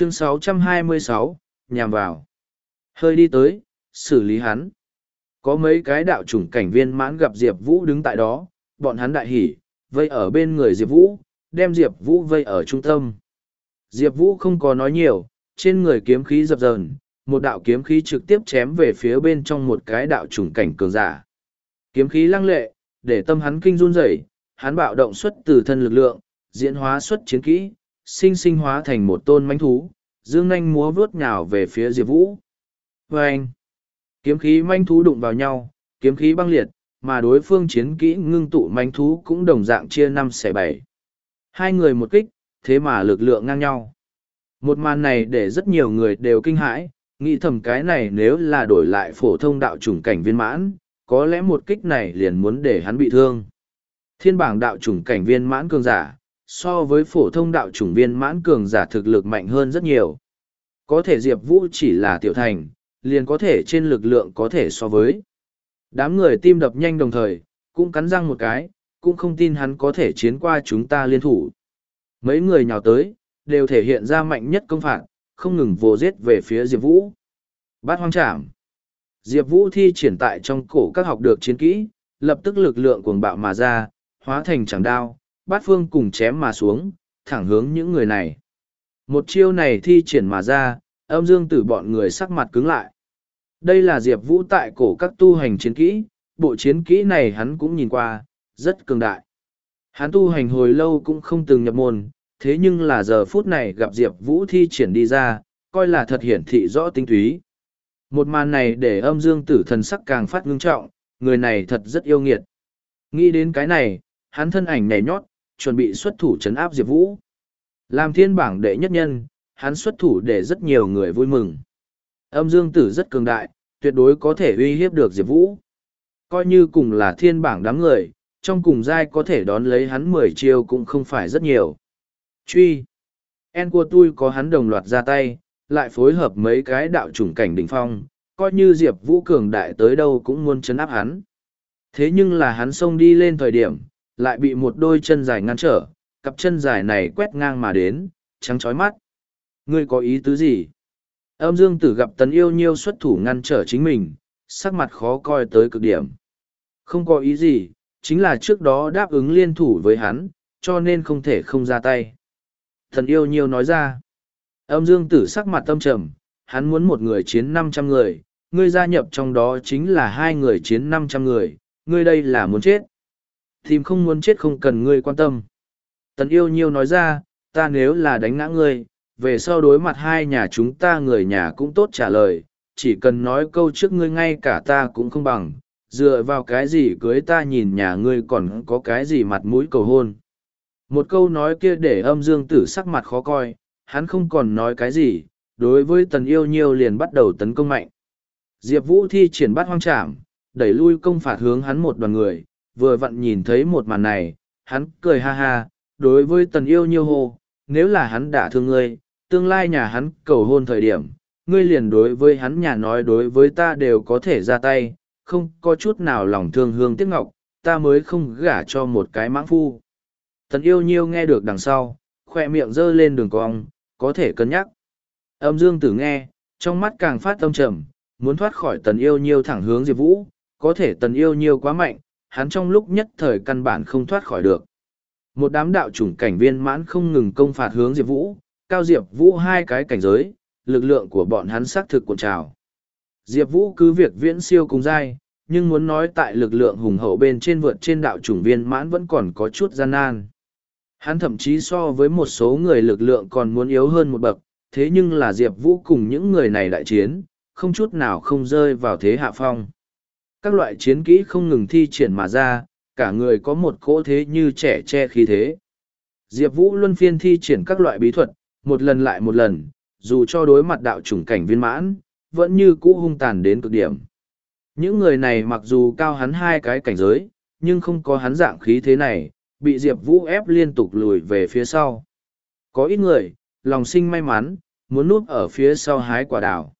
chương 626, nhằm vào. Hơi đi tới, xử lý hắn. Có mấy cái đạo chủng cảnh viên mãn gặp Diệp Vũ đứng tại đó, bọn hắn đại hỉ, vây ở bên người Diệp Vũ, đem Diệp Vũ vây ở trung tâm. Diệp Vũ không có nói nhiều, trên người kiếm khí dập dờn, một đạo kiếm khí trực tiếp chém về phía bên trong một cái đạo chủng cảnh cường giả. Kiếm khí lăng lệ, để tâm hắn kinh run rẩy, hắn bạo động xuất từ thân lực lượng, diễn hóa xuất chiến kỹ, sinh sinh hóa thành một tôn mãnh thú, dương nanh múa vướt nhào về phía Diệp Vũ. Vâng! Kiếm khí manh thú đụng vào nhau, kiếm khí băng liệt, mà đối phương chiến kỹ ngưng tụ manh thú cũng đồng dạng chia năm xẻ bảy. Hai người một kích, thế mà lực lượng ngang nhau. Một màn này để rất nhiều người đều kinh hãi, nghĩ thầm cái này nếu là đổi lại phổ thông đạo chủng cảnh viên mãn, có lẽ một kích này liền muốn để hắn bị thương. Thiên bảng đạo chủng cảnh viên mãn cường giả, so với phổ thông đạo chủng viên mãn cường giả thực lực mạnh hơn rất nhiều. Có thể Diệp Vũ chỉ là tiểu thành, liền có thể trên lực lượng có thể so với. Đám người tim đập nhanh đồng thời, cũng cắn răng một cái, cũng không tin hắn có thể chiến qua chúng ta liên thủ. Mấy người nhào tới, đều thể hiện ra mạnh nhất công phạt, không ngừng vồ giết về phía Diệp Vũ. Bát hoang trảm. Diệp Vũ thi triển tại trong cổ các học được chiến kỹ, lập tức lực lượng cuồng bạo mà ra, hóa thành chẳng đao, bát phương cùng chém mà xuống, thẳng hướng những người này. Một chiêu này thi triển mà ra, âm dương tử bọn người sắc mặt cứng lại. Đây là Diệp Vũ tại cổ các tu hành chiến kỹ, bộ chiến kỹ này hắn cũng nhìn qua, rất cường đại. Hắn tu hành hồi lâu cũng không từng nhập môn, thế nhưng là giờ phút này gặp Diệp Vũ thi triển đi ra, coi là thật hiển thị rõ tinh túy. Một màn này để âm dương tử thần sắc càng phát ngưng trọng, người này thật rất yêu nghiệt. Nghĩ đến cái này, hắn thân ảnh nhảy nhót, chuẩn bị xuất thủ chấn áp Diệp Vũ. Làm thiên bảng đệ nhất nhân, hắn xuất thủ để rất nhiều người vui mừng. Âm dương tử rất cường đại, tuyệt đối có thể uy hiếp được Diệp Vũ. Coi như cùng là thiên bảng đám người, trong cùng giai có thể đón lấy hắn mười chiêu cũng không phải rất nhiều. Truy. En của tôi có hắn đồng loạt ra tay, lại phối hợp mấy cái đạo chủng cảnh đỉnh phong, coi như Diệp Vũ cường đại tới đâu cũng muốn chấn áp hắn. Thế nhưng là hắn xông đi lên thời điểm, lại bị một đôi chân dài ngăn trở, cặp chân dài này quét ngang mà đến, trắng chói mắt. Ngươi có ý tứ gì? Âm dương tử gặp tấn yêu nhiêu xuất thủ ngăn trở chính mình, sắc mặt khó coi tới cực điểm. Không có ý gì, chính là trước đó đáp ứng liên thủ với hắn, cho nên không thể không ra tay. Thần yêu nhiêu nói ra. Âm dương tử sắc mặt tâm trầm, hắn muốn một người chiến năm trăm người, ngươi gia nhập trong đó chính là hai người chiến năm trăm người, ngươi đây là muốn chết. Tìm không muốn chết không cần ngươi quan tâm. Tần yêu nhiêu nói ra, ta nếu là đánh ngã ngươi, về sau đối mặt hai nhà chúng ta người nhà cũng tốt trả lời, chỉ cần nói câu trước ngươi ngay cả ta cũng không bằng, dựa vào cái gì cưới ta nhìn nhà ngươi còn có cái gì mặt mũi cầu hôn. Một câu nói kia để âm dương tử sắc mặt khó coi, hắn không còn nói cái gì, đối với tần yêu nhiêu liền bắt đầu tấn công mạnh. Diệp Vũ thi triển bắt hoang trảm, đẩy lui công phạt hướng hắn một đoàn người, vừa vặn nhìn thấy một màn này, hắn cười ha ha, đối với tần yêu nhiêu hô, nếu là hắn đã thương ngươi, tương lai nhà hắn cầu hôn thời điểm, ngươi liền đối với hắn nhà nói đối với ta đều có thể ra tay, không có chút nào lòng thương hương tiếc ngọc, ta mới không gả cho một cái mãng phu. Tần yêu nhiêu nghe được đằng sau, khoe miệng giơ lên đường cong, có thể cân nhắc. Âm dương tử nghe, trong mắt càng phát tâm trầm, muốn thoát khỏi tần yêu nhiêu thẳng hướng Diệp Vũ, có thể tần yêu nhiêu quá mạnh, hắn trong lúc nhất thời căn bản không thoát khỏi được. Một đám đạo chủng cảnh viên mãn không ngừng công phạt hướng Diệp Vũ, cao Diệp Vũ hai cái cảnh giới, lực lượng của bọn hắn xác thực cuộn trào. Diệp Vũ cứ việc viễn siêu cùng dai, nhưng muốn nói tại lực lượng hùng hậu bên trên vượt trên đạo chủng viên mãn vẫn còn có chút gian nan. Hắn thậm chí so với một số người lực lượng còn muốn yếu hơn một bậc, thế nhưng là Diệp Vũ cùng những người này đại chiến, không chút nào không rơi vào thế hạ phong. Các loại chiến kỹ không ngừng thi triển mà ra, cả người có một cỗ thế như trẻ che khí thế. Diệp Vũ luân phiên thi triển các loại bí thuật, một lần lại một lần, dù cho đối mặt đạo chủng cảnh viên mãn, vẫn như cũ hung tàn đến cực điểm. Những người này mặc dù cao hắn hai cái cảnh giới, nhưng không có hắn dạng khí thế này, bị Diệp Vũ ép liên tục lùi về phía sau. Có ít người, lòng sinh may mắn, muốn núp ở phía sau hái quả đào.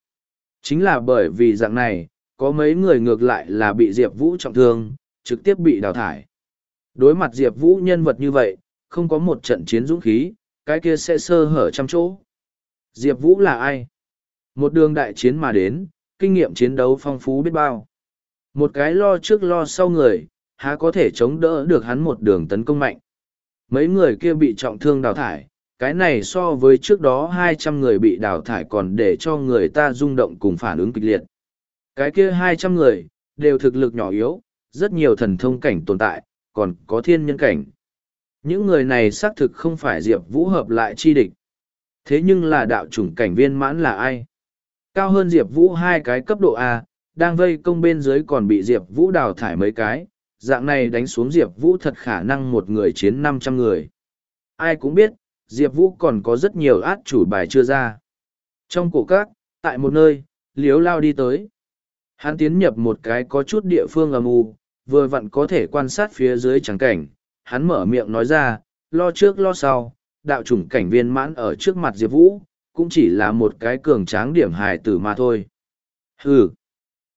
Chính là bởi vì dạng này, có mấy người ngược lại là bị Diệp Vũ trọng thương, trực tiếp bị đào thải. Đối mặt Diệp Vũ nhân vật như vậy, không có một trận chiến dũng khí, cái kia sẽ sơ hở trăm chỗ. Diệp Vũ là ai? Một đường đại chiến mà đến, kinh nghiệm chiến đấu phong phú biết bao. Một cái lo trước lo sau người, há có thể chống đỡ được hắn một đường tấn công mạnh. Mấy người kia bị trọng thương đào thải, cái này so với trước đó hai trăm người bị đào thải còn để cho người ta rung động cùng phản ứng kịch liệt. Cái kia hai trăm người, đều thực lực nhỏ yếu, rất nhiều thần thông cảnh tồn tại, còn có thiên nhân cảnh. Những người này xác thực không phải Diệp Vũ hợp lại chi địch. Thế nhưng là đạo chủng cảnh viên mãn là ai? Cao hơn Diệp Vũ hai cái cấp độ A, đang vây công bên dưới còn bị Diệp Vũ đào thải mấy cái, dạng này đánh xuống Diệp Vũ thật khả năng một người chiến năm trăm người. Ai cũng biết, Diệp Vũ còn có rất nhiều át chủ bài chưa ra. Trong cổ các, tại một nơi, Liếu Lao đi tới. Hắn tiến nhập một cái có chút địa phương âm u, vừa vặn có thể quan sát phía dưới trắng cảnh. Hắn mở miệng nói ra, lo trước lo sau, đạo chủng cảnh viên mãn ở trước mặt Diệp Vũ, cũng chỉ là một cái cường tráng điểm hài tử mà thôi. Hừ,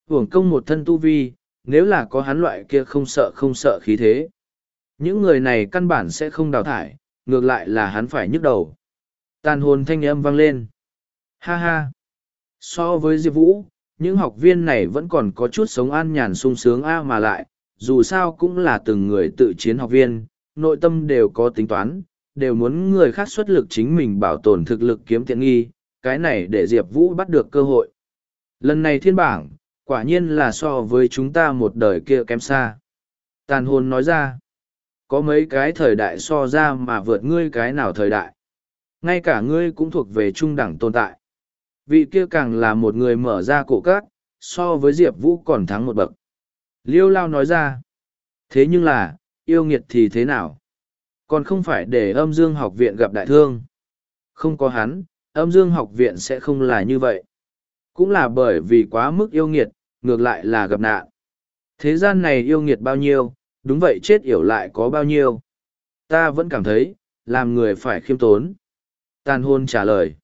hưởng công một thân tu vi, nếu là có hắn loại kia không sợ không sợ khí thế. Những người này căn bản sẽ không đào thải, ngược lại là hắn phải nhức đầu. Tàn hồn thanh âm vang lên. Ha ha! So với Diệp Vũ, những học viên này vẫn còn có chút sống an nhàn sung sướng a mà lại, dù sao cũng là từng người tự chiến học viên, nội tâm đều có tính toán, đều muốn người khác xuất lực chính mình bảo tồn thực lực kiếm tiện nghi, cái này để Diệp Vũ bắt được cơ hội. Lần này thiên bảng, quả nhiên là so với chúng ta một đời kia kém xa. Tàn hồn nói ra, có mấy cái thời đại so ra mà vượt ngươi cái nào thời đại. Ngay cả ngươi cũng thuộc về trung đẳng tồn tại. Vị kia càng là một người mở ra cổ cát, so với Diệp Vũ còn thắng một bậc. Liêu Lao nói ra, thế nhưng là, yêu nghiệt thì thế nào? Còn không phải để âm dương học viện gặp đại thương. Không có hắn, âm dương học viện sẽ không là như vậy. Cũng là bởi vì quá mức yêu nghiệt, ngược lại là gặp nạn. Thế gian này yêu nghiệt bao nhiêu, đúng vậy chết yểu lại có bao nhiêu. Ta vẫn cảm thấy, làm người phải khiêm tốn. Tàn hôn trả lời.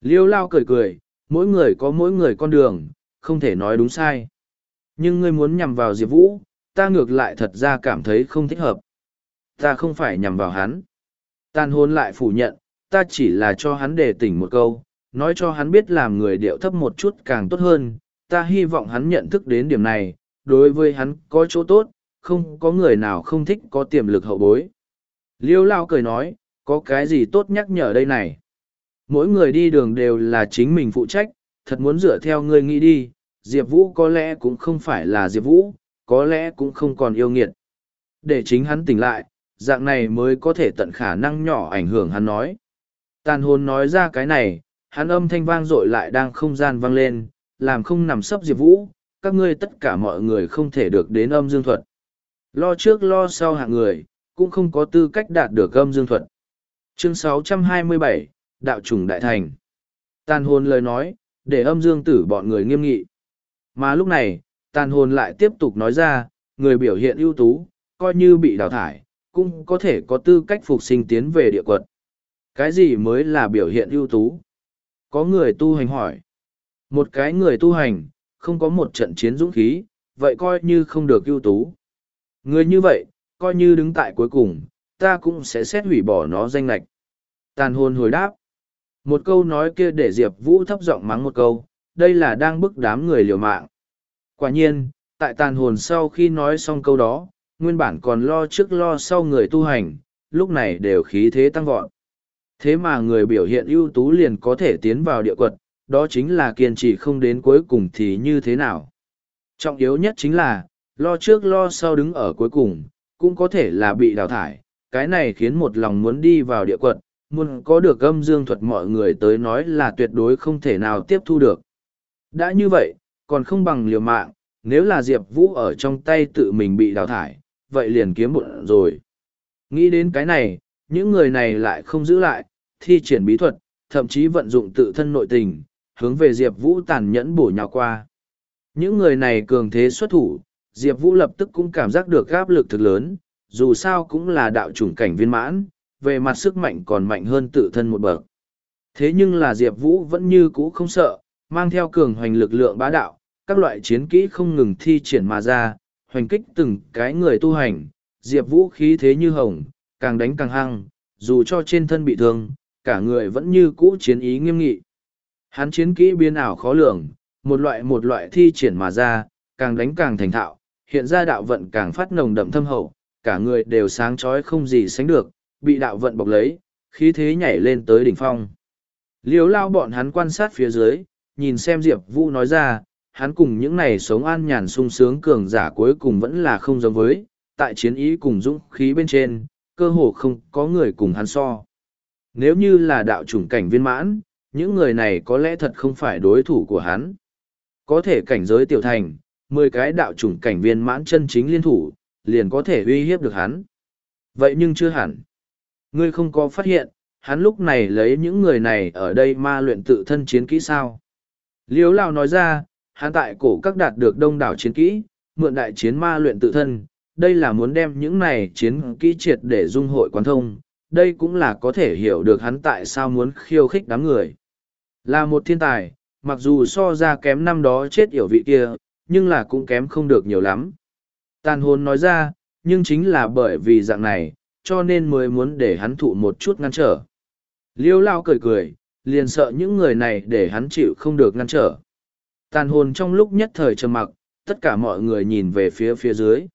Liêu lao cười cười, mỗi người có mỗi người con đường, không thể nói đúng sai. Nhưng ngươi muốn nhằm vào Diệp Vũ, ta ngược lại thật ra cảm thấy không thích hợp. Ta không phải nhằm vào hắn. Tàn hôn lại phủ nhận, ta chỉ là cho hắn đề tỉnh một câu, nói cho hắn biết làm người điệu thấp một chút càng tốt hơn. Ta hy vọng hắn nhận thức đến điểm này, đối với hắn có chỗ tốt, không có người nào không thích có tiềm lực hậu bối. Liêu lao cười nói, có cái gì tốt nhắc nhở đây này. Mỗi người đi đường đều là chính mình phụ trách, thật muốn dựa theo ngươi nghĩ đi, Diệp Vũ có lẽ cũng không phải là Diệp Vũ, có lẽ cũng không còn yêu nghiệt. Để chính hắn tỉnh lại, dạng này mới có thể tận khả năng nhỏ ảnh hưởng hắn nói. Tàn hồn nói ra cái này, hắn âm thanh vang dội lại đang không gian vang lên, làm không nằm sấp Diệp Vũ, các ngươi tất cả mọi người không thể được đến âm dương thuật. Lo trước lo sau hạng người, cũng không có tư cách đạt được âm dương thuật. Chương 627, Đạo trùng Đại Thành Tàn hồn lời nói, để âm dương tử bọn người nghiêm nghị. Mà lúc này, tàn hồn lại tiếp tục nói ra, người biểu hiện ưu tú, coi như bị đào thải, cũng có thể có tư cách phục sinh tiến về địa quật. Cái gì mới là biểu hiện ưu tú? Có người tu hành hỏi. Một cái người tu hành, không có một trận chiến dũng khí, vậy coi như không được ưu tú. Người như vậy, coi như đứng tại cuối cùng, ta cũng sẽ xét hủy bỏ nó danh lạch. Tàn hồn hồi đáp. Một câu nói kia để Diệp Vũ thấp giọng mắng một câu, đây là đang bức đám người liều mạng. Quả nhiên, tại tàn hồn sau khi nói xong câu đó, nguyên bản còn lo trước lo sau người tu hành, lúc này đều khí thế tăng vọt. Thế mà người biểu hiện ưu tú liền có thể tiến vào địa quật, đó chính là kiên trì không đến cuối cùng thì như thế nào. Trọng yếu nhất chính là, lo trước lo sau đứng ở cuối cùng, cũng có thể là bị đào thải, cái này khiến một lòng muốn đi vào địa quật, muốn có được âm dương thuật mọi người tới nói là tuyệt đối không thể nào tiếp thu được. Đã như vậy, còn không bằng liều mạng, nếu là Diệp Vũ ở trong tay tự mình bị đào thải, vậy liền kiếm bụng rồi. Nghĩ đến cái này, những người này lại không giữ lại, thi triển bí thuật, thậm chí vận dụng tự thân nội tình, hướng về Diệp Vũ tàn nhẫn bổ nhào qua. Những người này cường thế xuất thủ, Diệp Vũ lập tức cũng cảm giác được áp lực thực lớn, dù sao cũng là đạo chủng cảnh viên mãn, về mặt sức mạnh còn mạnh hơn tự thân một bậc. Thế nhưng là Diệp Vũ vẫn như cũ không sợ, mang theo cường hoành lực lượng bá đạo, các loại chiến kỹ không ngừng thi triển mà ra, hoành kích từng cái người tu hành, Diệp Vũ khí thế như hồng, càng đánh càng hăng, dù cho trên thân bị thương, cả người vẫn như cũ chiến ý nghiêm nghị. Hắn chiến kỹ biến ảo khó lường, một loại một loại thi triển mà ra, càng đánh càng thành thạo, hiện ra đạo vận càng phát nồng đậm thâm hậu, cả người đều sáng chói không gì sánh được, bị đạo vận bọc lấy, khí thế nhảy lên tới đỉnh phong. liếu lao bọn hắn quan sát phía dưới, nhìn xem Diệp Vũ nói ra, hắn cùng những này sống an nhàn sung sướng cường giả cuối cùng vẫn là không giống với, tại chiến ý cùng dũng khí bên trên, cơ hồ không có người cùng hắn so. Nếu như là đạo chủng cảnh viên mãn, những người này có lẽ thật không phải đối thủ của hắn. Có thể cảnh giới tiểu thành, mười cái đạo chủng cảnh viên mãn chân chính liên thủ, liền có thể uy hiếp được hắn. Vậy nhưng chưa hẳn. Ngươi không có phát hiện, hắn lúc này lấy những người này ở đây ma luyện tự thân chiến kỹ sao. Liếu Lao nói ra, hắn tại cổ các đạt được đông đảo chiến kỹ, mượn đại chiến ma luyện tự thân, đây là muốn đem những này chiến kỹ triệt để dung hội quán thông, đây cũng là có thể hiểu được hắn tại sao muốn khiêu khích đám người. Là một thiên tài, mặc dù so ra kém năm đó chết yểu vị kia, nhưng là cũng kém không được nhiều lắm. Tàn hồn nói ra, nhưng chính là bởi vì dạng này, cho nên mới muốn để hắn thụ một chút ngăn trở. Liêu lao cười cười, liền sợ những người này để hắn chịu không được ngăn trở. Tàn hồn trong lúc nhất thời trầm mặc, tất cả mọi người nhìn về phía phía dưới.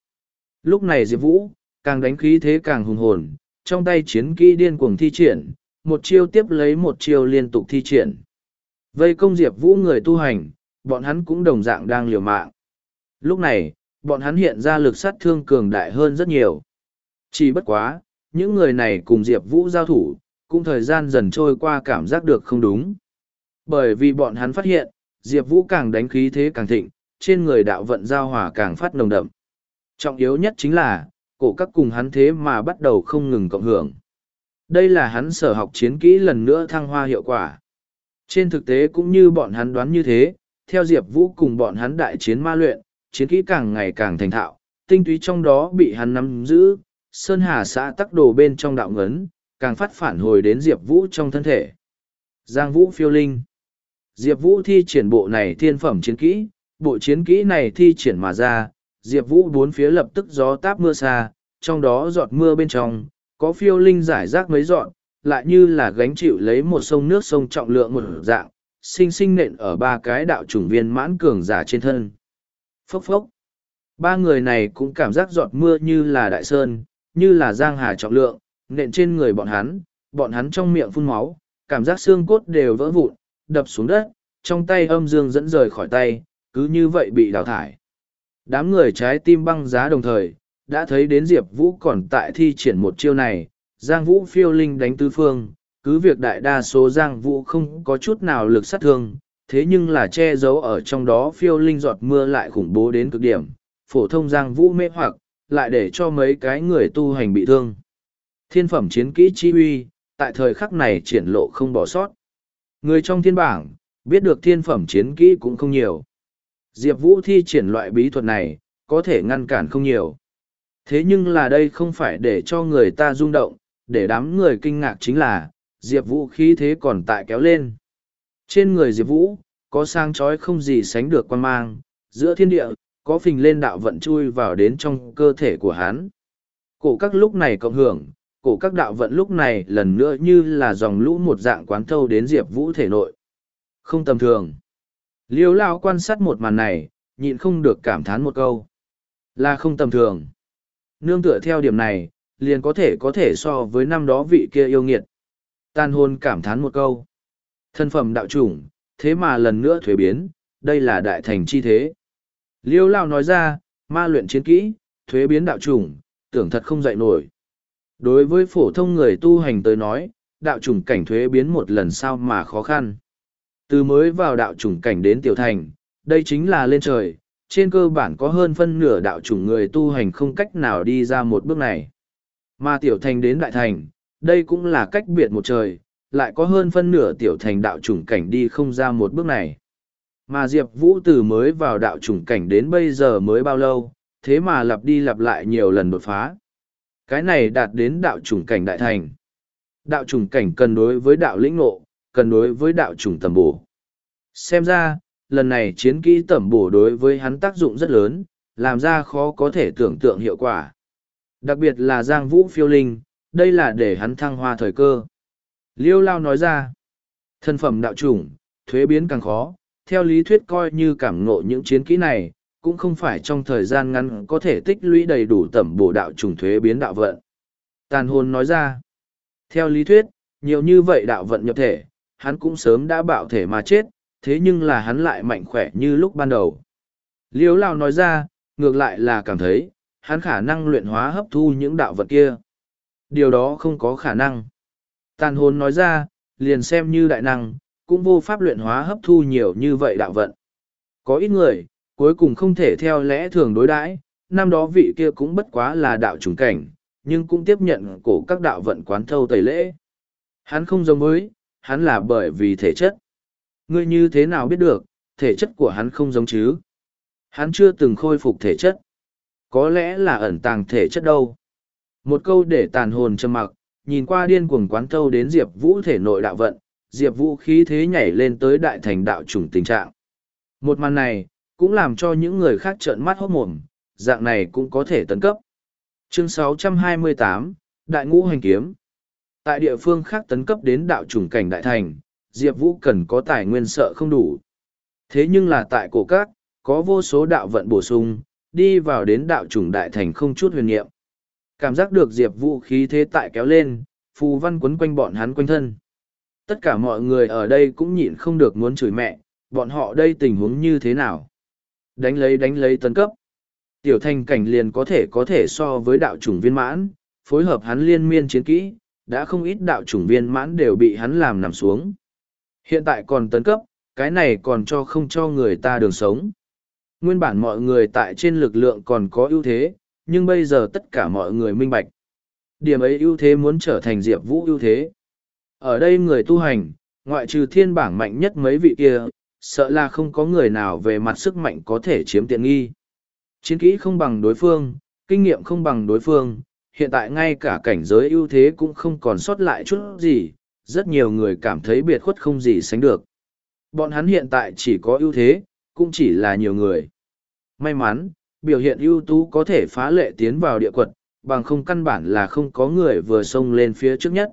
Lúc này Diệp Vũ, càng đánh khí thế càng hùng hồn, trong tay chiến kỹ điên cuồng thi triển, một chiêu tiếp lấy một chiêu liên tục thi triển. Vây công Diệp Vũ người tu hành, bọn hắn cũng đồng dạng đang liều mạng. Lúc này, bọn hắn hiện ra lực sát thương cường đại hơn rất nhiều. Chỉ bất quá, những người này cùng Diệp Vũ giao thủ, cũng thời gian dần trôi qua cảm giác được không đúng. Bởi vì bọn hắn phát hiện, Diệp Vũ càng đánh khí thế càng thịnh, trên người đạo vận giao hỏa càng phát nồng đậm. Trọng yếu nhất chính là, cổ các cùng hắn thế mà bắt đầu không ngừng cộng hưởng. Đây là hắn sở học chiến kỹ lần nữa thăng hoa hiệu quả. Trên thực tế cũng như bọn hắn đoán như thế, theo Diệp Vũ cùng bọn hắn đại chiến ma luyện, chiến kỹ càng ngày càng thành thạo, tinh túy trong đó bị hắn nắm giữ, Sơn Hà xã tắc đồ bên trong đạo ngấn, càng phát phản hồi đến Diệp Vũ trong thân thể. Giang Vũ phiêu linh Diệp Vũ thi triển bộ này thiên phẩm chiến kỹ, bộ chiến kỹ này thi triển mà ra, Diệp Vũ bốn phía lập tức gió táp mưa xa, trong đó giọt mưa bên trong, có phiêu linh giải rác mấy dọn, lại như là gánh chịu lấy một sông nước sông trọng lượng một dạng, sinh sinh nện ở ba cái đạo chủng viên mãn cường giả trên thân. Phốc phốc. Ba người này cũng cảm giác giọt mưa như là đại sơn, như là giang hà trọng lượng, nện trên người bọn hắn, bọn hắn trong miệng phun máu, cảm giác xương cốt đều vỡ vụn, đập xuống đất, trong tay âm dương dẫn rời khỏi tay, cứ như vậy bị đào thải. Đám người trái tim băng giá đồng thời, đã thấy đến Diệp Vũ còn tại thi triển một chiêu này, Giang Vũ phiêu linh đánh tứ phương, cứ việc đại đa số Giang Vũ không có chút nào lực sát thương, thế nhưng là che giấu ở trong đó phiêu linh giọt mưa lại khủng bố đến cực điểm, phổ thông Giang Vũ mê hoặc, lại để cho mấy cái người tu hành bị thương. Thiên phẩm chiến kỹ chi uy, tại thời khắc này triển lộ không bỏ sót. Người trong thiên bảng, biết được thiên phẩm chiến kỹ cũng không nhiều. Diệp Vũ thi triển loại bí thuật này, có thể ngăn cản không nhiều. Thế nhưng là đây không phải để cho người ta rung động, để đám người kinh ngạc chính là, Diệp Vũ khí thế còn tại kéo lên. Trên người Diệp Vũ, có sang chói không gì sánh được quan mang, giữa thiên địa, có phình lên đạo vận chui vào đến trong cơ thể của hắn. Cổ các lúc này cộng hưởng, cổ các đạo vận lúc này lần nữa như là dòng lũ một dạng quán thâu đến Diệp Vũ thể nội. Không tầm thường. Liêu lao quan sát một màn này, nhịn không được cảm thán một câu. Là không tầm thường. Nương tựa theo điểm này, liền có thể có thể so với năm đó vị kia yêu nghiệt. Tan hôn cảm thán một câu. Thân phẩm đạo chủng, thế mà lần nữa thuế biến, đây là đại thành chi thế. Liêu lao nói ra, ma luyện chiến kỹ, thuế biến đạo chủng, tưởng thật không dạy nổi. Đối với phổ thông người tu hành tới nói, đạo chủng cảnh thuế biến một lần sao mà khó khăn. Từ mới vào đạo chủng cảnh đến tiểu thành, đây chính là lên trời, trên cơ bản có hơn phân nửa đạo chủng người tu hành không cách nào đi ra một bước này. Mà tiểu thành đến đại thành, đây cũng là cách biệt một trời, lại có hơn phân nửa tiểu thành đạo chủng cảnh đi không ra một bước này. Mà Diệp Vũ từ mới vào đạo chủng cảnh đến bây giờ mới bao lâu, thế mà lặp đi lặp lại nhiều lần đột phá. Cái này đạt đến đạo chủng cảnh đại thành. Đạo chủng cảnh cần đối với đạo lĩnh ngộ, cần đối với đạo chủng tầm bổ. Xem ra, lần này chiến kỹ tẩm bổ đối với hắn tác dụng rất lớn, làm ra khó có thể tưởng tượng hiệu quả. Đặc biệt là Giang Vũ phiêu linh, đây là để hắn thăng hoa thời cơ. Liêu Lao nói ra, thân phẩm đạo chủng, thuế biến càng khó, theo lý thuyết coi như cảm ngộ những chiến kỹ này, cũng không phải trong thời gian ngắn có thể tích lũy đầy đủ tẩm bổ đạo trùng thuế biến đạo vận. Tàn hồn nói ra, theo lý thuyết, nhiều như vậy đạo vận nhập thể, hắn cũng sớm đã bạo thể mà chết, thế nhưng là hắn lại mạnh khỏe như lúc ban đầu. Liếu Lao nói ra, ngược lại là cảm thấy, hắn khả năng luyện hóa hấp thu những đạo vật kia. Điều đó không có khả năng. Tàn hồn nói ra, liền xem như đại năng, cũng vô pháp luyện hóa hấp thu nhiều như vậy đạo vận. Có ít người, cuối cùng không thể theo lẽ thường đối đãi năm đó vị kia cũng bất quá là đạo trùng cảnh, nhưng cũng tiếp nhận cổ các đạo vận quán thâu tẩy lễ. Hắn không giống với, hắn là bởi vì thể chất. Ngươi như thế nào biết được, thể chất của hắn không giống chứ? Hắn chưa từng khôi phục thể chất. Có lẽ là ẩn tàng thể chất đâu. Một câu để tàn hồn trầm mặc, nhìn qua điên cuồng quán thâu đến Diệp Vũ thể nội đạo vận, Diệp Vũ khí thế nhảy lên tới đại thành đạo chủng tình trạng. Một màn này, cũng làm cho những người khác trợn mắt hốt mồm, dạng này cũng có thể tấn cấp. Chương 628, Đại ngũ hành kiếm. Tại địa phương khác tấn cấp đến đạo chủng cảnh đại thành, Diệp Vũ cần có tài nguyên sợ không đủ. Thế nhưng là tại cổ các, có vô số đạo vận bổ sung, đi vào đến đạo chủng đại thành không chút huyền nhiệm. Cảm giác được Diệp Vũ khí thế tại kéo lên, phù văn quấn quanh bọn hắn quanh thân. Tất cả mọi người ở đây cũng nhịn không được muốn chửi mẹ, bọn họ đây tình huống như thế nào? Đánh lấy đánh lấy tấn cấp. Tiểu thành cảnh liền có thể có thể so với đạo chủng viên mãn, phối hợp hắn liên miên chiến kỹ, đã không ít đạo chủng viên mãn đều bị hắn làm nằm xuống. Hiện tại còn tấn cấp, cái này còn cho không cho người ta đường sống. Nguyên bản mọi người tại trên lực lượng còn có ưu thế, nhưng bây giờ tất cả mọi người minh bạch. Điểm ấy ưu thế muốn trở thành Diệp Vũ ưu thế. Ở đây người tu hành, ngoại trừ thiên bảng mạnh nhất mấy vị kia, sợ là không có người nào về mặt sức mạnh có thể chiếm tiện nghi. Chiến kỹ không bằng đối phương, kinh nghiệm không bằng đối phương, hiện tại ngay cả cảnh giới ưu thế cũng không còn sót lại chút gì, rất nhiều người cảm thấy biệt khuất không gì sánh được. Bọn hắn hiện tại chỉ có ưu thế, cũng chỉ là nhiều người. May mắn, biểu hiện ưu tú có thể phá lệ tiến vào địa quật, bằng không căn bản là không có người vừa xông lên phía trước nhất.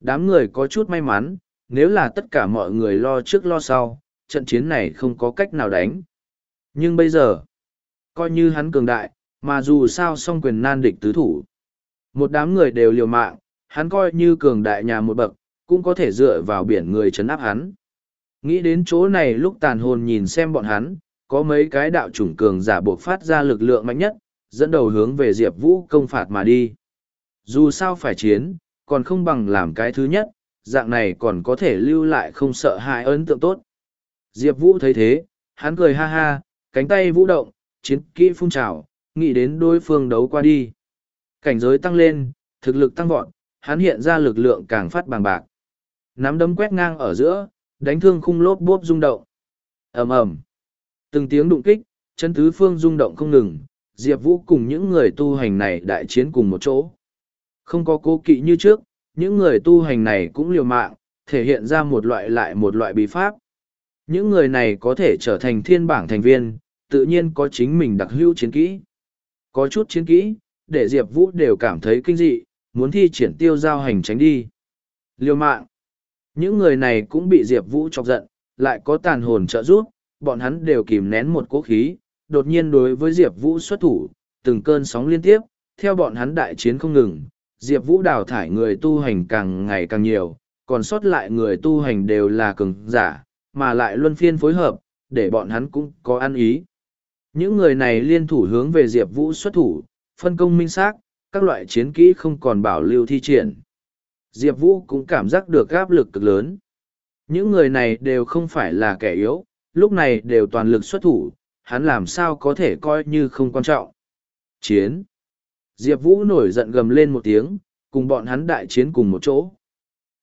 Đám người có chút may mắn, nếu là tất cả mọi người lo trước lo sau, trận chiến này không có cách nào đánh. Nhưng bây giờ, coi như hắn cường đại, mà dù sao song quyền nan địch tứ thủ. Một đám người đều liều mạng, hắn coi như cường đại nhà một bậc, cũng có thể dựa vào biển người chấn áp hắn. Nghĩ đến chỗ này lúc tàn hồn nhìn xem bọn hắn, có mấy cái đạo chủng cường giả buộc phát ra lực lượng mạnh nhất, dẫn đầu hướng về Diệp Vũ công phạt mà đi. Dù sao phải chiến, còn không bằng làm cái thứ nhất, dạng này còn có thể lưu lại không sợ hãi ấn tượng tốt. Diệp Vũ thấy thế, hắn cười ha ha, cánh tay vũ động, chiến kỹ phun trào, nghĩ đến đối phương đấu qua đi. Cảnh giới tăng lên, thực lực tăng vọt, hắn hiện ra lực lượng càng phát bằng bạc. Nắm đấm quét ngang ở giữa, đánh thương khung lốp bốp rung động. ầm ầm Từng tiếng đụng kích, chân tứ phương rung động không ngừng, Diệp Vũ cùng những người tu hành này đại chiến cùng một chỗ. Không có cố kỵ như trước, những người tu hành này cũng liều mạng, thể hiện ra một loại lại một loại bí pháp. Những người này có thể trở thành thiên bảng thành viên, tự nhiên có chính mình đặc hữu chiến kỹ. Có chút chiến kỹ, để Diệp Vũ đều cảm thấy kinh dị, muốn thi triển tiêu giao hành tránh đi. Liều mạng. Những người này cũng bị Diệp Vũ chọc giận, lại có tàn hồn trợ giúp, bọn hắn đều kìm nén một cố khí, đột nhiên đối với Diệp Vũ xuất thủ, từng cơn sóng liên tiếp, theo bọn hắn đại chiến không ngừng, Diệp Vũ đào thải người tu hành càng ngày càng nhiều, còn sót lại người tu hành đều là cường giả, mà lại luân phiên phối hợp, để bọn hắn cũng có ăn ý. Những người này liên thủ hướng về Diệp Vũ xuất thủ, phân công minh xác, các loại chiến kỹ không còn bảo lưu thi triển. Diệp Vũ cũng cảm giác được áp lực cực lớn. Những người này đều không phải là kẻ yếu, lúc này đều toàn lực xuất thủ, hắn làm sao có thể coi như không quan trọng. Chiến. Diệp Vũ nổi giận gầm lên một tiếng, cùng bọn hắn đại chiến cùng một chỗ.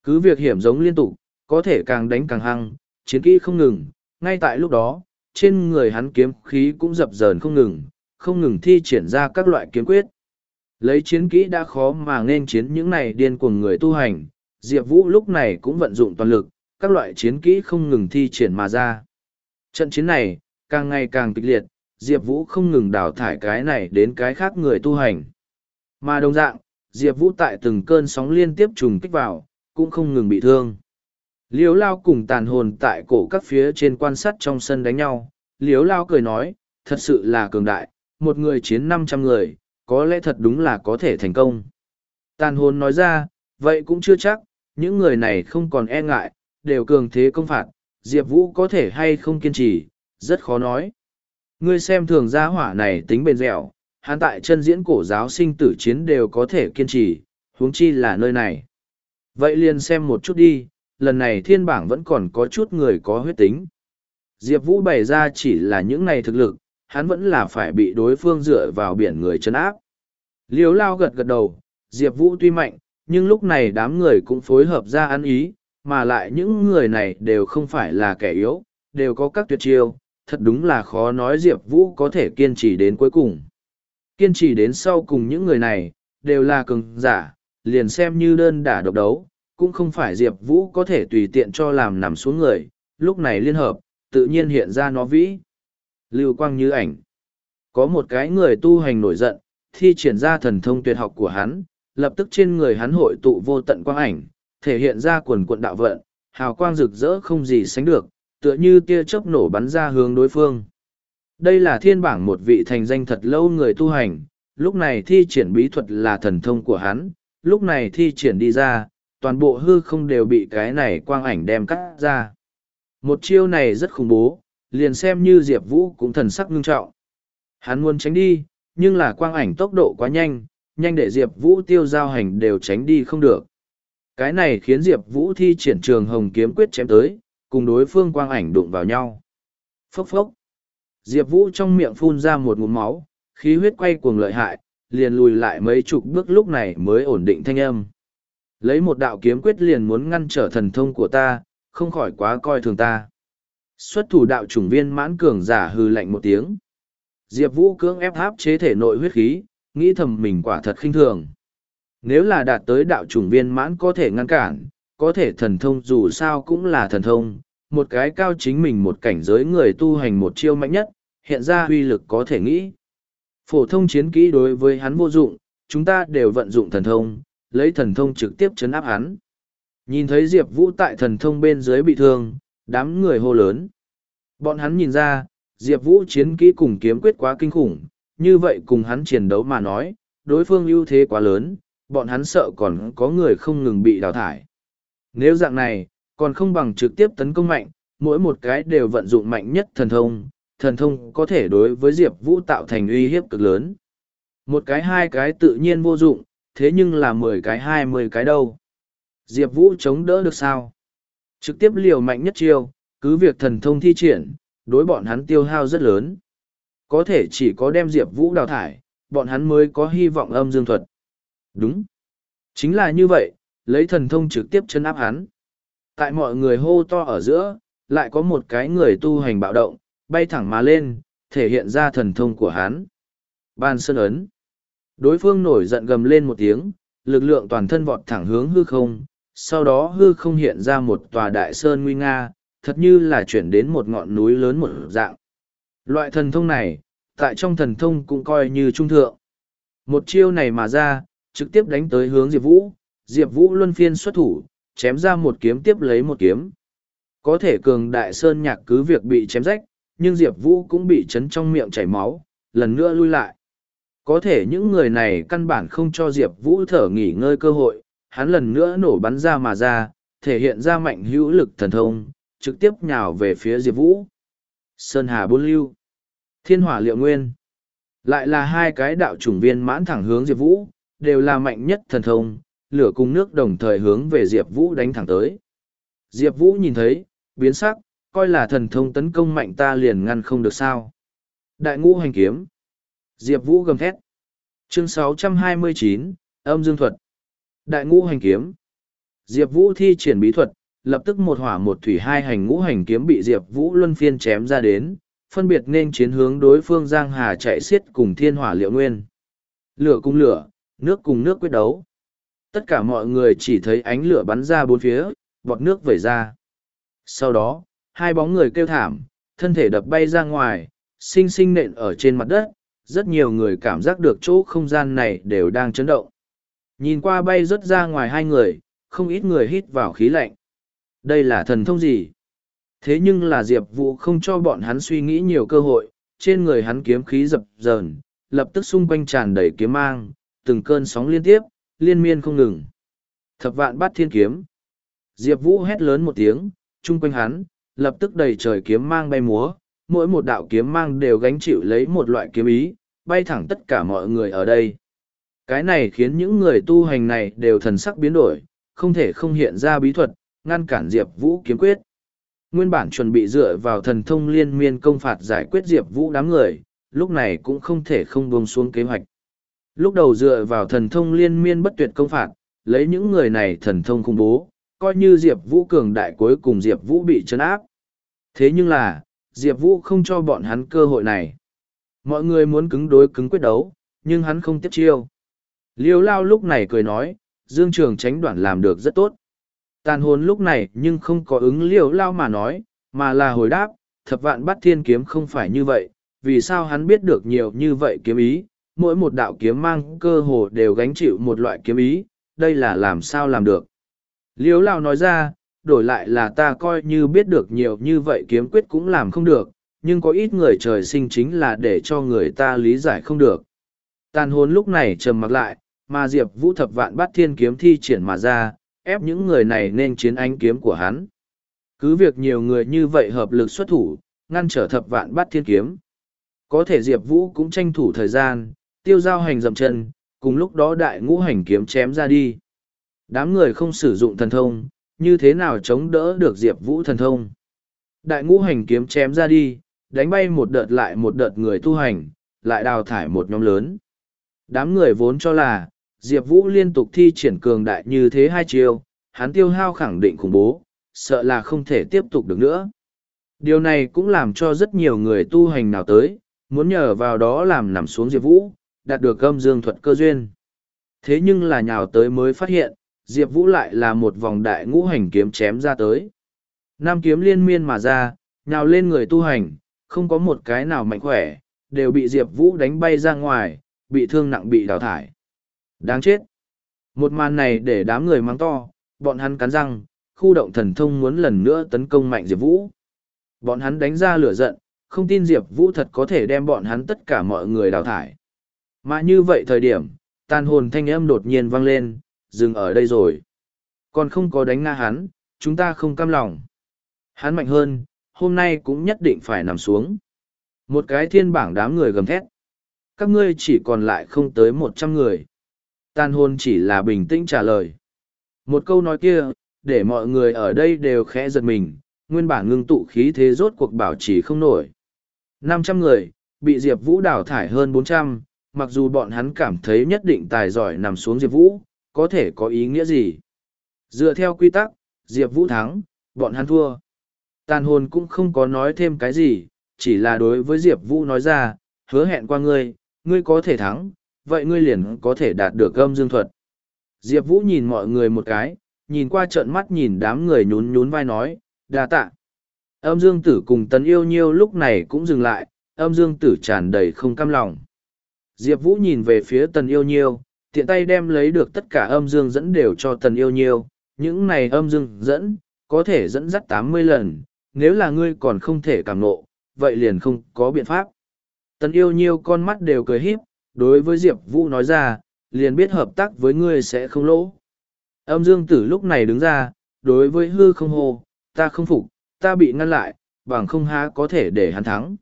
Cứ việc hiểm giống liên tục, có thể càng đánh càng hăng, chiến kỹ không ngừng, ngay tại lúc đó, trên người hắn kiếm khí cũng dập dờn không ngừng, không ngừng thi triển ra các loại kiếm quyết. Lấy chiến kỹ đã khó mà nên chiến những này điên cuồng người tu hành, Diệp Vũ lúc này cũng vận dụng toàn lực, các loại chiến kỹ không ngừng thi triển mà ra. Trận chiến này, càng ngày càng kịch liệt, Diệp Vũ không ngừng đào thải cái này đến cái khác người tu hành. Mà đồng dạng, Diệp Vũ tại từng cơn sóng liên tiếp trùng kích vào, cũng không ngừng bị thương. Liếu lao cùng tàn hồn tại cổ các phía trên quan sát trong sân đánh nhau, liếu lao cười nói, thật sự là cường đại, một người chiến năm trăm người, có lẽ thật đúng là có thể thành công. Tàn hồn nói ra, vậy cũng chưa chắc, những người này không còn e ngại, đều cường thế công phạt, Diệp Vũ có thể hay không kiên trì, rất khó nói. Ngươi xem thường gia hỏa này tính bền dẻo, hắn tại chân diễn cổ giáo sinh tử chiến đều có thể kiên trì, huống chi là nơi này. Vậy liền xem một chút đi, lần này thiên bảng vẫn còn có chút người có huyết tính. Diệp Vũ bày ra chỉ là những này thực lực, hắn vẫn là phải bị đối phương dựa vào biển người chân áp. Liếu lao gật gật đầu, Diệp Vũ tuy mạnh, nhưng lúc này đám người cũng phối hợp ra ăn ý, mà lại những người này đều không phải là kẻ yếu, đều có các tuyệt chiêu, thật đúng là khó nói Diệp Vũ có thể kiên trì đến cuối cùng. Kiên trì đến sau cùng những người này, đều là cường giả, liền xem như đơn đả độc đấu, cũng không phải Diệp Vũ có thể tùy tiện cho làm nằm xuống người, lúc này liên hợp, tự nhiên hiện ra nó vĩ. Lưu quang như ảnh. Có một cái người tu hành nổi giận, thi triển ra thần thông tuyệt học của hắn, lập tức trên người hắn hội tụ vô tận quang ảnh, thể hiện ra quần quận đạo vận, hào quang rực rỡ không gì sánh được, tựa như tia chớp nổ bắn ra hướng đối phương. Đây là thiên bảng một vị thành danh thật lâu người tu hành, lúc này thi triển bí thuật là thần thông của hắn, lúc này thi triển đi ra, toàn bộ hư không đều bị cái này quang ảnh đem cắt ra. Một chiêu này rất khủng bố, liền xem như Diệp Vũ cũng thần sắc ngưng trọng. Hắn muốn tránh đi, nhưng là quang ảnh tốc độ quá nhanh, nhanh để Diệp Vũ tiêu giao hành đều tránh đi không được. Cái này khiến Diệp Vũ thi triển trường hồng kiếm quyết chém tới, cùng đối phương quang ảnh đụng vào nhau. Phốc phốc. Diệp Vũ trong miệng phun ra một ngụm máu, khí huyết quay cuồng lợi hại, liền lùi lại mấy chục bước lúc này mới ổn định thanh âm. Lấy một đạo kiếm quyết liền muốn ngăn trở thần thông của ta, không khỏi quá coi thường ta. Xuất thủ đạo chủng viên mãn cường giả hư lạnh một tiếng. Diệp Vũ cưỡng ép áp chế thể nội huyết khí, nghĩ thầm mình quả thật khinh thường. Nếu là đạt tới đạo chủng viên mãn có thể ngăn cản, có thể thần thông dù sao cũng là thần thông, một cái cao chính mình một cảnh giới người tu hành một chiêu mạnh nhất, hiện ra uy lực có thể nghĩ. Phổ thông chiến kỹ đối với hắn vô dụng, chúng ta đều vận dụng thần thông, lấy thần thông trực tiếp chấn áp hắn. Nhìn thấy Diệp Vũ tại thần thông bên dưới bị thương, đám người hô lớn. Bọn hắn nhìn ra, Diệp Vũ chiến kỹ cùng kiếm quyết quá kinh khủng, như vậy cùng hắn chiến đấu mà nói, đối phương ưu thế quá lớn, bọn hắn sợ còn có người không ngừng bị đào thải. Nếu dạng này, còn không bằng trực tiếp tấn công mạnh, mỗi một cái đều vận dụng mạnh nhất thần thông, thần thông có thể đối với Diệp Vũ tạo thành uy hiếp cực lớn. Một cái hai cái tự nhiên vô dụng, thế nhưng là mười cái hai mươi cái đâu. Diệp Vũ chống đỡ được sao? Trực tiếp liều mạnh nhất chiêu, cứ việc thần thông thi triển, đối bọn hắn tiêu hao rất lớn. Có thể chỉ có đem Diệp Vũ đào thải, bọn hắn mới có hy vọng âm dương thuật. Đúng. Chính là như vậy, lấy thần thông trực tiếp chân áp hắn. Tại mọi người hô to ở giữa, lại có một cái người tu hành bạo động, bay thẳng mà lên, thể hiện ra thần thông của hắn. Ban sơn ấn. Đối phương nổi giận gầm lên một tiếng, lực lượng toàn thân vọt thẳng hướng hư không, sau đó hư không hiện ra một tòa đại sơn nguy nga, thật như là chuyển đến một ngọn núi lớn một dạng. Loại thần thông này, tại trong thần thông cũng coi như trung thượng. Một chiêu này mà ra, trực tiếp đánh tới hướng Diệp Vũ, Diệp Vũ luân phiên xuất thủ, chém ra một kiếm tiếp lấy một kiếm. Có thể cường đại sơn nhạc cứ việc bị chém rách, nhưng Diệp Vũ cũng bị chấn trong miệng chảy máu, lần nữa lui lại. Có thể những người này căn bản không cho Diệp Vũ thở nghỉ ngơi cơ hội, hắn lần nữa nổ bắn ra mà ra, thể hiện ra mạnh hữu lực thần thông, trực tiếp nhào về phía Diệp Vũ. Sơn Hà Bôn Lưu Thiên Hỏa Liệu Nguyên Lại là hai cái đạo chủng viên mãn thẳng hướng Diệp Vũ, đều là mạnh nhất thần thông, lửa cùng nước đồng thời hướng về Diệp Vũ đánh thẳng tới. Diệp Vũ nhìn thấy, biến sắc, coi là thần thông tấn công mạnh ta liền ngăn không được sao. Đại ngũ hành kiếm. Diệp Vũ gầm thét. Chương 629, âm dương thuật. Đại ngũ hành kiếm. Diệp Vũ thi triển bí thuật, lập tức một hỏa một thủy hai hành ngũ hành kiếm bị Diệp Vũ luân phiên chém ra đến, phân biệt nên chiến hướng đối phương Giang Hà chạy xiết cùng thiên hỏa liệu nguyên. Lửa cùng lửa, nước cùng nước quyết đấu. Tất cả mọi người chỉ thấy ánh lửa bắn ra bốn phía, bọt nước vẩy ra. Sau đó, hai bóng người kêu thảm, thân thể đập bay ra ngoài, sinh sinh nện ở trên mặt đất, rất nhiều người cảm giác được chỗ không gian này đều đang chấn động. Nhìn qua bay rớt ra ngoài hai người, không ít người hít vào khí lạnh. Đây là thần thông gì? Thế nhưng là Diệp Vũ không cho bọn hắn suy nghĩ nhiều cơ hội, trên người hắn kiếm khí dập dờn, lập tức xung quanh tràn đầy kiếm mang, từng cơn sóng liên tiếp, liên miên không ngừng. Thập vạn bắt thiên kiếm. Diệp Vũ hét lớn một tiếng, chung quanh hắn, lập tức đầy trời kiếm mang bay múa, mỗi một đạo kiếm mang đều gánh chịu lấy một loại kiếm ý, bay thẳng tất cả mọi người ở đây. Cái này khiến những người tu hành này đều thần sắc biến đổi, không thể không hiện ra bí thuật, ngăn cản Diệp Vũ kiếm quyết. Nguyên bản chuẩn bị dựa vào thần thông liên miên công phạt giải quyết Diệp Vũ đám người, lúc này cũng không thể không buông xuống kế hoạch. Lúc đầu dựa vào thần thông liên miên bất tuyệt công phạt, lấy những người này thần thông khủng bố, coi như Diệp Vũ cường đại cuối cùng Diệp Vũ bị chấn áp. Thế nhưng là, Diệp Vũ không cho bọn hắn cơ hội này. Mọi người muốn cứng đối cứng quyết đấu, nhưng hắn không tiếp chiêu. Liêu lao lúc này cười nói, Dương Trường tránh đoạn làm được rất tốt. Tàn hồn lúc này nhưng không có ứng liêu lao mà nói, mà là hồi đáp, thập vạn bắt thiên kiếm không phải như vậy, vì sao hắn biết được nhiều như vậy kiếm ý, mỗi một đạo kiếm mang cơ hồ đều gánh chịu một loại kiếm ý, đây là làm sao làm được. Liếu lao nói ra, đổi lại là ta coi như biết được nhiều như vậy kiếm quyết cũng làm không được, nhưng có ít người trời sinh chính là để cho người ta lý giải không được. Tàn hồn lúc này trầm mặc lại, mà Diệp Vũ thập vạn bắt thiên kiếm thi triển mà ra, ép những người này nên chiến ánh kiếm của hắn. Cứ việc nhiều người như vậy hợp lực xuất thủ, ngăn trở thập vạn bắt thiên kiếm. Có thể Diệp Vũ cũng tranh thủ thời gian, tiêu giao hành dầm chân, cùng lúc đó đại ngũ hành kiếm chém ra đi. Đám người không sử dụng thần thông, như thế nào chống đỡ được Diệp Vũ thần thông. Đại ngũ hành kiếm chém ra đi, đánh bay một đợt lại một đợt người tu hành, lại đào thải một nhóm lớn. Đám người vốn cho là, Diệp Vũ liên tục thi triển cường đại như thế hai chiều, hắn tiêu hao khẳng định khủng bố, sợ là không thể tiếp tục được nữa. Điều này cũng làm cho rất nhiều người tu hành nào tới, muốn nhờ vào đó làm nằm xuống Diệp Vũ, đạt được âm dương thuật cơ duyên. Thế nhưng là nhào tới mới phát hiện, Diệp Vũ lại là một vòng đại ngũ hành kiếm chém ra tới. Nam kiếm liên miên mà ra, nhào lên người tu hành, không có một cái nào mạnh khỏe, đều bị Diệp Vũ đánh bay ra ngoài, bị thương nặng bị đào thải. Đáng chết! Một màn này để đám người mắng to, bọn hắn cắn răng, khu động thần thông muốn lần nữa tấn công mạnh Diệp Vũ. Bọn hắn đánh ra lửa giận, không tin Diệp Vũ thật có thể đem bọn hắn tất cả mọi người đào thải. Mà như vậy thời điểm, tàn hồn thanh âm đột nhiên vang lên, dừng ở đây rồi. Còn không có đánh ngã hắn, chúng ta không cam lòng. Hắn mạnh hơn, hôm nay cũng nhất định phải nằm xuống. Một cái thiên bảng đám người gầm thét. Các ngươi chỉ còn lại không tới một trăm người. Tàn hồn chỉ là bình tĩnh trả lời. Một câu nói kia, để mọi người ở đây đều khẽ giật mình, nguyên bản ngưng tụ khí thế rốt cuộc bảo trì không nổi. năm trăm người, bị Diệp Vũ đào thải hơn bốn trăm, mặc dù bọn hắn cảm thấy nhất định tài giỏi nằm xuống Diệp Vũ, có thể có ý nghĩa gì? Dựa theo quy tắc, Diệp Vũ thắng, bọn hắn thua. Tàn hồn cũng không có nói thêm cái gì, chỉ là đối với Diệp Vũ nói ra, hứa hẹn qua ngươi, ngươi có thể thắng, vậy ngươi liền có thể đạt được âm dương thuật. Diệp Vũ nhìn mọi người một cái, nhìn qua trợn mắt nhìn đám người nhún nhún vai nói, đa tạ. Âm dương tử cùng tấn yêu nhiêu lúc này cũng dừng lại, âm dương tử tràn đầy không cam lòng. Diệp Vũ nhìn về phía tần yêu nhiêu, tiện tay đem lấy được tất cả âm dương dẫn đều cho tần yêu nhiêu, những này âm dương dẫn, có thể dẫn dắt tám mươi lần, nếu là ngươi còn không thể cảm nộ, vậy liền không có biện pháp. Tần yêu nhiêu con mắt đều cười híp, đối với Diệp Vũ nói ra, liền biết hợp tác với ngươi sẽ không lỗ. Âm dương tử lúc này đứng ra, đối với hư không hô, ta không phục, ta bị ngăn lại, bằng không há có thể để hắn thắng.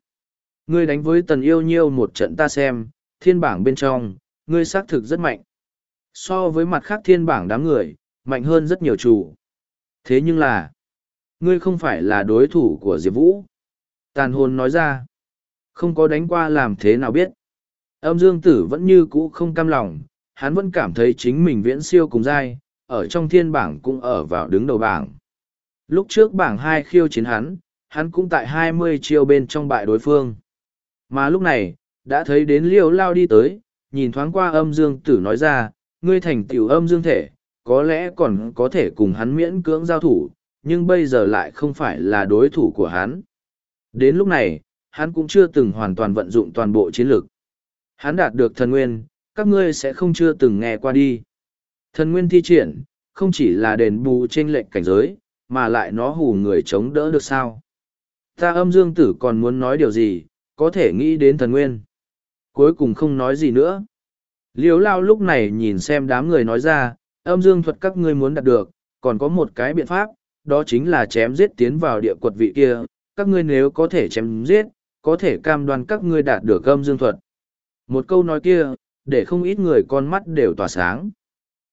Ngươi đánh với tần yêu nhiêu một trận ta xem, thiên bảng bên trong, ngươi xác thực rất mạnh. So với mặt khác thiên bảng đám người, mạnh hơn rất nhiều chủ. Thế nhưng là, ngươi không phải là đối thủ của Diệp Vũ. Tàn hồn nói ra, không có đánh qua làm thế nào biết. Âm dương tử vẫn như cũ không cam lòng, hắn vẫn cảm thấy chính mình viễn siêu cùng dai, ở trong thiên bảng cũng ở vào đứng đầu bảng. Lúc trước bảng hai khiêu chiến hắn, hắn cũng tại hai mươi chiêu bên trong bại đối phương. Mà lúc này, đã thấy đến liêu lao đi tới, nhìn thoáng qua âm dương tử nói ra, ngươi thành tiểu âm dương thể, có lẽ còn có thể cùng hắn miễn cưỡng giao thủ, nhưng bây giờ lại không phải là đối thủ của hắn. Đến lúc này, hắn cũng chưa từng hoàn toàn vận dụng toàn bộ chiến lược. Hắn đạt được thần nguyên, các ngươi sẽ không chưa từng nghe qua đi. Thần nguyên thi triển, không chỉ là đền bù trên lệnh cảnh giới, mà lại nó hù người chống đỡ được sao. Ta âm dương tử còn muốn nói điều gì, có thể nghĩ đến thần nguyên. Cuối cùng không nói gì nữa. Liếu lao lúc này nhìn xem đám người nói ra, âm dương thuật các ngươi muốn đạt được, còn có một cái biện pháp, đó chính là chém giết tiến vào địa quật vị kia. Các ngươi nếu có thể chém giết, có thể cam đoan các ngươi đạt được âm dương thuật. Một câu nói kia, để không ít người con mắt đều tỏa sáng.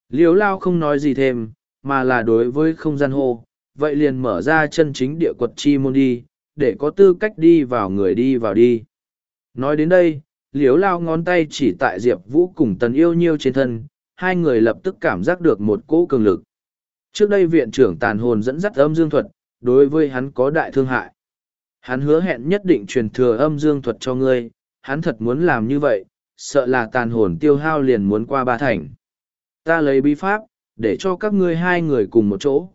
Liếu lao không nói gì thêm, mà là đối với không gian hô, vậy liền mở ra chân chính địa quật chi môn đi, để có tư cách đi vào người đi vào đi. Nói đến đây, liếu lao ngón tay chỉ tại diệp vũ cùng tần yêu nhiêu trên thân, hai người lập tức cảm giác được một cỗ cường lực. Trước đây viện trưởng tàn hồn dẫn dắt âm dương thuật, đối với hắn có đại thương hại. Hắn hứa hẹn nhất định truyền thừa âm dương thuật cho ngươi, hắn thật muốn làm như vậy, sợ là tàn hồn tiêu hao liền muốn qua ba thành. Ta lấy bí pháp, để cho các ngươi hai người cùng một chỗ.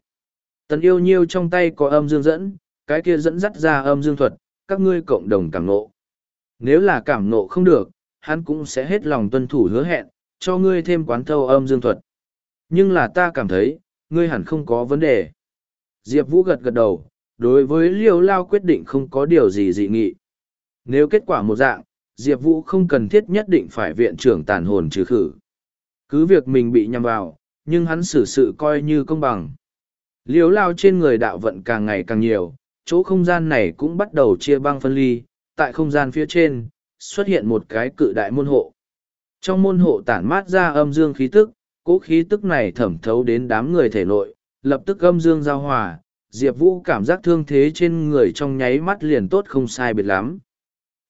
Tần yêu nhiêu trong tay có âm dương dẫn, cái kia dẫn dắt ra âm dương thuật, các ngươi cộng đồng cảm nộ nếu là cảm nộ không được, hắn cũng sẽ hết lòng tuân thủ hứa hẹn, cho ngươi thêm quán thâu âm dương thuật. Nhưng là ta cảm thấy, ngươi hẳn không có vấn đề. Diệp Vũ gật gật đầu, đối với liêu lao quyết định không có điều gì dị nghị. Nếu kết quả một dạng, Diệp Vũ không cần thiết nhất định phải viện trưởng tàn hồn trừ khử. Cứ việc mình bị nhầm vào, nhưng hắn xử sự coi như công bằng. Liêu lao trên người đạo vận càng ngày càng nhiều, chỗ không gian này cũng bắt đầu chia băng phân ly, tại không gian phía trên, xuất hiện một cái cự đại môn hộ. Trong môn hộ tản mát ra âm dương khí tức, cố khí tức này thẩm thấu đến đám người thể nội, lập tức âm dương giao hòa, Diệp Vũ cảm giác thương thế trên người trong nháy mắt liền tốt không sai biệt lắm.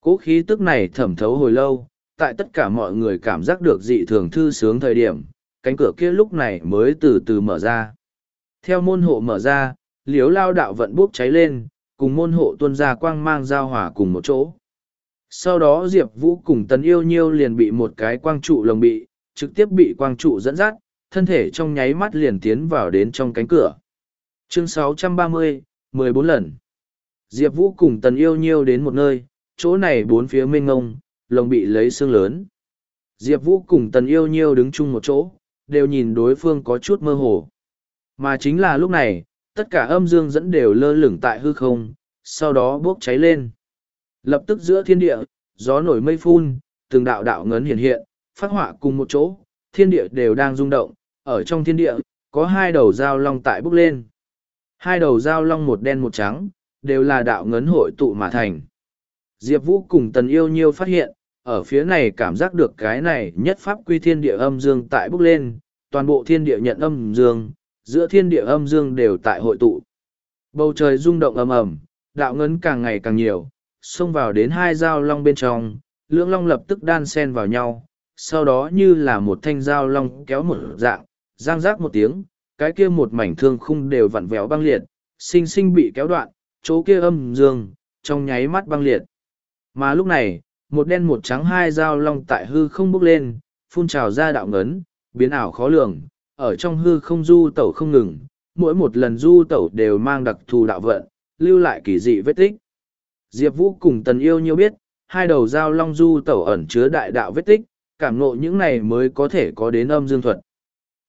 Cố khí tức này thẩm thấu hồi lâu, tại tất cả mọi người cảm giác được dị thường thư sướng thời điểm, cánh cửa kia lúc này mới từ từ mở ra. Theo môn hộ mở ra, liếu lao đạo vận bốc cháy lên, cùng môn hộ tuân ra quang mang giao hỏa cùng một chỗ. Sau đó Diệp Vũ cùng Tần Yêu Nhiêu liền bị một cái quang trụ lồng bị, trực tiếp bị quang trụ dẫn dắt, thân thể trong nháy mắt liền tiến vào đến trong cánh cửa. Chương 630, 14 lần. Diệp Vũ cùng Tần Yêu Nhiêu đến một nơi, chỗ này bốn phía mênh ngông, lồng bị lấy xương lớn. Diệp Vũ cùng Tần Yêu Nhiêu đứng chung một chỗ, đều nhìn đối phương có chút mơ hồ. Mà chính là lúc này, tất cả âm dương dẫn đều lơ lửng tại hư không, sau đó bốc cháy lên. Lập tức giữa thiên địa, gió nổi mây phun, từng đạo đạo ngấn hiện hiện, phát họa cùng một chỗ, thiên địa đều đang rung động, ở trong thiên địa, có hai đầu dao long tại bốc lên. Hai đầu dao long một đen một trắng, đều là đạo ngấn hội tụ mà thành. Diệp Vũ cùng Tần Yêu Nhiêu phát hiện, ở phía này cảm giác được cái này nhất pháp quy thiên địa âm dương tại bốc lên, toàn bộ thiên địa nhận âm dương, giữa thiên địa âm dương đều tại hội tụ. Bầu trời rung động ầm ầm, đạo ngấn càng ngày càng nhiều, xông vào đến hai dao long bên trong, lưỡng long lập tức đan xen vào nhau, sau đó như là một thanh dao long kéo một dạng, giang rác một tiếng, cái kia một mảnh thương khung đều vặn vẹo băng liệt, sinh sinh bị kéo đoạn, chỗ kia âm dương, trong nháy mắt băng liệt. Mà lúc này, một đen một trắng hai dao long tại hư không bốc lên, phun trào ra đạo ngấn, biến ảo khó lường, ở trong hư không du tẩu không ngừng, mỗi một lần du tẩu đều mang đặc thù đạo vận, lưu lại kỳ dị vết tích. Diệp Vũ cùng Tần Yêu Nhiêu biết, hai đầu dao long du tẩu ẩn chứa đại đạo vết tích, cảm ngộ những này mới có thể có đến âm dương thuật.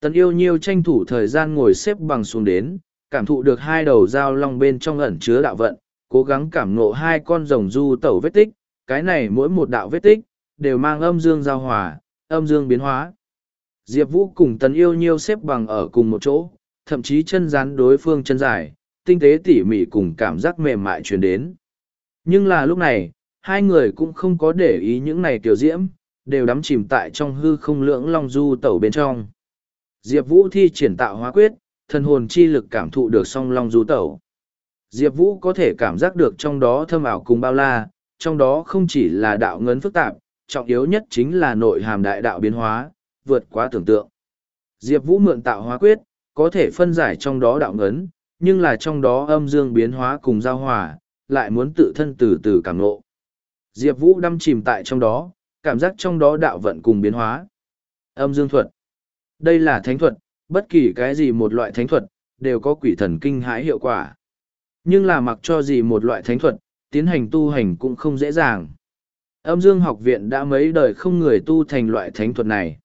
Tần Yêu Nhiêu tranh thủ thời gian ngồi xếp bằng xuống đến, cảm thụ được hai đầu dao long bên trong ẩn chứa đạo vận, cố gắng cảm ngộ hai con rồng du tẩu vết tích, cái này mỗi một đạo vết tích, đều mang âm dương giao hòa, âm dương biến hóa. Diệp Vũ cùng tần yêu nhiêu xếp bằng ở cùng một chỗ, thậm chí chân rán đối phương chân dài, tinh tế tỉ mỉ cùng cảm giác mềm mại truyền đến. Nhưng là lúc này, hai người cũng không có để ý những này tiểu diễm, đều đắm chìm tại trong hư không lưỡng long du tẩu bên trong. Diệp Vũ thi triển tạo hóa quyết, thần hồn chi lực cảm thụ được song long du tẩu. Diệp Vũ có thể cảm giác được trong đó thâm ảo cùng bao la, trong đó không chỉ là đạo ngấn phức tạp, trọng yếu nhất chính là nội hàm đại đạo biến hóa, vượt quá tưởng tượng. Diệp Vũ mượn tạo hóa quyết, có thể phân giải trong đó đạo ngấn, nhưng là trong đó âm dương biến hóa cùng giao hòa, lại muốn tự thân từ từ cảm ngộ. Diệp Vũ đâm chìm tại trong đó, cảm giác trong đó đạo vận cùng biến hóa. Âm dương thuật. Đây là thánh thuật, bất kỳ cái gì một loại thánh thuật, đều có quỷ thần kinh hãi hiệu quả. Nhưng là mặc cho gì một loại thánh thuật, tiến hành tu hành cũng không dễ dàng. Âm dương học viện đã mấy đời không người tu thành loại thánh thuật này.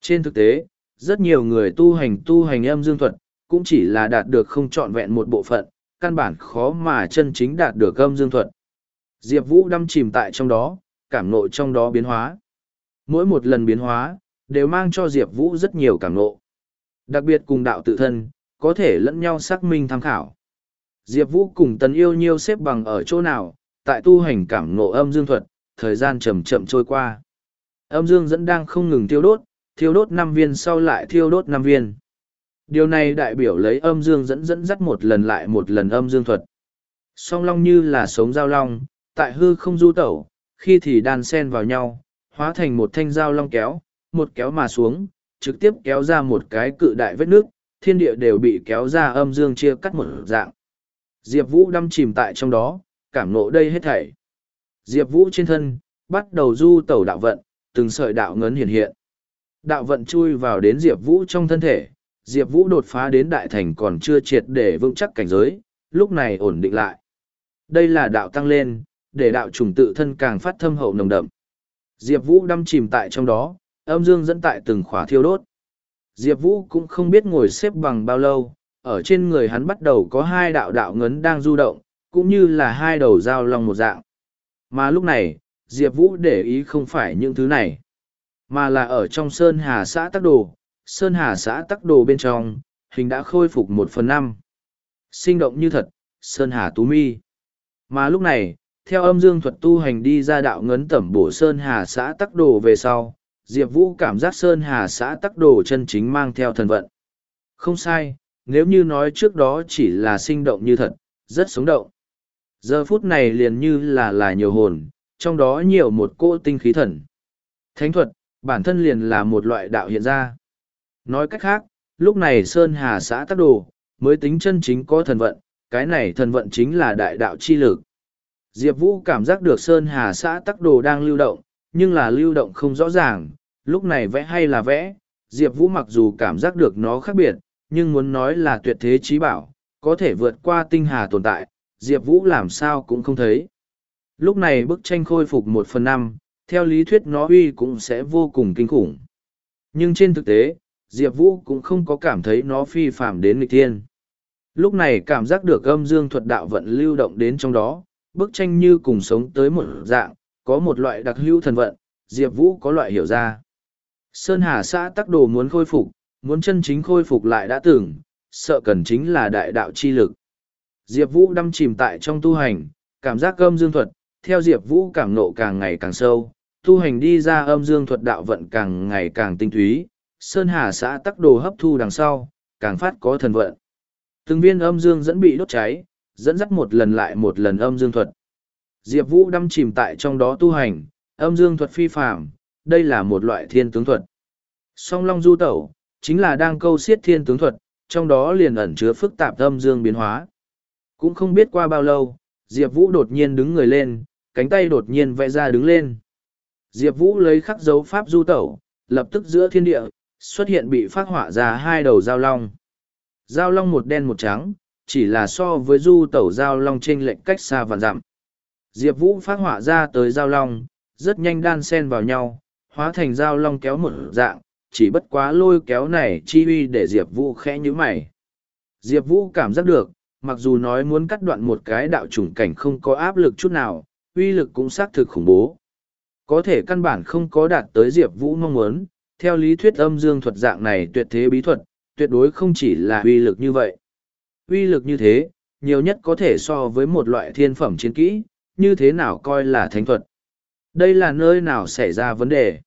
Trên thực tế, Rất nhiều người tu hành tu hành âm dương thuật, cũng chỉ là đạt được không trọn vẹn một bộ phận, căn bản khó mà chân chính đạt được âm dương thuật. Diệp Vũ đâm chìm tại trong đó, cảm nộ trong đó biến hóa. Mỗi một lần biến hóa, đều mang cho Diệp Vũ rất nhiều cảm nộ. Đặc biệt cùng đạo tự thân, có thể lẫn nhau xác minh tham khảo. Diệp Vũ cùng Tần Yêu Nhiêu xếp bằng ở chỗ nào, tại tu hành cảm ngộ âm dương thuật, thời gian chậm chậm trôi qua. Âm dương dẫn đang không ngừng tiêu đốt, thiêu đốt năm viên sau lại thiêu đốt năm viên. Điều này đại biểu lấy âm dương dẫn dẫn dắt một lần lại một lần âm dương thuật. Song long như là sống giao long, tại hư không du tẩu, khi thì đan sen vào nhau, hóa thành một thanh giao long kéo, một kéo mà xuống, trực tiếp kéo ra một cái cự đại vết nước, thiên địa đều bị kéo ra âm dương chia cắt một dạng. Diệp Vũ đâm chìm tại trong đó, cảm nộ đây hết thảy. Diệp Vũ trên thân, bắt đầu du tẩu đạo vận, từng sợi đạo ngấn hiện hiện. Đạo vận chui vào đến Diệp Vũ trong thân thể, Diệp Vũ đột phá đến đại thành còn chưa triệt để vững chắc cảnh giới, lúc này ổn định lại. Đây là đạo tăng lên, để đạo trùng tự thân càng phát thâm hậu nồng đậm. Diệp Vũ đâm chìm tại trong đó, âm dương dẫn tại từng khỏa thiêu đốt. Diệp Vũ cũng không biết ngồi xếp bằng bao lâu, ở trên người hắn bắt đầu có hai đạo đạo ngấn đang du động, cũng như là hai đầu dao long một dạng. Mà lúc này, Diệp Vũ để ý không phải những thứ này, mà là ở trong Sơn Hà xã Tắc Đồ. Sơn Hà xã Tắc Đồ bên trong, hình đã khôi phục một phần năm. Sinh động như thật, Sơn Hà Tú Mi. Mà lúc này, theo âm dương thuật tu hành đi ra đạo ngấn tẩm bổ Sơn Hà xã Tắc Đồ về sau, Diệp Vũ cảm giác Sơn Hà xã Tắc Đồ chân chính mang theo thần vận. Không sai, nếu như nói trước đó chỉ là sinh động như thật, rất sống động. Giờ phút này liền như là là nhiều hồn, trong đó nhiều một cỗ tinh khí thần. Thánh thuật, bản thân liền là một loại đạo hiện ra. Nói cách khác, lúc này Sơn Hà xã Tắc Đồ, mới tính chân chính có thần vận, cái này thần vận chính là đại đạo chi lực. Diệp Vũ cảm giác được Sơn Hà xã Tắc Đồ đang lưu động, nhưng là lưu động không rõ ràng, lúc này vẽ hay là vẽ, Diệp Vũ mặc dù cảm giác được nó khác biệt, nhưng muốn nói là tuyệt thế trí bảo, có thể vượt qua tinh hà tồn tại, Diệp Vũ làm sao cũng không thấy. Lúc này bức tranh khôi phục một phần năm, theo lý thuyết nó uy cũng sẽ vô cùng kinh khủng. Nhưng trên thực tế, Diệp Vũ cũng không có cảm thấy nó phi phạm đến nghịch thiên. Lúc này cảm giác được âm dương thuật đạo vận lưu động đến trong đó, bức tranh như cùng sống tới một dạng, có một loại đặc hữu thần vận, Diệp Vũ có loại hiểu ra. Sơn Hà xã tắc đồ muốn khôi phục, muốn chân chính khôi phục lại đã tưởng, sợ cần chính là đại đạo chi lực. Diệp Vũ đâm chìm tại trong tu hành, cảm giác âm dương thuật, theo Diệp Vũ cảm nộ càng ngày càng sâu, tu hành đi ra âm dương thuật đạo vận càng ngày càng tinh túy, Sơn Hà xã tắc đồ hấp thu đằng sau, càng phát có thần vận. Từng viên âm dương dẫn bị đốt cháy, dẫn dắt một lần lại một lần âm dương thuật. Diệp Vũ đâm chìm tại trong đó tu hành, âm dương thuật phi phạm, đây là một loại thiên tướng thuật. Song Long Du Tẩu, chính là đang câu xiết thiên tướng thuật, trong đó liền ẩn chứa phức tạp âm dương biến hóa. Cũng không biết qua bao lâu, Diệp Vũ đột nhiên đứng người lên, cánh tay đột nhiên vẽ ra đứng lên. Diệp Vũ lấy khắc dấu pháp du tẩu, lập tức giữa thiên địa, xuất hiện bị phát họa ra hai đầu giao long. Giao long một đen một trắng, chỉ là so với du tẩu giao long trên lệnh cách xa và dặm. Diệp Vũ phát họa ra tới giao long, rất nhanh đan xen vào nhau, hóa thành giao long kéo một dạng, chỉ bất quá lôi kéo này chi uy để Diệp Vũ khẽ như mày. Diệp Vũ cảm giác được, mặc dù nói muốn cắt đoạn một cái đạo chủng cảnh không có áp lực chút nào, uy lực cũng xác thực khủng bố. Có thể căn bản không có đạt tới Diệp Vũ mong muốn, theo lý thuyết âm dương thuật dạng này tuyệt thế bí thuật, tuyệt đối không chỉ là uy lực như vậy. Uy lực như thế, nhiều nhất có thể so với một loại thiên phẩm chiến kỹ, như thế nào coi là thánh thuật. Đây là nơi nào xảy ra vấn đề.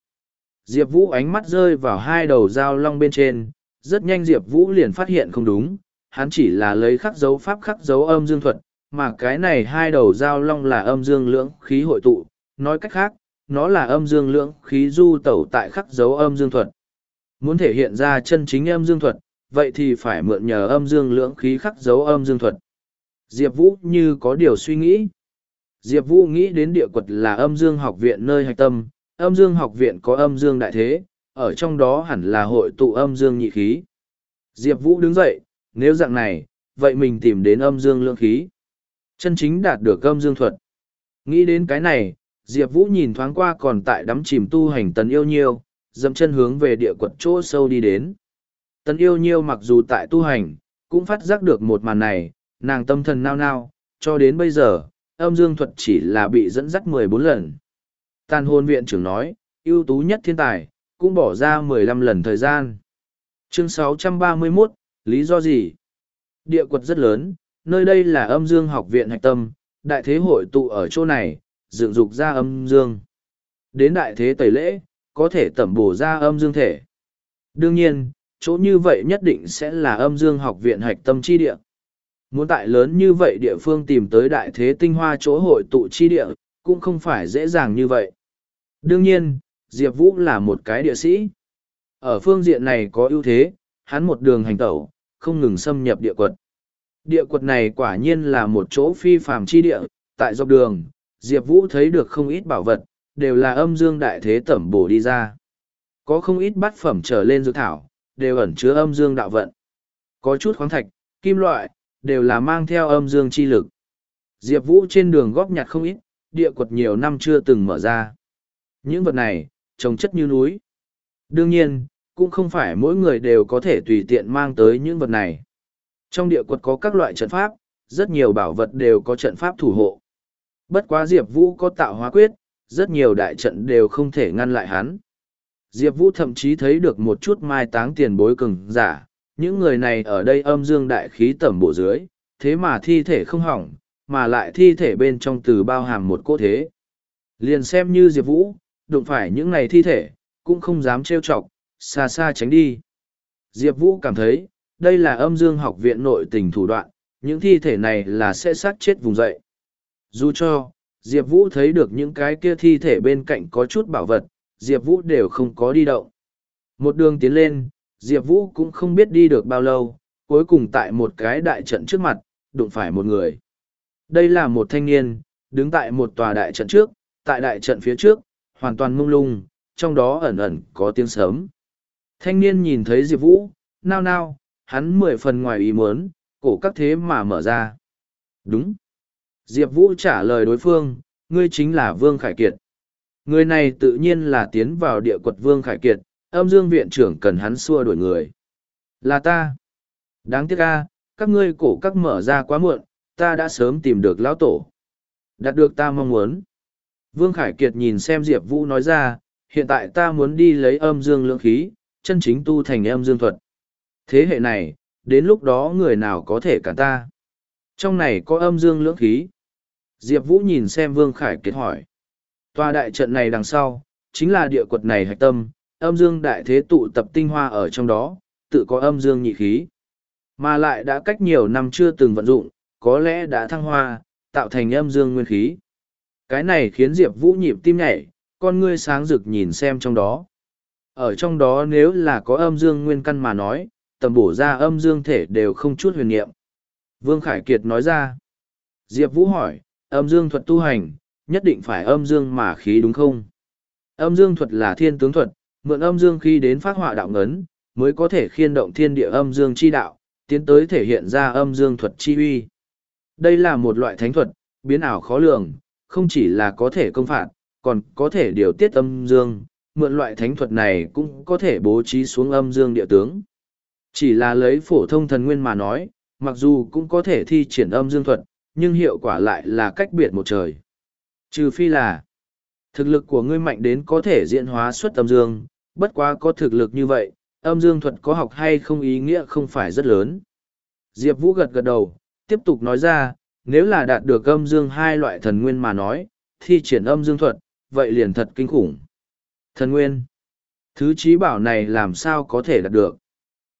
Diệp Vũ ánh mắt rơi vào hai đầu dao long bên trên, rất nhanh Diệp Vũ liền phát hiện không đúng, hắn chỉ là lấy khắc dấu pháp khắc dấu âm dương thuật, mà cái này hai đầu dao long là âm dương lưỡng khí hội tụ, nói cách khác, nó là âm dương lưỡng khí du tẩu tại khắc dấu âm dương thuật. Muốn thể hiện ra chân chính âm dương thuật, vậy thì phải mượn nhờ âm dương lưỡng khí khắc dấu âm dương thuật. Diệp Vũ như có điều suy nghĩ. Diệp Vũ nghĩ đến địa quật là âm dương học viện nơi hạch tâm, âm dương học viện có âm dương đại thế, ở trong đó hẳn là hội tụ âm dương nhị khí. Diệp Vũ đứng dậy, nếu dạng này, vậy mình tìm đến âm dương lương khí. Chân chính đạt được âm dương thuật. Nghĩ đến cái này, Diệp Vũ nhìn thoáng qua còn tại đắm chìm tu hành tần yêu nhiêu, dậm chân hướng về địa quật chỗ sâu đi đến. Tần yêu nhiêu mặc dù tại tu hành, cũng phát giác được một màn này, nàng tâm thần nao nao, cho đến bây giờ, âm dương thuật chỉ là bị dẫn dắt mười bốn lần. Tàn hôn viện trưởng nói, ưu tú nhất thiên tài, cũng bỏ ra mười lăm lần thời gian. Chương 631, lý do gì? Địa quật rất lớn, nơi đây là âm dương học viện hạch tâm, đại thế hội tụ ở chỗ này, dựng dục ra âm dương. Đến đại thế tẩy lễ, có thể tẩm bổ ra âm dương thể. Đương nhiên, chỗ như vậy nhất định sẽ là âm dương học viện hạch tâm chi địa. Muốn tại lớn như vậy địa phương tìm tới đại thế tinh hoa chỗ hội tụ chi địa, cũng không phải dễ dàng như vậy. Đương nhiên, Diệp Vũ là một cái địa sĩ. Ở phương diện này có ưu thế, hắn một đường hành tẩu, không ngừng xâm nhập địa quật. Địa quật này quả nhiên là một chỗ phi phàm chi địa, tại dọc đường, Diệp Vũ thấy được không ít bảo vật, đều là âm dương đại thế tẩm bổ đi ra. Có không ít bát phẩm trở lên dược thảo, đều ẩn chứa âm dương đạo vận. Có chút khoáng thạch, kim loại, đều là mang theo âm dương chi lực. Diệp Vũ trên đường góp nhặt không ít, địa quật nhiều năm chưa từng mở ra. Những vật này, trồng chất như núi. Đương nhiên, cũng không phải mỗi người đều có thể tùy tiện mang tới những vật này. Trong địa quật có các loại trận pháp, rất nhiều bảo vật đều có trận pháp thủ hộ. Bất quá Diệp Vũ có tạo hóa quyết, rất nhiều đại trận đều không thể ngăn lại hắn. Diệp Vũ thậm chí thấy được một chút mai táng tiền bối cường giả, những người này ở đây âm dương đại khí tẩm bộ dưới, thế mà thi thể không hỏng, mà lại thi thể bên trong từ bao hàm một cỗ thế. Liền xem như Diệp Vũ, đụng phải những này thi thể, cũng không dám trêu chọc, xa xa tránh đi. Diệp Vũ cảm thấy, đây là âm dương học viện nội tình thủ đoạn, những thi thể này là sẽ sát chết vùng dậy. Dù cho, Diệp Vũ thấy được những cái kia thi thể bên cạnh có chút bảo vật, Diệp Vũ đều không có đi động. Một đường tiến lên, Diệp Vũ cũng không biết đi được bao lâu, cuối cùng tại một cái đại trận trước mặt, đụng phải một người. Đây là một thanh niên, đứng tại một tòa đại trận trước, tại đại trận phía trước, hoàn toàn mông lung, trong đó ẩn ẩn có tiếng sớm. Thanh niên nhìn thấy Diệp Vũ, nao nao, hắn mười phần ngoài ý muốn, cổ các thế mà mở ra. Đúng. Diệp Vũ trả lời đối phương, ngươi chính là Vương Khải Kiệt. Người này tự nhiên là tiến vào địa quật Vương Khải Kiệt, âm dương viện trưởng cần hắn xua đuổi người. Là ta. Đáng tiếc a, các ngươi cổ các mở ra quá muộn, ta đã sớm tìm được lão tổ. Đạt được ta mong muốn. Vương Khải Kiệt nhìn xem Diệp Vũ nói ra, hiện tại ta muốn đi lấy âm dương lượng khí, chân chính tu thành âm dương thuật. Thế hệ này, đến lúc đó người nào có thể cả ta? Trong này có âm dương lưỡng khí. Diệp Vũ nhìn xem Vương Khải Kiệt hỏi. Tòa đại trận này đằng sau, chính là địa quật này hạch tâm, âm dương đại thế tụ tập tinh hoa ở trong đó, tự có âm dương nhị khí. Mà lại đã cách nhiều năm chưa từng vận dụng, có lẽ đã thăng hoa, tạo thành âm dương nguyên khí. Cái này khiến Diệp Vũ nhịp tim nhảy, con ngươi sáng rực nhìn xem trong đó. Ở trong đó nếu là có âm dương nguyên căn mà nói, tầm bổ ra âm dương thể đều không chút huyền niệm. Vương Khải Kiệt nói ra. Diệp Vũ hỏi, âm dương thuật tu hành, nhất định phải âm dương mà khí đúng không? Âm dương thuật là thiên tướng thuật, mượn âm dương khi đến phát họa đạo ngấn, mới có thể khiên động thiên địa âm dương chi đạo, tiến tới thể hiện ra âm dương thuật chi uy. Đây là một loại thánh thuật, biến ảo khó lường, không chỉ là có thể công phạt, còn có thể điều tiết âm dương, mượn loại thánh thuật này cũng có thể bố trí xuống âm dương địa tướng. Chỉ là lấy phổ thông thần nguyên mà nói, mặc dù cũng có thể thi triển âm dương thuật, nhưng hiệu quả lại là cách biệt một trời. Trừ phi là, thực lực của ngươi mạnh đến có thể diễn hóa xuất âm dương, bất quá có thực lực như vậy, âm dương thuật có học hay không ý nghĩa không phải rất lớn. Diệp Vũ gật gật đầu, tiếp tục nói ra, nếu là đạt được âm dương hai loại thần nguyên mà nói, thi triển âm dương thuật, vậy liền thật kinh khủng. Thần nguyên. Thứ trí bảo này làm sao có thể đạt được.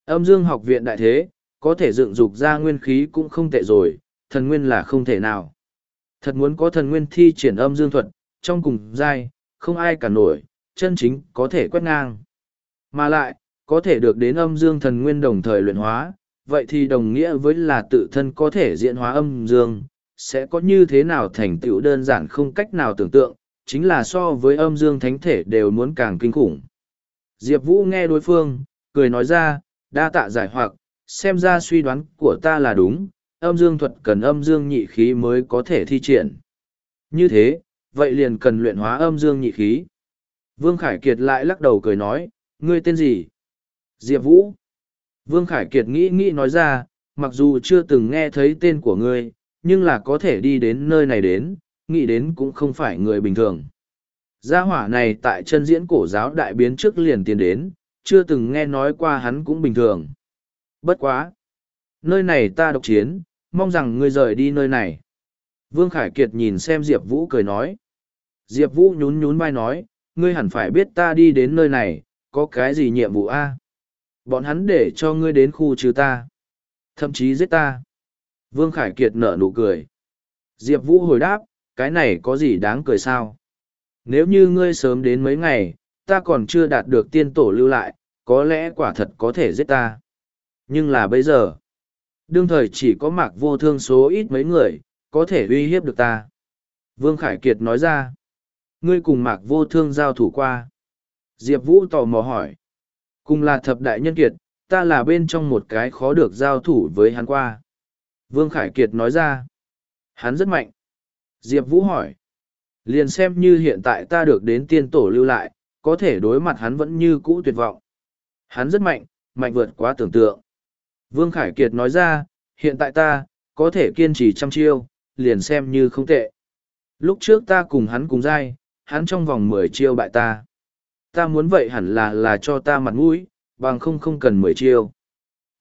Âm dương học viện đại thế, có thể dựng dục ra nguyên khí cũng không tệ rồi, thần nguyên là không thể nào. Thật muốn có thần nguyên thi triển âm dương thuật, trong cùng giai, không ai cả nổi, chân chính có thể quét ngang. Mà lại, có thể được đến âm dương thần nguyên đồng thời luyện hóa, vậy thì đồng nghĩa với là tự thân có thể diễn hóa âm dương, sẽ có như thế nào thành tựu đơn giản không cách nào tưởng tượng, chính là so với âm dương thánh thể đều muốn càng kinh khủng. Diệp Vũ nghe đối phương, cười nói ra, đa tạ giải hoặc, xem ra suy đoán của ta là đúng, âm dương thuật cần âm dương nhị khí mới có thể thi triển. Như thế, vậy liền cần luyện hóa âm dương nhị khí. Vương Khải Kiệt lại lắc đầu cười nói, ngươi tên gì? Diệp Vũ. Vương Khải Kiệt nghĩ nghĩ nói ra, mặc dù chưa từng nghe thấy tên của ngươi, nhưng là có thể đi đến nơi này đến, nghĩ đến cũng không phải người bình thường. Gia hỏa này tại chân diễn cổ giáo đại biến trước liền tiến đến, chưa từng nghe nói qua hắn cũng bình thường. Bất quá! Nơi này ta độc chiến, mong rằng ngươi rời đi nơi này. Vương Khải Kiệt nhìn xem Diệp Vũ cười nói. Diệp Vũ nhún nhún vai nói, ngươi hẳn phải biết ta đi đến nơi này, có cái gì nhiệm vụ a Bọn hắn để cho ngươi đến khu trừ ta. Thậm chí giết ta. Vương Khải Kiệt nở nụ cười. Diệp Vũ hồi đáp, cái này có gì đáng cười sao? Nếu như ngươi sớm đến mấy ngày, ta còn chưa đạt được tiên tổ lưu lại, có lẽ quả thật có thể giết ta. Nhưng là bây giờ, đương thời chỉ có mạc vô thương số ít mấy người, có thể uy hiếp được ta. Vương Khải Kiệt nói ra, ngươi cùng mạc vô thương giao thủ qua. Diệp Vũ tò mò hỏi, cùng là thập đại nhân kiệt, ta là bên trong một cái khó được giao thủ với hắn qua. Vương Khải Kiệt nói ra, hắn rất mạnh. Diệp Vũ hỏi, liền xem như hiện tại ta được đến tiên tổ lưu lại, có thể đối mặt hắn vẫn như cũ tuyệt vọng. Hắn rất mạnh, mạnh vượt quá tưởng tượng. Vương Khải Kiệt nói ra, hiện tại ta, có thể kiên trì trăm chiêu, liền xem như không tệ. Lúc trước ta cùng hắn cùng dai, hắn trong vòng mười chiêu bại ta. Ta muốn vậy hẳn là là cho ta mặt mũi, bằng không không cần mười chiêu.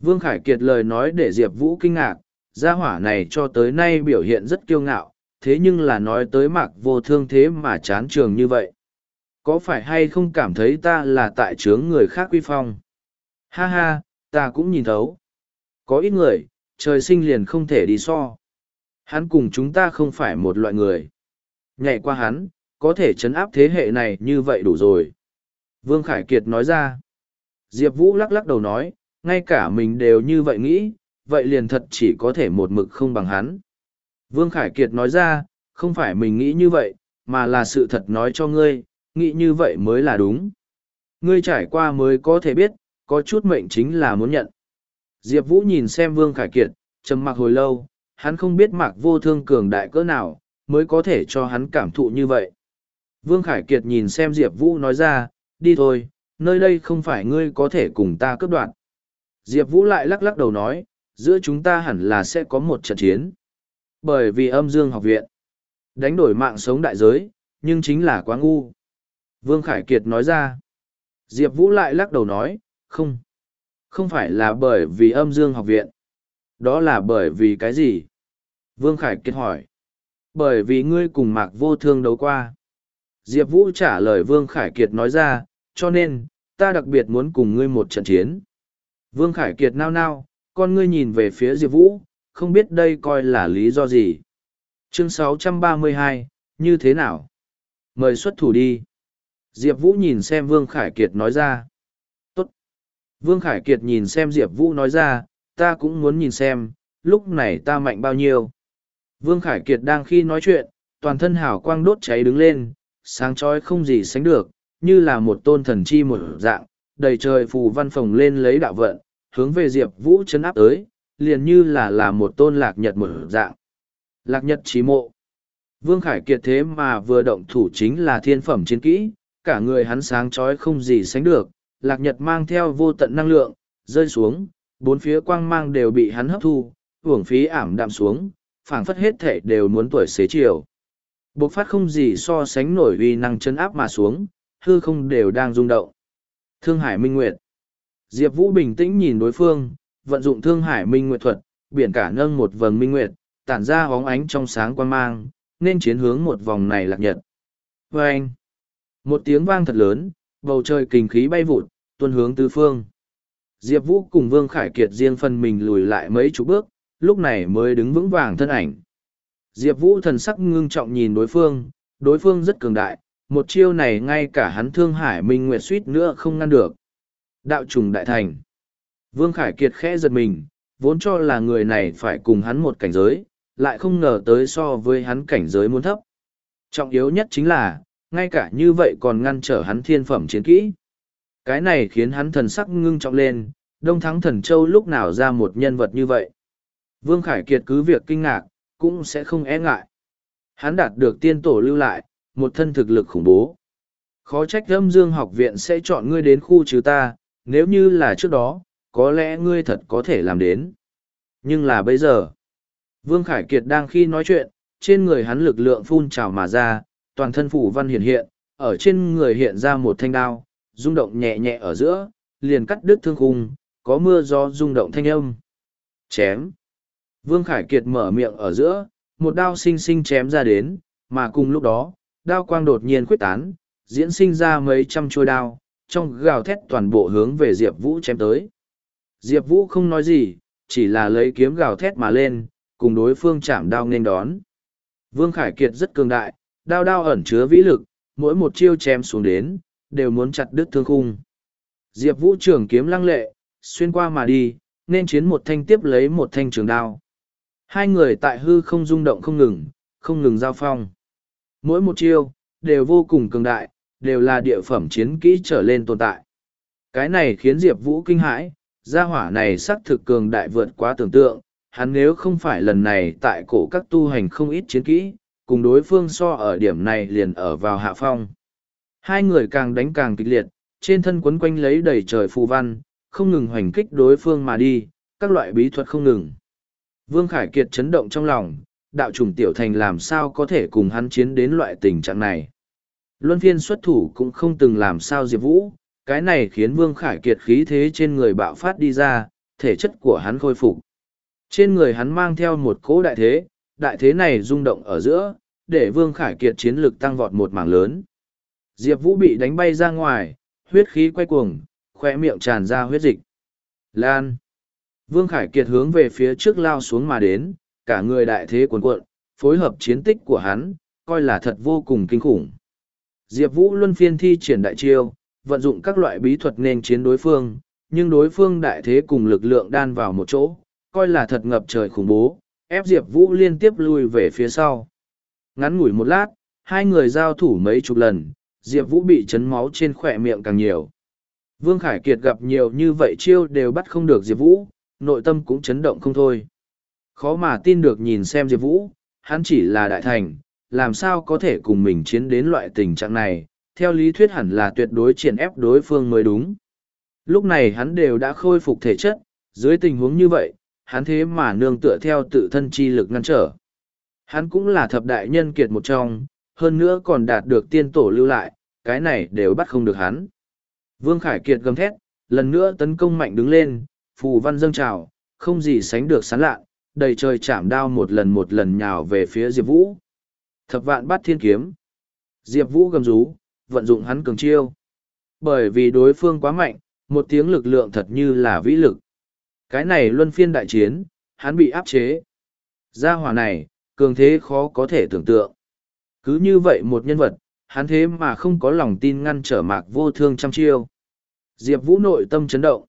Vương Khải Kiệt lời nói để Diệp Vũ kinh ngạc, gia hỏa này cho tới nay biểu hiện rất kiêu ngạo, thế nhưng là nói tới mạc vô thương thế mà chán trường như vậy. Có phải hay không cảm thấy ta là tại trướng người khác quy phong? Ha ha, ta cũng nhìn thấu. Có ít người, trời sinh liền không thể đi so. Hắn cùng chúng ta không phải một loại người. Nhảy qua hắn, có thể chấn áp thế hệ này như vậy đủ rồi. Vương Khải Kiệt nói ra. Diệp Vũ lắc lắc đầu nói, ngay cả mình đều như vậy nghĩ, vậy liền thật chỉ có thể một mực không bằng hắn. Vương Khải Kiệt nói ra, không phải mình nghĩ như vậy, mà là sự thật nói cho ngươi, nghĩ như vậy mới là đúng. Ngươi trải qua mới có thể biết, có chút mệnh chính là muốn nhận. Diệp Vũ nhìn xem Vương Khải Kiệt, trầm mặc hồi lâu, hắn không biết mạc vô thương cường đại cỡ nào, mới có thể cho hắn cảm thụ như vậy. Vương Khải Kiệt nhìn xem Diệp Vũ nói ra, đi thôi, nơi đây không phải ngươi có thể cùng ta cướp đoạn. Diệp Vũ lại lắc lắc đầu nói, giữa chúng ta hẳn là sẽ có một trận chiến. Bởi vì âm dương học viện, đánh đổi mạng sống đại giới, nhưng chính là quá ngu. Vương Khải Kiệt nói ra. Diệp Vũ lại lắc đầu nói, không. Không phải là bởi vì âm dương học viện. Đó là bởi vì cái gì? Vương Khải Kiệt hỏi. Bởi vì ngươi cùng Mạc Vô Thương đấu qua. Diệp Vũ trả lời Vương Khải Kiệt nói ra, cho nên, ta đặc biệt muốn cùng ngươi một trận chiến. Vương Khải Kiệt nao nao, con ngươi nhìn về phía Diệp Vũ, không biết đây coi là lý do gì. Chương 632, như thế nào? Mời xuất thủ đi. Diệp Vũ nhìn xem Vương Khải Kiệt nói ra. Vương Khải Kiệt nhìn xem Diệp Vũ nói ra, ta cũng muốn nhìn xem, lúc này ta mạnh bao nhiêu. Vương Khải Kiệt đang khi nói chuyện, toàn thân hào quang đốt cháy đứng lên, sáng chói không gì sánh được, như là một tôn thần chi một dạng, đầy trời phù văn phồng lên lấy đạo vận, hướng về Diệp Vũ chấn áp tới, liền như là là một tôn lạc nhật một dạng. Lạc nhật trí mộ. Vương Khải Kiệt thế mà vừa động thủ chính là thiên phẩm chiến kỹ, cả người hắn sáng chói không gì sánh được, lạc nhật mang theo vô tận năng lượng, rơi xuống, bốn phía quang mang đều bị hắn hấp thu, hưởng phí ảm đạm xuống, phảng phất hết thể đều muốn tuổi xế chiều. Bộc phát không gì so sánh nổi uy năng chân áp mà xuống, hư không đều đang rung động. Thương Hải Minh Nguyệt Diệp Vũ bình tĩnh nhìn đối phương, vận dụng Thương Hải Minh Nguyệt thuật, biển cả nâng một vầng minh nguyệt, tản ra hóng ánh trong sáng quan mang, nên chiến hướng một vòng này lạc nhật. Vâng! một tiếng vang thật lớn, bầu trời kinh khí bay vụt, tuôn hướng tứ phương. Diệp Vũ cùng Vương Khải Kiệt riêng phần mình lùi lại mấy chục bước, lúc này mới đứng vững vàng thân ảnh. Diệp Vũ thần sắc ngưng trọng nhìn đối phương, đối phương rất cường đại, một chiêu này ngay cả hắn thương hải minh nguyệt suýt nữa không ngăn được. Đạo trùng đại thành. Vương Khải Kiệt khẽ giật mình, vốn cho là người này phải cùng hắn một cảnh giới, lại không ngờ tới so với hắn cảnh giới muốn thấp. Trọng yếu nhất chính là, ngay cả như vậy còn ngăn trở hắn thiên phẩm chiến kỹ. Cái này khiến hắn thần sắc ngưng trọng lên, Đông Thắng Thần Châu lúc nào ra một nhân vật như vậy. Vương Khải Kiệt cứ việc kinh ngạc, cũng sẽ không e ngại. Hắn đạt được tiên tổ lưu lại, một thân thực lực khủng bố. Khó trách âm dương học viện sẽ chọn ngươi đến khu trừ ta, nếu như là trước đó, có lẽ ngươi thật có thể làm đến. Nhưng là bây giờ, Vương Khải Kiệt đang khi nói chuyện, trên người hắn lực lượng phun trào mà ra, toàn thân phủ văn hiện hiện, ở trên người hiện ra một thanh đao, rung động nhẹ nhẹ ở giữa, liền cắt đứt thương khung, có mưa gió rung động thanh âm. Chém. Vương Khải Kiệt mở miệng ở giữa, một đao xinh xinh chém ra đến, mà cùng lúc đó, đao quang đột nhiên khuyết tán, diễn sinh ra mấy trăm trôi đao, trong gào thét toàn bộ hướng về Diệp Vũ chém tới. Diệp Vũ không nói gì, chỉ là lấy kiếm gào thét mà lên, cùng đối phương chạm đao nên đón. Vương Khải Kiệt rất cường đại, đao đao ẩn chứa vĩ lực, mỗi một chiêu chém xuống đến, đều muốn chặt đứt thương khung. Diệp Vũ trường kiếm lăng lệ, xuyên qua mà đi, nên chiến một thanh tiếp lấy một thanh trường đao. Hai người tại hư không rung động không ngừng, không ngừng giao phong. Mỗi một chiêu, đều vô cùng cường đại, đều là địa phẩm chiến kỹ trở lên tồn tại. Cái này khiến Diệp Vũ kinh hãi, gia hỏa này sắc thực cường đại vượt quá tưởng tượng, hắn nếu không phải lần này tại cổ các tu hành không ít chiến kỹ, cùng đối phương so ở điểm này liền ở vào hạ phong. Hai người càng đánh càng kịch liệt, trên thân quấn quanh lấy đầy trời phù văn, không ngừng hoành kích đối phương mà đi, các loại bí thuật không ngừng. Vương Khải Kiệt chấn động trong lòng, đạo trùng tiểu thành làm sao có thể cùng hắn chiến đến loại tình trạng này. Luân phiên xuất thủ cũng không từng làm sao Diệp Vũ, cái này khiến Vương Khải Kiệt khí thế trên người bạo phát đi ra, thể chất của hắn khôi phục. Trên người hắn mang theo một cỗ đại thế, đại thế này rung động ở giữa, để Vương Khải Kiệt chiến lực tăng vọt một mảng lớn. Diệp Vũ bị đánh bay ra ngoài, huyết khí quay cuồng, khỏe miệng tràn ra huyết dịch. Lan! Vương Khải Kiệt hướng về phía trước lao xuống mà đến, cả người đại thế cuồn cuộn, phối hợp chiến tích của hắn, coi là thật vô cùng kinh khủng. Diệp Vũ luân phiên thi triển đại chiêu, vận dụng các loại bí thuật nên chiến đối phương, nhưng đối phương đại thế cùng lực lượng đan vào một chỗ, coi là thật ngập trời khủng bố, ép Diệp Vũ liên tiếp lui về phía sau. Ngắn ngủi một lát, hai người giao thủ mấy chục lần, Diệp Vũ bị chấn máu trên khỏe miệng càng nhiều. Vương Khải Kiệt gặp nhiều như vậy chiêu đều bắt không được Diệp Vũ, nội tâm cũng chấn động không thôi. Khó mà tin được nhìn xem Diệp Vũ, hắn chỉ là đại thành, làm sao có thể cùng mình chiến đến loại tình trạng này, theo lý thuyết hẳn là tuyệt đối triển ép đối phương mới đúng. Lúc này hắn đều đã khôi phục thể chất, dưới tình huống như vậy, hắn thế mà nương tựa theo tự thân chi lực ngăn trở. Hắn cũng là thập đại nhân kiệt một trong, hơn nữa còn đạt được tiên tổ lưu lại, cái này đều bắt không được hắn. Vương Khải Kiệt gầm thét, lần nữa tấn công mạnh đứng lên, phù văn dâng trào, không gì sánh được sán lạ, đầy trời chạm đao một lần một lần nhào về phía Diệp Vũ. Thập vạn bắt thiên kiếm. Diệp Vũ gầm rú, vận dụng hắn cường chiêu. Bởi vì đối phương quá mạnh, một tiếng lực lượng thật như là vĩ lực. Cái này luân phiên đại chiến, hắn bị áp chế. Gia hỏa này, cường thế khó có thể tưởng tượng. Cứ như vậy một nhân vật, hắn thế mà không có lòng tin ngăn trở mạc vô thương trăm chiêu. Diệp Vũ nội tâm chấn động.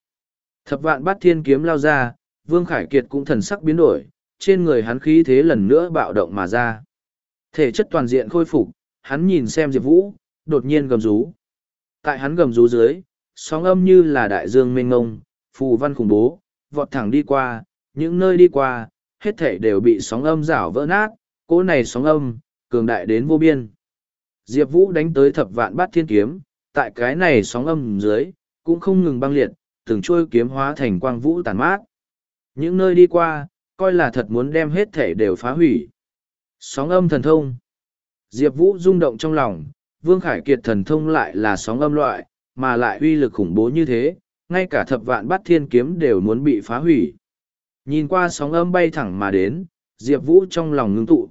Thập vạn bát thiên kiếm lao ra, Vương Khải Kiệt cũng thần sắc biến đổi, trên người hắn khí thế lần nữa bạo động mà ra. Thể chất toàn diện khôi phục, hắn nhìn xem Diệp Vũ, đột nhiên gầm rú. Tại hắn gầm rú dưới, sóng âm như là đại dương mênh ngông, phù văn khủng bố, vọt thẳng đi qua, những nơi đi qua, hết thể đều bị sóng âm rảo vỡ nát, cỗ này sóng âm, cường đại đến vô biên. Diệp Vũ đánh tới thập vạn bát thiên kiếm, tại cái này sóng âm dưới, cũng không ngừng băng liệt, từng trôi kiếm hóa thành quang vũ tàn mát. Những nơi đi qua, coi là thật muốn đem hết thể đều phá hủy. Sóng âm thần thông. Diệp Vũ rung động trong lòng, Vương Khải Kiệt thần thông lại là sóng âm loại, mà lại uy lực khủng bố như thế, ngay cả thập vạn bát thiên kiếm đều muốn bị phá hủy. Nhìn qua sóng âm bay thẳng mà đến, Diệp Vũ trong lòng ngưng tụ.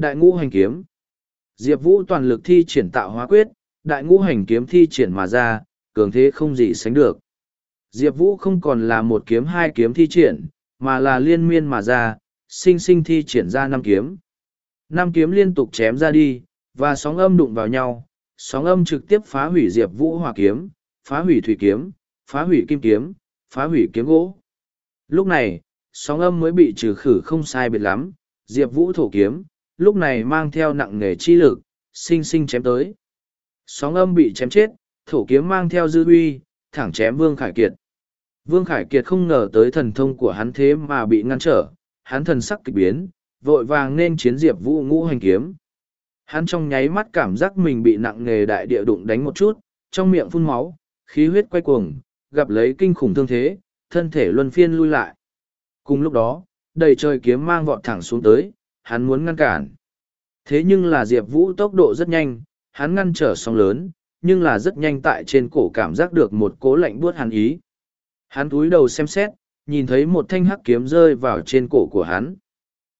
Đại ngũ hành kiếm. Diệp Vũ toàn lực thi triển tạo hóa quyết, đại ngũ hành kiếm thi triển mà ra, cường thế không gì sánh được. Diệp Vũ không còn là một kiếm hai kiếm thi triển, mà là liên miên mà ra, sinh sinh thi triển ra năm kiếm. Năm kiếm liên tục chém ra đi, và sóng âm đụng vào nhau, sóng âm trực tiếp phá hủy Diệp Vũ hỏa kiếm, phá hủy thủy kiếm, phá hủy kim kiếm, phá hủy kiếm gỗ. Lúc này, sóng âm mới bị trừ khử không sai biệt lắm, Diệp Vũ thổ kiếm, lúc này mang theo nặng nghề chi lực, sinh sinh chém tới. Sóng âm bị chém chết, thổ kiếm mang theo dư uy, thẳng chém Vương Khải Kiệt. Vương Khải Kiệt không ngờ tới thần thông của hắn thế mà bị ngăn trở, hắn thần sắc kịch biến, vội vàng nên chiến Diệp Vũ ngũ hành kiếm. Hắn trong nháy mắt cảm giác mình bị nặng nghề đại địa đụng đánh một chút, trong miệng phun máu, khí huyết quay cuồng, gặp lấy kinh khủng thương thế, thân thể luân phiên lui lại. Cùng lúc đó, đầy trời kiếm mang vọt thẳng xuống tới, hắn muốn ngăn cản. Thế nhưng là Diệp Vũ tốc độ rất nhanh, hắn ngăn trở sóng lớn, nhưng là rất nhanh tại trên cổ cảm giác được một cố lạnh buốt hắn ý. Hắn túi đầu xem xét, nhìn thấy một thanh hắc kiếm rơi vào trên cổ của hắn.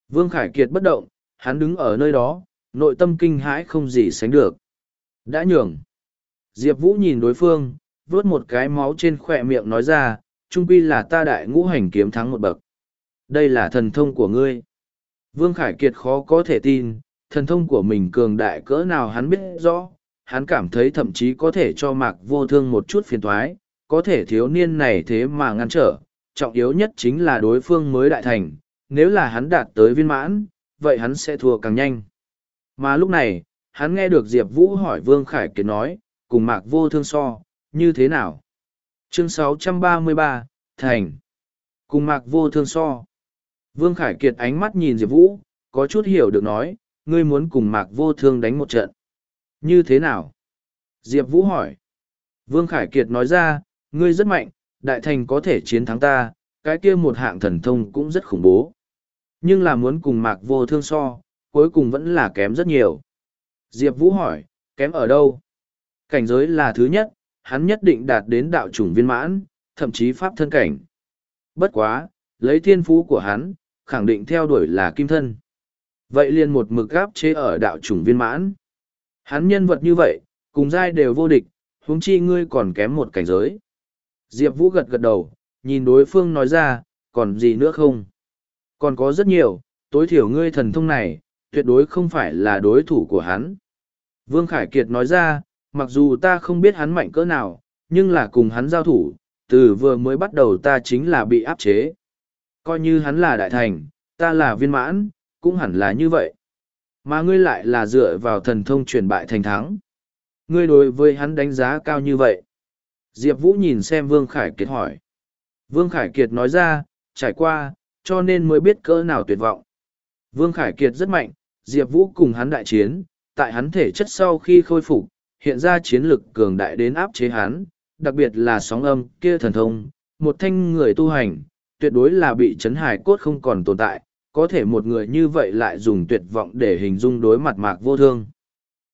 Vương Khải Kiệt bất động, hắn đứng ở nơi đó, nội tâm kinh hãi không gì sánh được. Đã nhường. Diệp Vũ nhìn đối phương, vớt một cái máu trên khỏe miệng nói ra, trung quy là ta đại ngũ hành kiếm thắng một bậc. Đây là thần thông của ngươi. Vương Khải Kiệt khó có thể tin, thần thông của mình cường đại cỡ nào hắn biết rõ, hắn cảm thấy thậm chí có thể cho mạc vô thương một chút phiền thoái, có thể thiếu niên này thế mà ngăn trở, trọng yếu nhất chính là đối phương mới đại thành, nếu là hắn đạt tới viên mãn, vậy hắn sẽ thua càng nhanh. Mà lúc này, hắn nghe được Diệp Vũ hỏi Vương Khải Kiệt nói, cùng mạc vô thương so, như thế nào? Chương 633, Thành. Cùng mạc vô thương so. Vương Khải Kiệt ánh mắt nhìn Diệp Vũ, có chút hiểu được nói, ngươi muốn cùng mạc vô thương đánh một trận. Như thế nào? Diệp Vũ hỏi. Vương Khải Kiệt nói ra, ngươi rất mạnh, đại thành có thể chiến thắng ta, cái kia một hạng thần thông cũng rất khủng bố. Nhưng là muốn cùng mạc vô thương so, cuối cùng vẫn là kém rất nhiều. Diệp Vũ hỏi, kém ở đâu? Cảnh giới là thứ nhất, hắn nhất định đạt đến đạo chủng viên mãn, thậm chí pháp thân cảnh. Bất quá, lấy thiên phú của hắn, khẳng định theo đuổi là kim thân. Vậy liền một mực gáp chế ở đạo chủng viên mãn. Hắn nhân vật như vậy, cùng giai đều vô địch, huống chi ngươi còn kém một cảnh giới. Diệp Vũ gật gật đầu, nhìn đối phương nói ra, còn gì nữa không? Còn có rất nhiều, tối thiểu ngươi thần thông này, tuyệt đối không phải là đối thủ của hắn. Vương Khải Kiệt nói ra, mặc dù ta không biết hắn mạnh cỡ nào, nhưng là cùng hắn giao thủ, từ vừa mới bắt đầu ta chính là bị áp chế. Coi như hắn là đại thành, ta là viên mãn, cũng hẳn là như vậy. Mà ngươi lại là dựa vào thần thông truyền bại thành thắng. Ngươi đối với hắn đánh giá cao như vậy. Diệp Vũ nhìn xem Vương Khải Kiệt hỏi. Vương Khải Kiệt nói ra, trải qua, cho nên mới biết cỡ nào tuyệt vọng. Vương Khải Kiệt rất mạnh, Diệp Vũ cùng hắn đại chiến, tại hắn thể chất sau khi khôi phục, hiện ra chiến lực cường đại đến áp chế hắn, đặc biệt là sóng âm kia thần thông, một thanh người tu hành, tuyệt đối là bị chấn hài cốt không còn tồn tại, có thể một người như vậy lại dùng tuyệt vọng để hình dung đối mặt mạc vô thương.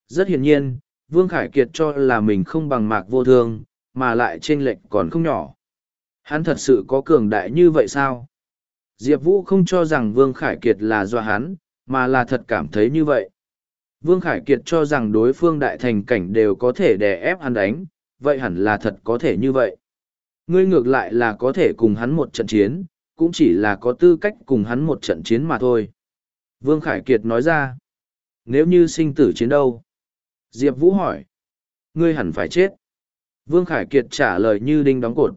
Rất hiển nhiên, Vương Khải Kiệt cho là mình không bằng mạc vô thương, mà lại trên lệch còn không nhỏ. Hắn thật sự có cường đại như vậy sao? Diệp Vũ không cho rằng Vương Khải Kiệt là do hắn, mà là thật cảm thấy như vậy. Vương Khải Kiệt cho rằng đối phương đại thành cảnh đều có thể đè ép hắn đánh, vậy hẳn là thật có thể như vậy. Ngươi ngược lại là có thể cùng hắn một trận chiến, cũng chỉ là có tư cách cùng hắn một trận chiến mà thôi. Vương Khải Kiệt nói ra, nếu như sinh tử chiến đâu? Diệp Vũ hỏi, ngươi hẳn phải chết. Vương Khải Kiệt trả lời như đinh đóng cột.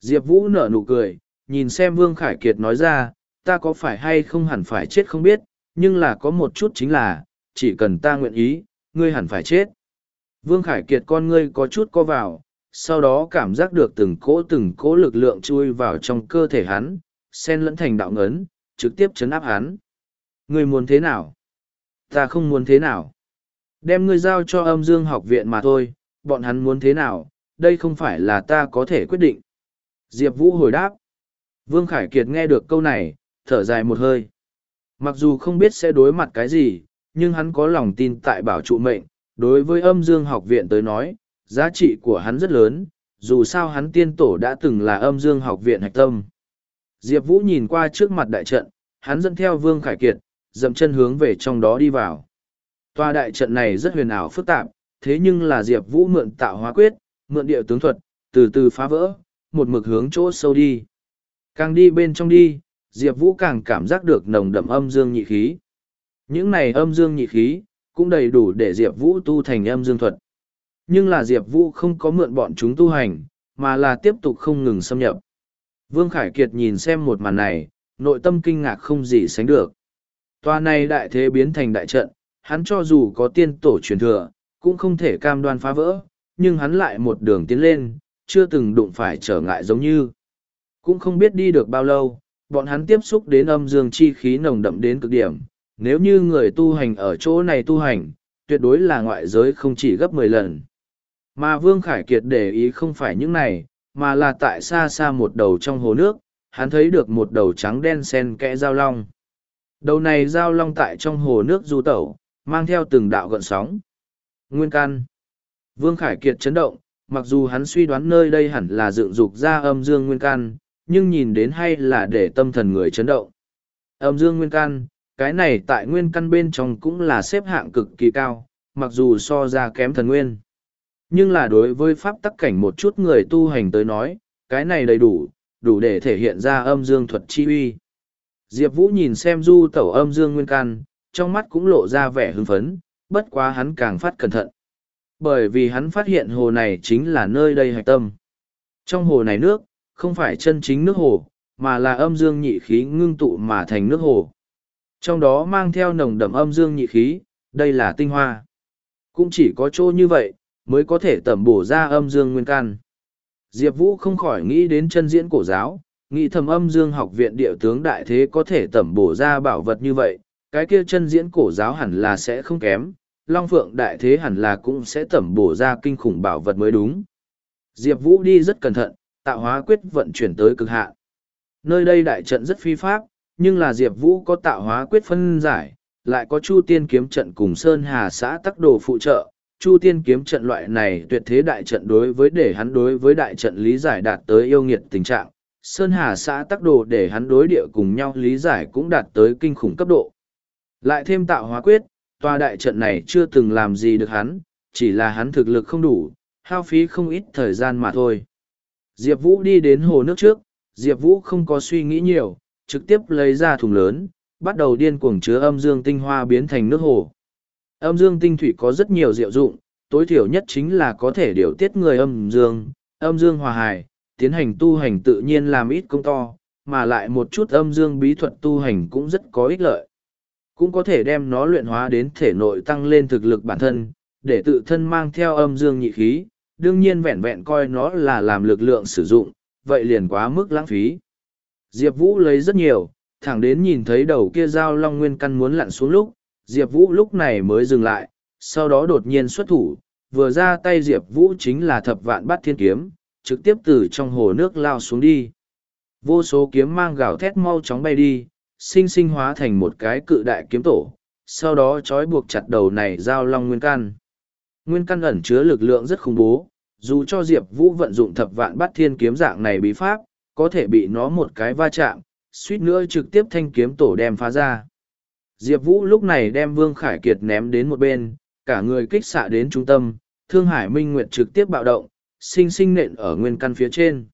Diệp Vũ nở nụ cười, nhìn xem Vương Khải Kiệt nói ra, ta có phải hay không hẳn phải chết không biết, nhưng là có một chút chính là, chỉ cần ta nguyện ý, ngươi hẳn phải chết. Vương Khải Kiệt con ngươi có chút co vào, sau đó cảm giác được từng cỗ từng cỗ lực lượng chui vào trong cơ thể hắn, sen lẫn thành đạo ngấn, trực tiếp chấn áp hắn. người muốn thế nào? Ta không muốn thế nào. Đem ngươi giao cho âm dương học viện mà thôi, bọn hắn muốn thế nào, đây không phải là ta có thể quyết định. Diệp Vũ hồi đáp. Vương Khải Kiệt nghe được câu này, thở dài một hơi. Mặc dù không biết sẽ đối mặt cái gì, nhưng hắn có lòng tin tại bảo trụ mệnh. Đối với âm dương học viện tới nói, giá trị của hắn rất lớn, dù sao hắn tiên tổ đã từng là âm dương học viện hạch tâm. Diệp Vũ nhìn qua trước mặt đại trận, hắn dẫn theo Vương Khải Kiệt, dậm chân hướng về trong đó đi vào. Tòa đại trận này rất huyền ảo phức tạp, thế nhưng là Diệp Vũ mượn tạo hóa quyết, mượn địa tướng thuật, từ từ phá vỡ, một mực hướng chỗ sâu đi. Càng đi bên trong đi, Diệp Vũ càng cảm giác được nồng đậm âm dương nhị khí. Những này âm dương nhị khí, cũng đầy đủ để Diệp Vũ tu thành âm dương thuật. Nhưng là Diệp Vũ không có mượn bọn chúng tu hành, mà là tiếp tục không ngừng xâm nhập. Vương Khải Kiệt nhìn xem một màn này, nội tâm kinh ngạc không gì sánh được. Tòa này đại thế biến thành đại trận, hắn cho dù có tiên tổ truyền thừa, cũng không thể cam đoan phá vỡ, nhưng hắn lại một đường tiến lên, chưa từng đụng phải trở ngại giống như. Cũng không biết đi được bao lâu, bọn hắn tiếp xúc đến âm dương chi khí nồng đậm đến cực điểm. Nếu như người tu hành ở chỗ này tu hành, tuyệt đối là ngoại giới không chỉ gấp mười lần. Mà Vương Khải Kiệt để ý không phải những này, mà là tại xa xa một đầu trong hồ nước, hắn thấy được một đầu trắng đen sen kẽ dao long. Đầu này dao long tại trong hồ nước du tẩu, mang theo từng đạo gợn sóng. Nguyên căn. Vương Khải Kiệt chấn động, mặc dù hắn suy đoán nơi đây hẳn là dựng dục ra âm dương nguyên căn, nhưng nhìn đến hay là để tâm thần người chấn động. Âm dương nguyên căn, cái này tại nguyên căn bên trong cũng là xếp hạng cực kỳ cao, mặc dù so ra kém thần nguyên. Nhưng là đối với pháp tắc cảnh một chút người tu hành tới nói, cái này đầy đủ, đủ để thể hiện ra âm dương thuật chi uy. Diệp Vũ nhìn xem du tẩu âm dương nguyên căn, trong mắt cũng lộ ra vẻ hưng phấn, bất quá hắn càng phát cẩn thận. Bởi vì hắn phát hiện hồ này chính là nơi đây hạch tâm. Trong hồ này nước, không phải chân chính nước hồ, mà là âm dương nhị khí ngưng tụ mà thành nước hồ. Trong đó mang theo nồng đậm âm dương nhị khí, đây là tinh hoa. Cũng chỉ có chỗ như vậy, mới có thể tẩm bổ ra âm dương nguyên căn. Diệp Vũ không khỏi nghĩ đến chân diễn cổ giáo, nghĩ thầm âm dương học viện địa tướng đại thế có thể tẩm bổ ra bảo vật như vậy, cái kia chân diễn cổ giáo hẳn là sẽ không kém, Long Phượng đại thế hẳn là cũng sẽ tẩm bổ ra kinh khủng bảo vật mới đúng. Diệp Vũ đi rất cẩn thận, tạo hóa quyết vận chuyển tới cực hạn. Nơi đây đại trận rất phi pháp, nhưng là Diệp Vũ có tạo hóa quyết phân giải, lại có Chu Tiên kiếm trận cùng Sơn Hà xã tắc đồ phụ trợ. Chu Tiên kiếm trận loại này tuyệt thế đại trận đối với để hắn đối với đại trận lý giải đạt tới yêu nghiệt tình trạng. Sơn Hà xã tắc đồ để hắn đối địa cùng nhau lý giải cũng đạt tới kinh khủng cấp độ. Lại thêm tạo hóa quyết, tòa đại trận này chưa từng làm gì được hắn, chỉ là hắn thực lực không đủ, hao phí không ít thời gian mà thôi. Diệp Vũ đi đến hồ nước trước, Diệp Vũ không có suy nghĩ nhiều, trực tiếp lấy ra thùng lớn, bắt đầu điên cuồng chứa âm dương tinh hoa biến thành nước hồ. Âm dương tinh thủy có rất nhiều diệu dụng, tối thiểu nhất chính là có thể điều tiết người âm dương, âm dương hòa hài, tiến hành tu hành tự nhiên làm ít công to, mà lại một chút âm dương bí thuật tu hành cũng rất có ích lợi. Cũng có thể đem nó luyện hóa đến thể nội tăng lên thực lực bản thân, để tự thân mang theo âm dương nhị khí, đương nhiên vẹn vẹn coi nó là làm lực lượng sử dụng, vậy liền quá mức lãng phí. Diệp Vũ lấy rất nhiều, thẳng đến nhìn thấy đầu kia dao long nguyên căn muốn lặn xuống lúc, Diệp Vũ lúc này mới dừng lại, sau đó đột nhiên xuất thủ, vừa ra tay Diệp Vũ chính là thập vạn bát thiên kiếm, trực tiếp từ trong hồ nước lao xuống đi. Vô số kiếm mang gạo thét mau chóng bay đi, sinh sinh hóa thành một cái cự đại kiếm tổ, sau đó trói buộc chặt đầu này giao long nguyên căn. Nguyên căn ẩn chứa lực lượng rất khủng bố, dù cho Diệp Vũ vận dụng thập vạn bát thiên kiếm dạng này bí pháp, có thể bị nó một cái va chạm, suýt nữa trực tiếp thanh kiếm tổ đem phá ra. Diệp Vũ lúc này đem Vương Khải Kiệt ném đến một bên, cả người kích xạ đến trung tâm, Thương Hải Minh Nguyệt trực tiếp bạo động, sinh sinh nện ở nguyên căn phía trên.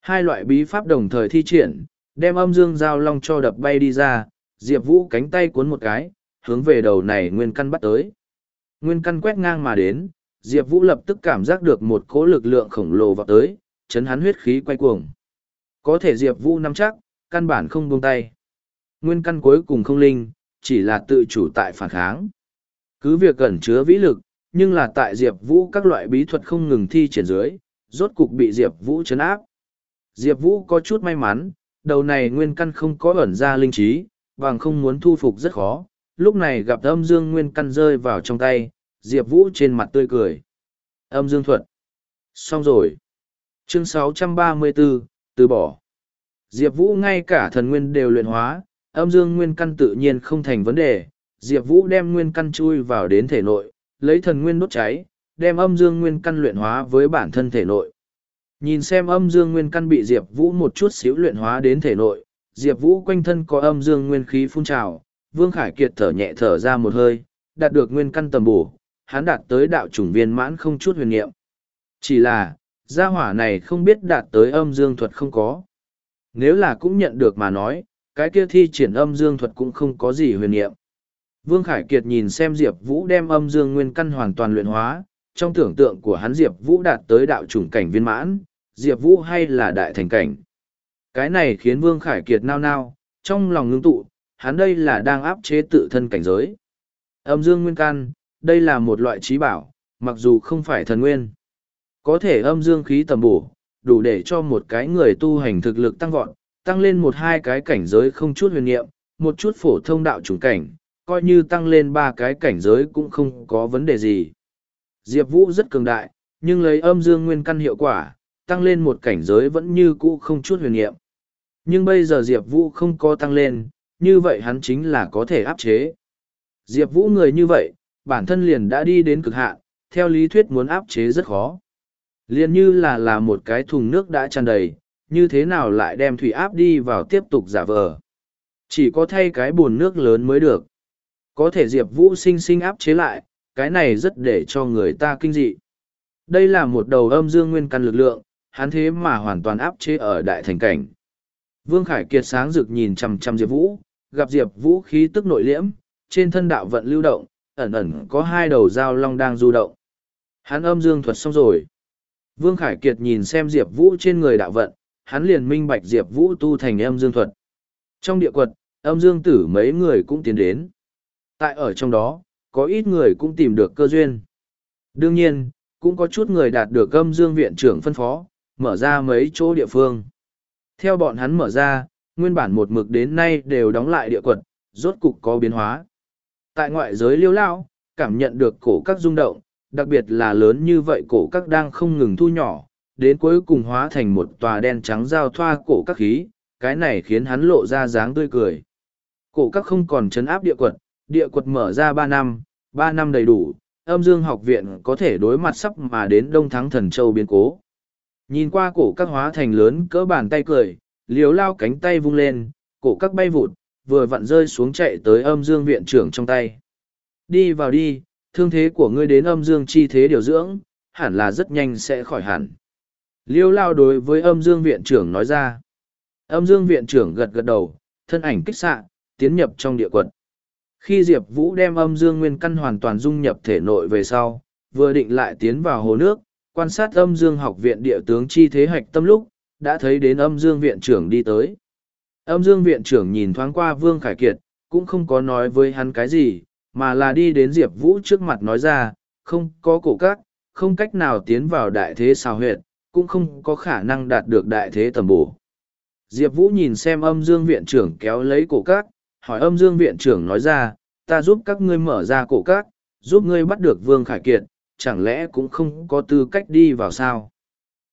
Hai loại bí pháp đồng thời thi triển, đem âm dương giao long cho đập bay đi ra, Diệp Vũ cánh tay cuốn một cái, hướng về đầu này nguyên căn bắt tới. Nguyên căn quét ngang mà đến, Diệp Vũ lập tức cảm giác được một cỗ lực lượng khổng lồ vào tới, chấn hắn huyết khí quay cuồng. Có thể Diệp Vũ nắm chắc, căn bản không buông tay. Nguyên căn cuối cùng không linh, chỉ là tự chủ tại phản kháng. Cứ việc cẩn chứa vĩ lực, nhưng là tại Diệp Vũ các loại bí thuật không ngừng thi triển dưới, rốt cục bị Diệp Vũ chấn áp. Diệp Vũ có chút may mắn, đầu này nguyên căn không có ẩn ra linh trí, bằng không muốn thu phục rất khó. Lúc này gặp âm dương nguyên căn rơi vào trong tay, Diệp Vũ trên mặt tươi cười. Âm dương thuật. Xong rồi. Chương 634, từ bỏ. Diệp Vũ ngay cả thần nguyên đều luyện hóa, âm dương nguyên căn tự nhiên không thành vấn đề. Diệp Vũ đem nguyên căn chui vào đến thể nội, lấy thần nguyên đốt cháy, đem âm dương nguyên căn luyện hóa với bản thân thể nội. Nhìn xem âm dương nguyên căn bị Diệp Vũ một chút xíu luyện hóa đến thể nội, Diệp Vũ quanh thân có âm dương nguyên khí phun trào, Vương Khải Kiệt thở nhẹ thở ra một hơi, đạt được nguyên căn tầm bổ, hắn đạt tới đạo chủng viên mãn không chút huyền niệm. Chỉ là, gia hỏa này không biết đạt tới âm dương thuật không có. Nếu là cũng nhận được mà nói, cái kia thi triển âm dương thuật cũng không có gì huyền nhiệm. Vương Khải Kiệt nhìn xem Diệp Vũ đem âm dương nguyên căn hoàn toàn luyện hóa, trong tưởng tượng của hắn Diệp Vũ đạt tới đạo chủng cảnh viên mãn, Diệp Vũ hay là đại thành cảnh. Cái này khiến Vương Khải Kiệt nao nao, trong lòng ngưng tụ, hắn đây là đang áp chế tự thân cảnh giới. Âm dương nguyên căn, đây là một loại trí bảo, mặc dù không phải thần nguyên. Có thể âm dương khí tầm bổ, đủ để cho một cái người tu hành thực lực tăng vọt, tăng lên một hai cái cảnh giới không chút huyền nhiệm, một chút phổ thông đạo chủng cảnh, coi như tăng lên ba cái cảnh giới cũng không có vấn đề gì. Diệp Vũ rất cường đại, nhưng lấy âm dương nguyên căn hiệu quả, tăng lên một cảnh giới vẫn như cũ không chút huyền nhiệm. Nhưng bây giờ Diệp Vũ không có tăng lên, như vậy hắn chính là có thể áp chế. Diệp Vũ người như vậy, bản thân liền đã đi đến cực hạn, theo lý thuyết muốn áp chế rất khó. Liền như là là một cái thùng nước đã tràn đầy, như thế nào lại đem thủy áp đi vào tiếp tục giả vờ. Chỉ có thay cái bồn nước lớn mới được. Có thể Diệp Vũ sinh sinh áp chế lại, cái này rất để cho người ta kinh dị. Đây là một đầu âm dương nguyên căn lực lượng, hắn thế mà hoàn toàn áp chế ở đại thành cảnh. Vương Khải Kiệt sáng rực nhìn chằm chằm Diệp Vũ, gặp Diệp Vũ khí tức nội liễm, trên thân đạo vận lưu động, ẩn ẩn có hai đầu dao long đang du động. Hắn âm dương thuật xong rồi. Vương Khải Kiệt nhìn xem Diệp Vũ trên người đạo vận, hắn liền minh bạch Diệp Vũ tu thành âm dương thuật. Trong địa quật, âm dương tử mấy người cũng tiến đến. Tại ở trong đó, có ít người cũng tìm được cơ duyên. Đương nhiên, cũng có chút người đạt được âm dương viện trưởng phân phó, mở ra mấy chỗ địa phương. Theo bọn hắn mở ra, nguyên bản một mực đến nay đều đóng lại địa quật, rốt cục có biến hóa. Tại ngoại giới liêu lao, cảm nhận được cổ các rung động, đặc biệt là lớn như vậy cổ các đang không ngừng thu nhỏ, đến cuối cùng hóa thành một tòa đen trắng giao thoa cổ các khí, cái này khiến hắn lộ ra dáng tươi cười. Cổ các không còn chấn áp địa quật, địa quật mở ra ba năm, ba năm đầy đủ, âm dương học viện có thể đối mặt sắp mà đến đông thắng thần châu biến cố. Nhìn qua cổ các hóa thành lớn cỡ bàn tay cười, liếu lao cánh tay vung lên, cổ các bay vụt, vừa vặn rơi xuống chạy tới âm dương viện trưởng trong tay. Đi vào đi, thương thế của ngươi đến âm dương chi thế điều dưỡng, hẳn là rất nhanh sẽ khỏi hẳn. Liêu lao đối với âm dương viện trưởng nói ra. Âm dương viện trưởng gật gật đầu, thân ảnh kích xạ, tiến nhập trong địa quật. Khi Diệp Vũ đem âm dương nguyên căn hoàn toàn dung nhập thể nội về sau, vừa định lại tiến vào hồ nước, quan sát âm dương học viện địa tướng chi thế hạch tâm lúc, đã thấy đến âm dương viện trưởng đi tới. Âm dương viện trưởng nhìn thoáng qua Vương Khải Kiệt, cũng không có nói với hắn cái gì, mà là đi đến Diệp Vũ trước mặt nói ra, không có cổ các, không cách nào tiến vào đại thế xào huyệt, cũng không có khả năng đạt được đại thế tầm bổ. Diệp Vũ nhìn xem âm dương viện trưởng kéo lấy cổ các, hỏi âm dương viện trưởng nói ra, ta giúp các ngươi mở ra cổ các, giúp ngươi bắt được Vương Khải Kiệt, chẳng lẽ cũng không có tư cách đi vào sao?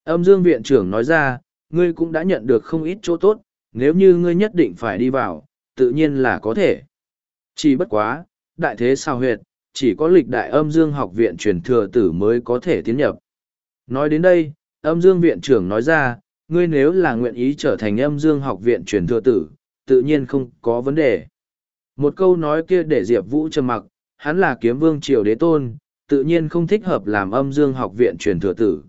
Âm dương viện trưởng nói ra, ngươi cũng đã nhận được không ít chỗ tốt, nếu như ngươi nhất định phải đi vào, tự nhiên là có thể. Chỉ bất quá, đại thế sao huyệt, chỉ có lịch đại âm dương học viện truyền thừa tử mới có thể tiến nhập. Nói đến đây, âm dương viện trưởng nói ra, ngươi nếu là nguyện ý trở thành âm dương học viện truyền thừa tử, tự nhiên không có vấn đề. Một câu nói kia để Diệp Vũ trầm mặc, hắn là kiếm vương triều đế tôn, tự nhiên không thích hợp làm âm dương học viện truyền thừa tử.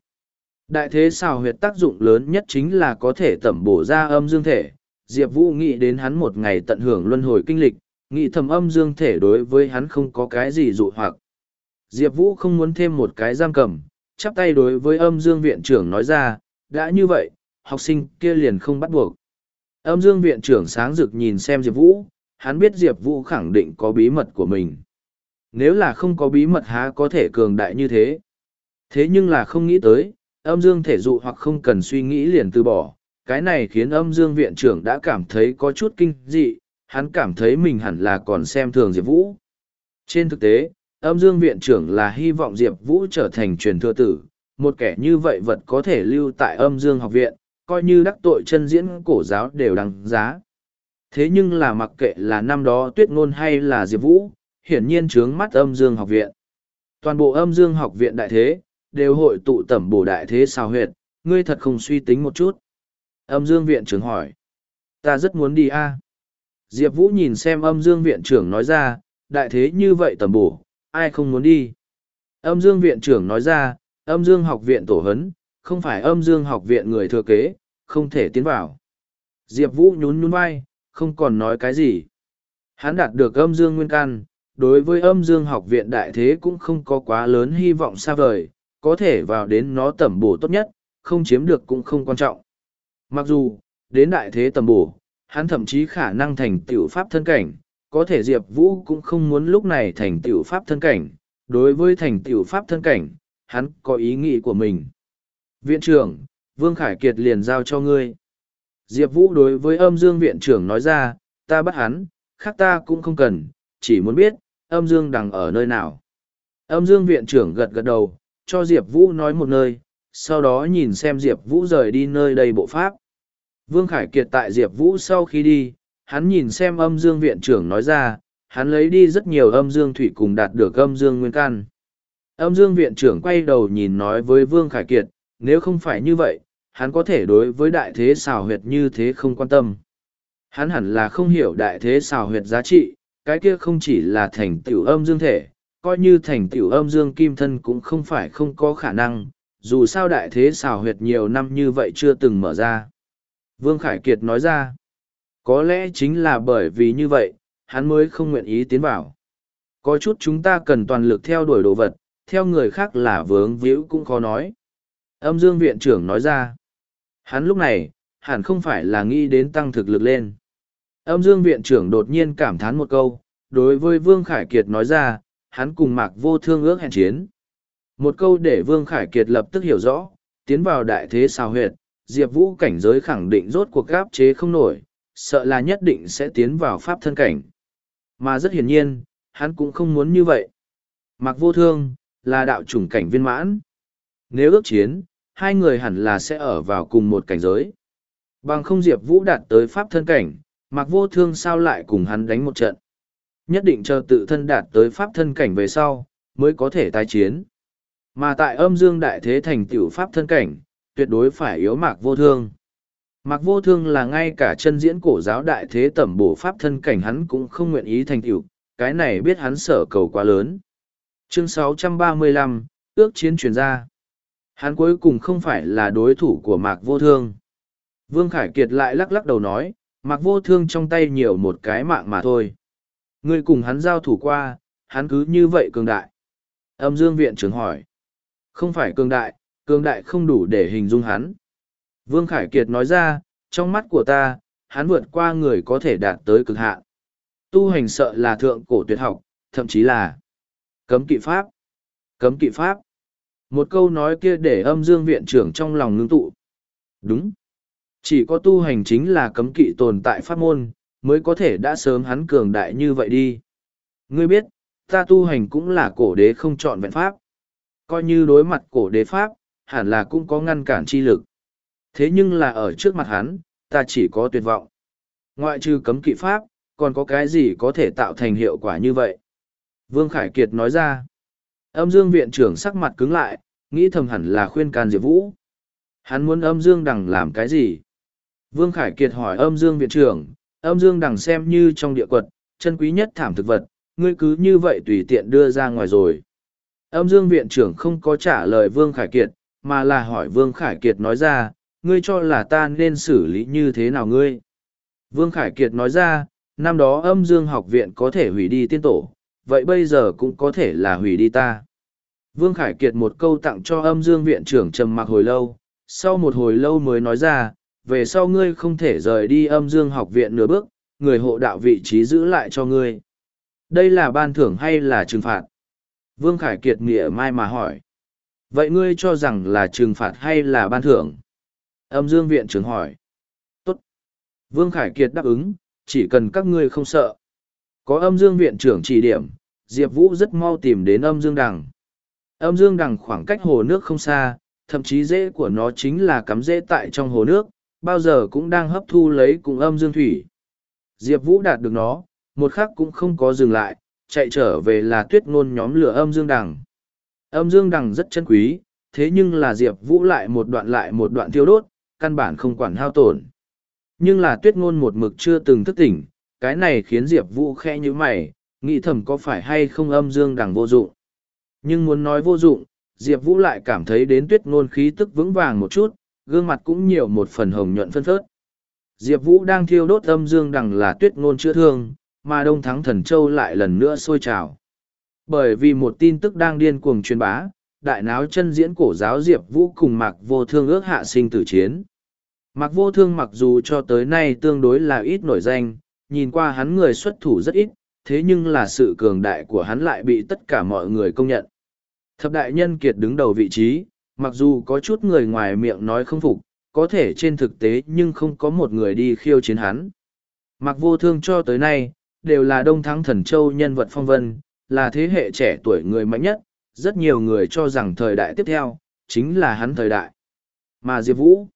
Đại thế xào huyệt tác dụng lớn nhất chính là có thể tẩm bổ ra âm dương thể. Diệp Vũ nghĩ đến hắn một ngày tận hưởng luân hồi kinh lịch, nghĩ thầm âm dương thể đối với hắn không có cái gì dụ hoặc. Diệp Vũ không muốn thêm một cái giam cầm, chắp tay đối với âm dương viện trưởng nói ra, đã như vậy, học sinh kia liền không bắt buộc. Âm dương viện trưởng sáng rực nhìn xem Diệp Vũ, hắn biết Diệp Vũ khẳng định có bí mật của mình. Nếu là không có bí mật há có thể cường đại như thế. Thế nhưng là không nghĩ tới, âm dương thể dụ hoặc không cần suy nghĩ liền từ bỏ. Cái này khiến âm dương viện trưởng đã cảm thấy có chút kinh dị, hắn cảm thấy mình hẳn là còn xem thường Diệp Vũ. Trên thực tế, âm dương viện trưởng là hy vọng Diệp Vũ trở thành truyền thừa tử, một kẻ như vậy vật có thể lưu tại âm dương học viện, coi như đắc tội chân diễn cổ giáo đều đáng giá. Thế nhưng là mặc kệ là năm đó tuyết ngôn hay là Diệp Vũ, hiển nhiên trướng mắt âm dương học viện. Toàn bộ âm dương học viện đại thế, đều hội tụ tẩm bổ đại thế sao huyệt, ngươi thật không suy tính một chút. Âm dương viện trưởng hỏi. Ta rất muốn đi a Diệp Vũ nhìn xem âm dương viện trưởng nói ra, đại thế như vậy tẩm bổ, ai không muốn đi. Âm dương viện trưởng nói ra, âm dương học viện tổ hấn, không phải âm dương học viện người thừa kế, không thể tiến vào. Diệp Vũ nhún nhún vai, không còn nói cái gì. Hắn đạt được âm dương nguyên căn, đối với âm dương học viện đại thế cũng không có quá lớn hy vọng xa vời, có thể vào đến nó tẩm bổ tốt nhất, không chiếm được cũng không quan trọng. Mặc dù, đến đại thế tẩm bổ, hắn thậm chí khả năng thành tiểu pháp thân cảnh, có thể Diệp Vũ cũng không muốn lúc này thành tiểu pháp thân cảnh, đối với thành tiểu pháp thân cảnh, hắn có ý nghĩ của mình. Viện trưởng, Vương Khải Kiệt liền giao cho ngươi. Diệp Vũ đối với âm dương viện trưởng nói ra, ta bắt hắn, khác ta cũng không cần, chỉ muốn biết, âm dương đằng ở nơi nào. Âm dương viện trưởng gật gật đầu, cho Diệp Vũ nói một nơi, sau đó nhìn xem Diệp Vũ rời đi nơi đây bộ pháp. Vương Khải Kiệt tại Diệp Vũ sau khi đi, hắn nhìn xem âm dương viện trưởng nói ra, hắn lấy đi rất nhiều âm dương thủy cùng đạt được âm dương nguyên căn. Âm dương viện trưởng quay đầu nhìn nói với Vương Khải Kiệt, nếu không phải như vậy, hắn có thể đối với đại thế xào huyệt như thế không quan tâm. Hắn hẳn là không hiểu đại thế xào huyệt giá trị, cái kia không chỉ là thành tiểu âm dương thể, coi như thành tiểu âm dương kim thân cũng không phải không có khả năng, dù sao đại thế xào huyệt nhiều năm như vậy chưa từng mở ra. Vương Khải Kiệt nói ra, có lẽ chính là bởi vì như vậy, hắn mới không nguyện ý tiến vào. Có chút chúng ta cần toàn lực theo đuổi đồ vật, theo người khác là vướng víu cũng khó nói. Âm dương viện trưởng nói ra, hắn lúc này, hẳn không phải là nghĩ đến tăng thực lực lên. Âm dương viện trưởng đột nhiên cảm thán một câu, đối với Vương Khải Kiệt nói ra, hắn cùng mạc vô thương ước hẹn chiến. Một câu để Vương Khải Kiệt lập tức hiểu rõ, tiến vào đại thế sao huyệt, Diệp Vũ cảnh giới khẳng định rốt cuộc gáp chế không nổi, sợ là nhất định sẽ tiến vào pháp thân cảnh. Mà rất hiển nhiên, hắn cũng không muốn như vậy. Mạc vô thương, là đạo chủng cảnh viên mãn. Nếu ước chiến, hai người hẳn là sẽ ở vào cùng một cảnh giới. Bằng không Diệp Vũ đạt tới pháp thân cảnh, Mạc Vô Thương sao lại cùng hắn đánh một trận. Nhất định chờ tự thân đạt tới pháp thân cảnh về sau, mới có thể tái chiến. Mà tại âm dương đại thế thành tiểu pháp thân cảnh, tuyệt đối phải yếu Mạc Vô Thương. Mạc Vô Thương là ngay cả chân diễn cổ giáo đại thế tẩm bổ pháp thân cảnh hắn cũng không nguyện ý thành tiểu, cái này biết hắn sở cầu quá lớn. Chương 635, ước chiến truyền ra. Hắn cuối cùng không phải là đối thủ của Mạc Vô Thương. Vương Khải Kiệt lại lắc lắc đầu nói, Mạc Vô Thương trong tay nhiều một cái mạng mà thôi. Người cùng hắn giao thủ qua, hắn cứ như vậy cường đại. Âm Dương Viện trưởng hỏi. Không phải cường đại, cường đại không đủ để hình dung hắn. Vương Khải Kiệt nói ra, trong mắt của ta, hắn vượt qua người có thể đạt tới cực hạn. Tu hành sợ là thượng cổ tuyệt học, thậm chí là cấm kỵ pháp. Cấm kỵ pháp. Một câu nói kia để âm dương viện trưởng trong lòng ngưng tụ. Đúng. Chỉ có tu hành chính là cấm kỵ tồn tại pháp môn, mới có thể đã sớm hắn cường đại như vậy đi. Ngươi biết, ta tu hành cũng là cổ đế không chọn vẹn pháp. Coi như đối mặt cổ đế pháp, hẳn là cũng có ngăn cản chi lực. Thế nhưng là ở trước mặt hắn, ta chỉ có tuyệt vọng. Ngoại trừ cấm kỵ pháp, còn có cái gì có thể tạo thành hiệu quả như vậy? Vương Khải Kiệt nói ra. Âm dương viện trưởng sắc mặt cứng lại, nghĩ thầm hẳn là khuyên can Diệp Vũ. Hắn muốn âm dương đằng làm cái gì? Vương Khải Kiệt hỏi âm dương viện trưởng, âm dương đằng xem như trong địa quật, chân quý nhất thảm thực vật, ngươi cứ như vậy tùy tiện đưa ra ngoài rồi. Âm dương viện trưởng không có trả lời Vương Khải Kiệt, mà là hỏi Vương Khải Kiệt nói ra, ngươi cho là ta nên xử lý như thế nào ngươi? Vương Khải Kiệt nói ra, năm đó âm dương học viện có thể hủy đi tiên tổ, vậy bây giờ cũng có thể là hủy đi ta. Vương Khải Kiệt một câu tặng cho âm dương viện trưởng trầm mặc hồi lâu, sau một hồi lâu mới nói ra, về sau ngươi không thể rời đi âm dương học viện nửa bước, người hộ đạo vị trí giữ lại cho ngươi. Đây là ban thưởng hay là trừng phạt? Vương Khải Kiệt nghĩa mai mà hỏi. Vậy ngươi cho rằng là trừng phạt hay là ban thưởng? Âm dương viện trưởng hỏi. Tốt. Vương Khải Kiệt đáp ứng, chỉ cần các ngươi không sợ. Có âm dương viện trưởng chỉ điểm, Diệp Vũ rất mau tìm đến âm dương đằng. Âm dương đằng khoảng cách hồ nước không xa, thậm chí rễ của nó chính là cắm rễ tại trong hồ nước, bao giờ cũng đang hấp thu lấy cùng âm dương thủy. Diệp Vũ đạt được nó, một khắc cũng không có dừng lại, chạy trở về là tuyết ngôn nhóm lửa âm dương đằng. Âm dương đằng rất chân quý, thế nhưng là Diệp Vũ lại một đoạn lại một đoạn tiêu đốt, căn bản không quản hao tổn. Nhưng là tuyết ngôn một mực chưa từng thức tỉnh, cái này khiến Diệp Vũ khẽ như mày, nghĩ thầm có phải hay không âm dương đằng vô dụng. Nhưng muốn nói vô dụng, Diệp Vũ lại cảm thấy đến tuyết ngôn khí tức vững vàng một chút, gương mặt cũng nhiều một phần hồng nhuận phân phớt. Diệp Vũ đang thiêu đốt âm dương đằng là tuyết ngôn chữa thương, mà Đông Thắng Thần Châu lại lần nữa sôi trào. Bởi vì một tin tức đang điên cuồng truyền bá, đại náo chân diễn cổ giáo Diệp Vũ cùng Mạc Vô Thương ước hạ sinh tử chiến. Mạc Vô Thương mặc dù cho tới nay tương đối là ít nổi danh, nhìn qua hắn người xuất thủ rất ít, thế nhưng là sự cường đại của hắn lại bị tất cả mọi người công nhận. Thập đại nhân kiệt đứng đầu vị trí, mặc dù có chút người ngoài miệng nói không phục, có thể trên thực tế nhưng không có một người đi khiêu chiến hắn. Mặc vô thương cho tới nay, đều là đông thắng thần châu nhân vật phong vân, là thế hệ trẻ tuổi người mạnh nhất, rất nhiều người cho rằng thời đại tiếp theo, chính là hắn thời đại. Mà Diệp Vũ,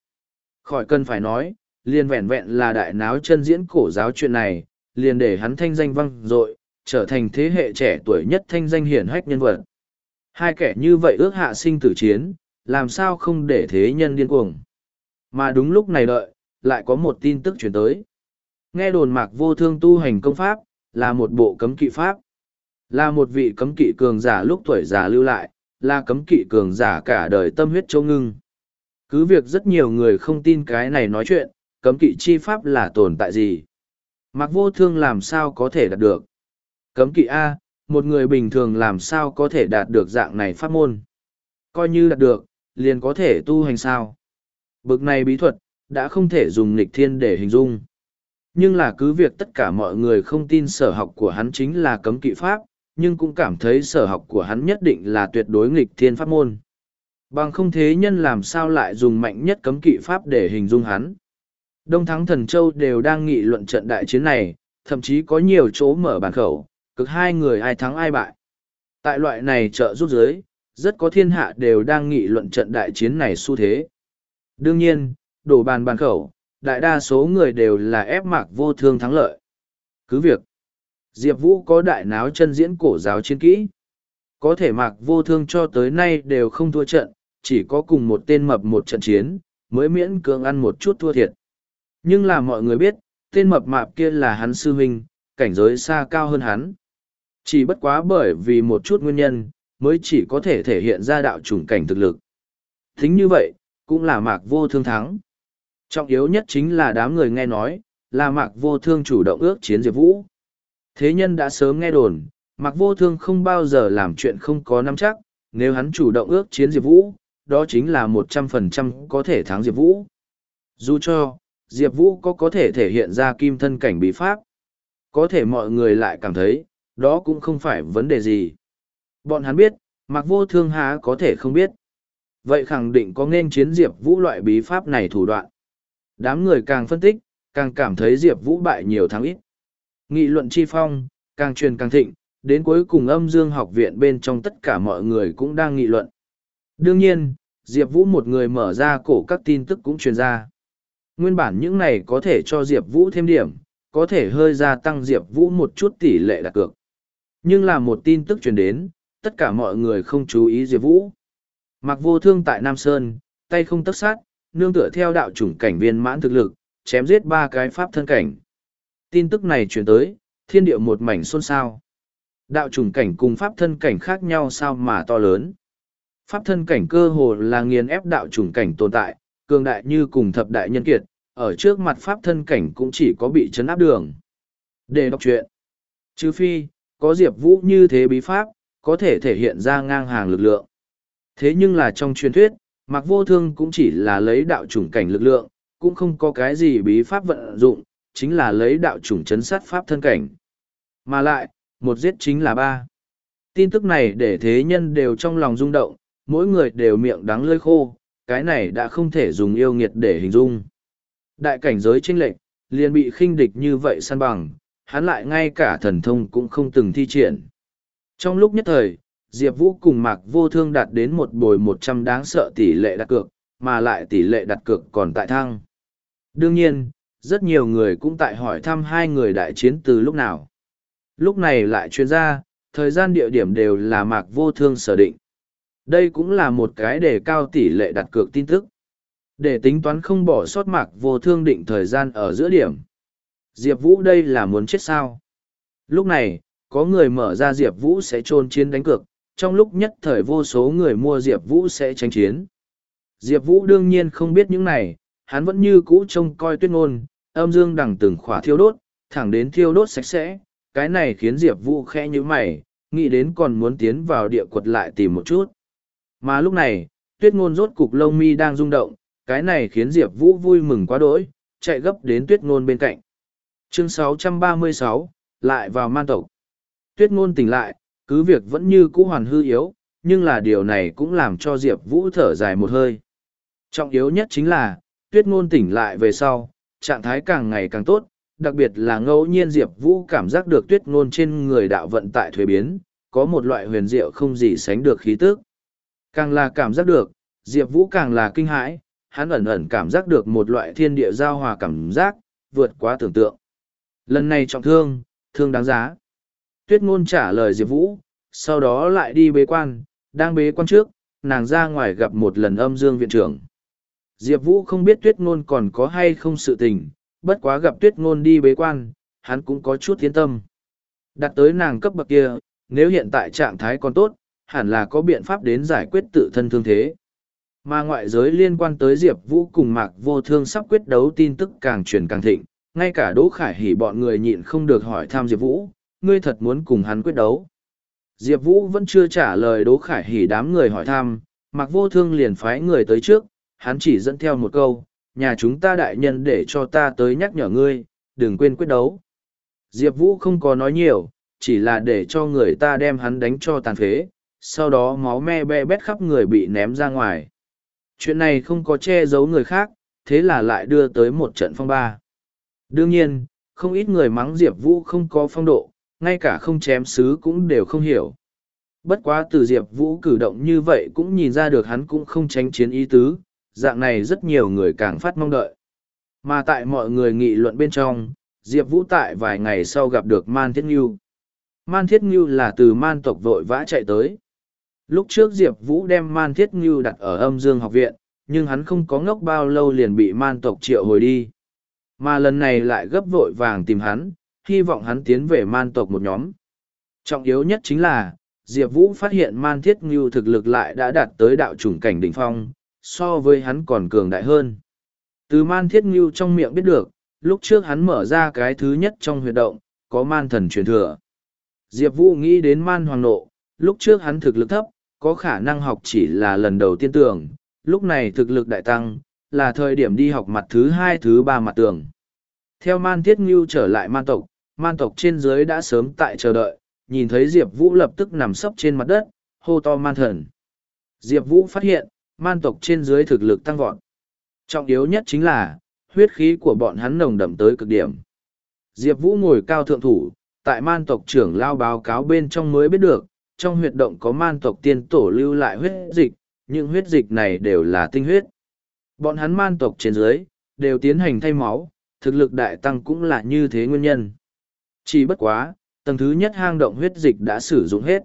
khỏi cần phải nói, liền vẹn vẹn là đại náo chân diễn cổ giáo chuyện này, liền để hắn thanh danh văng dội trở thành thế hệ trẻ tuổi nhất thanh danh hiển hách nhân vật. Hai kẻ như vậy ước hạ sinh tử chiến, làm sao không để thế nhân điên cuồng. Mà đúng lúc này đợi, lại có một tin tức chuyển tới. Nghe đồn mạc vô thương tu hành công pháp, là một bộ cấm kỵ pháp. Là một vị cấm kỵ cường giả lúc tuổi già lưu lại, là cấm kỵ cường giả cả đời tâm huyết châu ngưng. Cứ việc rất nhiều người không tin cái này nói chuyện, cấm kỵ chi pháp là tồn tại gì. Mạc vô thương làm sao có thể đạt được. Cấm kỵ A, một người bình thường làm sao có thể đạt được dạng này pháp môn. Coi như đạt được, liền có thể tu hành sao. Bực này bí thuật, đã không thể dùng lịch thiên để hình dung. Nhưng là cứ việc tất cả mọi người không tin sở học của hắn chính là cấm kỵ pháp, nhưng cũng cảm thấy sở học của hắn nhất định là tuyệt đối nghịch thiên pháp môn. Bằng không thế nhân làm sao lại dùng mạnh nhất cấm kỵ pháp để hình dung hắn. Đông Thắng Thần Châu đều đang nghị luận trận đại chiến này, thậm chí có nhiều chỗ mở bàn khẩu, cực hai người ai thắng ai bại. Tại loại này trợ giúp giới, rất có thiên hạ đều đang nghị luận trận đại chiến này xu thế. Đương nhiên, đổ bàn bàn khẩu, đại đa số người đều là ép mạc vô thương thắng lợi. Cứ việc, Diệp Vũ có đại náo chân diễn cổ giáo chiến kỹ. Có thể mạc vô thương cho tới nay đều không thua trận, chỉ có cùng một tên mập một trận chiến, mới miễn cưỡng ăn một chút thua thiệt. Nhưng là mọi người biết, tên mập mạp kia là hắn sư huynh, cảnh giới xa cao hơn hắn. Chỉ bất quá bởi vì một chút nguyên nhân, mới chỉ có thể thể hiện ra đạo chủng cảnh thực lực. Thính như vậy, cũng là mạc vô thương thắng. Trọng yếu nhất chính là đám người nghe nói, là mạc vô thương chủ động ước chiến Diệp Vũ. Thế nhân đã sớm nghe đồn, mạc vô thương không bao giờ làm chuyện không có nắm chắc, nếu hắn chủ động ước chiến Diệp Vũ, đó chính là một trăm phần trăm có thể thắng Diệp Vũ. Dù cho, Diệp Vũ có có thể thể hiện ra kim thân cảnh bí pháp, có thể mọi người lại cảm thấy, đó cũng không phải vấn đề gì. Bọn hắn biết, mặc vô thương há có thể không biết. Vậy khẳng định có nên chiến Diệp Vũ loại bí pháp này thủ đoạn. Đám người càng phân tích, càng cảm thấy Diệp Vũ bại nhiều thắng ít. Nghị luận chi phong, càng truyền càng thịnh, đến cuối cùng âm dương học viện bên trong tất cả mọi người cũng đang nghị luận. Đương nhiên, Diệp Vũ một người mở ra cổ các tin tức cũng truyền ra. Nguyên bản những này có thể cho Diệp Vũ thêm điểm, có thể hơi gia tăng Diệp Vũ một chút tỷ lệ đặt cược. Nhưng là một tin tức truyền đến, tất cả mọi người không chú ý Diệp Vũ. Mặc vô thương tại Nam Sơn, tay không tất sát, nương tựa theo đạo chủng cảnh viên mãn thực lực, chém giết ba cái pháp thân cảnh. Tin tức này truyền tới, thiên địa một mảnh xôn xao. Đạo trùng cảnh cùng pháp thân cảnh khác nhau sao mà to lớn. Pháp thân cảnh cơ hồ là nghiền ép đạo trùng cảnh tồn tại, cường đại như cùng thập đại nhân kiệt, ở trước mặt pháp thân cảnh cũng chỉ có bị chấn áp đường. Để đọc truyện. Chứ phi, có Diệp Vũ như thế bí pháp, có thể thể hiện ra ngang hàng lực lượng. Thế nhưng là trong truyền thuyết, Mạc Vô Thương cũng chỉ là lấy đạo chủng cảnh lực lượng, cũng không có cái gì bí pháp vận dụng, chính là lấy đạo chủng chấn sát pháp thân cảnh. Mà lại, một giết chính là ba. Tin tức này để thế nhân đều trong lòng rung động, mỗi người đều miệng đắng lơi khô, cái này đã không thể dùng yêu nghiệt để hình dung. Đại cảnh giới chênh lệch, liền bị khinh địch như vậy săn bằng, hắn lại ngay cả thần thông cũng không từng thi triển. Trong lúc nhất thời, Diệp Vũ cùng Mạc Vô Thương đạt đến một bồi một trăm đáng sợ tỷ lệ đặt cược, mà lại tỷ lệ đặt cược còn tại thăng. Đương nhiên, rất nhiều người cũng tại hỏi thăm hai người đại chiến từ lúc nào. Lúc này lại chuyên gia, thời gian địa điểm đều là Mạc Vô Thương sở định. Đây cũng là một cái để cao tỷ lệ đặt cược tin tức. Để tính toán không bỏ sót Mạc Vô Thương định thời gian ở giữa điểm. Diệp Vũ đây là muốn chết sao? Lúc này, có người mở ra Diệp Vũ sẽ trôn chiến đánh cược, trong lúc nhất thời vô số người mua Diệp Vũ sẽ tranh chiến. Diệp Vũ đương nhiên không biết những này, hắn vẫn như cũ trông coi tuyết ngôn, âm dương đằng từng khỏa thiêu đốt, thẳng đến thiêu đốt sạch sẽ, cái này khiến Diệp Vũ khẽ như mày, nghĩ đến còn muốn tiến vào địa quật lại tìm một chút. Mà lúc này, tuyết ngôn rốt cục lông mi đang rung động, cái này khiến Diệp Vũ vui mừng quá đỗi, chạy gấp đến tuyết ngôn bên cạnh. Chương 636, lại vào man tộc. Tuyết ngôn tỉnh lại, cứ việc vẫn như cũ hoàn hư yếu, nhưng là điều này cũng làm cho Diệp Vũ thở dài một hơi. Trọng yếu nhất chính là, tuyết ngôn tỉnh lại về sau, trạng thái càng ngày càng tốt, đặc biệt là ngẫu nhiên Diệp Vũ cảm giác được tuyết ngôn trên người đạo vận tại thuế biến, có một loại huyền diệu không gì sánh được khí tức. Càng là cảm giác được, Diệp Vũ càng là kinh hãi, hắn ẩn ẩn cảm giác được một loại thiên địa giao hòa cảm giác, vượt quá tưởng tượng. Lần này trọng thương, thương đáng giá. Tuyết ngôn trả lời Diệp Vũ, sau đó lại đi bế quan, đang bế quan trước, nàng ra ngoài gặp một lần âm dương viện trưởng. Diệp Vũ không biết tuyết ngôn còn có hay không sự tình, bất quá gặp tuyết ngôn đi bế quan, hắn cũng có chút tiến tâm. Đặt tới nàng cấp bậc kia, nếu hiện tại trạng thái còn tốt, hẳn là có biện pháp đến giải quyết tự thân thương thế. Mà ngoại giới liên quan tới Diệp Vũ cùng Mạc Vô Thương sắp quyết đấu tin tức càng truyền càng thịnh, ngay cả Đỗ Khải Hỉ bọn người nhịn không được hỏi thăm Diệp Vũ, ngươi thật muốn cùng hắn quyết đấu. Diệp Vũ vẫn chưa trả lời Đỗ Khải Hỉ đám người hỏi thăm, Mạc Vô Thương liền phái người tới trước, hắn chỉ dẫn theo một câu, nhà chúng ta đại nhân để cho ta tới nhắc nhở ngươi, đừng quên quyết đấu. Diệp Vũ không có nói nhiều, chỉ là để cho người ta đem hắn đánh cho tàn phế, sau đó máu me be bét khắp người bị ném ra ngoài. Chuyện này không có che giấu người khác, thế là lại đưa tới một trận phong ba. Đương nhiên, không ít người mắng Diệp Vũ không có phong độ, ngay cả không chém sứ cũng đều không hiểu. Bất quá từ Diệp Vũ cử động như vậy cũng nhìn ra được hắn cũng không tránh chiến ý tứ, dạng này rất nhiều người càng phát mong đợi. Mà tại mọi người nghị luận bên trong, Diệp Vũ tại vài ngày sau gặp được Man Thiết Ngưu, Man Thiết Ngưu là từ man tộc vội vã chạy tới. Lúc trước Diệp Vũ đem Man Thiết Ngưu đặt ở âm dương học viện, nhưng hắn không có ngốc bao lâu liền bị man tộc triệu hồi đi. Mà lần này lại gấp vội vàng tìm hắn, hy vọng hắn tiến về man tộc một nhóm. Trọng yếu nhất chính là, Diệp Vũ phát hiện man thiết ngưu thực lực lại đã đạt tới đạo chủng cảnh đỉnh phong, so với hắn còn cường đại hơn. Từ man thiết ngưu trong miệng biết được, lúc trước hắn mở ra cái thứ nhất trong huyệt động, có man thần truyền thừa. Diệp Vũ nghĩ đến man hoàng nộ, lúc trước hắn thực lực thấp, có khả năng học chỉ là lần đầu tiên tưởng, lúc này thực lực đại tăng, là thời điểm đi học mặt thứ hai thứ ba mặt tường. Theo man thiết ngưu trở lại man tộc, man tộc trên dưới đã sớm tại chờ đợi, nhìn thấy Diệp Vũ lập tức nằm sấp trên mặt đất, hô to man thần. Diệp Vũ phát hiện, man tộc trên dưới thực lực tăng vọt. Trọng yếu nhất chính là, huyết khí của bọn hắn nồng đậm tới cực điểm. Diệp Vũ ngồi cao thượng thủ, tại man tộc trưởng lao báo cáo bên trong mới biết được, trong huyệt động có man tộc tiên tổ lưu lại huyết dịch, những huyết dịch này đều là tinh huyết. Bọn hắn man tộc trên dưới, đều tiến hành thay máu, thực lực đại tăng cũng là như thế nguyên nhân. Chỉ bất quá, tầng thứ nhất hang động huyết dịch đã sử dụng hết.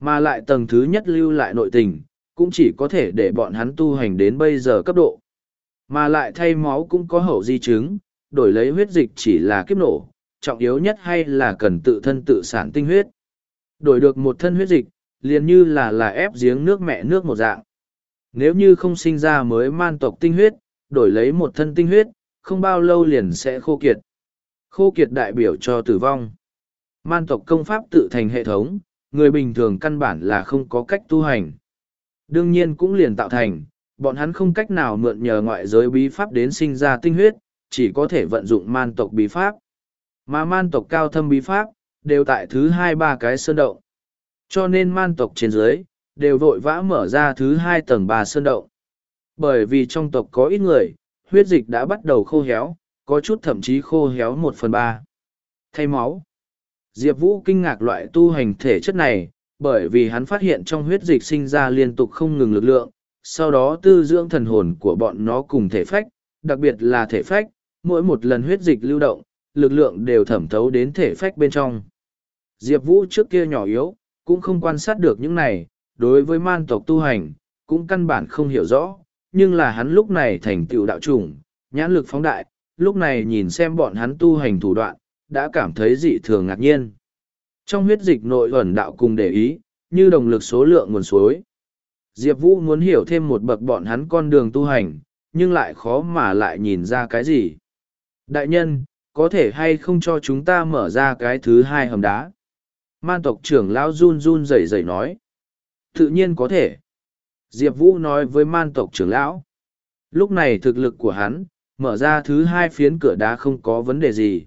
Mà lại tầng thứ nhất lưu lại nội tình, cũng chỉ có thể để bọn hắn tu hành đến bây giờ cấp độ. Mà lại thay máu cũng có hậu di chứng, đổi lấy huyết dịch chỉ là kiếp nổ, trọng yếu nhất hay là cần tự thân tự sản tinh huyết. Đổi được một thân huyết dịch, liền như là là ép giếng nước mẹ nước một dạng. Nếu như không sinh ra mới man tộc tinh huyết, đổi lấy một thân tinh huyết, không bao lâu liền sẽ khô kiệt. Khô kiệt đại biểu cho tử vong. Man tộc công pháp tự thành hệ thống, người bình thường căn bản là không có cách tu hành. Đương nhiên cũng liền tạo thành, bọn hắn không cách nào mượn nhờ ngoại giới bí pháp đến sinh ra tinh huyết, chỉ có thể vận dụng man tộc bí pháp. Mà man tộc cao thâm bí pháp, đều tại thứ hai ba cái sơn động. Cho nên man tộc trên dưới, đều vội vã mở ra thứ hai tầng ba sơn động. Bởi vì trong tộc có ít người, huyết dịch đã bắt đầu khô héo, có chút thậm chí khô héo một phần ba. Thay máu. Diệp Vũ kinh ngạc loại tu hành thể chất này, bởi vì hắn phát hiện trong huyết dịch sinh ra liên tục không ngừng lực lượng, sau đó tư dưỡng thần hồn của bọn nó cùng thể phách, đặc biệt là thể phách, mỗi một lần huyết dịch lưu động, lực lượng đều thẩm thấu đến thể phách bên trong. Diệp Vũ trước kia nhỏ yếu, cũng không quan sát được những này, đối với man tộc tu hành, cũng căn bản không hiểu rõ, nhưng là hắn lúc này thành tựu đạo chủng, nhãn lực phóng đại, lúc này nhìn xem bọn hắn tu hành thủ đoạn, đã cảm thấy dị thường ngạc nhiên. Trong huyết dịch nội ẩn đạo cùng để ý, như đồng lực số lượng nguồn suối. Diệp Vũ muốn hiểu thêm một bậc bọn hắn con đường tu hành, nhưng lại khó mà lại nhìn ra cái gì. Đại nhân, có thể hay không cho chúng ta mở ra cái thứ hai hầm đá? Man tộc trưởng lão run run rẩy rẩy nói. Tự nhiên có thể. Diệp Vũ nói với man tộc trưởng lão. Lúc này thực lực của hắn, mở ra thứ hai phiến cửa đá không có vấn đề gì.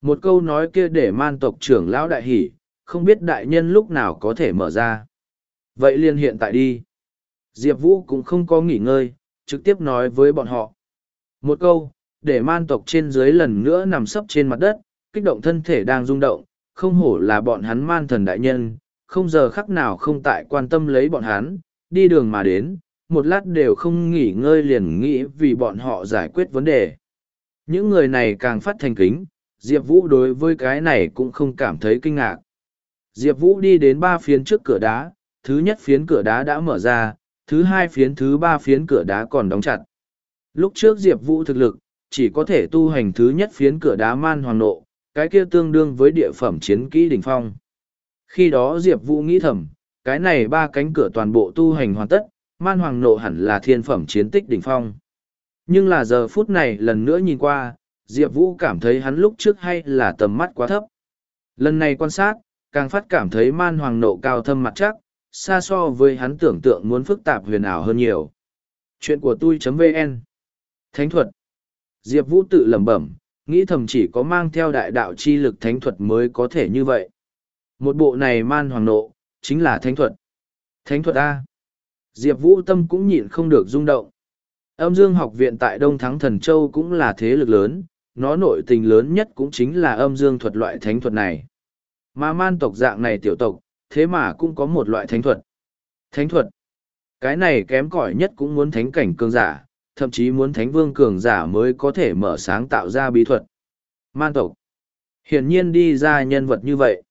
Một câu nói kia để man tộc trưởng lão đại hỉ, không biết đại nhân lúc nào có thể mở ra. Vậy liền hiện tại đi. Diệp Vũ cũng không có nghỉ ngơi, trực tiếp nói với bọn họ. Một câu, để man tộc trên dưới lần nữa nằm sấp trên mặt đất, kích động thân thể đang rung động, không hổ là bọn hắn man thần đại nhân, không giờ khắc nào không tại quan tâm lấy bọn hắn, đi đường mà đến, một lát đều không nghỉ ngơi liền nghĩ vì bọn họ giải quyết vấn đề. Những người này càng phát thành kính, Diệp Vũ đối với cái này cũng không cảm thấy kinh ngạc. Diệp Vũ đi đến ba phiến trước cửa đá, thứ nhất phiến cửa đá đã mở ra, thứ hai phiến thứ ba phiến cửa đá còn đóng chặt. Lúc trước Diệp Vũ thực lực, chỉ có thể tu hành thứ nhất phiến cửa đá man hoàng nộ, cái kia tương đương với địa phẩm chiến kỹ đỉnh phong. Khi đó Diệp Vũ nghĩ thầm, cái này ba cánh cửa toàn bộ tu hành hoàn tất, man hoàng nộ hẳn là thiên phẩm chiến tích đỉnh phong. Nhưng là giờ phút này lần nữa nhìn qua, Diệp Vũ cảm thấy hắn lúc trước hay là tầm mắt quá thấp. Lần này quan sát, càng phát cảm thấy man hoàng nộ cao thâm mặt chắc, xa so với hắn tưởng tượng muốn phức tạp huyền ảo hơn nhiều. Chuyện của tôi.vn Thánh thuật Diệp Vũ tự lẩm bẩm, nghĩ thầm chỉ có mang theo đại đạo chi lực thánh thuật mới có thể như vậy. Một bộ này man hoàng nộ, chính là thánh thuật. Thánh thuật A. Diệp Vũ tâm cũng nhịn không được rung động. Âm Dương học viện tại Đông Thắng Thần Châu cũng là thế lực lớn, nó nội tình lớn nhất cũng chính là âm dương thuật loại thánh thuật này. Mà man tộc dạng này tiểu tộc, thế mà cũng có một loại thánh thuật. Thánh thuật. Cái này kém cỏi nhất cũng muốn thánh cảnh cường giả, thậm chí muốn thánh vương cường giả mới có thể mở sáng tạo ra bí thuật. Man tộc. Hiển nhiên đi ra nhân vật như vậy.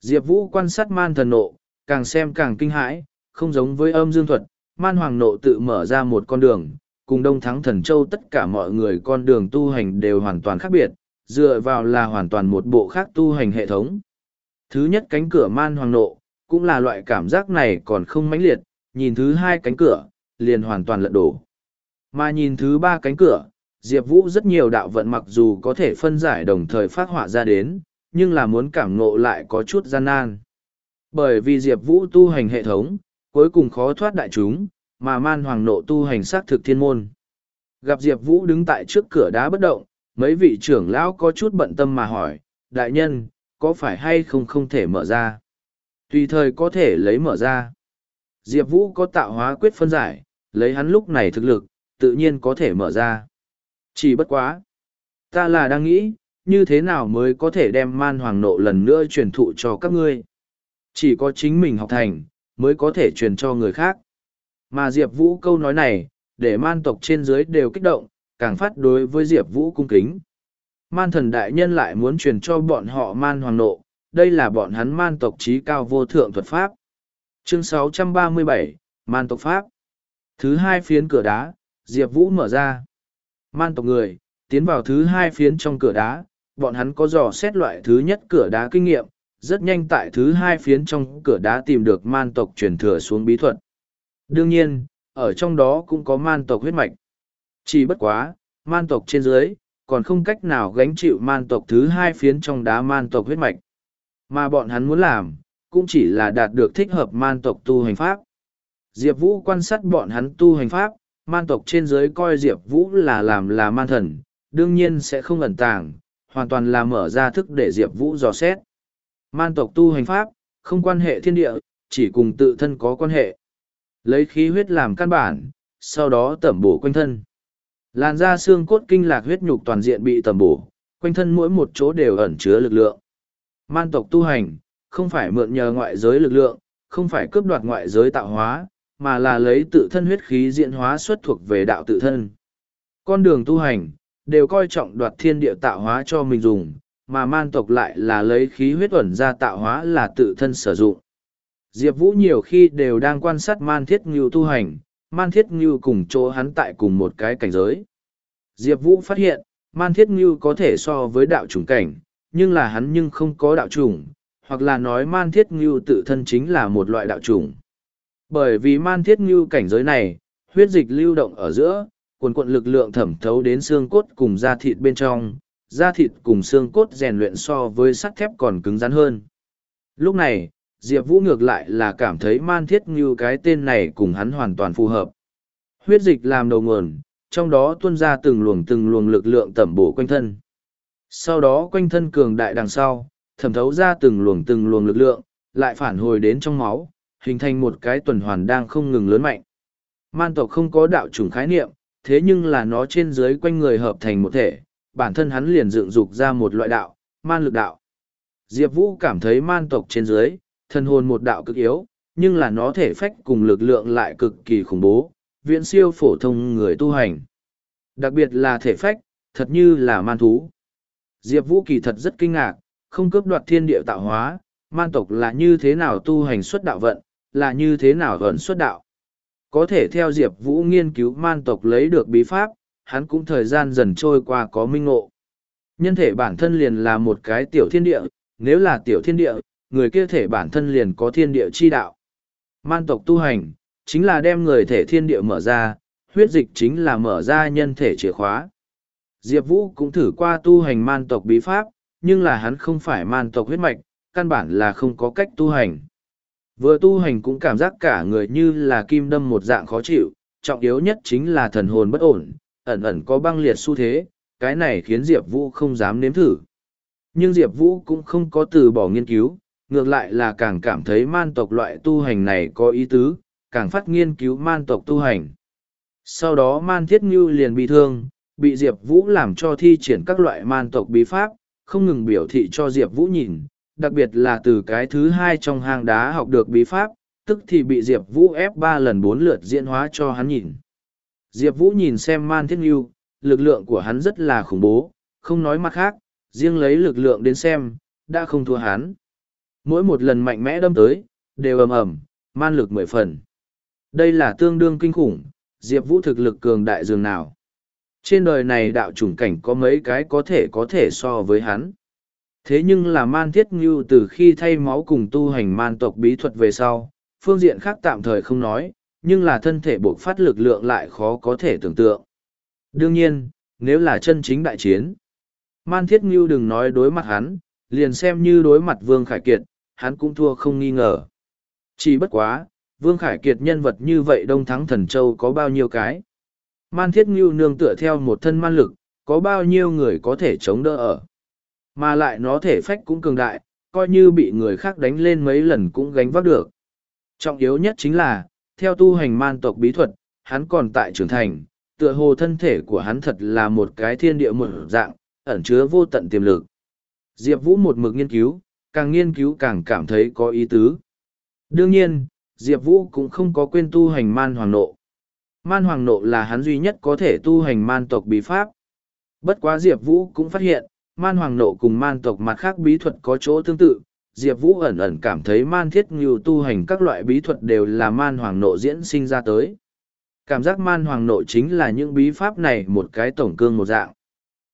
Diệp Vũ quan sát man thần nộ, càng xem càng kinh hãi, không giống với âm dương thuật, man hoàng nộ tự mở ra một con đường, cùng đông thắng thần châu tất cả mọi người con đường tu hành đều hoàn toàn khác biệt, dựa vào là hoàn toàn một bộ khác tu hành hệ thống. Thứ nhất cánh cửa man hoàng nộ, cũng là loại cảm giác này còn không mãnh liệt, nhìn thứ hai cánh cửa, liền hoàn toàn lật đổ. Mà nhìn thứ ba cánh cửa, Diệp Vũ rất nhiều đạo vận mặc dù có thể phân giải đồng thời phát họa ra đến, nhưng là muốn cảm ngộ lại có chút gian nan. Bởi vì Diệp Vũ tu hành hệ thống, cuối cùng khó thoát đại chúng, mà man hoàng nộ tu hành xác thực thiên môn. Gặp Diệp Vũ đứng tại trước cửa đá bất động, mấy vị trưởng lão có chút bận tâm mà hỏi, đại nhân, có phải hay không không thể mở ra? Tùy thời có thể lấy mở ra. Diệp Vũ có tạo hóa quyết phân giải, lấy hắn lúc này thực lực, tự nhiên có thể mở ra. Chỉ bất quá. Ta là đang nghĩ, như thế nào mới có thể đem man hoàng nộ lần nữa truyền thụ cho các ngươi. Chỉ có chính mình học thành, mới có thể truyền cho người khác. Mà Diệp Vũ câu nói này, để man tộc trên dưới đều kích động, càng phát đối với Diệp Vũ cung kính. Man thần đại nhân lại muốn truyền cho bọn họ man hoàng nộ, đây là bọn hắn man tộc trí cao vô thượng thuật pháp. Chương 637, Man tộc Pháp Thứ hai phiến cửa đá, Diệp Vũ mở ra. Man tộc người, tiến vào thứ hai phiến trong cửa đá, bọn hắn có dò xét loại thứ nhất cửa đá kinh nghiệm, rất nhanh tại thứ hai phiến trong cửa đá tìm được man tộc truyền thừa xuống bí thuật. Đương nhiên, ở trong đó cũng có man tộc huyết mạch. Chỉ bất quá, man tộc trên dưới, còn không cách nào gánh chịu man tộc thứ hai phiến trong đá man tộc huyết mạch. Mà bọn hắn muốn làm, cũng chỉ là đạt được thích hợp man tộc tu hành pháp. Diệp Vũ quan sát bọn hắn tu hành pháp, man tộc trên dưới coi Diệp Vũ là làm là man thần, đương nhiên sẽ không ẩn tàng, hoàn toàn là mở ra thức để Diệp Vũ dò xét. Man tộc tu hành pháp, không quan hệ thiên địa, chỉ cùng tự thân có quan hệ. Lấy khí huyết làm căn bản, sau đó tẩm bổ quanh thân. Làn da xương cốt kinh lạc huyết nhục toàn diện bị tẩm bổ, quanh thân mỗi một chỗ đều ẩn chứa lực lượng. Man tộc tu hành, không phải mượn nhờ ngoại giới lực lượng, không phải cướp đoạt ngoại giới tạo hóa, mà là lấy tự thân huyết khí diễn hóa xuất thuộc về đạo tự thân. Con đường tu hành, đều coi trọng đoạt thiên địa tạo hóa cho mình dùng, mà man tộc lại là lấy khí huyết ẩn ra tạo hóa là tự thân sử dụng. Diệp Vũ nhiều khi đều đang quan sát man thiết ngưu tu hành, man thiết ngưu cùng chỗ hắn tại cùng một cái cảnh giới. Diệp Vũ phát hiện, man thiết ngưu có thể so với đạo chủng cảnh, nhưng là hắn nhưng không có đạo chủng, hoặc là nói man thiết ngưu tự thân chính là một loại đạo chủng. Bởi vì man thiết ngưu cảnh giới này, huyết dịch lưu động ở giữa, cuồn cuộn lực lượng thẩm thấu đến xương cốt cùng da thịt bên trong, da thịt cùng xương cốt rèn luyện so với sắt thép còn cứng rắn hơn. Lúc này, Diệp Vũ ngược lại là cảm thấy man thiết như cái tên này cùng hắn hoàn toàn phù hợp. Huyết dịch làm đầu nguồn, trong đó tuôn ra từng luồng từng luồng lực lượng tẩm bổ quanh thân. Sau đó quanh thân cường đại đằng sau, thẩm thấu ra từng luồng từng luồng lực lượng, lại phản hồi đến trong máu, hình thành một cái tuần hoàn đang không ngừng lớn mạnh. Man tộc không có đạo chủng khái niệm, thế nhưng là nó trên dưới quanh người hợp thành một thể, bản thân hắn liền dựng dục ra một loại đạo, man lực đạo. Diệp Vũ cảm thấy man tộc trên dưới, thân hồn một đạo cực yếu, nhưng là nó thể phách cùng lực lượng lại cực kỳ khủng bố, viễn siêu phổ thông người tu hành. Đặc biệt là thể phách, thật như là man thú. Diệp Vũ kỳ thật rất kinh ngạc, không cướp đoạt thiên địa tạo hóa, man tộc là như thế nào tu hành xuất đạo vận, là như thế nào vận xuất đạo. Có thể theo Diệp Vũ nghiên cứu man tộc lấy được bí pháp, hắn cũng thời gian dần trôi qua có minh ngộ. Nhân thể bản thân liền là một cái tiểu thiên địa, nếu là tiểu thiên địa, người kia thể bản thân liền có thiên địa chi đạo. Man tộc tu hành, chính là đem người thể thiên địa mở ra, huyết dịch chính là mở ra nhân thể chìa khóa. Diệp Vũ cũng thử qua tu hành man tộc bí pháp, nhưng là hắn không phải man tộc huyết mạch, căn bản là không có cách tu hành. Vừa tu hành cũng cảm giác cả người như là kim đâm một dạng khó chịu, trọng yếu nhất chính là thần hồn bất ổn, ẩn ẩn có băng liệt xu thế, cái này khiến Diệp Vũ không dám nếm thử. Nhưng Diệp Vũ cũng không có từ bỏ nghiên cứu, ngược lại là càng cảm thấy man tộc loại tu hành này có ý tứ, càng phát nghiên cứu man tộc tu hành. Sau đó man thiết ngưu liền bị thương, bị Diệp Vũ làm cho thi triển các loại man tộc bí pháp, không ngừng biểu thị cho Diệp Vũ nhìn, đặc biệt là từ cái thứ hai trong hang đá học được bí pháp, tức thì bị Diệp Vũ ép ba lần bốn lượt diễn hóa cho hắn nhìn. Diệp Vũ nhìn xem man thiết ngưu, lực lượng của hắn rất là khủng bố, không nói mặt khác, riêng lấy lực lượng đến xem, đã không thua hắn. Mỗi một lần mạnh mẽ đâm tới, đều ầm ầm, man lực mười phần. Đây là tương đương kinh khủng, Diệp Vũ thực lực cường đại dường nào. Trên đời này đạo chủng cảnh có mấy cái có thể có thể so với hắn. Thế nhưng là man thiết Ngưu từ khi thay máu cùng tu hành man tộc bí thuật về sau, phương diện khác tạm thời không nói, nhưng là thân thể buộc phát lực lượng lại khó có thể tưởng tượng. Đương nhiên, nếu là chân chính đại chiến, man thiết Ngưu đừng nói đối mặt hắn, liền xem như đối mặt Vương Khải Kiệt, hắn cũng thua không nghi ngờ. Chỉ bất quá, Vương Khải Kiệt nhân vật như vậy Đông Thắng Thần Châu có bao nhiêu cái? Man Thiết Ngưu nương tựa theo một thân man lực, có bao nhiêu người có thể chống đỡ ở? Mà lại nó thể phách cũng cường đại, coi như bị người khác đánh lên mấy lần cũng gánh vác được. Trọng yếu nhất chính là, theo tu hành man tộc bí thuật, hắn còn tại trưởng thành, tựa hồ thân thể của hắn thật là một cái thiên địa một dạng, ẩn chứa vô tận tiềm lực. Diệp Vũ một mực nghiên cứu, càng nghiên cứu càng cảm thấy có ý tứ. Đương nhiên, Diệp Vũ cũng không có quên tu hành man hoàng nộ. Man hoàng nộ là hắn duy nhất có thể tu hành man tộc bí pháp. Bất quá Diệp Vũ cũng phát hiện, man hoàng nộ cùng man tộc mặt khác bí thuật có chỗ tương tự. Diệp Vũ ẩn ẩn cảm thấy man thiết nhiều tu hành các loại bí thuật đều là man hoàng nộ diễn sinh ra tới. Cảm giác man hoàng nộ chính là những bí pháp này một cái tổng cương một dạng.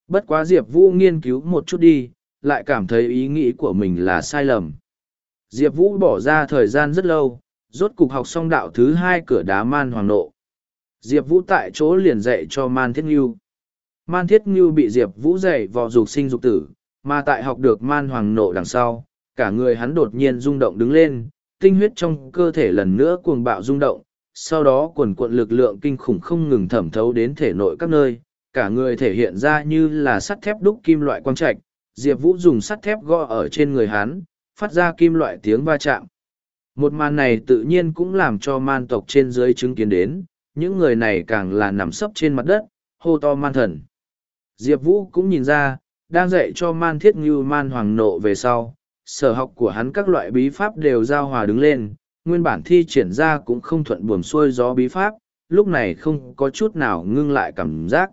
Bất quá Diệp Vũ nghiên cứu một chút đi, lại cảm thấy ý nghĩ của mình là sai lầm. Diệp Vũ bỏ ra thời gian rất lâu, rốt cục học xong đạo thứ hai cửa đá man hoàng nộ. Diệp Vũ tại chỗ liền dạy cho man thiết nghiêu. Man thiết nghiêu bị Diệp Vũ dạy vào dục sinh dục tử, mà tại học được man hoàng nộ đằng sau, cả người hắn đột nhiên rung động đứng lên, tinh huyết trong cơ thể lần nữa cuồng bạo rung động, sau đó quần cuộn lực lượng kinh khủng không ngừng thẩm thấu đến thể nội các nơi, cả người thể hiện ra như là sắt thép đúc kim loại quang trạch, Diệp Vũ dùng sắt thép gõ ở trên người hắn, phát ra kim loại tiếng va chạm. Một màn này tự nhiên cũng làm cho man tộc trên dưới chứng kiến đến, những người này càng là nằm sấp trên mặt đất, hô to man thần. Diệp Vũ cũng nhìn ra, đang dạy cho man thiết như man hoàng nộ về sau, sở học của hắn các loại bí pháp đều giao hòa đứng lên, nguyên bản thi triển ra cũng không thuận buồm xuôi gió bí pháp, lúc này không có chút nào ngưng lại cảm giác.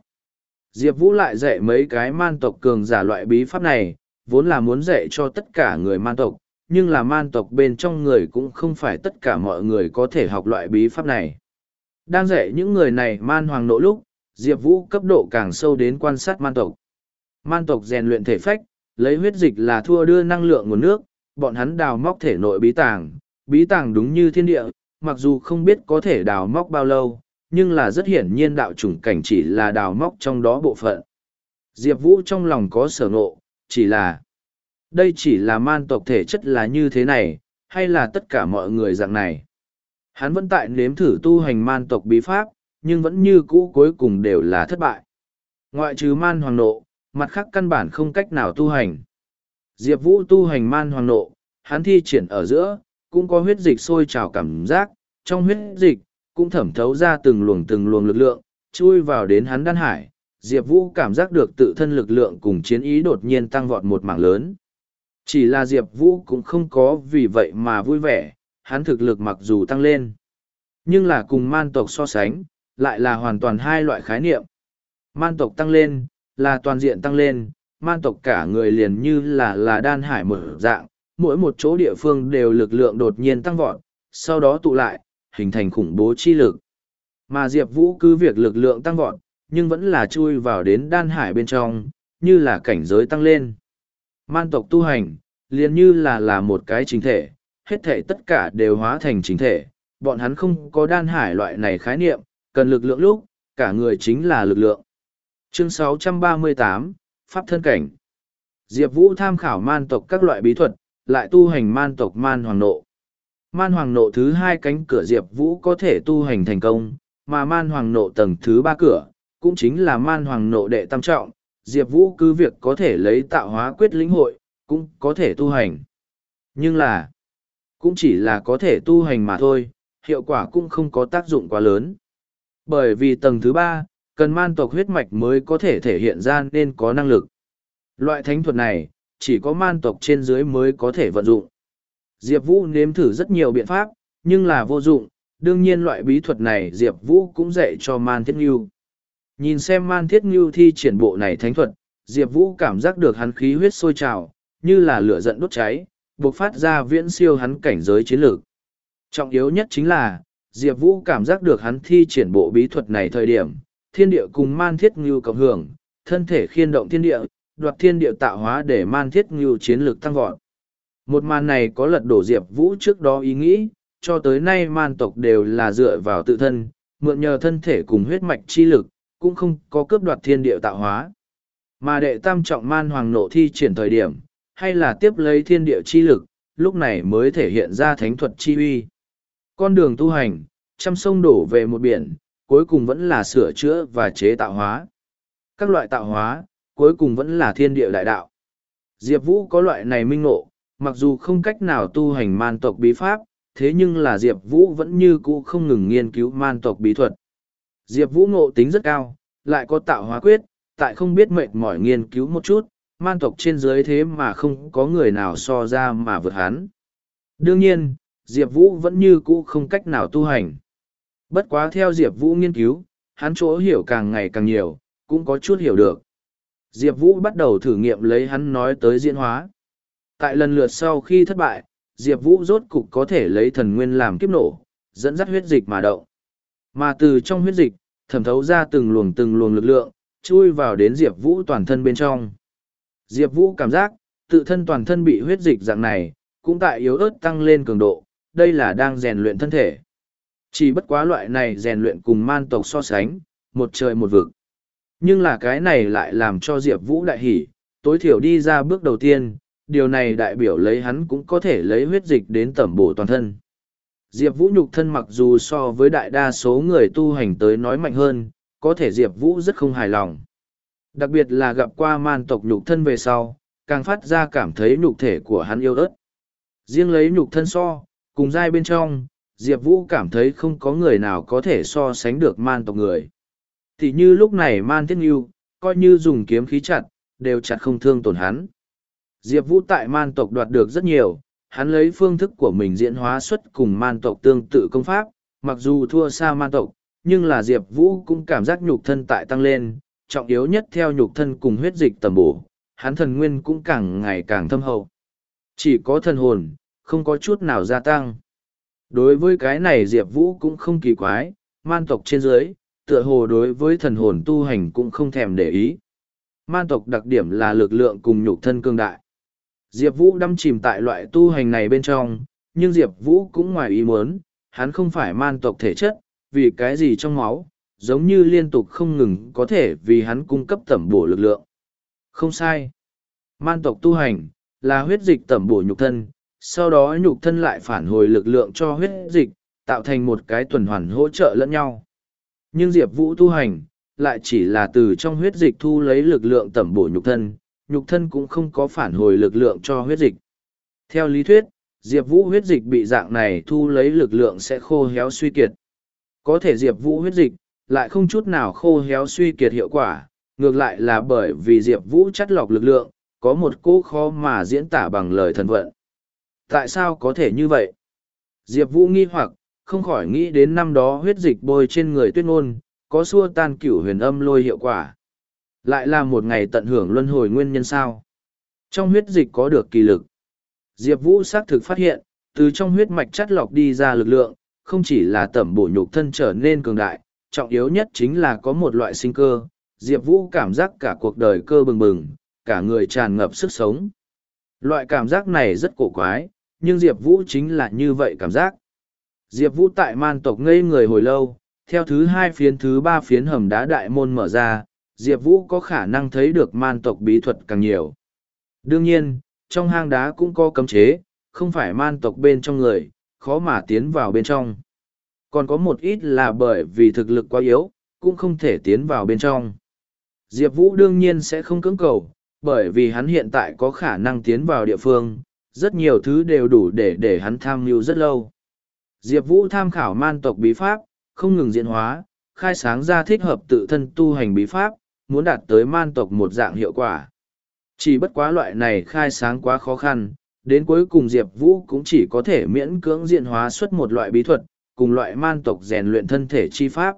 Diệp Vũ lại dạy mấy cái man tộc cường giả loại bí pháp này, vốn là muốn dạy cho tất cả người man tộc, nhưng là man tộc bên trong người cũng không phải tất cả mọi người có thể học loại bí pháp này. Đang dạy những người này man hoàng nỗ lúc, Diệp Vũ cấp độ càng sâu đến quan sát man tộc. Man tộc rèn luyện thể phách, lấy huyết dịch là thua đưa năng lượng nguồn nước, bọn hắn đào móc thể nội bí tàng, bí tàng đúng như thiên địa, mặc dù không biết có thể đào móc bao lâu, nhưng là rất hiển nhiên đạo chủng cảnh chỉ là đào móc trong đó bộ phận. Diệp Vũ trong lòng có sở ngộ, chỉ là đây chỉ là man tộc thể chất là như thế này, hay là tất cả mọi người dạng này. Hắn vẫn tại nếm thử tu hành man tộc bí pháp, nhưng vẫn như cũ cuối cùng đều là thất bại. Ngoại trừ man hoàng nộ, mặt khác căn bản không cách nào tu hành. Diệp Vũ tu hành man hoàng nộ, hắn thi triển ở giữa, cũng có huyết dịch sôi trào cảm giác, trong huyết dịch, cũng thẩm thấu ra từng luồng từng luồng lực lượng, chui vào đến hắn đan hải. Diệp Vũ cảm giác được tự thân lực lượng cùng chiến ý đột nhiên tăng vọt một mảng lớn. Chỉ là Diệp Vũ cũng không có vì vậy mà vui vẻ, hắn thực lực mặc dù tăng lên. Nhưng là cùng man tộc so sánh, lại là hoàn toàn hai loại khái niệm. Man tộc tăng lên, là toàn diện tăng lên, man tộc cả người liền như là là đan hải mở dạng, mỗi một chỗ địa phương đều lực lượng đột nhiên tăng vọt, sau đó tụ lại, hình thành khủng bố chi lực. Mà Diệp Vũ cứ việc lực lượng tăng vọt, nhưng vẫn là chui vào đến đan hải bên trong, như là cảnh giới tăng lên. Man tộc tu hành, liền như là là một cái chính thể, hết thể tất cả đều hóa thành chính thể, bọn hắn không có đan hải loại này khái niệm, cần lực lượng lúc, cả người chính là lực lượng. Chương 638, Pháp thân cảnh Diệp Vũ tham khảo man tộc các loại bí thuật, lại tu hành man tộc man hoàng nộ. Man hoàng nộ thứ hai cánh cửa Diệp Vũ có thể tu hành thành công, mà man hoàng nộ tầng thứ ba cửa, cũng chính là man hoàng nộ đệ tam trọng, Diệp Vũ cứ việc có thể lấy tạo hóa quyết lĩnh hội, cũng có thể tu hành. Nhưng là, cũng chỉ là có thể tu hành mà thôi, hiệu quả cũng không có tác dụng quá lớn. Bởi vì tầng thứ ba, cần man tộc huyết mạch mới có thể thể hiện ra nên có năng lực. Loại thánh thuật này, chỉ có man tộc trên dưới mới có thể vận dụng. Diệp Vũ nếm thử rất nhiều biện pháp, nhưng là vô dụng, đương nhiên loại bí thuật này Diệp Vũ cũng dạy cho man thiết Ngưu. Nhìn xem man thiết Ngưu thi triển bộ này thánh thuật, Diệp Vũ cảm giác được hắn khí huyết sôi trào, như là lửa giận đốt cháy, buộc phát ra viễn siêu hắn cảnh giới chiến lược. Trọng yếu nhất chính là, Diệp Vũ cảm giác được hắn thi triển bộ bí thuật này thời điểm, thiên địa cùng man thiết ngưu cộng hưởng, thân thể khiên động thiên địa, đoạt thiên địa tạo hóa để man thiết ngưu chiến lược tăng vọt. Một màn này có lật đổ Diệp Vũ trước đó ý nghĩ, cho tới nay man tộc đều là dựa vào tự thân, mượn nhờ thân thể cùng huyết mạch chi lực, cũng không có cướp đoạt thiên địa tạo hóa. Mà đệ tam trọng man hoàng nộ thi triển thời điểm, hay là tiếp lấy thiên địa chi lực, lúc này mới thể hiện ra thánh thuật chi uy. Con đường tu hành, trăm sông đổ về một biển, cuối cùng vẫn là sửa chữa và chế tạo hóa. Các loại tạo hóa, cuối cùng vẫn là thiên địa đại đạo. Diệp Vũ có loại này minh ngộ, mặc dù không cách nào tu hành man tộc bí pháp, thế nhưng là Diệp Vũ vẫn như cũ không ngừng nghiên cứu man tộc bí thuật. Diệp Vũ ngộ tính rất cao, lại có tạo hóa quyết, tại không biết mệt mỏi nghiên cứu một chút, man tộc trên dưới thế mà không có người nào so ra mà vượt hắn. Đương nhiên, Diệp Vũ vẫn như cũ không cách nào tu hành. Bất quá theo Diệp Vũ nghiên cứu, hắn chỗ hiểu càng ngày càng nhiều, cũng có chút hiểu được. Diệp Vũ bắt đầu thử nghiệm lấy hắn nói tới diễn hóa. Tại lần lượt sau khi thất bại, Diệp Vũ rốt cục có thể lấy thần nguyên làm kiếp nổ, dẫn dắt huyết dịch mà động. Mà từ trong huyết dịch, thẩm thấu ra từng luồng từng luồng lực lượng, chui vào đến Diệp Vũ toàn thân bên trong. Diệp Vũ cảm giác, tự thân toàn thân bị huyết dịch dạng này, cũng tại yếu ớt tăng lên cường độ, đây là đang rèn luyện thân thể. Chỉ bất quá loại này rèn luyện cùng man tộc so sánh, một trời một vực. Nhưng là cái này lại làm cho Diệp Vũ đại hỉ, tối thiểu đi ra bước đầu tiên, điều này đại biểu lấy hắn cũng có thể lấy huyết dịch đến tẩm bổ toàn thân. Diệp Vũ nhục thân mặc dù so với đại đa số người tu hành tới nói mạnh hơn, có thể Diệp Vũ rất không hài lòng. Đặc biệt là gặp qua man tộc nhục thân về sau, càng phát ra cảm thấy nhục thể của hắn yêu ớt. Riêng lấy nhục thân so, cùng dai bên trong, Diệp Vũ cảm thấy không có người nào có thể so sánh được man tộc người. Thì như lúc này man thiết nghiêu, coi như dùng kiếm khí chặt, đều chặt không thương tổn hắn. Diệp Vũ tại man tộc đoạt được rất nhiều, hắn lấy phương thức của mình diễn hóa xuất cùng man tộc tương tự công pháp, mặc dù thua xa man tộc, nhưng là Diệp Vũ cũng cảm giác nhục thân tại tăng lên, trọng yếu nhất theo nhục thân cùng huyết dịch tầm bổ, hắn thần nguyên cũng càng ngày càng thâm hậu. Chỉ có thần hồn, không có chút nào gia tăng. Đối với cái này Diệp Vũ cũng không kỳ quái, man tộc trên dưới, tựa hồ đối với thần hồn tu hành cũng không thèm để ý. Man tộc đặc điểm là lực lượng cùng nhục thân cương đại. Diệp Vũ đâm chìm tại loại tu hành này bên trong, nhưng Diệp Vũ cũng ngoài ý muốn, hắn không phải man tộc thể chất, vì cái gì trong máu, giống như liên tục không ngừng có thể vì hắn cung cấp tẩm bổ lực lượng. Không sai. Man tộc tu hành, là huyết dịch tẩm bổ nhục thân, sau đó nhục thân lại phản hồi lực lượng cho huyết dịch, tạo thành một cái tuần hoàn hỗ trợ lẫn nhau. Nhưng Diệp Vũ tu hành, lại chỉ là từ trong huyết dịch thu lấy lực lượng tẩm bổ nhục thân, nhục thân cũng không có phản hồi lực lượng cho huyết dịch. Theo lý thuyết, Diệp Vũ huyết dịch bị dạng này thu lấy lực lượng sẽ khô héo suy kiệt. Có thể Diệp Vũ huyết dịch, lại không chút nào khô héo suy kiệt hiệu quả, ngược lại là bởi vì Diệp Vũ chắt lọc lực lượng, có một cỗ khó mà diễn tả bằng lời thần vận. Tại sao có thể như vậy? Diệp Vũ nghi hoặc, không khỏi nghĩ đến năm đó huyết dịch bôi trên người tuyết ngôn, có xua tan cửu huyền âm lôi hiệu quả. Lại là một ngày tận hưởng luân hồi nguyên nhân sao. Trong huyết dịch có được kỳ lực. Diệp Vũ xác thực phát hiện, từ trong huyết mạch chắt lọc đi ra lực lượng, không chỉ là tẩm bổ nhục thân trở nên cường đại, trọng yếu nhất chính là có một loại sinh cơ. Diệp Vũ cảm giác cả cuộc đời cơ bừng bừng, cả người tràn ngập sức sống. Loại cảm giác này rất cổ quái, nhưng Diệp Vũ chính là như vậy cảm giác. Diệp Vũ tại man tộc ngây người hồi lâu, theo thứ hai phiến thứ ba phiến hầm đá đại môn mở ra, Diệp Vũ có khả năng thấy được man tộc bí thuật càng nhiều. Đương nhiên, trong hang đá cũng có cấm chế, không phải man tộc bên trong người, khó mà tiến vào bên trong. Còn có một ít là bởi vì thực lực quá yếu, cũng không thể tiến vào bên trong. Diệp Vũ đương nhiên sẽ không cưỡng cầu, bởi vì hắn hiện tại có khả năng tiến vào địa phương, rất nhiều thứ đều đủ để để hắn tham mưu rất lâu. Diệp Vũ tham khảo man tộc bí pháp, không ngừng diễn hóa, khai sáng ra thích hợp tự thân tu hành bí pháp, muốn đạt tới man tộc một dạng hiệu quả. Chỉ bất quá loại này khai sáng quá khó khăn, đến cuối cùng Diệp Vũ cũng chỉ có thể miễn cưỡng diện hóa xuất một loại bí thuật, cùng loại man tộc rèn luyện thân thể chi pháp.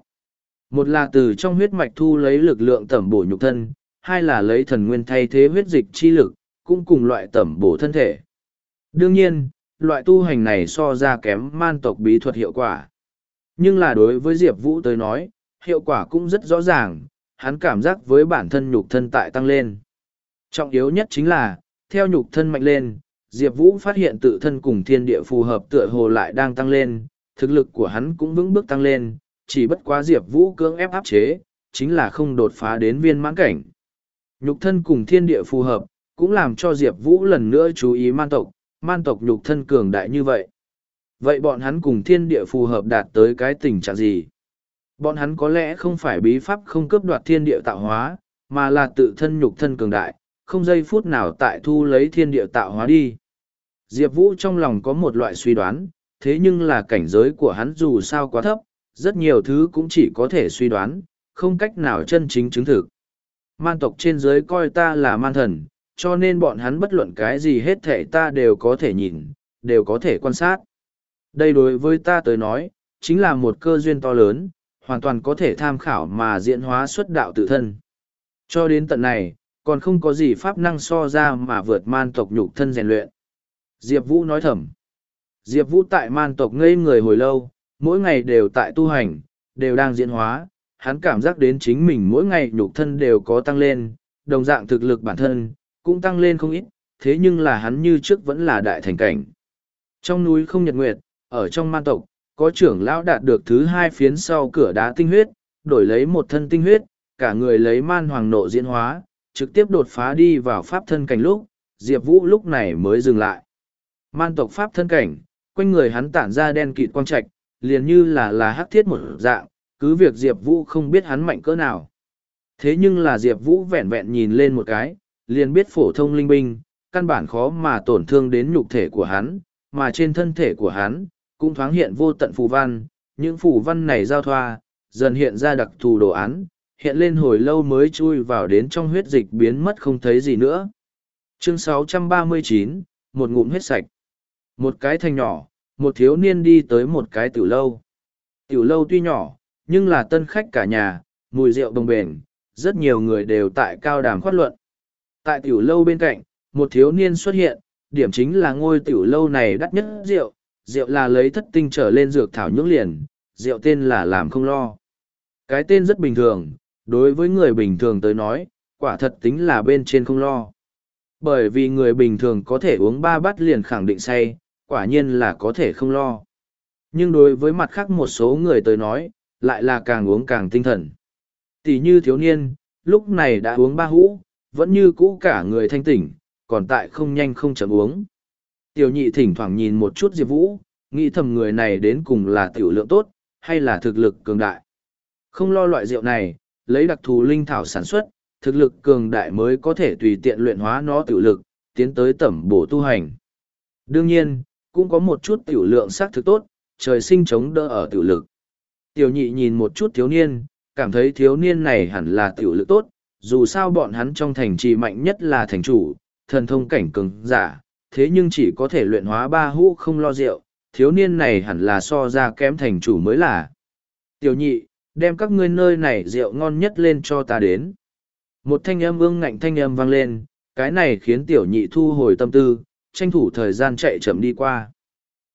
Một là từ trong huyết mạch thu lấy lực lượng tẩm bổ nhục thân, hai là lấy thần nguyên thay thế huyết dịch chi lực, cũng cùng loại tẩm bổ thân thể. Đương nhiên, loại tu hành này so ra kém man tộc bí thuật hiệu quả. Nhưng là đối với Diệp Vũ tới nói, hiệu quả cũng rất rõ ràng, hắn cảm giác với bản thân nhục thân tại tăng lên. Trọng yếu nhất chính là, theo nhục thân mạnh lên, Diệp Vũ phát hiện tự thân cùng thiên địa phù hợp tựa hồ lại đang tăng lên, thực lực của hắn cũng vững bước tăng lên, chỉ bất quá Diệp Vũ cưỡng ép áp chế, chính là không đột phá đến viên mãn cảnh. Nhục thân cùng thiên địa phù hợp, cũng làm cho Diệp Vũ lần nữa chú ý man tộc, man tộc nhục thân cường đại như vậy. Vậy bọn hắn cùng thiên địa phù hợp đạt tới cái tình trạng gì? Bọn hắn có lẽ không phải bí pháp không cướp đoạt thiên địa tạo hóa, mà là tự thân nhục thân cường đại, không giây phút nào tại thu lấy thiên địa tạo hóa đi. Diệp Vũ trong lòng có một loại suy đoán, thế nhưng là cảnh giới của hắn dù sao quá thấp, rất nhiều thứ cũng chỉ có thể suy đoán, không cách nào chân chính chứng thực. Man tộc trên giới coi ta là man thần, cho nên bọn hắn bất luận cái gì hết thể ta đều có thể nhìn, đều có thể quan sát. Đây đối với ta tới nói, chính là một cơ duyên to lớn, hoàn toàn có thể tham khảo mà diễn hóa xuất đạo tự thân. Cho đến tận này, còn không có gì pháp năng so ra mà vượt man tộc nhục thân rèn luyện. Diệp Vũ nói thầm. Diệp Vũ tại man tộc ngây người hồi lâu, mỗi ngày đều tại tu hành, đều đang diễn hóa, hắn cảm giác đến chính mình mỗi ngày nhục thân đều có tăng lên, đồng dạng thực lực bản thân, cũng tăng lên không ít, thế nhưng là hắn như trước vẫn là đại thành cảnh. Trong núi không nhật nguyệt, ở trong man tộc, có trưởng lão đạt được thứ hai phiến sau cửa đá tinh huyết, đổi lấy một thân tinh huyết, cả người lấy man hoàng nộ diễn hóa, trực tiếp đột phá đi vào pháp thân cảnh lúc, Diệp Vũ lúc này mới dừng lại. Man tộc pháp thân cảnh, quanh người hắn tản ra đen kịt quang trạch, liền như là là hắc thiết một dạng, cứ việc Diệp Vũ không biết hắn mạnh cỡ nào. Thế nhưng là Diệp Vũ vẹn vẹn nhìn lên một cái, liền biết phổ thông linh binh, căn bản khó mà tổn thương đến nhục thể của hắn, mà trên thân thể của hắn, cũng thoáng hiện vô tận phù văn, những phù văn này giao thoa, dần hiện ra đặc thù đồ án, hiện lên hồi lâu mới chui vào đến trong huyết dịch biến mất không thấy gì nữa. Chương 639, một ngụm hết sạch. Một cái thành nhỏ, một thiếu niên đi tới một cái tiểu lâu. Tiểu lâu tuy nhỏ, nhưng là tân khách cả nhà, mùi rượu đồng bền, rất nhiều người đều tại cao đàm khoát luận. Tại tiểu lâu bên cạnh, một thiếu niên xuất hiện, điểm chính là ngôi tiểu lâu này đắt nhất rượu, rượu là lấy thất tinh trở lên dược thảo nhưỡng liền, rượu tên là làm không lo. Cái tên rất bình thường, đối với người bình thường tới nói, quả thật tính là bên trên không lo. Bởi vì người bình thường có thể uống ba bát liền khẳng định say, quả nhiên là có thể không lo. Nhưng đối với mặt khác một số người tới nói, lại là càng uống càng tinh thần. Tỷ như thiếu niên, lúc này đã uống ba hũ, vẫn như cũ cả người thanh tỉnh, còn tại không nhanh không chậm uống. Tiểu nhị thỉnh thoảng nhìn một chút Diệp Vũ, nghĩ thầm người này đến cùng là tiểu lượng tốt, hay là thực lực cường đại. Không lo loại rượu này, lấy đặc thù linh thảo sản xuất, thực lực cường đại mới có thể tùy tiện luyện hóa nó tiểu lực, tiến tới tẩm bổ tu hành. Đương nhiên, cũng có một chút tiểu lượng xác thực tốt, trời sinh chống đỡ ở tiểu lực. Tiểu nhị nhìn một chút thiếu niên, cảm thấy thiếu niên này hẳn là tiểu lực tốt, dù sao bọn hắn trong thành trì mạnh nhất là thành chủ, thần thông cảnh cường giả, thế nhưng chỉ có thể luyện hóa ba hũ không lo rượu, thiếu niên này hẳn là so ra kém thành chủ mới là. Tiểu nhị, đem các ngươi nơi này rượu ngon nhất lên cho ta đến. Một thanh âm ương ngạnh thanh âm vang lên, cái này khiến tiểu nhị thu hồi tâm tư, tranh thủ thời gian chạy chậm đi qua.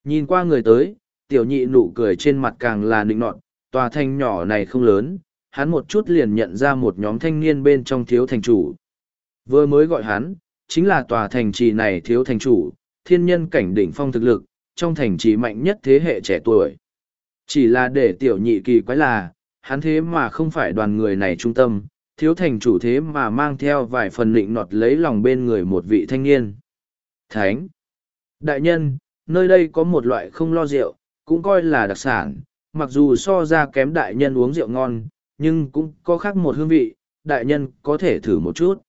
Nhìn qua người tới, tiểu nhị nụ cười trên mặt càng là nịnh nọt, tòa thanh nhỏ này không lớn, hắn một chút liền nhận ra một nhóm thanh niên bên trong thiếu thành chủ. Vừa mới gọi hắn, chính là tòa thành trì này thiếu thành chủ, thiên nhân cảnh đỉnh phong thực lực, trong thành trì mạnh nhất thế hệ trẻ tuổi. Chỉ là để tiểu nhị kỳ quái là, hắn thế mà không phải đoàn người này trung tâm, thiếu thành chủ thế mà mang theo vài phần lịnh nọt lấy lòng bên người một vị thanh niên. Thánh! Đại nhân, nơi đây có một loại không lo rượu, cũng coi là đặc sản, mặc dù so ra kém đại nhân uống rượu ngon, nhưng cũng có khác một hương vị, đại nhân có thể thử một chút.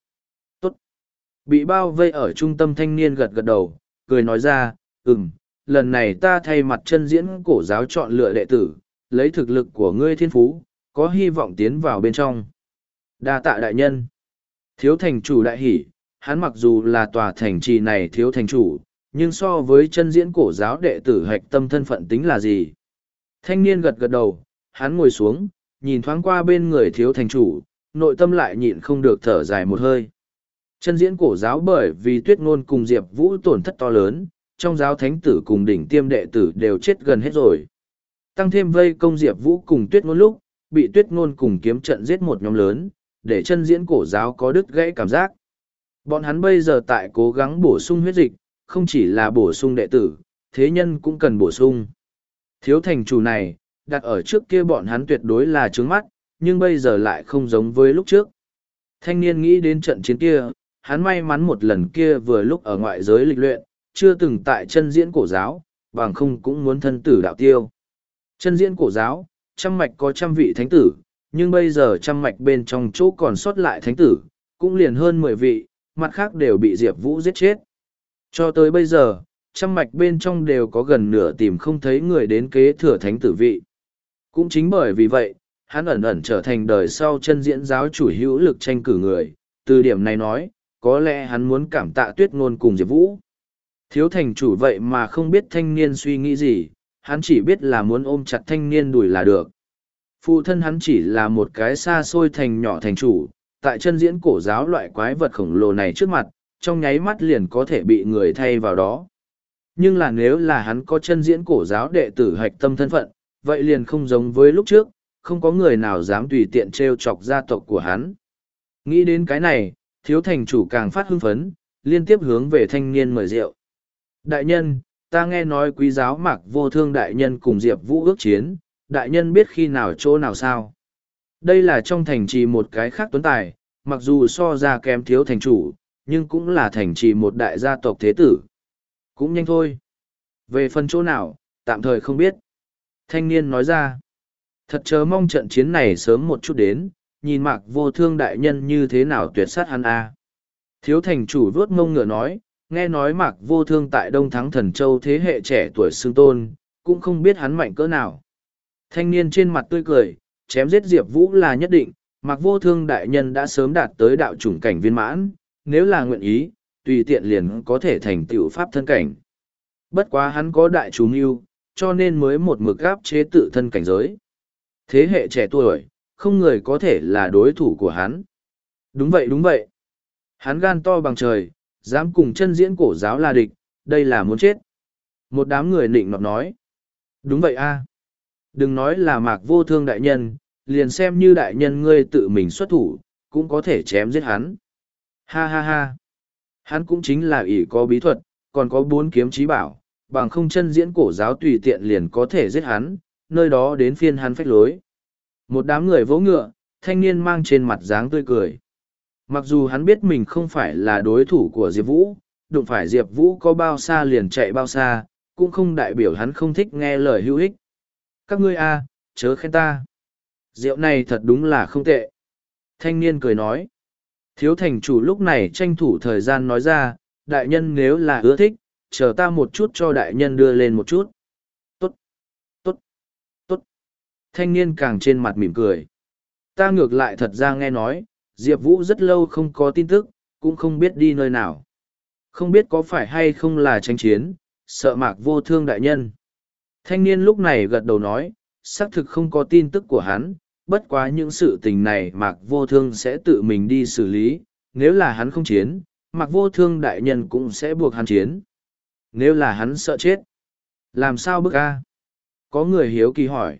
Bị bao vây ở trung tâm thanh niên gật gật đầu, cười nói ra, ừm, lần này ta thay mặt chân diễn cổ giáo chọn lựa đệ tử, lấy thực lực của ngươi thiên phú, có hy vọng tiến vào bên trong. đa tạ đại nhân. Thiếu thành chủ đại hỷ, hắn mặc dù là tòa thành trì này thiếu thành chủ, nhưng so với chân diễn cổ giáo đệ tử hạch tâm thân phận tính là gì? Thanh niên gật gật đầu, hắn ngồi xuống, nhìn thoáng qua bên người thiếu thành chủ, nội tâm lại nhịn không được thở dài một hơi. Chân diễn cổ giáo bởi vì tuyết ngôn cùng Diệp Vũ tổn thất to lớn, trong giáo thánh tử cùng đỉnh tiêm đệ tử đều chết gần hết rồi. Tăng thêm vây công Diệp Vũ cùng tuyết ngôn lúc, bị tuyết ngôn cùng kiếm trận giết một nhóm lớn, để chân diễn cổ giáo có đứt gãy cảm giác. Bọn hắn bây giờ tại cố gắng bổ sung huyết dịch, không chỉ là bổ sung đệ tử, thế nhân cũng cần bổ sung. Thiếu thành chủ này, đặt ở trước kia bọn hắn tuyệt đối là trướng mắt, nhưng bây giờ lại không giống với lúc trước. Thanh niên nghĩ đến trận chiến kia, hắn may mắn một lần kia vừa lúc ở ngoại giới lịch luyện, chưa từng tại chân diễn cổ giáo, bằng không cũng muốn thân tử đạo tiêu. Chân diễn cổ giáo, trăm mạch có trăm vị thánh tử, nhưng bây giờ trăm mạch bên trong chỗ còn sót lại thánh tử, cũng liền hơn mười vị, mặt khác đều bị Diệp Vũ giết chết. Cho tới bây giờ, trăm mạch bên trong đều có gần nửa tìm không thấy người đến kế thừa thánh tử vị. Cũng chính bởi vì vậy, hắn ẩn ẩn trở thành đời sau chân diễn giáo chủ hữu lực tranh cử người, từ điểm này nói, có lẽ hắn muốn cảm tạ tuyết ngôn cùng Diệp Vũ. Thiếu thành chủ vậy mà không biết thanh niên suy nghĩ gì, hắn chỉ biết là muốn ôm chặt thanh niên đùi là được. Phụ thân hắn chỉ là một cái xa xôi thành nhỏ thành chủ, tại chân diễn cổ giáo loại quái vật khổng lồ này trước mặt, trong nháy mắt liền có thể bị người thay vào đó. Nhưng là nếu là hắn có chân diễn cổ giáo đệ tử hạch tâm thân phận, vậy liền không giống với lúc trước, không có người nào dám tùy tiện trêu chọc gia tộc của hắn. Nghĩ đến cái này, thiếu thành chủ càng phát hưng phấn, liên tiếp hướng về thanh niên mời rượu. Đại nhân, ta nghe nói quý giáo mạc vô thương đại nhân cùng Diệp Vũ ước chiến, đại nhân biết khi nào chỗ nào sao. Đây là trong thành trì một cái khác tuấn tài, mặc dù so ra kém thiếu thành chủ, nhưng cũng là thành trì một đại gia tộc thế tử. Cũng nhanh thôi. Về phần chỗ nào, tạm thời không biết. Thanh niên nói ra. Thật chớ mong trận chiến này sớm một chút đến, nhìn mạc vô thương đại nhân như thế nào tuyệt sát hắn a Thiếu thành chủ vuốt mông ngựa nói, nghe nói mạc vô thương tại Đông Thắng Thần Châu thế hệ trẻ tuổi xương tôn, cũng không biết hắn mạnh cỡ nào. Thanh niên trên mặt tươi cười, chém giết Diệp Vũ là nhất định, mạc vô thương đại nhân đã sớm đạt tới đạo chủng cảnh viên mãn, nếu là nguyện ý, tùy tiện liền có thể thành tựu pháp thân cảnh. Bất quá hắn có đại chú mưu, cho nên mới một mực gáp chế tự thân cảnh giới. Thế hệ trẻ tuổi, không người có thể là đối thủ của hắn. Đúng vậy đúng vậy. Hắn gan to bằng trời, dám cùng chân diễn cổ giáo là địch, đây là muốn chết. Một đám người nịnh nọt nói. Đúng vậy a Đừng nói là mạc vô thương đại nhân, liền xem như đại nhân ngươi tự mình xuất thủ, cũng có thể chém giết hắn. Ha ha ha. Hắn cũng chính là ỷ có bí thuật, còn có bốn kiếm trí bảo, bằng không chân diễn cổ giáo tùy tiện liền có thể giết hắn, nơi đó đến phiên hắn phách lối. Một đám người vỗ ngựa, thanh niên mang trên mặt dáng tươi cười. Mặc dù hắn biết mình không phải là đối thủ của Diệp Vũ, đụng phải Diệp Vũ có bao xa liền chạy bao xa, cũng không đại biểu hắn không thích nghe lời hữu ích. Các ngươi a, chớ khen ta. Rượu này thật đúng là không tệ. Thanh niên cười nói. Thiếu thành chủ lúc này tranh thủ thời gian nói ra, đại nhân nếu là ưa thích, chờ ta một chút cho đại nhân đưa lên một chút. Thanh niên càng trên mặt mỉm cười. Ta ngược lại thật ra nghe nói, Diệp Vũ rất lâu không có tin tức, cũng không biết đi nơi nào. Không biết có phải hay không là tranh chiến, sợ mạc vô thương đại nhân. Thanh niên lúc này gật đầu nói, xác thực không có tin tức của hắn, bất quá những sự tình này mạc vô thương sẽ tự mình đi xử lý nếu là hắn không chiến mạc vô thương đại nhân cũng sẽ buộc hắn chiến nếu là hắn sợ chết làm sao bức a có người hiếu kỳ hỏi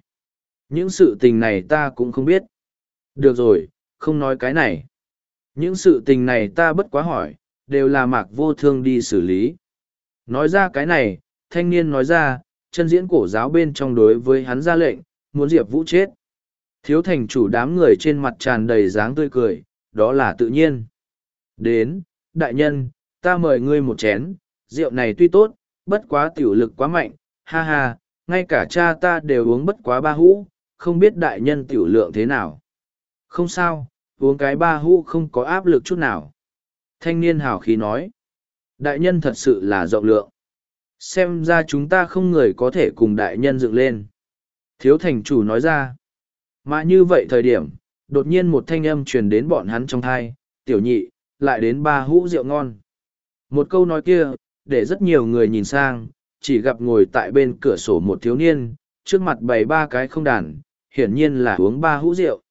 những sự tình này ta cũng không biết. Được rồi, không nói cái này. Những sự tình này ta bất quá hỏi, đều là mạc vô thương đi xử lý. Nói ra cái này, thanh niên nói ra, chân diễn cổ giáo bên trong đối với hắn ra lệnh, muốn diệp vũ chết. Thiếu thành chủ đám người trên mặt tràn đầy dáng tươi cười, đó là tự nhiên. Đến, đại nhân, ta mời ngươi một chén, rượu này tuy tốt, bất quá tiểu lực quá mạnh, ha ha, ngay cả cha ta đều uống bất quá ba hũ không biết đại nhân tiểu lượng thế nào. Không sao, uống cái ba hũ không có áp lực chút nào. Thanh niên hào khí nói, đại nhân thật sự là rộng lượng. Xem ra chúng ta không người có thể cùng đại nhân dựng lên. Thiếu thành chủ nói ra, mà như vậy thời điểm, đột nhiên một thanh âm truyền đến bọn hắn trong thai, tiểu nhị, lại đến ba hũ rượu ngon. Một câu nói kia, để rất nhiều người nhìn sang, chỉ gặp ngồi tại bên cửa sổ một thiếu niên, trước mặt bày ba cái không đàn hiển nhiên là uống ba hũ rượu.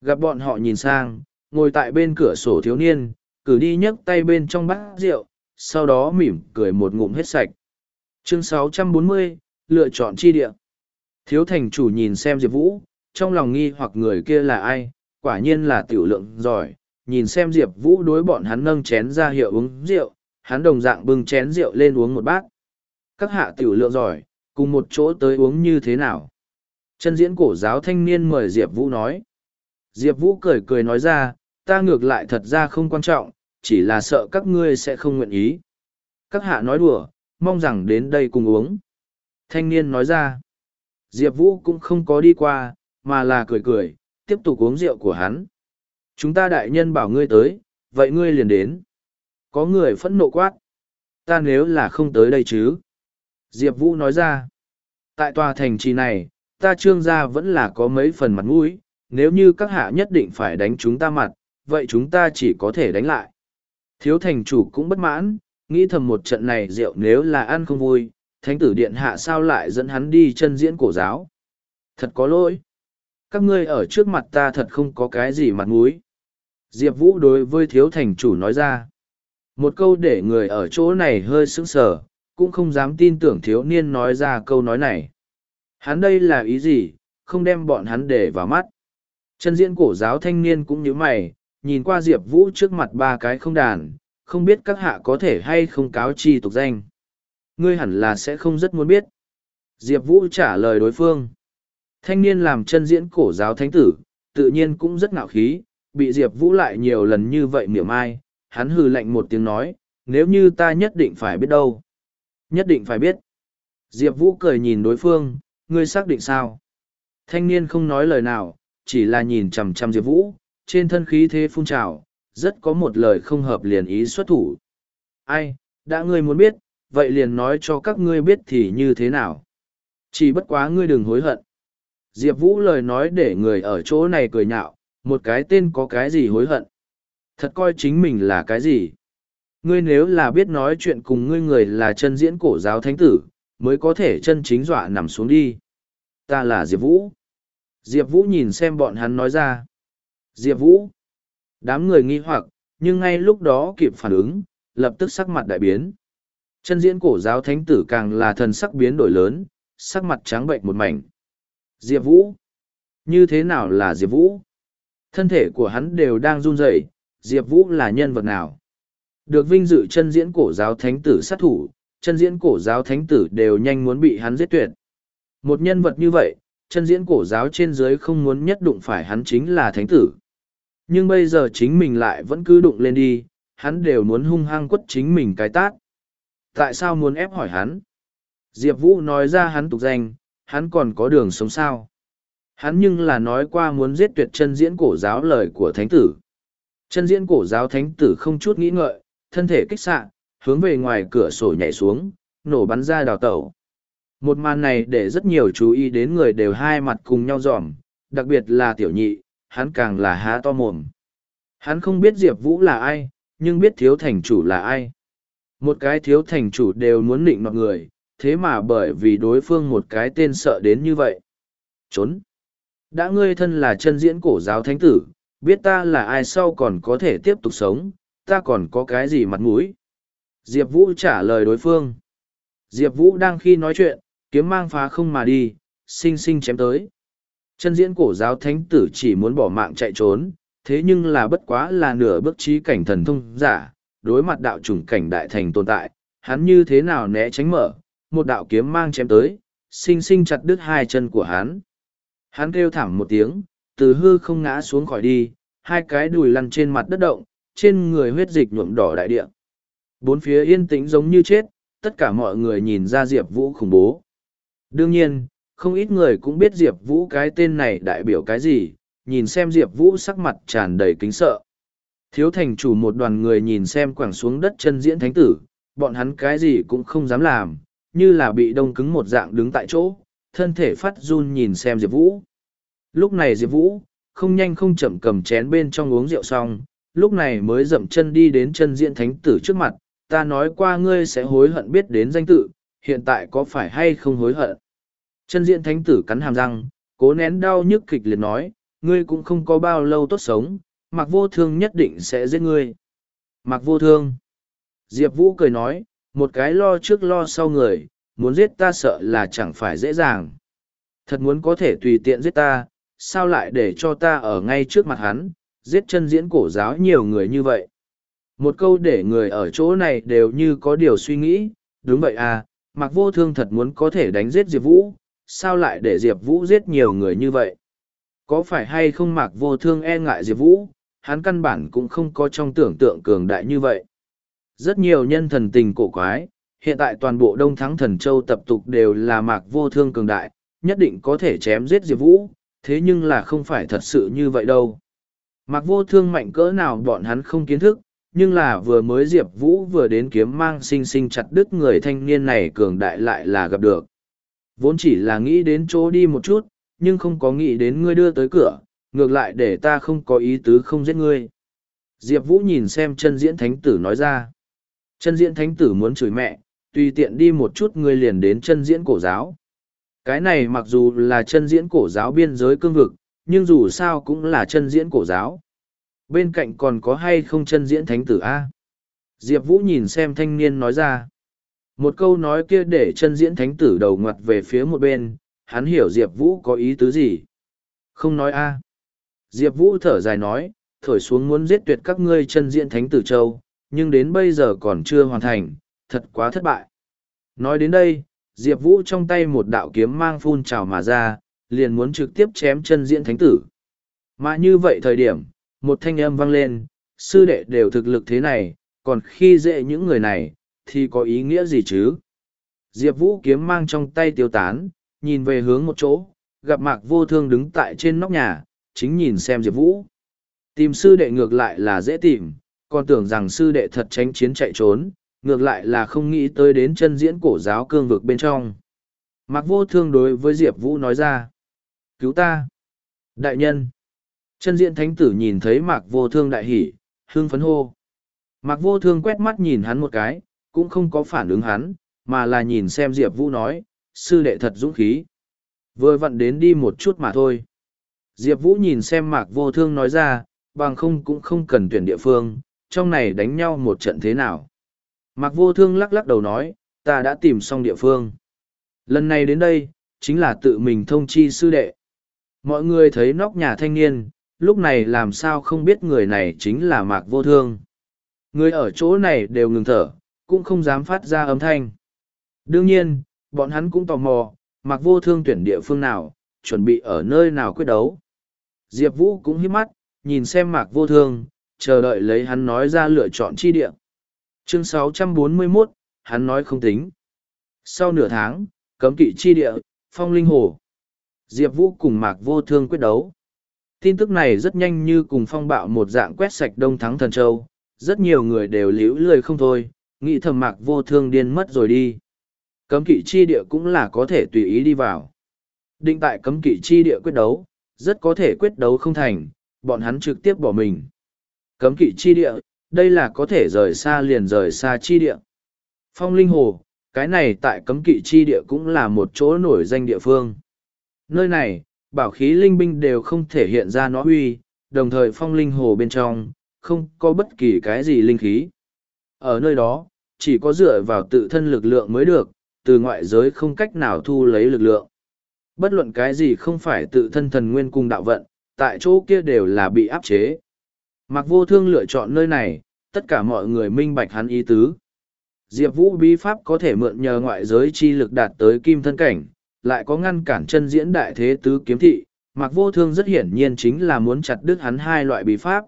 Gặp bọn họ nhìn sang ngồi tại bên cửa sổ thiếu niên cử đi nhấc tay bên trong bát rượu sau đó mỉm cười một ngụm hết sạch. Chương 640, lựa chọn chi địa. Thiếu thành chủ nhìn xem diệp vũ trong lòng nghi hoặc người kia là ai quả nhiên là tiểu lượng giỏi. Nhìn xem diệp vũ đối bọn hắn nâng chén ra hiệu uống rượu hắn đồng dạng bưng chén rượu lên uống một bát. Các hạ tiểu lượng giỏi cùng một chỗ tới uống như thế nào? Chân diễn cổ giáo thanh niên mời diệp vũ nói. Diệp vũ cười cười nói ra, ta ngược lại thật ra không quan trọng, chỉ là sợ các ngươi sẽ không nguyện ý. Các hạ nói đùa, mong rằng đến đây cùng uống. Thanh niên nói ra. Diệp vũ cũng không có đi qua, mà là cười cười, tiếp tục uống rượu của hắn. Chúng ta đại nhân bảo ngươi tới, vậy ngươi liền đến. Có người phẫn nộ quát. Ta nếu là không tới đây chứ? Diệp vũ nói ra. Tại tòa thành trì này ta trương gia vẫn là có mấy phần mặt mũi, nếu như các hạ nhất định phải đánh chúng ta mặt, vậy chúng ta chỉ có thể đánh lại. Thiếu thành chủ cũng bất mãn, nghĩ thầm một trận này rượu nếu là ăn không vui, thánh tử điện hạ sao lại dẫn hắn đi chân diễn cổ giáo? Thật có lỗi. Các ngươi ở trước mặt ta thật không có cái gì mặt mũi. Diệp vũ đối với thiếu thành chủ nói ra. Một câu để người ở chỗ này hơi sững sờ, cũng không dám tin tưởng thiếu niên nói ra câu nói này hắn đây là ý gì, không đem bọn hắn để vào mắt. Chân diễn cổ giáo thanh niên cũng như mày, nhìn qua diệp vũ trước mặt ba cái không đàn, không biết các hạ có thể hay không cáo chi tục danh. Ngươi hẳn là sẽ không rất muốn biết. Diệp vũ trả lời đối phương. Thanh niên làm chân diễn cổ giáo thánh tử, tự nhiên cũng rất ngạo khí, bị diệp vũ lại nhiều lần như vậy miệng ai, hắn hừ lạnh một tiếng nói, nếu như ta nhất định phải biết đâu. Nhất định phải biết. Diệp vũ cười nhìn đối phương ngươi xác định sao? Thanh niên không nói lời nào, chỉ là nhìn chằm chằm diệp vũ, trên thân khí thế phun trào, rất có một lời không hợp liền ý xuất thủ. Ai, đã ngươi muốn biết, vậy liền nói cho các ngươi biết thì như thế nào? Chỉ bất quá ngươi đừng hối hận. Diệp vũ lời nói để người ở chỗ này cười nhạo, một cái tên có cái gì hối hận? Thật coi chính mình là cái gì? Ngươi nếu là biết nói chuyện cùng ngươi người là chân diễn cổ giáo thánh tử mới có thể chân chính dọa nằm xuống đi. Ta là diệp vũ. Diệp vũ nhìn xem bọn hắn nói ra. Diệp vũ. Đám người nghi hoặc, nhưng ngay lúc đó kịp phản ứng, lập tức sắc mặt đại biến. Chân diễn cổ giáo thánh tử càng là thần sắc biến đổi lớn, sắc mặt trắng bệnh một mảnh. Diệp vũ. Như thế nào là diệp vũ? Thân thể của hắn đều đang run rẩy, diệp vũ là nhân vật nào? Được vinh dự chân diễn cổ giáo thánh tử sát thủ chân diễn cổ giáo thánh tử đều nhanh muốn bị hắn giết tuyệt. Một nhân vật như vậy, chân diễn cổ giáo trên dưới không muốn nhất đụng phải hắn chính là thánh tử. Nhưng bây giờ chính mình lại vẫn cứ đụng lên đi, hắn đều muốn hung hăng quất chính mình cái tát. Tại sao muốn ép hỏi hắn? Diệp vũ nói ra hắn tục danh, hắn còn có đường sống sao? Hắn nhưng là nói qua muốn giết tuyệt chân diễn cổ giáo lời của thánh tử. Chân diễn cổ giáo thánh tử không chút nghĩ ngợi, thân thể kích xạ hướng về ngoài cửa sổ nhảy xuống nổ bắn ra đào tẩu. Một màn này để rất nhiều chú ý đến người đều hai mặt cùng nhau dòm đặc biệt là tiểu nhị hắn càng là há to mồm. Hắn không biết diệp vũ là ai nhưng biết thiếu thành chủ là ai. Một cái thiếu thành chủ đều muốn định mọi người thế mà bởi vì đối phương một cái tên sợ đến như vậy. Trốn. Đã ngươi thân là chân diễn cổ giáo thánh tử, biết ta là ai sau còn có thể tiếp tục sống, ta còn có cái gì mặt mũi? Diệp Vũ trả lời đối phương. Diệp Vũ đang khi nói chuyện, kiếm mang phá không mà đi, xinh xinh chém tới. Chân diễn cổ giáo thánh tử chỉ muốn bỏ mạng chạy trốn, thế nhưng là bất quá là nửa bước trí cảnh thần thông giả, đối mặt đạo chủng cảnh đại thành tồn tại, hắn như thế nào né tránh mở, một đạo kiếm mang chém tới, xinh xinh chặt đứt hai chân của hắn. Hắn kêu thảm một tiếng, từ hư không ngã xuống khỏi đi, hai cái đùi lăn trên mặt đất động, trên người huyết dịch nhuộm đỏ đại địa. Bốn phía yên tĩnh giống như chết, tất cả mọi người nhìn ra Diệp Vũ khủng bố. Đương nhiên, không ít người cũng biết Diệp Vũ cái tên này đại biểu cái gì, nhìn xem Diệp Vũ sắc mặt tràn đầy kính sợ. Thiếu thành chủ một đoàn người nhìn xem quẳng xuống đất chân diễn thánh tử, bọn hắn cái gì cũng không dám làm, như là bị đông cứng một dạng đứng tại chỗ, thân thể phát run nhìn xem Diệp Vũ. Lúc này Diệp Vũ, không nhanh không chậm cầm chén bên trong uống rượu xong, lúc này mới dậm chân đi đến chân diễn thánh tử trước mặt, ta nói qua ngươi sẽ hối hận biết đến danh tự, hiện tại có phải hay không hối hận. Chân diện thánh tử cắn hàm răng, cố nén đau nhức kịch liệt nói, ngươi cũng không có bao lâu tốt sống, mặc vô thương nhất định sẽ giết ngươi. Mặc vô thương. Diệp Vũ cười nói, một cái lo trước lo sau người, muốn giết ta sợ là chẳng phải dễ dàng. Thật muốn có thể tùy tiện giết ta, sao lại để cho ta ở ngay trước mặt hắn, giết chân diễn cổ giáo nhiều người như vậy. Một câu để người ở chỗ này đều như có điều suy nghĩ, đúng vậy à, mặc vô thương thật muốn có thể đánh giết Diệp Vũ, sao lại để Diệp Vũ giết nhiều người như vậy? Có phải hay không mặc vô thương e ngại Diệp Vũ, hắn căn bản cũng không có trong tưởng tượng cường đại như vậy. Rất nhiều nhân thần tình cổ quái, hiện tại toàn bộ Đông Thắng Thần Châu tập tục đều là mạc vô thương cường đại, nhất định có thể chém giết Diệp Vũ, thế nhưng là không phải thật sự như vậy đâu. Mạc vô thương mạnh cỡ nào bọn hắn không kiến thức, nhưng là vừa mới Diệp Vũ vừa đến kiếm mang sinh sinh chặt đứt người thanh niên này cường đại lại là gặp được. Vốn chỉ là nghĩ đến chỗ đi một chút, nhưng không có nghĩ đến ngươi đưa tới cửa, ngược lại để ta không có ý tứ không giết ngươi. Diệp Vũ nhìn xem chân diễn thánh tử nói ra. Chân diễn thánh tử muốn chửi mẹ, tùy tiện đi một chút ngươi liền đến chân diễn cổ giáo. Cái này mặc dù là chân diễn cổ giáo biên giới cương vực, nhưng dù sao cũng là chân diễn cổ giáo. Bên cạnh còn có hay không chân diễn thánh tử A? Diệp Vũ nhìn xem thanh niên nói ra. Một câu nói kia để chân diễn thánh tử đầu ngoặt về phía một bên, hắn hiểu Diệp Vũ có ý tứ gì. Không nói A. Diệp Vũ thở dài nói, thổi xuống muốn giết tuyệt các ngươi chân diễn thánh tử châu, nhưng đến bây giờ còn chưa hoàn thành, thật quá thất bại. Nói đến đây, Diệp Vũ trong tay một đạo kiếm mang phun trào mà ra, liền muốn trực tiếp chém chân diễn thánh tử. Mà như vậy thời điểm, một thanh âm vang lên, sư đệ đều thực lực thế này, còn khi dễ những người này, thì có ý nghĩa gì chứ? Diệp Vũ kiếm mang trong tay tiêu tán, nhìn về hướng một chỗ, gặp mạc vô thương đứng tại trên nóc nhà, chính nhìn xem Diệp Vũ. Tìm sư đệ ngược lại là dễ tìm, còn tưởng rằng sư đệ thật tránh chiến chạy trốn, ngược lại là không nghĩ tới đến chân diễn cổ giáo cương vực bên trong. Mạc vô thương đối với Diệp Vũ nói ra. Cứu ta! Đại nhân! Chân diện thánh tử nhìn thấy mạc vô thương đại hỉ, hương phấn hô. Mạc vô thương quét mắt nhìn hắn một cái, cũng không có phản ứng hắn, mà là nhìn xem Diệp Vũ nói, sư đệ thật dũng khí. Vừa vặn đến đi một chút mà thôi. Diệp Vũ nhìn xem mạc vô thương nói ra, bằng không cũng không cần tuyển địa phương, trong này đánh nhau một trận thế nào. Mạc vô thương lắc lắc đầu nói, ta đã tìm xong địa phương. Lần này đến đây, chính là tự mình thông chi sư đệ. Mọi người thấy nóc nhà thanh niên, lúc này làm sao không biết người này chính là Mạc vô thương. Người ở chỗ này đều ngừng thở, cũng không dám phát ra âm thanh. Đương nhiên, bọn hắn cũng tò mò, Mạc vô thương tuyển địa phương nào, chuẩn bị ở nơi nào quyết đấu. Diệp Vũ cũng hít mắt, nhìn xem Mạc vô thương, chờ đợi lấy hắn nói ra lựa chọn chi địa. Chương 641, hắn nói không tính. Sau nửa tháng, cấm kỵ chi địa, phong linh hồ. Diệp Vũ cùng Mạc Vô Thương quyết đấu. Tin tức này rất nhanh như cùng phong bạo một dạng quét sạch đông thắng thần châu. Rất nhiều người đều liễu lười không thôi, nghĩ thầm Mạc Vô Thương điên mất rồi đi. Cấm kỵ chi địa cũng là có thể tùy ý đi vào. Định tại cấm kỵ chi địa quyết đấu, rất có thể quyết đấu không thành, bọn hắn trực tiếp bỏ mình. Cấm kỵ chi địa, đây là có thể rời xa liền rời xa chi địa. Phong Linh Hồ, cái này tại cấm kỵ chi địa cũng là một chỗ nổi danh địa phương. Nơi này, bảo khí linh binh đều không thể hiện ra nó huy, đồng thời phong linh hồ bên trong, không có bất kỳ cái gì linh khí. Ở nơi đó, chỉ có dựa vào tự thân lực lượng mới được, từ ngoại giới không cách nào thu lấy lực lượng. Bất luận cái gì không phải tự thân thần nguyên cung đạo vận, tại chỗ kia đều là bị áp chế. Mặc vô thương lựa chọn nơi này, tất cả mọi người minh bạch hắn ý tứ. Diệp Vũ bí pháp có thể mượn nhờ ngoại giới chi lực đạt tới kim thân cảnh, lại có ngăn cản chân diễn đại thế tứ kiếm thị, mặc vô thương rất hiển nhiên chính là muốn chặt đứt hắn hai loại bí pháp.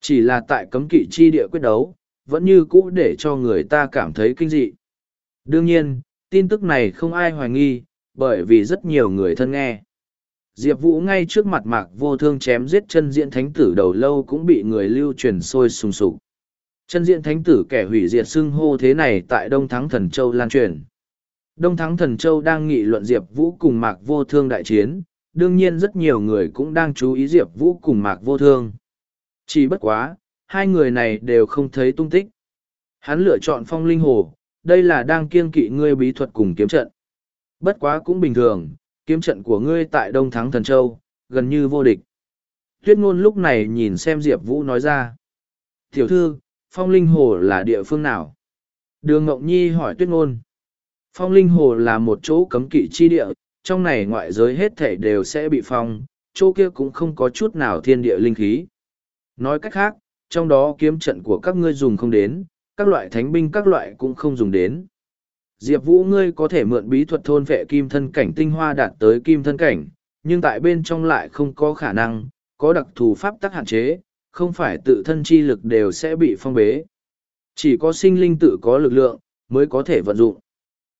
Chỉ là tại cấm kỵ chi địa quyết đấu, vẫn như cũ để cho người ta cảm thấy kinh dị. Đương nhiên, tin tức này không ai hoài nghi, bởi vì rất nhiều người thân nghe. Diệp Vũ ngay trước mặt mạc vô thương chém giết chân diễn thánh tử đầu lâu cũng bị người lưu truyền sôi sùng sục. Chân diện thánh tử kẻ hủy diệt xưng hô thế này tại Đông Thắng Thần Châu lan truyền. Đông Thắng Thần Châu đang nghị luận Diệp Vũ cùng mạc vô thương đại chiến, đương nhiên rất nhiều người cũng đang chú ý Diệp Vũ cùng mạc vô thương. Chỉ bất quá, hai người này đều không thấy tung tích. Hắn lựa chọn phong linh hồ, đây là đang kiêng kỵ ngươi bí thuật cùng kiếm trận. Bất quá cũng bình thường, kiếm trận của ngươi tại Đông Thắng Thần Châu, gần như vô địch. Tuyết ngôn lúc này nhìn xem Diệp Vũ nói ra. Tiểu thư, Phong Linh Hồ là địa phương nào? Đường Ngọc Nhi hỏi Tuyết ngôn. Phong Linh Hồ là một chỗ cấm kỵ chi địa, trong này ngoại giới hết thể đều sẽ bị phong, chỗ kia cũng không có chút nào thiên địa linh khí. Nói cách khác, trong đó kiếm trận của các ngươi dùng không đến, các loại thánh binh các loại cũng không dùng đến. Diệp Vũ ngươi có thể mượn bí thuật thôn vệ kim thân cảnh tinh hoa đạt tới kim thân cảnh, nhưng tại bên trong lại không có khả năng, có đặc thù pháp tắc hạn chế, không phải tự thân chi lực đều sẽ bị phong bế. Chỉ có sinh linh tự có lực lượng, mới có thể vận dụng.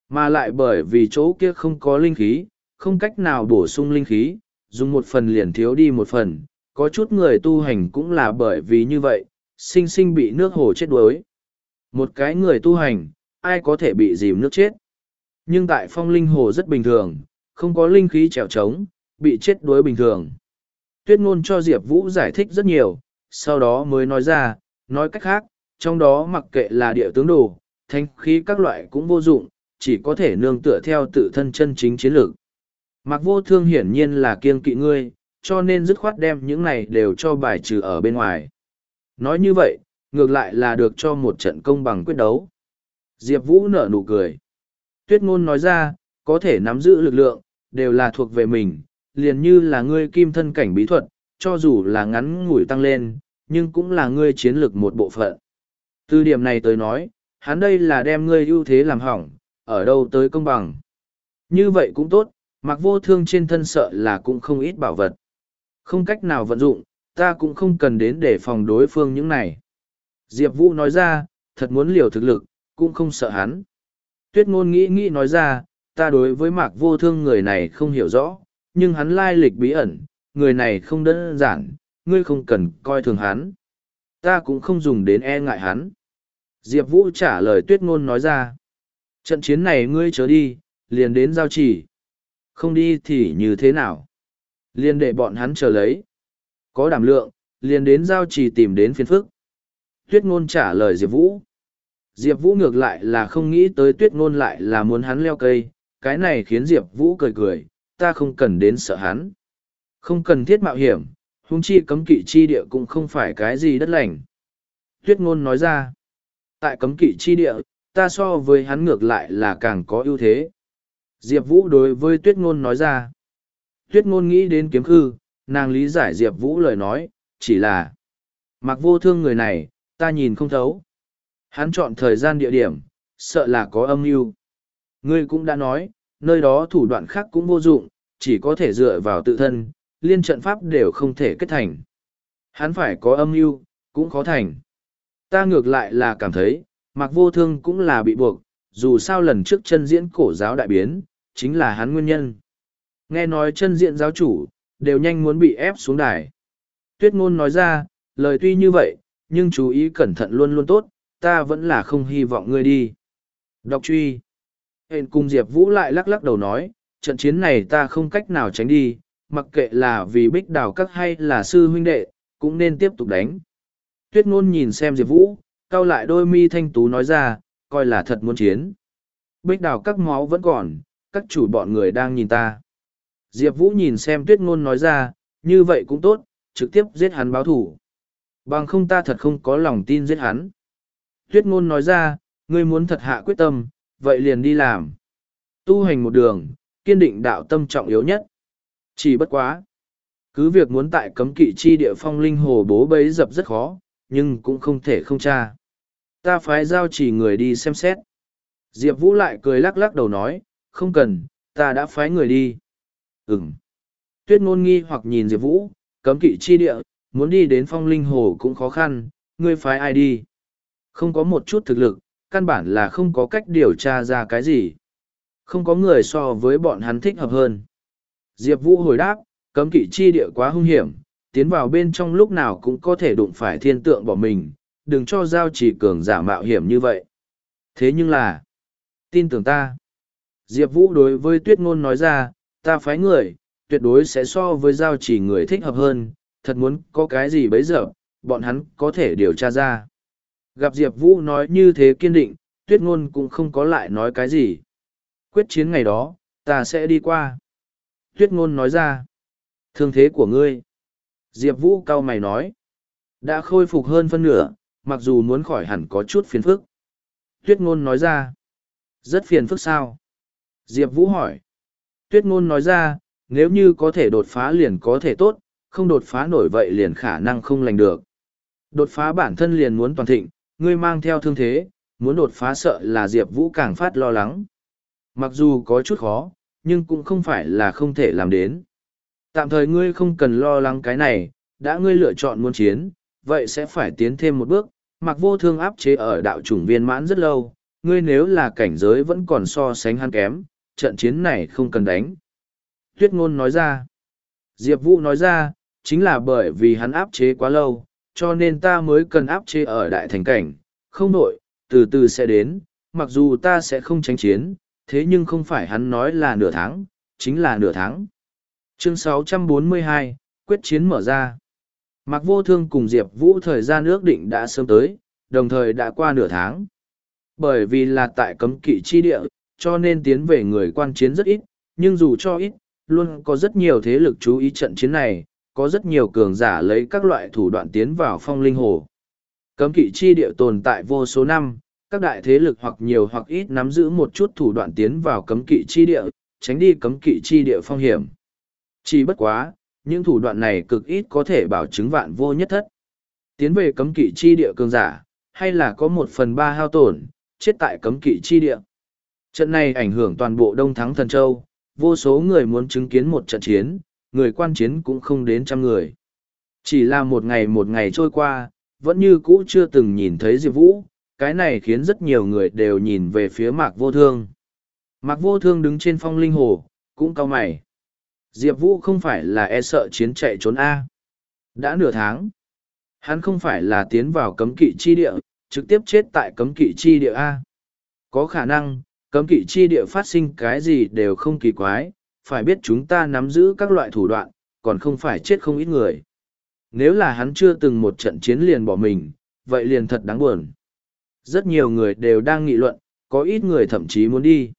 Mà lại bởi vì chỗ kia không có linh khí, không cách nào bổ sung linh khí, dùng một phần liền thiếu đi một phần, có chút người tu hành cũng là bởi vì như vậy, sinh sinh bị nước hồ chết đuối. Một cái người tu hành, ai có thể bị dìm nước chết. Nhưng tại phong linh hồ rất bình thường, không có linh khí trèo trống, bị chết đuối bình thường. Tuyết ngôn cho Diệp Vũ giải thích rất nhiều, sau đó mới nói ra, nói cách khác, trong đó mặc kệ là địa tướng đồ, thanh khí các loại cũng vô dụng, chỉ có thể nương tựa theo tự thân chân chính chiến lược. Mặc vô thương hiển nhiên là kiêng kỵ ngươi, cho nên dứt khoát đem những này đều cho bài trừ ở bên ngoài. Nói như vậy, ngược lại là được cho một trận công bằng quyết đấu. Diệp Vũ nở nụ cười. Tuyết ngôn nói ra, có thể nắm giữ lực lượng, đều là thuộc về mình, liền như là ngươi kim thân cảnh bí thuật, cho dù là ngắn ngủi tăng lên, nhưng cũng là ngươi chiến lực một bộ phận. Từ điểm này tới nói, hắn đây là đem ngươi ưu thế làm hỏng, ở đâu tới công bằng. Như vậy cũng tốt, mặc vô thương trên thân sợ là cũng không ít bảo vật. Không cách nào vận dụng, ta cũng không cần đến để phòng đối phương những này. Diệp Vũ nói ra, thật muốn liều thực lực, cũng không sợ hắn. Tuyết ngôn nghĩ nghĩ nói ra, ta đối với mạc vô thương người này không hiểu rõ, nhưng hắn lai lịch bí ẩn, người này không đơn giản, ngươi không cần coi thường hắn. Ta cũng không dùng đến e ngại hắn. Diệp Vũ trả lời tuyết ngôn nói ra. Trận chiến này ngươi chớ đi, liền đến giao chỉ. Không đi thì như thế nào? Liền để bọn hắn chờ lấy. Có đảm lượng, liền đến giao chỉ tìm đến phiền phức. Tuyết ngôn trả lời Diệp Vũ. Diệp Vũ ngược lại là không nghĩ tới tuyết ngôn lại là muốn hắn leo cây, cái này khiến Diệp Vũ cười cười, ta không cần đến sợ hắn. Không cần thiết mạo hiểm, hung chi cấm kỵ chi địa cũng không phải cái gì đất lành. Tuyết ngôn nói ra, tại cấm kỵ chi địa, ta so với hắn ngược lại là càng có ưu thế. Diệp Vũ đối với tuyết ngôn nói ra. Tuyết ngôn nghĩ đến kiếm khư, nàng lý giải Diệp Vũ lời nói, chỉ là mặc vô thương người này, ta nhìn không thấu. Hắn chọn thời gian địa điểm, sợ là có âm mưu. Ngươi cũng đã nói, nơi đó thủ đoạn khác cũng vô dụng, chỉ có thể dựa vào tự thân, liên trận pháp đều không thể kết thành. Hắn phải có âm mưu, cũng khó thành. Ta ngược lại là cảm thấy, mặc vô thương cũng là bị buộc, dù sao lần trước chân diễn cổ giáo đại biến, chính là hắn nguyên nhân. Nghe nói chân diện giáo chủ, đều nhanh muốn bị ép xuống đài. Tuyết ngôn nói ra, lời tuy như vậy, nhưng chú ý cẩn thận luôn luôn tốt, ta vẫn là không hy vọng ngươi đi. Đọc truy. Hên cùng Diệp Vũ lại lắc lắc đầu nói, trận chiến này ta không cách nào tránh đi, mặc kệ là vì bích đào các hay là sư huynh đệ, cũng nên tiếp tục đánh. Tuyết ngôn nhìn xem Diệp Vũ, cao lại đôi mi thanh tú nói ra, coi là thật muốn chiến. Bích đào các máu vẫn còn, các chủ bọn người đang nhìn ta. Diệp Vũ nhìn xem tuyết ngôn nói ra, như vậy cũng tốt, trực tiếp giết hắn báo thủ. Bằng không ta thật không có lòng tin giết hắn. Tuyết ngôn nói ra, ngươi muốn thật hạ quyết tâm, vậy liền đi làm. Tu hành một đường, kiên định đạo tâm trọng yếu nhất. Chỉ bất quá. Cứ việc muốn tại cấm kỵ chi địa phong linh hồ bố bấy dập rất khó, nhưng cũng không thể không tra. Ta phái giao chỉ người đi xem xét. Diệp Vũ lại cười lắc lắc đầu nói, không cần, ta đã phái người đi. Ừm. Tuyết ngôn nghi hoặc nhìn Diệp Vũ, cấm kỵ chi địa, muốn đi đến phong linh hồ cũng khó khăn, ngươi phái ai đi. Không có một chút thực lực, căn bản là không có cách điều tra ra cái gì. Không có người so với bọn hắn thích hợp hơn. Diệp Vũ hồi đáp, cấm kỵ chi địa quá hung hiểm, tiến vào bên trong lúc nào cũng có thể đụng phải thiên tượng bỏ mình, đừng cho giao chỉ cường giả mạo hiểm như vậy. Thế nhưng là, tin tưởng ta. Diệp Vũ đối với tuyết ngôn nói ra, ta phái người, tuyệt đối sẽ so với giao chỉ người thích hợp hơn, thật muốn có cái gì bấy giờ, bọn hắn có thể điều tra ra. Gặp Diệp Vũ nói như thế kiên định, tuyết ngôn cũng không có lại nói cái gì. Quyết chiến ngày đó, ta sẽ đi qua. Tuyết ngôn nói ra. Thương thế của ngươi. Diệp Vũ cao mày nói. Đã khôi phục hơn phân nửa, mặc dù muốn khỏi hẳn có chút phiền phức. Tuyết ngôn nói ra. Rất phiền phức sao? Diệp Vũ hỏi. Tuyết ngôn nói ra, nếu như có thể đột phá liền có thể tốt, không đột phá nổi vậy liền khả năng không lành được. Đột phá bản thân liền muốn toàn thịnh, ngươi mang theo thương thế, muốn đột phá sợ là Diệp Vũ càng phát lo lắng. Mặc dù có chút khó, nhưng cũng không phải là không thể làm đến. Tạm thời ngươi không cần lo lắng cái này, đã ngươi lựa chọn muốn chiến, vậy sẽ phải tiến thêm một bước, mặc vô thương áp chế ở đạo chủng viên mãn rất lâu, ngươi nếu là cảnh giới vẫn còn so sánh hắn kém, trận chiến này không cần đánh. Tuyết ngôn nói ra, Diệp Vũ nói ra, chính là bởi vì hắn áp chế quá lâu, cho nên ta mới cần áp chế ở đại thành cảnh, không nội, từ từ sẽ đến, mặc dù ta sẽ không tránh chiến, thế nhưng không phải hắn nói là nửa tháng, chính là nửa tháng. Chương 642, quyết chiến mở ra. Mạc Vô Thương cùng Diệp Vũ thời gian ước định đã sớm tới, đồng thời đã qua nửa tháng. Bởi vì là tại cấm kỵ chi địa, cho nên tiến về người quan chiến rất ít, nhưng dù cho ít, luôn có rất nhiều thế lực chú ý trận chiến này, có rất nhiều cường giả lấy các loại thủ đoạn tiến vào phong linh hồ. Cấm kỵ chi địa tồn tại vô số năm, các đại thế lực hoặc nhiều hoặc ít nắm giữ một chút thủ đoạn tiến vào cấm kỵ chi địa, tránh đi cấm kỵ chi địa phong hiểm. Chỉ bất quá, những thủ đoạn này cực ít có thể bảo chứng vạn vô nhất thất. Tiến về cấm kỵ chi địa cường giả, hay là có một phần ba hao tổn, chết tại cấm kỵ chi địa. Trận này ảnh hưởng toàn bộ Đông Thắng Thần Châu, vô số người muốn chứng kiến một trận chiến, người quan chiến cũng không đến trăm người. Chỉ là một ngày một ngày trôi qua, vẫn như cũ chưa từng nhìn thấy Diệp Vũ, cái này khiến rất nhiều người đều nhìn về phía Mạc Vô Thương. Mạc Vô Thương đứng trên phong linh hồ, cũng cau mày. Diệp Vũ không phải là e sợ chiến chạy trốn A. Đã nửa tháng. Hắn không phải là tiến vào cấm kỵ chi địa, trực tiếp chết tại cấm kỵ chi địa A. Có khả năng, cấm kỵ chi địa phát sinh cái gì đều không kỳ quái, phải biết chúng ta nắm giữ các loại thủ đoạn, còn không phải chết không ít người. Nếu là hắn chưa từng một trận chiến liền bỏ mình, vậy liền thật đáng buồn. Rất nhiều người đều đang nghị luận, có ít người thậm chí muốn đi.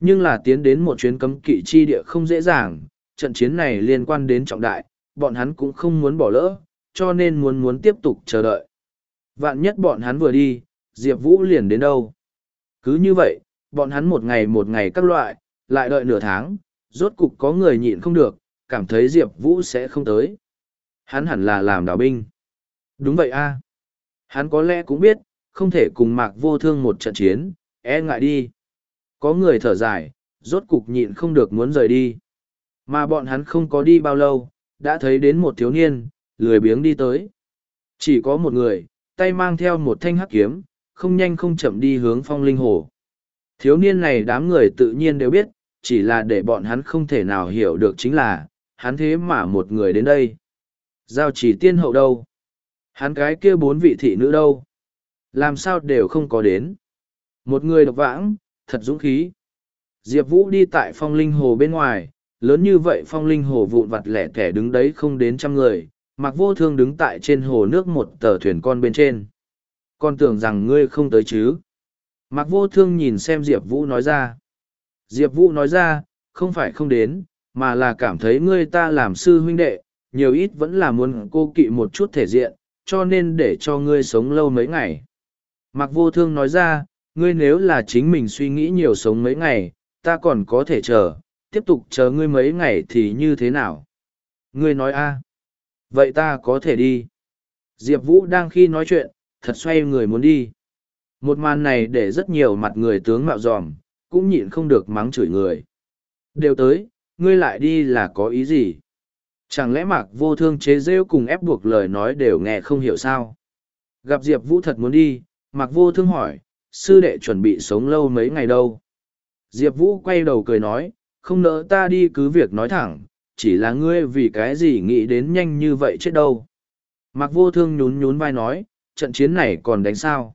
Nhưng là tiến đến một chuyến cấm kỵ chi địa không dễ dàng, trận chiến này liên quan đến trọng đại, bọn hắn cũng không muốn bỏ lỡ, cho nên muốn muốn tiếp tục chờ đợi. Vạn nhất bọn hắn vừa đi, Diệp Vũ liền đến đâu. Cứ như vậy, bọn hắn một ngày một ngày các loại, lại đợi nửa tháng, rốt cục có người nhịn không được, cảm thấy Diệp Vũ sẽ không tới. Hắn hẳn là làm đảo binh. Đúng vậy a Hắn có lẽ cũng biết, không thể cùng mạc vô thương một trận chiến, e ngại đi. Có người thở dài, rốt cục nhịn không được muốn rời đi. Mà bọn hắn không có đi bao lâu, đã thấy đến một thiếu niên, lười biếng đi tới. Chỉ có một người, tay mang theo một thanh hắc kiếm, không nhanh không chậm đi hướng phong linh hồ. Thiếu niên này đám người tự nhiên đều biết, chỉ là để bọn hắn không thể nào hiểu được chính là, hắn thế mà một người đến đây. Giao chỉ tiên hậu đâu? Hắn cái kia bốn vị thị nữ đâu? Làm sao đều không có đến? Một người độc vãng, thật dũng khí. Diệp Vũ đi tại phong linh hồ bên ngoài, lớn như vậy phong linh hồ vụn vặt lẻ tẻ đứng đấy không đến trăm người, mặc vô thương đứng tại trên hồ nước một tờ thuyền con bên trên. Con tưởng rằng ngươi không tới chứ? Mặc vô thương nhìn xem Diệp Vũ nói ra. Diệp Vũ nói ra, không phải không đến, mà là cảm thấy ngươi ta làm sư huynh đệ, nhiều ít vẫn là muốn cô kỵ một chút thể diện, cho nên để cho ngươi sống lâu mấy ngày. mặc vô thương nói ra, ngươi nếu là chính mình suy nghĩ nhiều sống mấy ngày, ta còn có thể chờ, tiếp tục chờ ngươi mấy ngày thì như thế nào? Ngươi nói a Vậy ta có thể đi. Diệp Vũ đang khi nói chuyện, thật xoay người muốn đi. Một màn này để rất nhiều mặt người tướng mạo dòm, cũng nhịn không được mắng chửi người. Đều tới, ngươi lại đi là có ý gì? Chẳng lẽ mạc vô thương chế rêu cùng ép buộc lời nói đều nghe không hiểu sao? Gặp Diệp Vũ thật muốn đi, mạc vô thương hỏi, sư đệ chuẩn bị sống lâu mấy ngày đâu? Diệp Vũ quay đầu cười nói, không nỡ ta đi cứ việc nói thẳng, chỉ là ngươi vì cái gì nghĩ đến nhanh như vậy chết đâu. Mạc vô thương nhún nhún vai nói, trận chiến này còn đánh sao?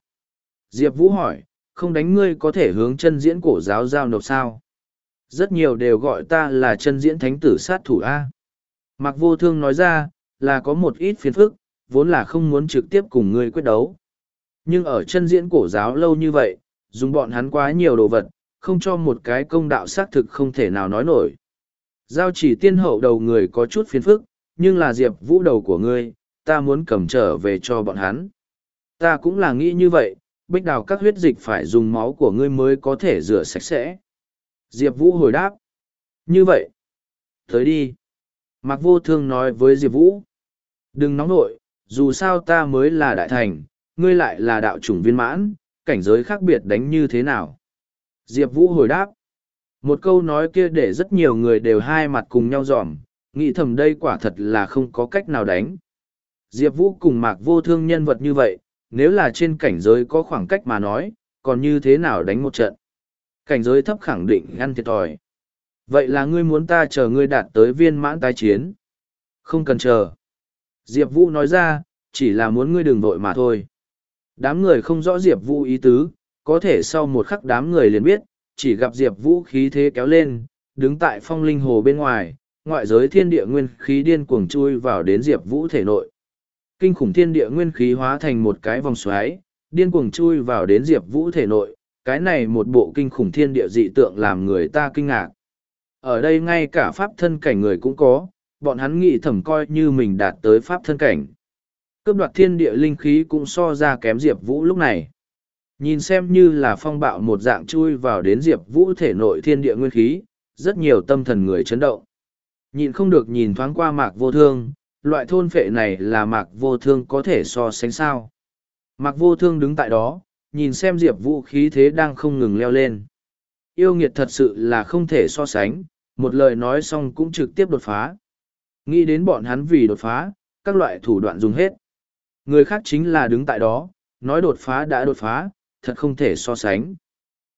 Diệp Vũ hỏi, không đánh ngươi có thể hướng chân diễn cổ giáo giao nộp sao? Rất nhiều đều gọi ta là chân diễn thánh tử sát thủ A. Mạc vô thương nói ra, là có một ít phiền phức, vốn là không muốn trực tiếp cùng ngươi quyết đấu. Nhưng ở chân diễn cổ giáo lâu như vậy, dùng bọn hắn quá nhiều đồ vật, không cho một cái công đạo xác thực không thể nào nói nổi. Giao chỉ tiên hậu đầu người có chút phiền phức, nhưng là diệp vũ đầu của ngươi, ta muốn cầm trở về cho bọn hắn. Ta cũng là nghĩ như vậy, bích đào các huyết dịch phải dùng máu của ngươi mới có thể rửa sạch sẽ. Diệp Vũ hồi đáp. Như vậy. Tới đi. Mạc Vô Thương nói với Diệp Vũ. Đừng nóng nội, dù sao ta mới là đại thành, ngươi lại là đạo chủng viên mãn, cảnh giới khác biệt đánh như thế nào. Diệp Vũ hồi đáp. Một câu nói kia để rất nhiều người đều hai mặt cùng nhau dòm, nghĩ thầm đây quả thật là không có cách nào đánh. Diệp Vũ cùng Mạc Vô Thương nhân vật như vậy, nếu là trên cảnh giới có khoảng cách mà nói, còn như thế nào đánh một trận. Cảnh giới thấp khẳng định ngăn thiệt thòi. Vậy là ngươi muốn ta chờ ngươi đạt tới viên mãn tái chiến. Không cần chờ. Diệp Vũ nói ra, chỉ là muốn ngươi đừng vội mà thôi. Đám người không rõ Diệp Vũ ý tứ, có thể sau một khắc đám người liền biết, chỉ gặp Diệp Vũ khí thế kéo lên, đứng tại phong linh hồ bên ngoài, ngoại giới thiên địa nguyên khí điên cuồng chui vào đến Diệp Vũ thể nội. Kinh khủng thiên địa nguyên khí hóa thành một cái vòng xoáy, điên cuồng chui vào đến Diệp Vũ thể nội, cái này một bộ kinh khủng thiên địa dị tượng làm người ta kinh ngạc. Ở đây ngay cả pháp thân cảnh người cũng có, bọn hắn nghĩ thầm coi như mình đạt tới pháp thân cảnh. Cướp đoạt thiên địa linh khí cũng so ra kém Diệp Vũ lúc này. Nhìn xem như là phong bạo một dạng chui vào đến Diệp Vũ thể nội thiên địa nguyên khí, rất nhiều tâm thần người chấn động. Nhìn không được nhìn thoáng qua mạc vô thương, loại thôn phệ này là mạc vô thương có thể so sánh sao. Mạc vô thương đứng tại đó, nhìn xem diệp vũ khí thế đang không ngừng leo lên yêu nghiệt thật sự là không thể so sánh một lời nói xong cũng trực tiếp đột phá nghĩ đến bọn hắn vì đột phá các loại thủ đoạn dùng hết người khác chính là đứng tại đó nói đột phá đã đột phá thật không thể so sánh.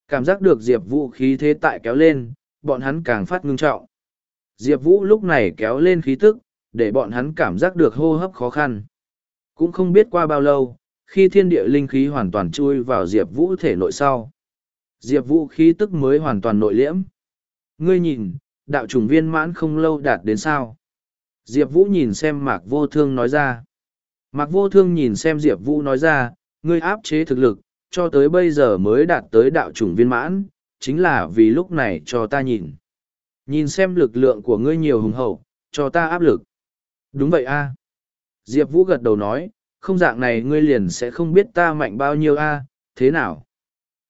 Cảm giác được diệp vũ khí thế tại kéo lên, bọn hắn càng phát ngưng trọng. Diệp vũ lúc này kéo lên khí tức, để bọn hắn cảm giác được hô hấp khó khăn. Cũng không biết qua bao lâu, khi thiên địa linh khí hoàn toàn chui vào diệp vũ thể nội sau, diệp vũ khí tức mới hoàn toàn nội liễm. Ngươi nhìn, đạo chủng viên mãn không lâu đạt đến sao? Diệp vũ nhìn xem mạc vô thương nói ra. Mạc vô thương nhìn xem diệp vũ nói ra, ngươi áp chế thực lực cho tới bây giờ mới đạt tới đạo chủng viên mãn, chính là vì lúc này cho ta nhìn. Nhìn xem lực lượng của ngươi nhiều hùng hậu, cho ta áp lực. Đúng vậy a. Diệp vũ gật đầu nói, không dạng này ngươi liền sẽ không biết ta mạnh bao nhiêu a, thế nào?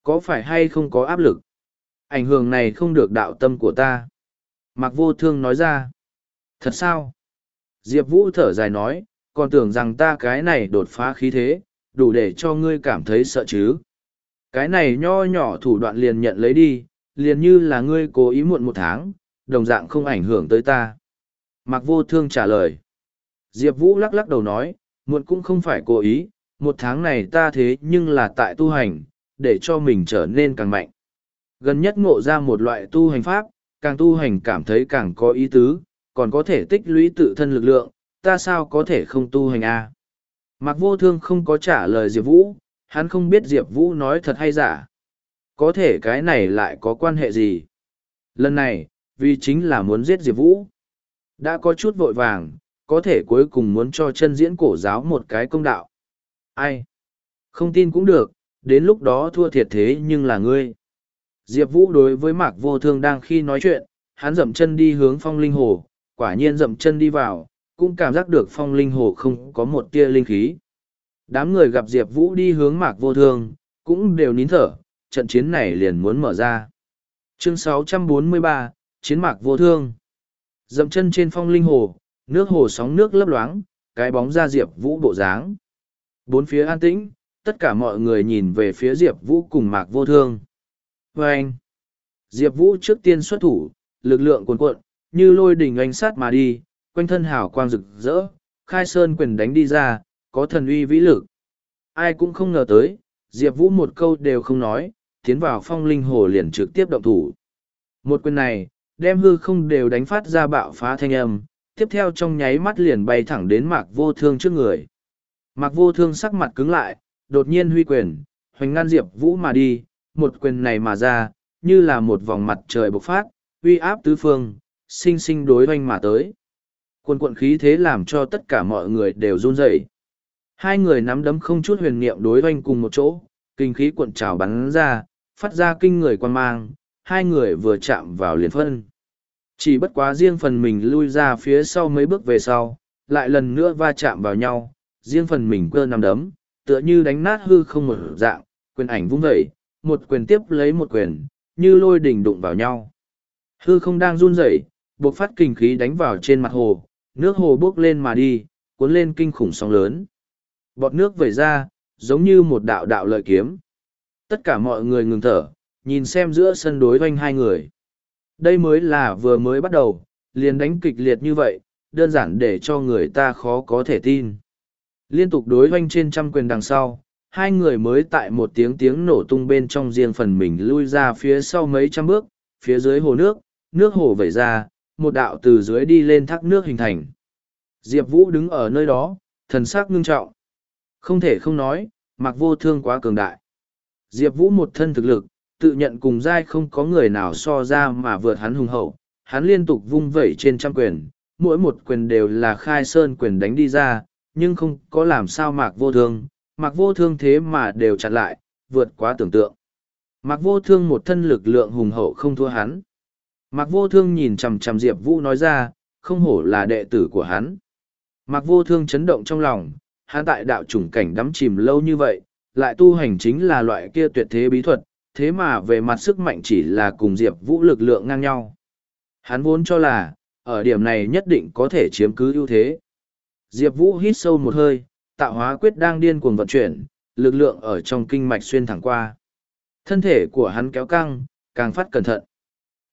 Có phải hay không có áp lực? Ảnh hưởng này không được đạo tâm của ta. Mặc vô thương nói ra. Thật sao? Diệp vũ thở dài nói, còn tưởng rằng ta cái này đột phá khí thế đủ để cho ngươi cảm thấy sợ chứ cái này nho nhỏ thủ đoạn liền nhận lấy đi liền như là ngươi cố ý muộn một tháng đồng dạng không ảnh hưởng tới ta mặc vô thương trả lời diệp vũ lắc lắc đầu nói muộn cũng không phải cố ý, một tháng này ta thế nhưng là tại tu hành, để cho mình trở nên càng mạnh. Gần nhất ngộ ra một loại tu hành pháp, càng tu hành cảm thấy càng có ý tứ, còn có thể tích lũy tự thân lực lượng, ta sao có thể không tu hành a? À? Mạc Vô Thương không có trả lời Diệp Vũ, hắn không biết Diệp Vũ nói thật hay giả. Có thể cái này lại có quan hệ gì? Lần này, vì chính là muốn giết Diệp Vũ. Đã có chút vội vàng, có thể cuối cùng muốn cho chân diễn cổ giáo một cái công đạo. Ai? Không tin cũng được, đến lúc đó thua thiệt thế nhưng là ngươi. Diệp Vũ đối với Mạc Vô Thương đang khi nói chuyện, hắn dậm chân đi hướng phong linh hồ, quả nhiên dậm chân đi vào, cũng cảm giác được phong linh hồ không có một tia linh khí. Đám người gặp Diệp Vũ đi hướng mạc vô thương, cũng đều nín thở, trận chiến này liền muốn mở ra. Chương 643, Chiến mạc vô thương. Dậm chân trên phong linh hồ, nước hồ sóng nước lấp loáng, cái bóng ra Diệp Vũ bộ dáng. Bốn phía an tĩnh, tất cả mọi người nhìn về phía Diệp Vũ cùng mạc vô thương. Và anh, Diệp Vũ trước tiên xuất thủ, lực lượng cuồn cuộn, như lôi đỉnh ánh sát mà đi, quanh thân hào quang rực rỡ, khai sơn quyền đánh đi ra, có thần uy vĩ lực. Ai cũng không ngờ tới, Diệp Vũ một câu đều không nói, tiến vào phong linh hồ liền trực tiếp động thủ. Một quyền này, đem hư không đều đánh phát ra bạo phá thanh âm, tiếp theo trong nháy mắt liền bay thẳng đến mạc vô thương trước người. Mạc vô thương sắc mặt cứng lại, đột nhiên huy quyền, hoành ngăn Diệp Vũ mà đi, một quyền này mà ra, như là một vòng mặt trời bộc phát, uy áp tứ phương, sinh sinh đối hoành mà tới. Quân quận khí thế làm cho tất cả mọi người đều run rẩy. Hai người nắm đấm không chút huyền niệm đối hoành cùng một chỗ, kinh khí cuộn trào bắn ra, phát ra kinh người quan mang, hai người vừa chạm vào liền phân. Chỉ bất quá riêng phần mình lui ra phía sau mấy bước về sau, lại lần nữa va chạm vào nhau, riêng phần mình cơ nằm đấm, tựa như đánh nát hư không một dạng, quyền ảnh vung dậy, một quyền tiếp lấy một quyền, như lôi đỉnh đụng vào nhau. Hư không đang run rẩy, buộc phát kinh khí đánh vào trên mặt hồ, nước hồ bước lên mà đi, cuốn lên kinh khủng sóng lớn. Bọt nước vẩy ra, giống như một đạo đạo lợi kiếm. Tất cả mọi người ngừng thở, nhìn xem giữa sân đối doanh hai người. Đây mới là vừa mới bắt đầu, liền đánh kịch liệt như vậy, đơn giản để cho người ta khó có thể tin. Liên tục đối doanh trên trăm quyền đằng sau, hai người mới tại một tiếng tiếng nổ tung bên trong riêng phần mình lui ra phía sau mấy trăm bước, phía dưới hồ nước, nước hồ vẩy ra, một đạo từ dưới đi lên thác nước hình thành. Diệp Vũ đứng ở nơi đó, thần sắc ngưng trọng. Không thể không nói, mặc vô thương quá cường đại. Diệp Vũ một thân thực lực, tự nhận cùng giai không có người nào so ra mà vượt hắn hùng hậu. Hắn liên tục vung vẩy trên trăm quyền, mỗi một quyền đều là khai sơn quyền đánh đi ra, nhưng không có làm sao mạc vô thương, mạc vô thương thế mà đều chặn lại, vượt quá tưởng tượng. Mạc vô thương một thân lực lượng hùng hậu không thua hắn. Mạc vô thương nhìn chằm chằm Diệp Vũ nói ra, không hổ là đệ tử của hắn. Mạc vô thương chấn động trong lòng, hắn tại đạo chủng cảnh đắm chìm lâu như vậy, lại tu hành chính là loại kia tuyệt thế bí thuật, thế mà về mặt sức mạnh chỉ là cùng Diệp Vũ lực lượng ngang nhau. Hắn vốn cho là, ở điểm này nhất định có thể chiếm cứ ưu thế. Diệp Vũ hít sâu một hơi, tạo hóa quyết đang điên cuồng vận chuyển, lực lượng ở trong kinh mạch xuyên thẳng qua. Thân thể của hắn kéo căng, càng phát cẩn thận.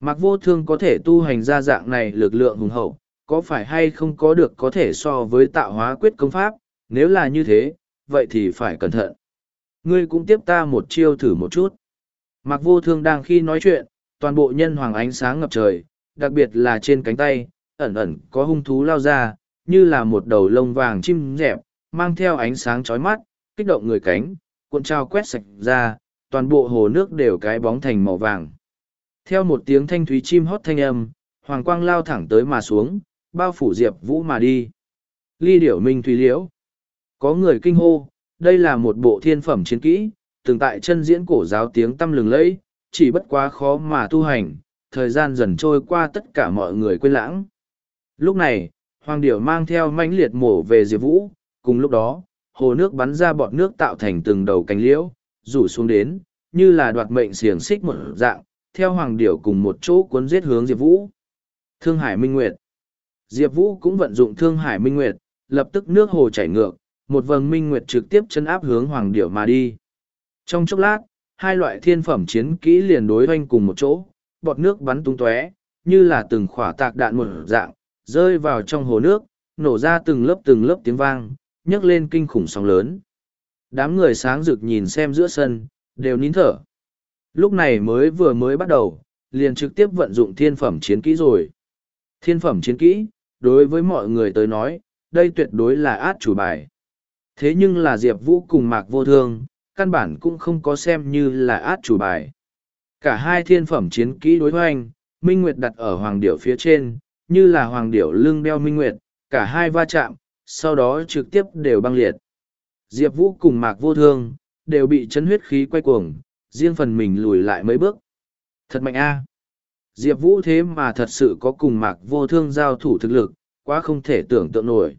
Mạc vô thương có thể tu hành ra dạng này lực lượng hùng hậu, có phải hay không có được có thể so với tạo hóa quyết công pháp, nếu là như thế, vậy thì phải cẩn thận. Ngươi cũng tiếp ta một chiêu thử một chút. Mạc vô thương đang khi nói chuyện, toàn bộ nhân hoàng ánh sáng ngập trời, đặc biệt là trên cánh tay, ẩn ẩn có hung thú lao ra, như là một đầu lông vàng chim dẹp, mang theo ánh sáng chói mắt, kích động người cánh, cuộn trao quét sạch ra, toàn bộ hồ nước đều cái bóng thành màu vàng. Theo một tiếng thanh thúy chim hót thanh âm, hoàng quang lao thẳng tới mà xuống, bao phủ Diệp Vũ mà đi. Ly điểu minh thủy liễu. Có người kinh hô, đây là một bộ thiên phẩm chiến kỹ, từng tại chân diễn cổ giáo tiếng tâm lừng lẫy, chỉ bất quá khó mà tu hành, thời gian dần trôi qua tất cả mọi người quên lãng. Lúc này, hoàng điểu mang theo mãnh liệt mổ về Diệp Vũ, cùng lúc đó, hồ nước bắn ra bọt nước tạo thành từng đầu cánh liễu, rủ xuống đến, như là đoạt mệnh xiềng xích một dạng, theo hoàng điểu cùng một chỗ cuốn giết hướng Diệp Vũ. Thương Hải Minh Nguyệt Diệp Vũ cũng vận dụng Thương Hải Minh Nguyệt, lập tức nước hồ chảy ngược, một vầng Minh Nguyệt trực tiếp chân áp hướng hoàng điểu mà đi. Trong chốc lát, hai loại thiên phẩm chiến kỹ liền đối oanh cùng một chỗ, bọt nước bắn tung tóe, như là từng khỏa tạc đạn một dạng, rơi vào trong hồ nước, nổ ra từng lớp từng lớp tiếng vang, nhấc lên kinh khủng sóng lớn. Đám người sáng rực nhìn xem giữa sân, đều nín thở. Lúc này mới vừa mới bắt đầu, liền trực tiếp vận dụng thiên phẩm chiến kỹ rồi. Thiên phẩm chiến kỹ, đối với mọi người tới nói, đây tuyệt đối là át chủ bài. Thế nhưng là Diệp Vũ cùng Mạc Vô Thương, căn bản cũng không có xem như là át chủ bài. Cả hai thiên phẩm chiến kỹ đối hoành, Minh Nguyệt đặt ở Hoàng Điểu phía trên, như là Hoàng Điểu lưng đeo Minh Nguyệt, cả hai va chạm, sau đó trực tiếp đều băng liệt. Diệp Vũ cùng Mạc Vô Thương, đều bị chấn huyết khí quay cuồng, riêng phần mình lùi lại mấy bước. Thật mạnh a Diệp Vũ thế mà thật sự có cùng mạc vô thương giao thủ thực lực, quá không thể tưởng tượng nổi.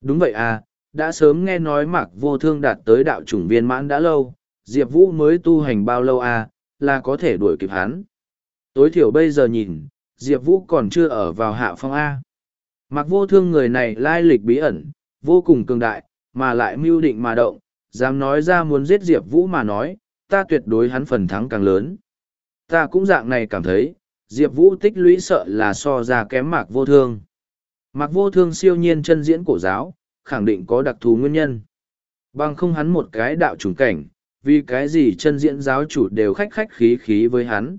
Đúng vậy à, đã sớm nghe nói mạc vô thương đạt tới đạo chủng viên mãn đã lâu, Diệp Vũ mới tu hành bao lâu à, là có thể đuổi kịp hắn. Tối thiểu bây giờ nhìn, Diệp Vũ còn chưa ở vào hạ phong A. Mạc vô thương người này lai lịch bí ẩn, vô cùng cường đại, mà lại mưu định mà động, dám nói ra muốn giết Diệp Vũ mà nói, ta tuyệt đối hắn phần thắng càng lớn. Ta cũng dạng này cảm thấy, Diệp Vũ tích lũy sợ là so ra kém mạc vô thương. Mạc vô thương siêu nhiên chân diễn cổ giáo, khẳng định có đặc thù nguyên nhân. Bằng không hắn một cái đạo trùng cảnh, vì cái gì chân diễn giáo chủ đều khách khách khí khí với hắn.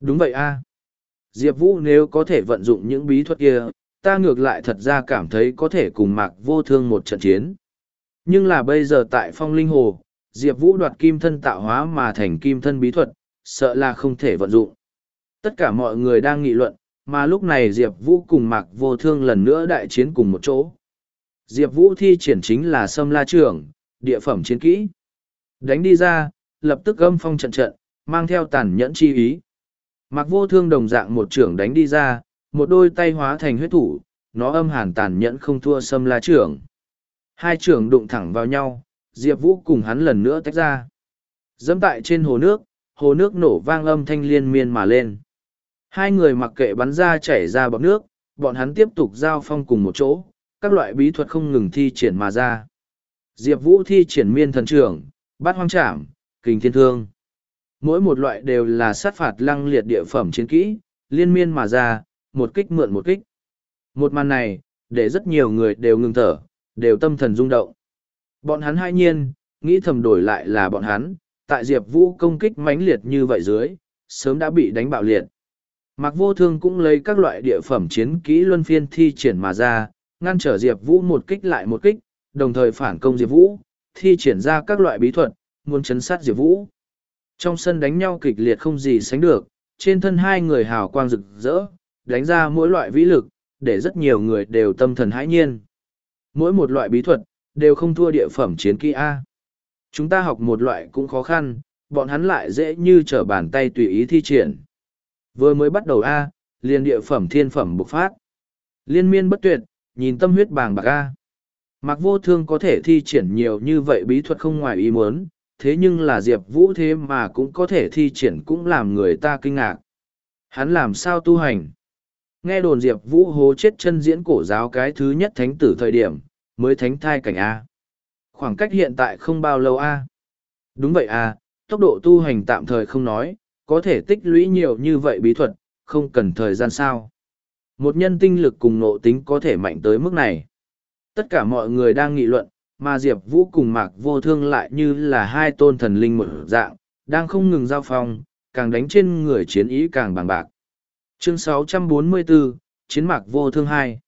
Đúng vậy a Diệp Vũ nếu có thể vận dụng những bí thuật kia, ta ngược lại thật ra cảm thấy có thể cùng mạc vô thương một trận chiến. Nhưng là bây giờ tại phong linh hồ, Diệp Vũ đoạt kim thân tạo hóa mà thành kim thân bí thuật, sợ là không thể vận dụng. Tất cả mọi người đang nghị luận, mà lúc này Diệp Vũ cùng Mạc Vô Thương lần nữa đại chiến cùng một chỗ. Diệp Vũ thi triển chính là Sâm La Trường, địa phẩm chiến kỹ. Đánh đi ra, lập tức âm phong trận trận, mang theo tàn nhẫn chi ý. Mạc Vô Thương đồng dạng một trưởng đánh đi ra, một đôi tay hóa thành huyết thủ, nó âm hàn tàn nhẫn không thua Sâm La Trường. Hai trưởng đụng thẳng vào nhau, Diệp Vũ cùng hắn lần nữa tách ra. Dẫm tại trên hồ nước, hồ nước nổ vang âm thanh liên miên mà lên. Hai người mặc kệ bắn ra chảy ra bọc nước, bọn hắn tiếp tục giao phong cùng một chỗ, các loại bí thuật không ngừng thi triển mà ra. Diệp Vũ thi triển miên thần trưởng, bát hoang trảm, kình thiên thương. Mỗi một loại đều là sát phạt lăng liệt địa phẩm chiến kỹ, liên miên mà ra, một kích mượn một kích. Một màn này, để rất nhiều người đều ngừng thở, đều tâm thần rung động. Bọn hắn hai nhiên, nghĩ thầm đổi lại là bọn hắn, tại Diệp Vũ công kích mãnh liệt như vậy dưới, sớm đã bị đánh bạo liệt. Mạc Vô Thương cũng lấy các loại địa phẩm chiến kỹ luân phiên thi triển mà ra, ngăn trở Diệp Vũ một kích lại một kích, đồng thời phản công Diệp Vũ, thi triển ra các loại bí thuật, muốn chấn sát Diệp Vũ. Trong sân đánh nhau kịch liệt không gì sánh được, trên thân hai người hào quang rực rỡ, đánh ra mỗi loại vĩ lực, để rất nhiều người đều tâm thần hãi nhiên. Mỗi một loại bí thuật, đều không thua địa phẩm chiến kỹ A. Chúng ta học một loại cũng khó khăn, bọn hắn lại dễ như trở bàn tay tùy ý thi triển. Vừa mới bắt đầu A, liền địa phẩm thiên phẩm bộc phát. Liên miên bất tuyệt, nhìn tâm huyết bàng bạc A. Mặc vô thương có thể thi triển nhiều như vậy bí thuật không ngoài ý muốn, thế nhưng là Diệp Vũ thế mà cũng có thể thi triển cũng làm người ta kinh ngạc. Hắn làm sao tu hành? Nghe đồn Diệp Vũ hố chết chân diễn cổ giáo cái thứ nhất thánh tử thời điểm, mới thánh thai cảnh A. Khoảng cách hiện tại không bao lâu A. Đúng vậy A, tốc độ tu hành tạm thời không nói, có thể tích lũy nhiều như vậy bí thuật, không cần thời gian sao. Một nhân tinh lực cùng nộ tính có thể mạnh tới mức này. Tất cả mọi người đang nghị luận, mà Diệp Vũ cùng Mạc Vô Thương lại như là hai tôn thần linh một dạng, đang không ngừng giao phong, càng đánh trên người chiến ý càng bằng bạc. Chương 644, Chiến Mạc Vô Thương 2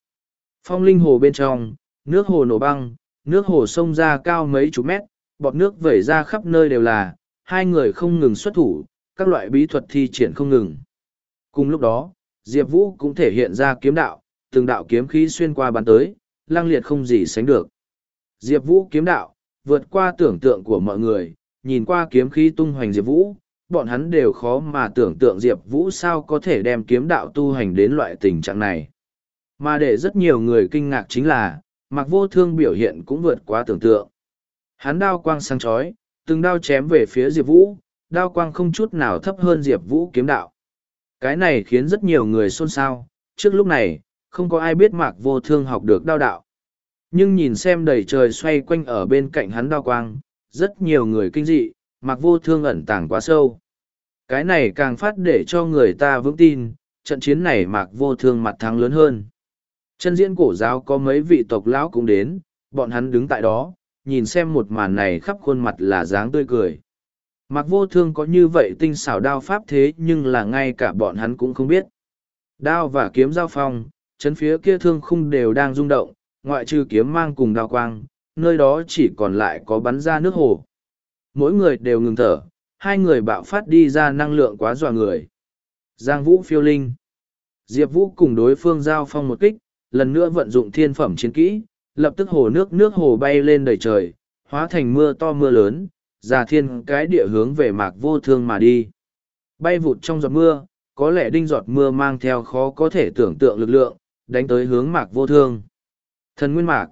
Phong linh hồ bên trong, nước hồ nổ băng, nước hồ sông ra cao mấy chục mét, bọt nước vẩy ra khắp nơi đều là, hai người không ngừng xuất thủ, các loại bí thuật thi triển không ngừng. Cùng lúc đó, Diệp Vũ cũng thể hiện ra kiếm đạo, từng đạo kiếm khí xuyên qua bàn tới, lang liệt không gì sánh được. Diệp Vũ kiếm đạo, vượt qua tưởng tượng của mọi người, nhìn qua kiếm khí tung hoành Diệp Vũ, bọn hắn đều khó mà tưởng tượng Diệp Vũ sao có thể đem kiếm đạo tu hành đến loại tình trạng này. Mà để rất nhiều người kinh ngạc chính là, Mạc Vô Thương biểu hiện cũng vượt quá tưởng tượng. Hắn đao quang sáng chói, từng đao chém về phía Diệp Vũ, đao quang không chút nào thấp hơn Diệp Vũ kiếm đạo. Cái này khiến rất nhiều người xôn xao, trước lúc này, không có ai biết Mạc Vô Thương học được đao đạo. Nhưng nhìn xem đầy trời xoay quanh ở bên cạnh hắn đao quang, rất nhiều người kinh dị, Mạc Vô Thương ẩn tàng quá sâu. Cái này càng phát để cho người ta vững tin, trận chiến này Mạc Vô Thương mặt thắng lớn hơn. Chân diễn cổ giáo có mấy vị tộc lão cũng đến, bọn hắn đứng tại đó, nhìn xem một màn này khắp khuôn mặt là dáng tươi cười. Mặc vô thương có như vậy tinh xảo đao pháp thế nhưng là ngay cả bọn hắn cũng không biết. Đao và kiếm giao phong, chân phía kia thương khung đều đang rung động, ngoại trừ kiếm mang cùng đao quang, nơi đó chỉ còn lại có bắn ra nước hồ. Mỗi người đều ngừng thở, hai người bạo phát đi ra năng lượng quá dọa người. Giang Vũ phiêu linh. Diệp Vũ cùng đối phương giao phong một kích, lần nữa vận dụng thiên phẩm chiến kỹ, lập tức hồ nước nước hồ bay lên đầy trời, hóa thành mưa to mưa lớn, già thiên cái địa hướng về mạc vô thương mà đi. Bay vụt trong giọt mưa, có lẽ đinh giọt mưa mang theo khó có thể tưởng tượng lực lượng, đánh tới hướng mạc vô thương. Thần nguyên mạc.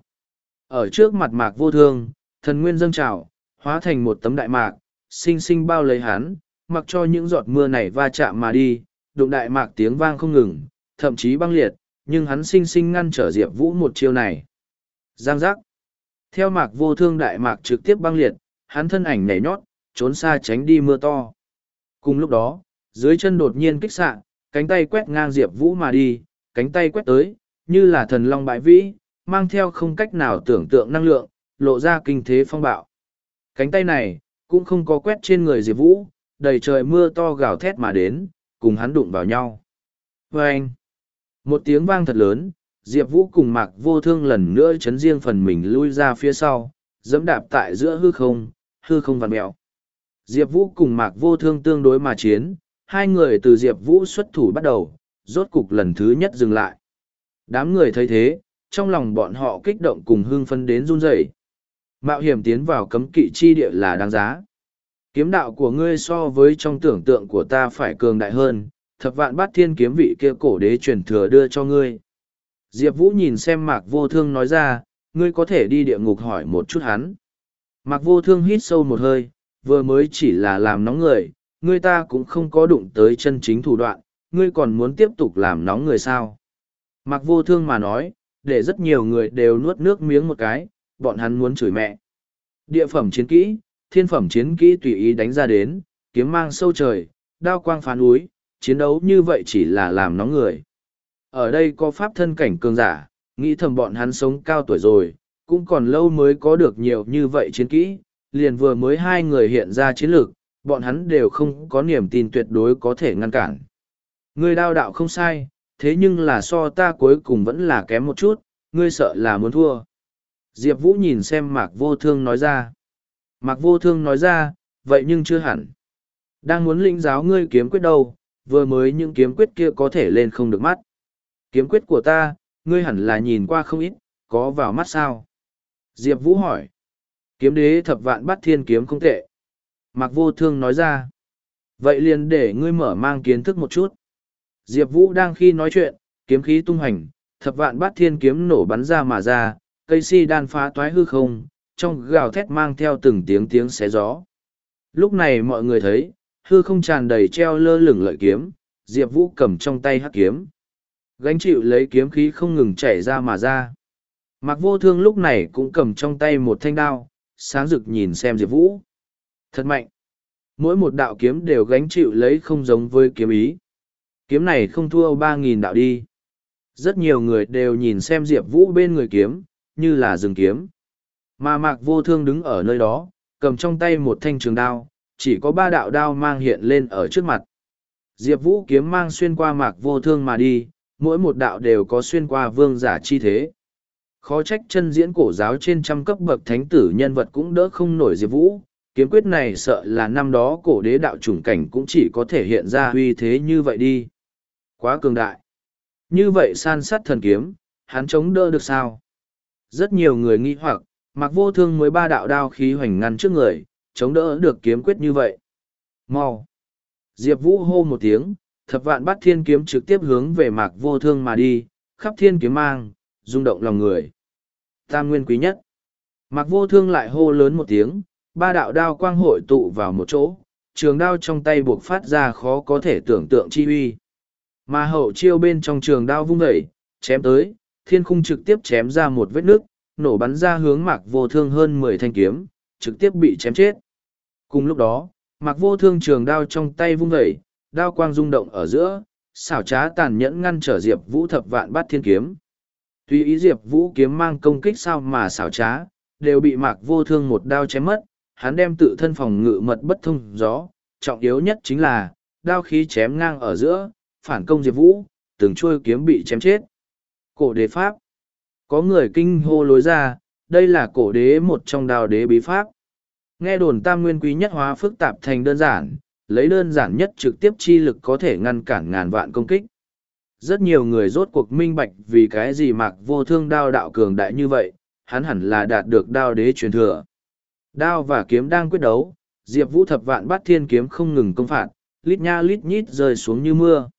Ở trước mặt mạc vô thương, thần nguyên dâng trào, hóa thành một tấm đại mạc, sinh sinh bao lấy hắn, mặc cho những giọt mưa này va chạm mà đi, đụng đại mạc tiếng vang không ngừng, thậm chí băng liệt, nhưng hắn sinh sinh ngăn trở Diệp Vũ một chiêu này. Giang giác. Theo mạc vô thương đại mạc trực tiếp băng liệt, hắn thân ảnh nhảy nhót, trốn xa tránh đi mưa to. Cùng lúc đó, dưới chân đột nhiên kích xạ, cánh tay quét ngang Diệp Vũ mà đi, cánh tay quét tới, như là thần long bại vĩ, mang theo không cách nào tưởng tượng năng lượng, lộ ra kinh thế phong bạo. Cánh tay này, cũng không có quét trên người Diệp Vũ, đầy trời mưa to gào thét mà đến, cùng hắn đụng vào nhau. Và anh, một tiếng vang thật lớn, Diệp Vũ cùng Mạc Vô Thương lần nữa chấn riêng phần mình lui ra phía sau, dẫm đạp tại giữa hư không, hư không vằn mẹo. Diệp Vũ cùng Mạc Vô Thương tương đối mà chiến, hai người từ Diệp Vũ xuất thủ bắt đầu, rốt cục lần thứ nhất dừng lại. Đám người thấy thế, trong lòng bọn họ kích động cùng hưng phân đến run rẩy. Mạo hiểm tiến vào cấm kỵ chi địa là đáng giá. Kiếm đạo của ngươi so với trong tưởng tượng của ta phải cường đại hơn, thập vạn bát thiên kiếm vị kia cổ đế truyền thừa đưa cho ngươi. Diệp Vũ nhìn xem Mạc Vô Thương nói ra, ngươi có thể đi địa ngục hỏi một chút hắn. Mạc Vô Thương hít sâu một hơi, vừa mới chỉ là làm nóng người, ngươi ta cũng không có đụng tới chân chính thủ đoạn, ngươi còn muốn tiếp tục làm nóng người sao. Mạc Vô Thương mà nói, để rất nhiều người đều nuốt nước miếng một cái, bọn hắn muốn chửi mẹ. Địa phẩm chiến kỹ, thiên phẩm chiến kỹ tùy ý đánh ra đến, kiếm mang sâu trời, đao quang phá núi, chiến đấu như vậy chỉ là làm nóng người. Ở đây có pháp thân cảnh cường giả, nghĩ thầm bọn hắn sống cao tuổi rồi, cũng còn lâu mới có được nhiều như vậy chiến kỹ, liền vừa mới hai người hiện ra chiến lược, bọn hắn đều không có niềm tin tuyệt đối có thể ngăn cản. Ngươi đao đạo không sai, thế nhưng là so ta cuối cùng vẫn là kém một chút, ngươi sợ là muốn thua. Diệp Vũ nhìn xem Mạc Vô Thương nói ra. Mạc Vô Thương nói ra, vậy nhưng chưa hẳn. Đang muốn lĩnh giáo ngươi kiếm quyết đâu, vừa mới những kiếm quyết kia có thể lên không được mắt. Kiếm quyết của ta, ngươi hẳn là nhìn qua không ít, có vào mắt sao? Diệp Vũ hỏi. Kiếm đế thập vạn bắt thiên kiếm không tệ. Mạc Vô Thương nói ra. Vậy liền để ngươi mở mang kiến thức một chút. Diệp Vũ đang khi nói chuyện, kiếm khí tung hành, thập vạn bát thiên kiếm nổ bắn ra mà ra, cây si đan phá toái hư không, trong gào thét mang theo từng tiếng tiếng xé gió. Lúc này mọi người thấy, hư không tràn đầy treo lơ lửng lợi kiếm, Diệp Vũ cầm trong tay hắc kiếm. Gánh chịu lấy kiếm khí không ngừng chảy ra mà ra. Mặc vô thương lúc này cũng cầm trong tay một thanh đao, sáng rực nhìn xem Diệp Vũ. Thật mạnh. Mỗi một đạo kiếm đều gánh chịu lấy không giống với kiếm ý. Kiếm này không thua ba nghìn đạo đi. Rất nhiều người đều nhìn xem Diệp Vũ bên người kiếm, như là rừng kiếm. Mà mạc vô thương đứng ở nơi đó, cầm trong tay một thanh trường đao, chỉ có ba đạo đao mang hiện lên ở trước mặt. Diệp Vũ kiếm mang xuyên qua mạc vô thương mà đi, mỗi một đạo đều có xuyên qua vương giả chi thế. Khó trách chân diễn cổ giáo trên trăm cấp bậc thánh tử nhân vật cũng đỡ không nổi Diệp Vũ, kiếm quyết này sợ là năm đó cổ đế đạo chủng cảnh cũng chỉ có thể hiện ra uy thế như vậy đi. Quá cường đại. Như vậy san sát thần kiếm, hắn chống đỡ được sao? Rất nhiều người nghi hoặc, mặc vô thương mới ba đạo đao khí hoành ngăn trước người, chống đỡ được kiếm quyết như vậy. Mau! Diệp Vũ hô một tiếng, thập vạn bắt thiên kiếm trực tiếp hướng về mạc vô thương mà đi, khắp thiên kiếm mang, rung động lòng người. Tam nguyên quý nhất. Mạc vô thương lại hô lớn một tiếng, ba đạo đao quang hội tụ vào một chỗ, trường đao trong tay buộc phát ra khó có thể tưởng tượng chi uy. Mà hậu chiêu bên trong trường đao vung dậy, chém tới, thiên khung trực tiếp chém ra một vết nước, nổ bắn ra hướng mạc vô thương hơn mười thanh kiếm, trực tiếp bị chém chết. Cùng lúc đó, mạc vô thương trường đao trong tay vung vẩy, đao quang rung động ở giữa, xảo trá tàn nhẫn ngăn trở Diệp Vũ thập vạn bát thiên kiếm. Tuy ý Diệp Vũ kiếm mang công kích sao mà xảo trá, đều bị mạc vô thương một đao chém mất, hắn đem tự thân phòng ngự mật bất thông gió, trọng yếu nhất chính là, đao khí chém ngang ở giữa, phản công Diệp Vũ, từng chui kiếm bị chém chết. Cổ đế Pháp Có người kinh hô lối ra, đây là cổ đế một trong đào đế bí Pháp. Nghe đồn tam nguyên quý nhất hóa phức tạp thành đơn giản, lấy đơn giản nhất trực tiếp chi lực có thể ngăn cản ngàn vạn công kích. Rất nhiều người rốt cuộc minh bạch vì cái gì mạc vô thương đao đạo cường đại như vậy, hắn hẳn là đạt được đao đế truyền thừa. Đao và kiếm đang quyết đấu, Diệp Vũ thập vạn bát thiên kiếm không ngừng công phạt, lít nha lít nhít rơi xuống như mưa.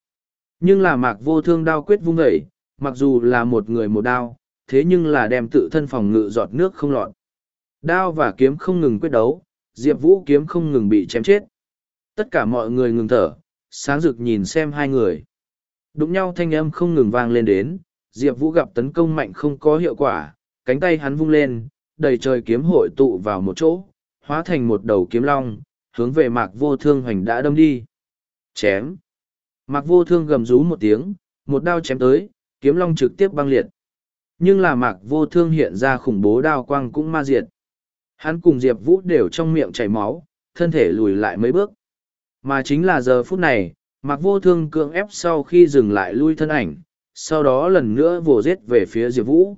Nhưng là mạc vô thương đao quyết vung dậy, mặc dù là một người một đao, thế nhưng là đem tự thân phòng ngự giọt nước không lọt. Đao và kiếm không ngừng quyết đấu, Diệp Vũ kiếm không ngừng bị chém chết. Tất cả mọi người ngừng thở, sáng rực nhìn xem hai người. Đụng nhau thanh âm không ngừng vang lên đến, Diệp Vũ gặp tấn công mạnh không có hiệu quả, cánh tay hắn vung lên, đầy trời kiếm hội tụ vào một chỗ, hóa thành một đầu kiếm long, hướng về mạc vô thương hoành đã đâm đi. Chém. Mạc vô thương gầm rú một tiếng, một đao chém tới, kiếm long trực tiếp băng liệt. Nhưng là mạc vô thương hiện ra khủng bố đao quang cũng ma diệt. Hắn cùng Diệp Vũ đều trong miệng chảy máu, thân thể lùi lại mấy bước. Mà chính là giờ phút này, mạc vô thương cưỡng ép sau khi dừng lại lui thân ảnh, sau đó lần nữa vồ giết về phía Diệp Vũ.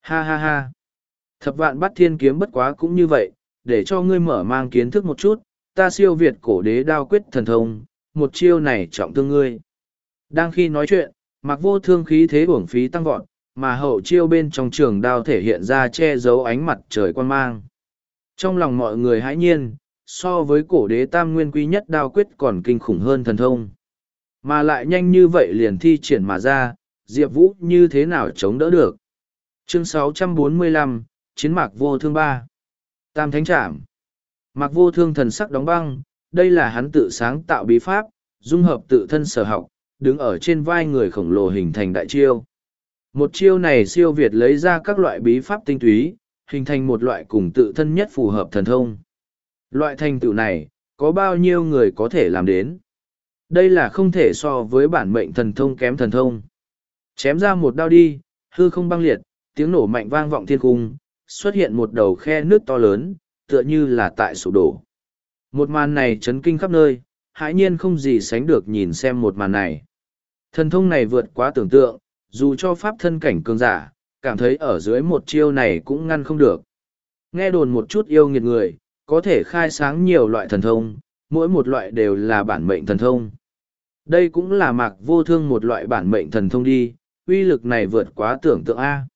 Ha ha ha! Thập vạn bắt thiên kiếm bất quá cũng như vậy, để cho ngươi mở mang kiến thức một chút, ta siêu việt cổ đế đao quyết thần thông, một chiêu này trọng thương ngươi. Đang khi nói chuyện, mặc vô thương khí thế uổng phí tăng vọt, mà hậu chiêu bên trong trường đao thể hiện ra che giấu ánh mặt trời quan mang. Trong lòng mọi người hãi nhiên, so với cổ đế tam nguyên quý nhất đao quyết còn kinh khủng hơn thần thông. Mà lại nhanh như vậy liền thi triển mà ra, Diệp Vũ như thế nào chống đỡ được. Chương 645, Chiến mạc vô thương ba Tam Thánh Trảm Mạc vô thương thần sắc đóng băng, đây là hắn tự sáng tạo bí pháp, dung hợp tự thân sở học, đứng ở trên vai người khổng lồ hình thành đại chiêu. Một chiêu này siêu việt lấy ra các loại bí pháp tinh túy, hình thành một loại cùng tự thân nhất phù hợp thần thông. Loại thành tựu này, có bao nhiêu người có thể làm đến? Đây là không thể so với bản mệnh thần thông kém thần thông. Chém ra một đao đi, hư không băng liệt, tiếng nổ mạnh vang vọng thiên cung, xuất hiện một đầu khe nước to lớn, tựa như là tại sụp đổ. Một màn này chấn kinh khắp nơi, hãi nhiên không gì sánh được nhìn xem một màn này. Thần thông này vượt quá tưởng tượng, dù cho pháp thân cảnh cường giả, cảm thấy ở dưới một chiêu này cũng ngăn không được. Nghe đồn một chút yêu nghiệt người, có thể khai sáng nhiều loại thần thông, mỗi một loại đều là bản mệnh thần thông. Đây cũng là mạc vô thương một loại bản mệnh thần thông đi, uy lực này vượt quá tưởng tượng A.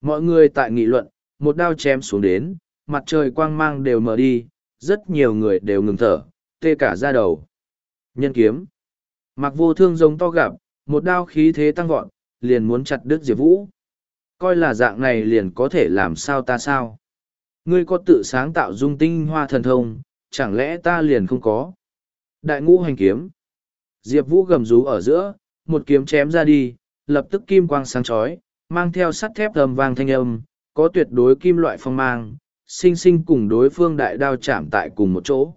Mọi người tại nghị luận, một đao chém xuống đến, mặt trời quang mang đều mở đi, rất nhiều người đều ngừng thở, tê cả ra đầu. Nhân kiếm. Mặc vô thương giống to gặp, một đao khí thế tăng vọt, liền muốn chặt đứt Diệp Vũ. Coi là dạng này liền có thể làm sao ta sao? Ngươi có tự sáng tạo dung tinh hoa thần thông, chẳng lẽ ta liền không có? Đại ngũ hành kiếm. Diệp Vũ gầm rú ở giữa, một kiếm chém ra đi, lập tức kim quang sáng chói, mang theo sắt thép âm vang thanh âm, có tuyệt đối kim loại phong mang, sinh sinh cùng đối phương đại đao chạm tại cùng một chỗ.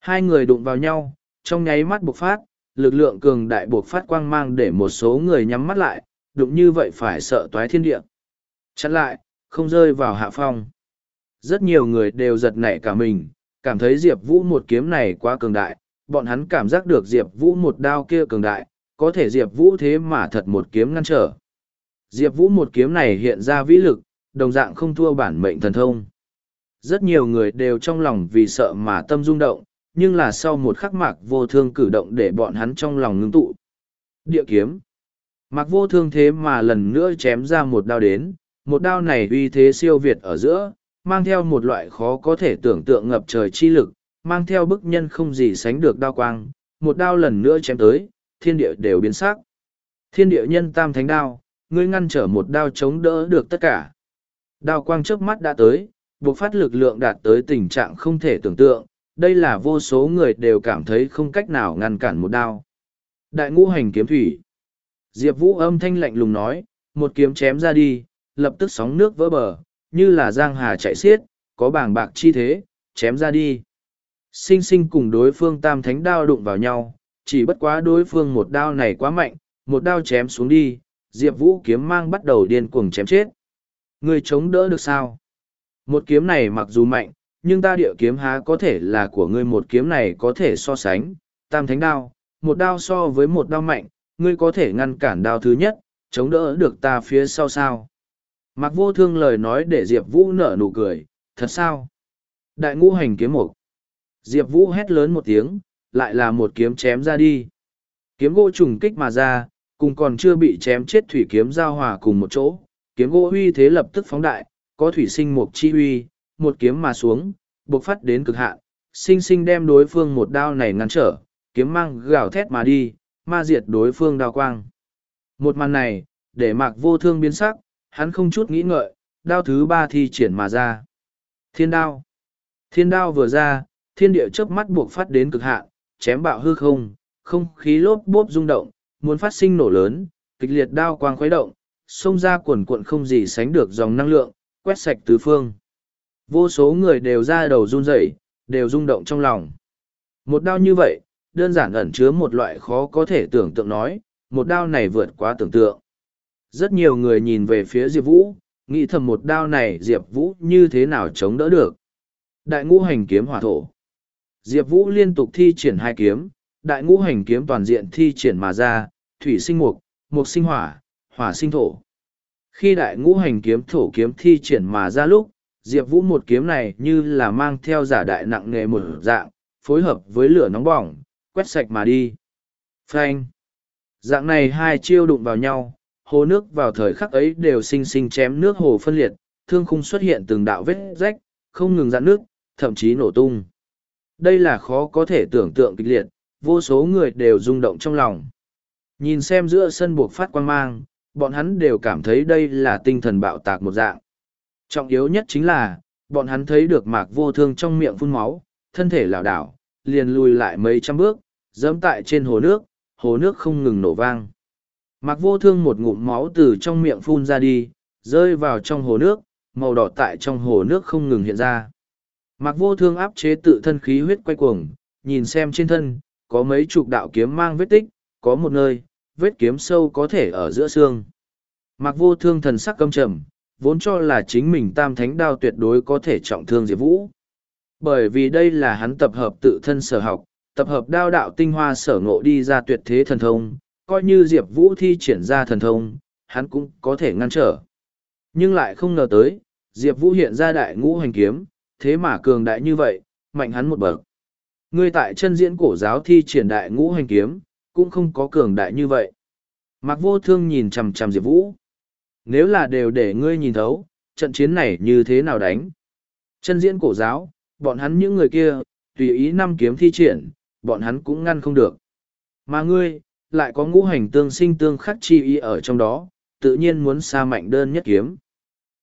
Hai người đụng vào nhau, trong nháy mắt bộc phát, lực lượng cường đại bộc phát quang mang để một số người nhắm mắt lại, đụng như vậy phải sợ toái thiên địa. Chặn lại, không rơi vào hạ phong. Rất nhiều người đều giật nảy cả mình, cảm thấy Diệp Vũ một kiếm này quá cường đại, bọn hắn cảm giác được Diệp Vũ một đao kia cường đại, có thể Diệp Vũ thế mà thật một kiếm ngăn trở. Diệp Vũ một kiếm này hiện ra vĩ lực, đồng dạng không thua bản mệnh thần thông. Rất nhiều người đều trong lòng vì sợ mà tâm rung động, nhưng là sau một khắc mạc vô thương cử động để bọn hắn trong lòng ngưng tụ. Địa kiếm mặc vô thương thế mà lần nữa chém ra một đao đến, một đao này uy thế siêu việt ở giữa, mang theo một loại khó có thể tưởng tượng ngập trời chi lực, mang theo bức nhân không gì sánh được đao quang, một đao lần nữa chém tới, thiên địa đều biến sắc. Thiên địa nhân tam thánh đao, ngươi ngăn trở một đao chống đỡ được tất cả. Đao quang trước mắt đã tới, buộc phát lực lượng đạt tới tình trạng không thể tưởng tượng, đây là vô số người đều cảm thấy không cách nào ngăn cản một đao. Đại ngũ hành kiếm thủy. Diệp Vũ âm thanh lạnh lùng nói, một kiếm chém ra đi, lập tức sóng nước vỡ bờ, như là giang hà chạy xiết, có bảng bạc chi thế, chém ra đi. Sinh sinh cùng đối phương tam thánh đao đụng vào nhau, chỉ bất quá đối phương một đao này quá mạnh, một đao chém xuống đi, Diệp Vũ kiếm mang bắt đầu điên cuồng chém chết. Người chống đỡ được sao? Một kiếm này mặc dù mạnh, nhưng ta địa kiếm há có thể là của ngươi một kiếm này có thể so sánh, tam thánh đao, một đao so với một đao mạnh, ngươi có thể ngăn cản đao thứ nhất, chống đỡ được ta phía sau sao. Mặc vô thương lời nói để Diệp Vũ nở nụ cười, thật sao? Đại ngũ hành kiếm một. Diệp Vũ hét lớn một tiếng, lại là một kiếm chém ra đi. Kiếm gỗ trùng kích mà ra, cùng còn chưa bị chém chết thủy kiếm giao hòa cùng một chỗ, kiếm gỗ huy thế lập tức phóng đại, có thủy sinh mục chi huy, một kiếm mà xuống, buộc phát đến cực hạn, sinh sinh đem đối phương một đao này ngăn trở, kiếm mang gào thét mà đi, ma diệt đối phương đao quang. Một màn này, để mạc vô thương biến sắc, hắn không chút nghĩ ngợi, đao thứ ba thi triển mà ra. Thiên đao. Thiên đao vừa ra, thiên địa chớp mắt buộc phát đến cực hạn, chém bạo hư không, không khí lốp bốp rung động, muốn phát sinh nổ lớn, kịch liệt đao quang khuấy động, xông ra cuộn cuộn không gì sánh được dòng năng lượng, quét sạch tứ phương. Vô số người đều ra đầu run rẩy, đều rung động trong lòng. Một đao như vậy, đơn giản ẩn chứa một loại khó có thể tưởng tượng nói, một đao này vượt quá tưởng tượng. Rất nhiều người nhìn về phía Diệp Vũ, nghĩ thầm một đao này Diệp Vũ như thế nào chống đỡ được. Đại ngũ hành kiếm hỏa thổ. Diệp Vũ liên tục thi triển hai kiếm, đại ngũ hành kiếm toàn diện thi triển mà ra, thủy sinh mục, mục sinh hỏa, hỏa sinh thổ. Khi đại ngũ hành kiếm thổ kiếm thi triển mà ra lúc, Diệp Vũ một kiếm này như là mang theo giả đại nặng nghề một dạng, phối hợp với lửa nóng bỏng, quét sạch mà đi. Phanh. Dạng này hai chiêu đụng vào nhau, hồ nước vào thời khắc ấy đều sinh sinh chém nước hồ phân liệt, thương khung xuất hiện từng đạo vết rách, không ngừng dạn nước, thậm chí nổ tung. Đây là khó có thể tưởng tượng kịch liệt, vô số người đều rung động trong lòng. Nhìn xem giữa sân buộc phát quan mang, bọn hắn đều cảm thấy đây là tinh thần bạo tạc một dạng. Trọng yếu nhất chính là, bọn hắn thấy được mạc vô thương trong miệng phun máu, thân thể lảo đảo, liền lùi lại mấy trăm bước, dẫm tại trên hồ nước, hồ nước không ngừng nổ vang. Mạc vô thương một ngụm máu từ trong miệng phun ra đi, rơi vào trong hồ nước, màu đỏ tại trong hồ nước không ngừng hiện ra. Mạc vô thương áp chế tự thân khí huyết quay cuồng, nhìn xem trên thân, có mấy chục đạo kiếm mang vết tích, có một nơi, vết kiếm sâu có thể ở giữa xương. Mạc vô thương thần sắc căm trầm, vốn cho là chính mình tam thánh đao tuyệt đối có thể trọng thương Diệp Vũ. Bởi vì đây là hắn tập hợp tự thân sở học, tập hợp đao đạo tinh hoa sở ngộ đi ra tuyệt thế thần thông, coi như Diệp Vũ thi triển ra thần thông, hắn cũng có thể ngăn trở. Nhưng lại không ngờ tới, Diệp Vũ hiện ra đại ngũ hành kiếm, thế mà cường đại như vậy, mạnh hắn một bậc. Ngươi tại chân diễn cổ giáo thi triển đại ngũ hành kiếm, cũng không có cường đại như vậy. Mạc vô thương nhìn chằm chằm Diệp Vũ. Nếu là đều để ngươi nhìn thấu, trận chiến này như thế nào đánh? Chân diễn cổ giáo, bọn hắn những người kia, tùy ý năm kiếm thi triển, bọn hắn cũng ngăn không được. Mà ngươi, lại có ngũ hành tương sinh tương khắc chi ý ở trong đó, tự nhiên muốn xa mạnh đơn nhất kiếm.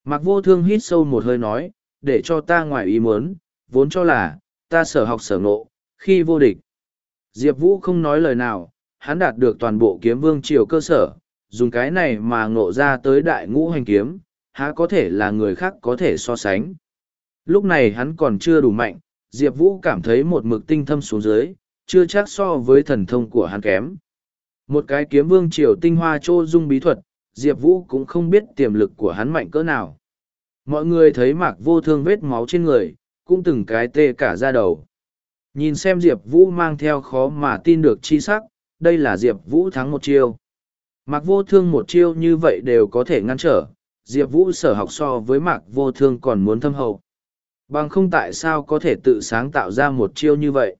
Mạc vô thương hít sâu một hơi nói, để cho ta ngoài ý muốn, vốn cho là, ta sở học sở ngộ, khi vô địch. Diệp Vũ không nói lời nào, hắn đạt được toàn bộ kiếm vương triều cơ sở, dùng cái này mà ngộ ra tới đại ngũ hành kiếm, há có thể là người khác có thể so sánh. Lúc này hắn còn chưa đủ mạnh, Diệp Vũ cảm thấy một mực tinh thâm xuống dưới, chưa chắc so với thần thông của hắn kém. Một cái kiếm vương triều tinh hoa trô dung bí thuật, Diệp Vũ cũng không biết tiềm lực của hắn mạnh cỡ nào. Mọi người thấy mạc vô thương vết máu trên người, cũng từng cái tê cả ra đầu. Nhìn xem Diệp Vũ mang theo khó mà tin được chi sắc, đây là Diệp Vũ thắng một chiêu. Mạc vô thương một chiêu như vậy đều có thể ngăn trở, Diệp Vũ sở học so với mạc vô thương còn muốn thâm hậu. Bằng không tại sao có thể tự sáng tạo ra một chiêu như vậy.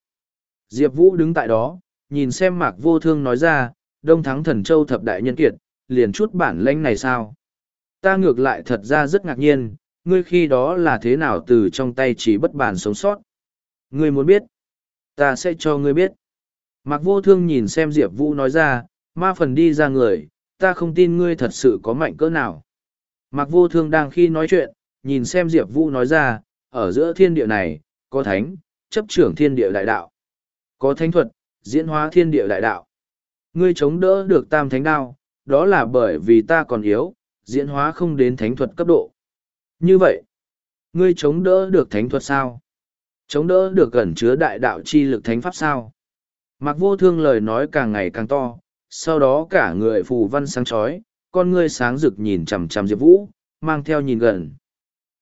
Diệp Vũ đứng tại đó, nhìn xem mạc vô thương nói ra, đông thắng thần châu thập đại nhân kiệt, liền chút bản lanh này sao? Ta ngược lại thật ra rất ngạc nhiên, ngươi khi đó là thế nào từ trong tay chỉ bất bản sống sót. Ngươi muốn biết? Ta sẽ cho ngươi biết. Mạc vô thương nhìn xem Diệp Vũ nói ra, ma phần đi ra người, ta không tin ngươi thật sự có mạnh cỡ nào. Mạc vô thương đang khi nói chuyện, nhìn xem Diệp Vũ nói ra, ở giữa thiên địa này, có thánh, chấp trưởng thiên địa đại đạo. Có thánh thuật, diễn hóa thiên địa đại đạo. Ngươi chống đỡ được tam thánh đao, đó là bởi vì ta còn yếu, diễn hóa không đến thánh thuật cấp độ. Như vậy, ngươi chống đỡ được thánh thuật sao? Chống đỡ được gần chứa đại đạo chi lực thánh pháp sao? Mặc vô thương lời nói càng ngày càng to, sau đó cả người phù văn sáng chói, con ngươi sáng rực nhìn chằm chằm Diệp Vũ, mang theo nhìn gần.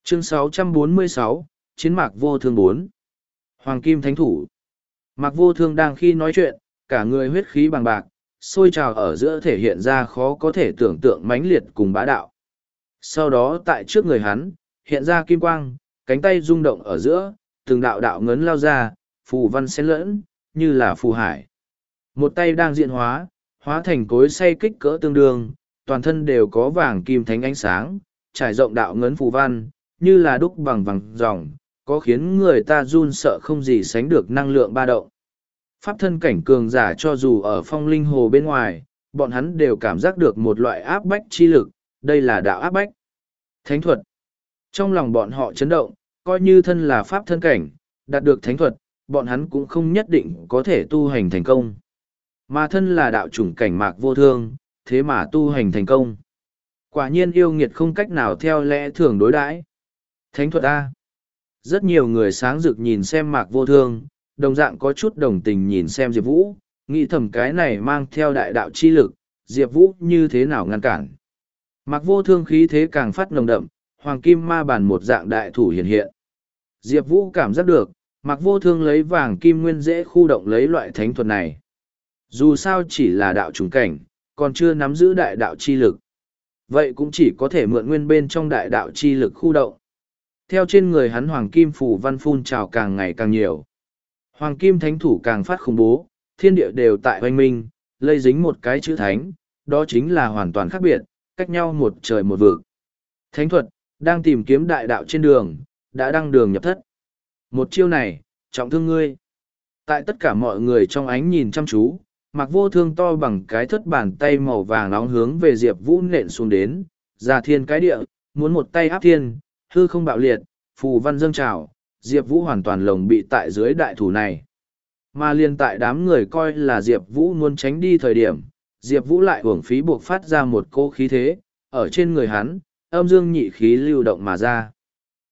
Chương 646, Chiến mạc vô thương 4 Hoàng Kim Thánh Thủ Mạc vô thương đang khi nói chuyện, cả người huyết khí bằng bạc, sôi trào ở giữa thể hiện ra khó có thể tưởng tượng mãnh liệt cùng bá đạo. Sau đó tại trước người hắn, hiện ra kim quang, cánh tay rung động ở giữa, từng đạo đạo ngấn lao ra, phù văn xen lẫn, như là phù hải. Một tay đang diện hóa, hóa thành cối say kích cỡ tương đương, toàn thân đều có vàng kim thánh ánh sáng, trải rộng đạo ngấn phù văn, như là đúc bằng vàng dòng, có khiến người ta run sợ không gì sánh được năng lượng ba động. Pháp thân cảnh cường giả cho dù ở phong linh hồ bên ngoài, bọn hắn đều cảm giác được một loại áp bách chi lực, đây là đạo áp bách. Thánh thuật. Trong lòng bọn họ chấn động, coi như thân là pháp thân cảnh, đạt được thánh thuật, bọn hắn cũng không nhất định có thể tu hành thành công. Mà thân là đạo chủng cảnh mạc vô thương, thế mà tu hành thành công. Quả nhiên yêu nghiệt không cách nào theo lẽ thường đối đãi. Thánh thuật A. Rất nhiều người sáng rực nhìn xem mạc vô thương, đồng dạng có chút đồng tình nhìn xem Diệp Vũ, nghĩ thầm cái này mang theo đại đạo chi lực, Diệp Vũ như thế nào ngăn cản. Mạc vô thương khí thế càng phát nồng đậm, hoàng kim ma bàn một dạng đại thủ hiện hiện. Diệp Vũ cảm giác được, Mạc vô thương lấy vàng kim nguyên dễ khu động lấy loại thánh thuật này. Dù sao chỉ là đạo trùng cảnh, còn chưa nắm giữ đại đạo chi lực. Vậy cũng chỉ có thể mượn nguyên bên trong đại đạo chi lực khu động. Theo trên người hắn hoàng kim phủ văn phun trào càng ngày càng nhiều. Hoàng kim thánh thủ càng phát khủng bố, thiên địa đều tại hoanh minh, lây dính một cái chữ thánh, đó chính là hoàn toàn khác biệt, cách nhau một trời một vực. Thánh thuật, đang tìm kiếm đại đạo trên đường, đã đăng đường nhập thất. Một chiêu này, trọng thương ngươi. Tại tất cả mọi người trong ánh nhìn chăm chú, mặc vô thương to bằng cái thất bàn tay màu vàng nóng hướng về Diệp Vũ nện xuống đến, ra thiên cái địa, muốn một tay áp thiên, hư không bạo liệt, phù văn dâng trào, Diệp Vũ hoàn toàn lồng bị tại dưới đại thủ này. Mà liên tại đám người coi là Diệp Vũ muốn tránh đi thời điểm, Diệp Vũ lại hưởng phí buộc phát ra một cô khí thế, ở trên người hắn, âm dương nhị khí lưu động mà ra.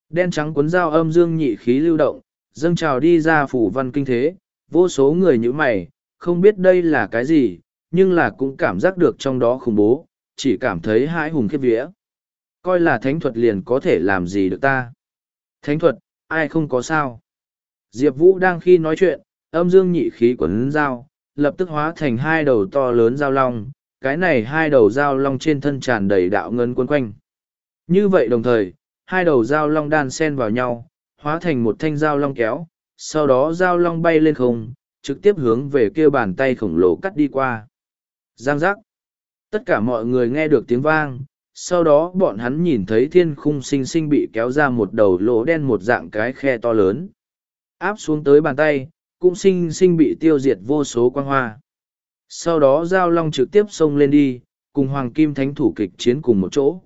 Đen trắng cuốn dao âm dương nhị khí lưu động, dâng trào đi ra phủ văn kinh thế, vô số người như mày, không biết đây là cái gì, nhưng là cũng cảm giác được trong đó khủng bố, chỉ cảm thấy hãi hùng khiếp vía. Coi là thánh thuật liền có thể làm gì được ta. Thánh thuật, ai không có sao. Diệp Vũ đang khi nói chuyện, âm dương nhị khí quấn dao, lập tức hóa thành hai đầu to lớn dao long, cái này hai đầu dao long trên thân tràn đầy đạo ngân quấn quanh. Như vậy đồng thời, hai đầu dao long đan xen vào nhau, hóa thành một thanh dao long kéo, sau đó dao long bay lên không, trực tiếp hướng về kia bàn tay khổng lồ cắt đi qua. Giang giác. Tất cả mọi người nghe được tiếng vang, sau đó bọn hắn nhìn thấy thiên khung sinh sinh bị kéo ra một đầu lỗ đen một dạng cái khe to lớn. Áp xuống tới bàn tay, cũng sinh sinh bị tiêu diệt vô số quang hoa. Sau đó Giao Long trực tiếp xông lên đi, cùng Hoàng Kim Thánh Thủ kịch chiến cùng một chỗ.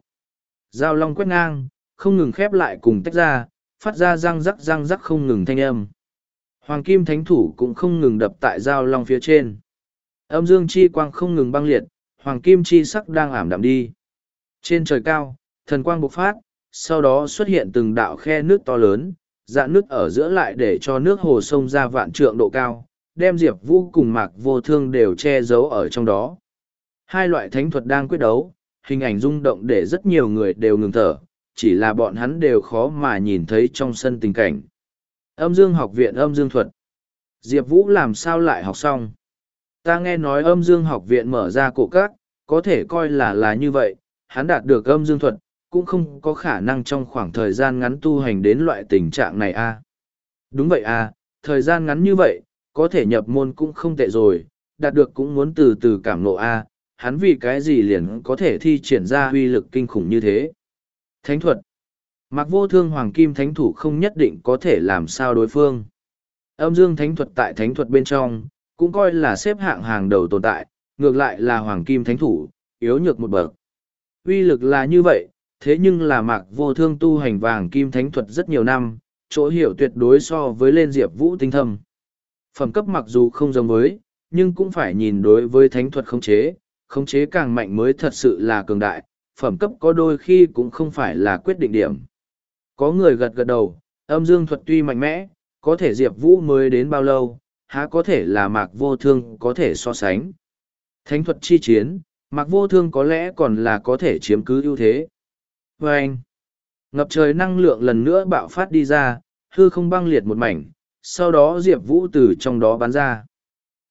Giao Long quét ngang, không ngừng khép lại cùng tách ra, phát ra răng rắc răng rắc không ngừng thanh âm. Hoàng Kim Thánh Thủ cũng không ngừng đập tại Giao Long phía trên. Âm dương chi quang không ngừng băng liệt, Hoàng Kim chi sắc đang ảm đạm đi. Trên trời cao, thần quang bộc phát, sau đó xuất hiện từng đạo khe nước to lớn, dạn nước ở giữa lại để cho nước hồ sông ra vạn trượng độ cao, đem Diệp Vũ cùng Mạc Vô Thương đều che giấu ở trong đó. Hai loại thánh thuật đang quyết đấu, hình ảnh rung động để rất nhiều người đều ngừng thở, chỉ là bọn hắn đều khó mà nhìn thấy trong sân tình cảnh. Âm Dương học viện âm dương thuật. Diệp Vũ làm sao lại học xong? Ta nghe nói âm dương học viện mở ra cổ các, có thể coi là là như vậy, hắn đạt được âm dương thuật, cũng không có khả năng trong khoảng thời gian ngắn tu hành đến loại tình trạng này a Đúng vậy a thời gian ngắn như vậy, có thể nhập môn cũng không tệ rồi, đạt được cũng muốn từ từ cảm nộ a hắn vì cái gì liền có thể thi triển ra uy lực kinh khủng như thế. Thánh thuật Mặc vô thương hoàng kim thánh thủ không nhất định có thể làm sao đối phương. Âm dương thánh thuật tại thánh thuật bên trong, cũng coi là xếp hạng hàng đầu tồn tại, ngược lại là hoàng kim thánh thủ, yếu nhược một bậc. Uy lực là như vậy, thế nhưng là mạc vô thương tu hành vàng kim thánh thuật rất nhiều năm, chỗ hiểu tuyệt đối so với lên diệp vũ tinh thâm. Phẩm cấp mặc dù không giống với, nhưng cũng phải nhìn đối với thánh thuật khống chế, khống chế càng mạnh mới thật sự là cường đại, phẩm cấp có đôi khi cũng không phải là quyết định điểm. Có người gật gật đầu, âm dương thuật tuy mạnh mẽ, có thể diệp vũ mới đến bao lâu, há có thể là mạc vô thương có thể so sánh. Thánh thuật chi chiến, mạc vô thương có lẽ còn là có thể chiếm cứ ưu thế. Và anh, ngập trời năng lượng lần nữa bạo phát đi ra, hư không băng liệt một mảnh, sau đó Diệp Vũ từ trong đó bắn ra.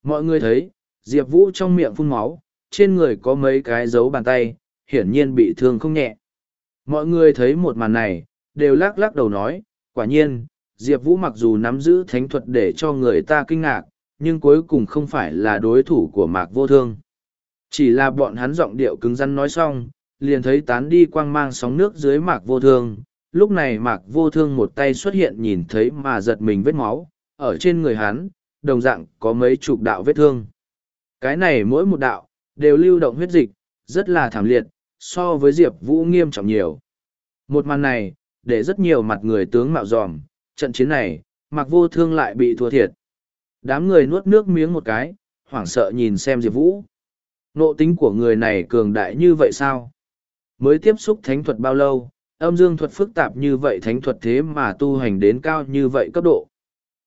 Mọi người thấy, Diệp Vũ trong miệng phun máu, trên người có mấy cái dấu bàn tay, hiển nhiên bị thương không nhẹ. Mọi người thấy một màn này, đều lắc lắc đầu nói, quả nhiên, Diệp Vũ mặc dù nắm giữ thánh thuật để cho người ta kinh ngạc, nhưng cuối cùng không phải là đối thủ của Mạc Vô Thương. Chỉ là bọn hắn giọng điệu cứng rắn nói xong, liền thấy tán đi quang mang sóng nước dưới Mạc Vô Thương. Lúc này Mạc Vô Thương một tay xuất hiện nhìn thấy mà giật mình vết máu, ở trên người hắn, đồng dạng có mấy chục đạo vết thương. Cái này mỗi một đạo, đều lưu động huyết dịch, rất là thảm liệt, so với Diệp Vũ nghiêm trọng nhiều. Một màn này, để rất nhiều mặt người tướng mạo dòm, trận chiến này, mặc vô thương lại bị thua thiệt. Đám người nuốt nước miếng một cái, hoảng sợ nhìn xem Diệp Vũ. Nộ tính của người này cường đại như vậy sao? Mới tiếp xúc thánh thuật bao lâu, âm dương thuật phức tạp như vậy thánh thuật thế mà tu hành đến cao như vậy cấp độ.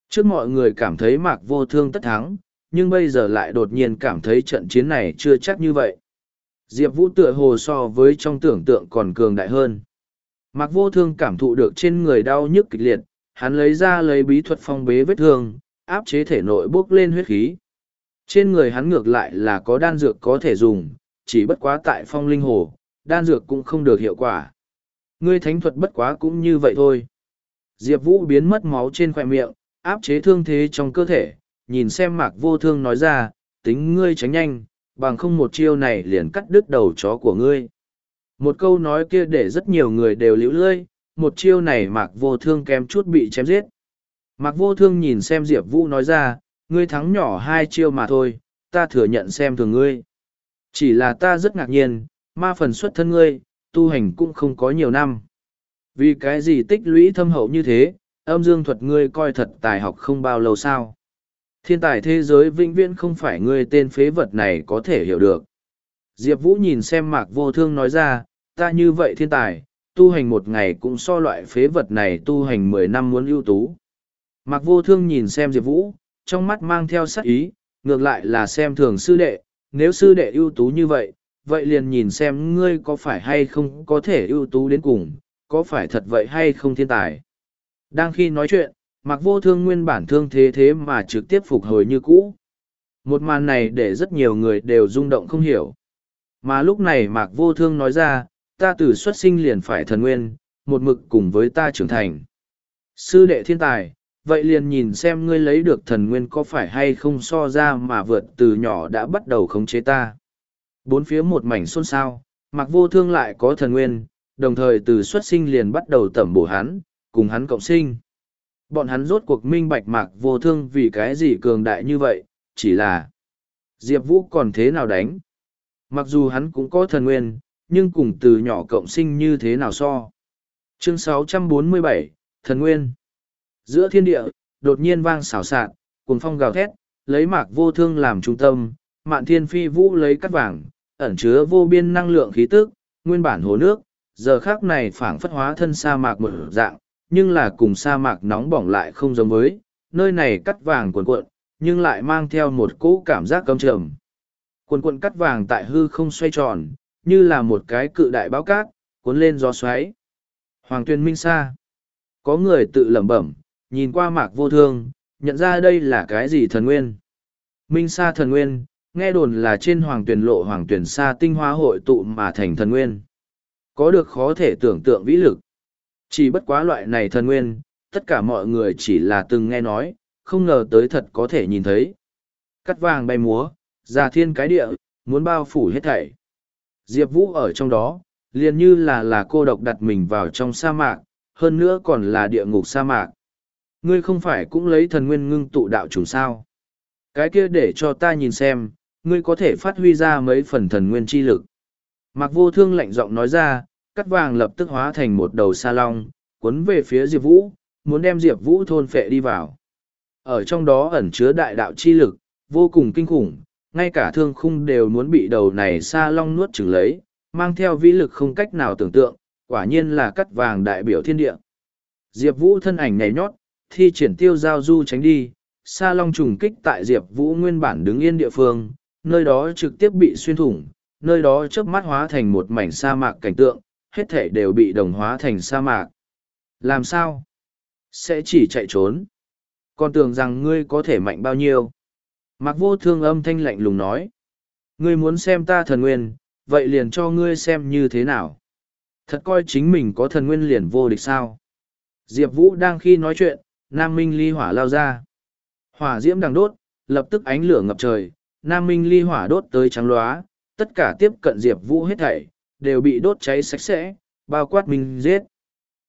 Trước mọi người cảm thấy mạc vô thương tất thắng, nhưng bây giờ lại đột nhiên cảm thấy trận chiến này chưa chắc như vậy. Diệp Vũ tựa hồ so với trong tưởng tượng còn cường đại hơn. Mạc vô thương cảm thụ được trên người đau nhức kịch liệt, hắn lấy ra lấy bí thuật phong bế vết thương, áp chế thể nội bốc lên huyết khí. Trên người hắn ngược lại là có đan dược có thể dùng, chỉ bất quá tại phong linh hồ, đan dược cũng không được hiệu quả. Ngươi thánh thuật bất quá cũng như vậy thôi. Diệp Vũ biến mất máu trên khoẻ miệng, áp chế thương thế trong cơ thể, nhìn xem mạc vô thương nói ra, tính ngươi tránh nhanh, bằng không một chiêu này liền cắt đứt đầu chó của ngươi. Một câu nói kia để rất nhiều người đều liễu lơi, một chiêu này mạc vô thương kém chút bị chém giết. Mạc vô thương nhìn xem Diệp Vũ nói ra, ngươi thắng nhỏ hai chiêu mà thôi, ta thừa nhận xem thường ngươi. Chỉ là ta rất ngạc nhiên, ma phần xuất thân ngươi, tu hành cũng không có nhiều năm. Vì cái gì tích lũy thâm hậu như thế, âm dương thuật ngươi coi thật tài học không bao lâu sao. Thiên tài thế giới vĩnh viễn không phải ngươi tên phế vật này có thể hiểu được. Diệp Vũ nhìn xem mạc vô thương nói ra, ta như vậy thiên tài, tu hành một ngày cũng so loại phế vật này tu hành mười năm muốn ưu tú. Mạc vô thương nhìn xem Diệp Vũ, trong mắt mang theo sắc ý, ngược lại là xem thường sư đệ, nếu sư đệ ưu tú như vậy, vậy liền nhìn xem ngươi có phải hay không có thể ưu tú đến cùng, có phải thật vậy hay không thiên tài. Đang khi nói chuyện, mặc vô thương nguyên bản thương thế thế mà trực tiếp phục hồi như cũ. Một màn này để rất nhiều người đều rung động không hiểu. Mà lúc này mạc vô thương nói ra, ta từ xuất sinh liền phải thần nguyên, một mực cùng với ta trưởng thành. Sư đệ thiên tài, vậy liền nhìn xem ngươi lấy được thần nguyên có phải hay không so ra mà vượt từ nhỏ đã bắt đầu khống chế ta. Bốn phía một mảnh xôn xao, mặc vô thương lại có thần nguyên, đồng thời từ xuất sinh liền bắt đầu tẩm bổ hắn, cùng hắn cộng sinh. Bọn hắn rốt cuộc minh bạch mạc vô thương vì cái gì cường đại như vậy, chỉ là Diệp Vũ còn thế nào đánh. Mặc dù hắn cũng có thần nguyên, nhưng cùng từ nhỏ cộng sinh như thế nào so. Chương 647, Thần Nguyên Giữa thiên địa, đột nhiên vang xảo xạc, cuồng phong gào thét, lấy mạc vô thương làm trung tâm, mạn thiên phi vũ lấy cắt vàng, ẩn chứa vô biên năng lượng khí tức, nguyên bản hồ nước, giờ khác này phảng phất hóa thân sa mạc một dạng, nhưng là cùng sa mạc nóng bỏng lại không giống với, nơi này cắt vàng cuộn cuộn, nhưng lại mang theo một cỗ cảm giác căm trầm. Cuộn cuộn cắt vàng tại hư không xoay tròn, như là một cái cự đại báo cát, cuốn lên gió xoáy. Hoàng tuyên minh sa. Có người tự lẩm bẩm, nhìn qua mạc vô thương, nhận ra đây là cái gì thần nguyên. Minh sa thần nguyên, nghe đồn là trên hoàng tuyển lộ hoàng tuyển sa tinh hoa hội tụ mà thành thần nguyên. Có được khó thể tưởng tượng vĩ lực. Chỉ bất quá loại này thần nguyên, tất cả mọi người chỉ là từng nghe nói, không ngờ tới thật có thể nhìn thấy. Cắt vàng bay múa, ra thiên cái địa, muốn bao phủ hết thảy. Diệp Vũ ở trong đó, liền như là là cô độc đặt mình vào trong sa mạc, hơn nữa còn là địa ngục sa mạc. Ngươi không phải cũng lấy thần nguyên ngưng tụ đạo trùng sao? Cái kia để cho ta nhìn xem, ngươi có thể phát huy ra mấy phần thần nguyên chi lực. Mạc vô thương lạnh giọng nói ra, cắt vàng lập tức hóa thành một đầu sa long, cuốn về phía Diệp Vũ, muốn đem Diệp Vũ thôn phệ đi vào. Ở trong đó ẩn chứa đại đạo chi lực, vô cùng kinh khủng, ngay cả thương khung đều muốn bị đầu này sa long nuốt chửng lấy, mang theo vĩ lực không cách nào tưởng tượng, quả nhiên là cắt vàng đại biểu thiên địa. Diệp Vũ thân ảnh nhảy nhót, thi triển tiêu giao du tránh đi, sa long trùng kích tại Diệp Vũ nguyên bản đứng yên địa phương, nơi đó trực tiếp bị xuyên thủng, nơi đó chớp mắt hóa thành một mảnh sa mạc cảnh tượng, hết thể đều bị đồng hóa thành sa mạc. Làm sao? Sẽ chỉ chạy trốn. Còn tưởng rằng ngươi có thể mạnh bao nhiêu? Mạc vô thương âm thanh lạnh lùng nói. Ngươi muốn xem ta thần nguyên, vậy liền cho ngươi xem như thế nào. Thật coi chính mình có thần nguyên liền vô địch sao. Diệp Vũ đang khi nói chuyện, Nam Minh ly hỏa lao ra. Hỏa diễm đang đốt, lập tức ánh lửa ngập trời, Nam Minh ly hỏa đốt tới trắng lóa, tất cả tiếp cận Diệp Vũ hết thảy, đều bị đốt cháy sạch sẽ, bao quát mình giết.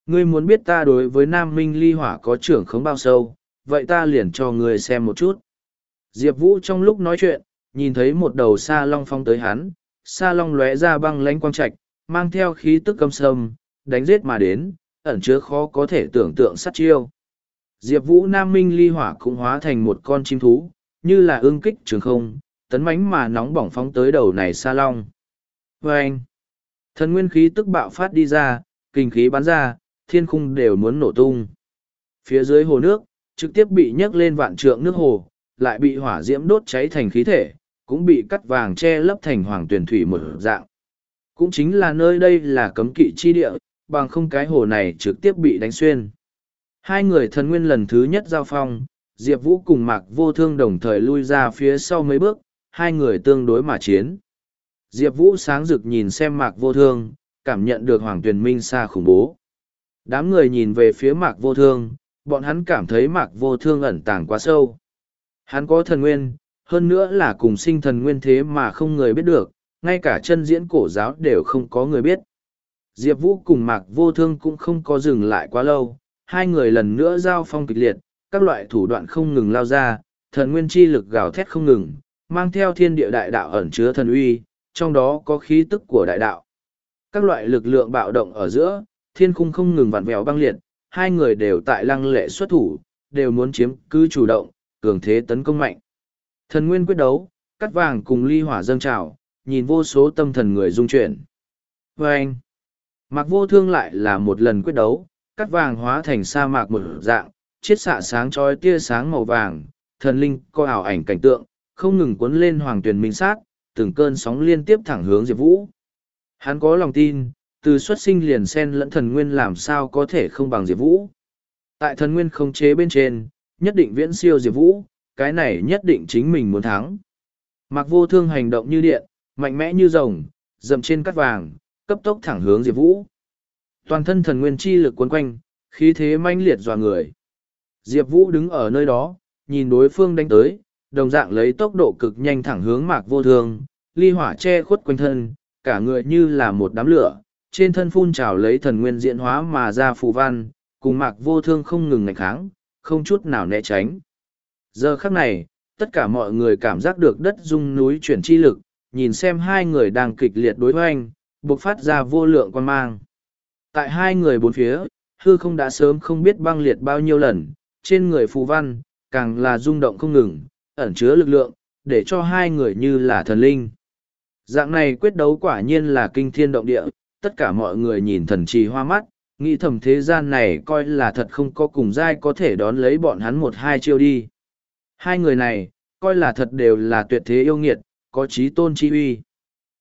Ngươi muốn biết ta đối với Nam Minh ly hỏa có trưởng khống bao sâu, vậy ta liền cho ngươi xem một chút. Diệp Vũ trong lúc nói chuyện, nhìn thấy một đầu sa long phong tới hắn, sa long lóe ra băng lánh quang trạch, mang theo khí tức cầm sâm, đánh giết mà đến, ẩn chứa khó có thể tưởng tượng sát chiêu. Diệp Vũ Nam Minh ly hỏa cũng hóa thành một con chim thú, như là ương kích trường không, tấn mánh mà nóng bỏng phóng tới đầu này sa long. Và anh, thần nguyên khí tức bạo phát đi ra, kinh khí bắn ra, thiên khung đều muốn nổ tung. Phía dưới hồ nước, trực tiếp bị nhấc lên vạn trượng nước hồ, lại bị hỏa diễm đốt cháy thành khí thể, cũng bị cắt vàng che lấp thành hoàng tuyển thủy một dạng. Cũng chính là nơi đây là cấm kỵ chi địa, bằng không cái hồ này trực tiếp bị đánh xuyên. Hai người thần nguyên lần thứ nhất giao phong, Diệp Vũ cùng Mạc Vô Thương đồng thời lui ra phía sau mấy bước, hai người tương đối mà chiến. Diệp Vũ sáng rực nhìn xem Mạc Vô Thương, cảm nhận được Hoàng Tuyền Minh xa khủng bố. Đám người nhìn về phía Mạc Vô Thương, bọn hắn cảm thấy Mạc Vô Thương ẩn tàng quá sâu. Hắn có thần nguyên, hơn nữa là cùng sinh thần nguyên thế mà không người biết được, ngay cả chân diễn cổ giáo đều không có người biết. Diệp Vũ cùng Mạc Vô Thương cũng không có dừng lại quá lâu, hai người lần nữa giao phong kịch liệt, các loại thủ đoạn không ngừng lao ra, thần nguyên chi lực gào thét không ngừng, mang theo thiên địa đại đạo ẩn chứa thần uy, trong đó có khí tức của đại đạo. Các loại lực lượng bạo động ở giữa, thiên khung không ngừng vặn vẹo băng liệt, hai người đều tại lăng lệ xuất thủ, đều muốn chiếm cứ chủ động, cường thế tấn công mạnh. Thần nguyên quyết đấu, cắt vàng cùng ly hỏa dâng trào, nhìn vô số tâm thần người dung chuyển. Vâng! Và anh, mặc vô thương lại là một lần quyết đấu, cắt vàng hóa thành sa mạc một dạng, chiết xạ sáng trói tia sáng màu vàng, thần linh co ảo ảnh cảnh tượng, không ngừng cuốn lên hoàng tuyển minh sát, từng cơn sóng liên tiếp thẳng hướng Diệp Vũ. Hắn có lòng tin, từ xuất sinh liền sen lẫn thần nguyên làm sao có thể không bằng Diệp Vũ. Tại thần nguyên không chế bên trên, nhất định viễn siêu Diệp Vũ, cái này nhất định chính mình muốn thắng. Mặc vô thương hành động như điện, mạnh mẽ như rồng, dầm trên cắt vàng, cấp tốc thẳng hướng Diệp Vũ. Toàn thân thần nguyên chi lực cuốn quanh, khí thế manh liệt dọa người. Diệp Vũ đứng ở nơi đó, nhìn đối phương đánh tới, đồng dạng lấy tốc độ cực nhanh thẳng hướng mạc vô thương, ly hỏa che khuất quanh thân, cả người như là một đám lửa, trên thân phun trào lấy thần nguyên diễn hóa mà ra phù văn, cùng mạc vô thương không ngừng ngạch kháng, không chút nào né tránh. Giờ khắc này, tất cả mọi người cảm giác được đất rung núi chuyển chi lực, nhìn xem hai người đang kịch liệt đối hoành, bộc phát ra vô lượng quan mang. Tại hai người bốn phía, hư không đã sớm không biết băng liệt bao nhiêu lần, trên người phù văn, càng là rung động không ngừng, ẩn chứa lực lượng, để cho hai người như là thần linh. Dạng này quyết đấu quả nhiên là kinh thiên động địa, tất cả mọi người nhìn thần trì hoa mắt, nghĩ thầm thế gian này coi là thật không có cùng giai có thể đón lấy bọn hắn một hai chiêu đi. Hai người này, coi là thật đều là tuyệt thế yêu nghiệt, có trí tôn chi uy.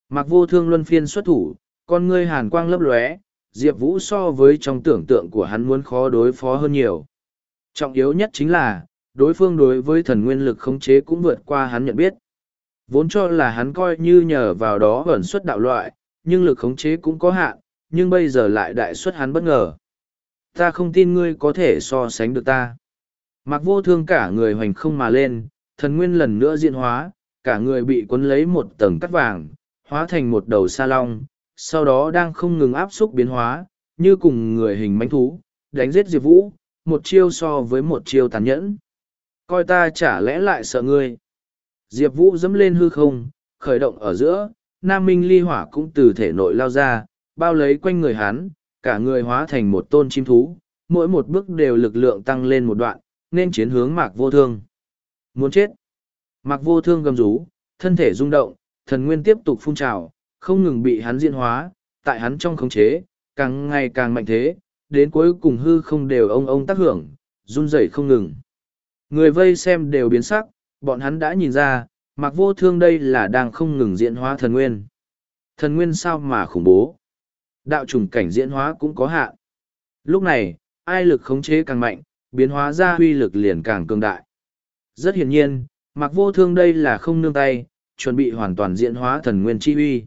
Mặc vô thương luân phiên xuất thủ, con ngươi hàn quang lấp lóe, Diệp Vũ so với trong tưởng tượng của hắn muốn khó đối phó hơn nhiều. Trọng yếu nhất chính là, đối phương đối với thần nguyên lực khống chế cũng vượt qua hắn nhận biết. Vốn cho là hắn coi như nhờ vào đó ẩn xuất đạo loại, nhưng lực khống chế cũng có hạn, nhưng bây giờ lại đại xuất hắn bất ngờ. Ta không tin ngươi có thể so sánh được ta. Mặc vô thương cả người hoành không mà lên, thần nguyên lần nữa diễn hóa, cả người bị cuốn lấy một tầng cắt vàng, hóa thành một đầu sa long, sau đó đang không ngừng áp xúc biến hóa, như cùng người hình manh thú, đánh giết Diệp Vũ, một chiêu so với một chiêu tàn nhẫn. Coi ta chả lẽ lại sợ ngươi. Diệp Vũ dẫm lên hư không, khởi động ở giữa, Nam Minh ly hỏa cũng từ thể nội lao ra, bao lấy quanh người hắn, cả người hóa thành một tôn chim thú, mỗi một bước đều lực lượng tăng lên một đoạn, nên chiến hướng mạc vô thương. Muốn chết. Mạc vô thương gầm rú, thân thể rung động, thần nguyên tiếp tục phun trào, không ngừng bị hắn diễn hóa, tại hắn trong khống chế, càng ngày càng mạnh thế, đến cuối cùng hư không đều ông ông tác hưởng, run rẩy không ngừng. Người vây xem đều biến sắc, bọn hắn đã nhìn ra, mặc vô thương đây là đang không ngừng diễn hóa thần nguyên. Thần nguyên sao mà khủng bố. Đạo trùng cảnh diễn hóa cũng có hạn. Lúc này, ai lực khống chế càng mạnh, biến hóa ra huy lực liền càng cường đại. Rất hiển nhiên, mặc vô thương đây là không nương tay, chuẩn bị hoàn toàn diễn hóa thần nguyên chi huy.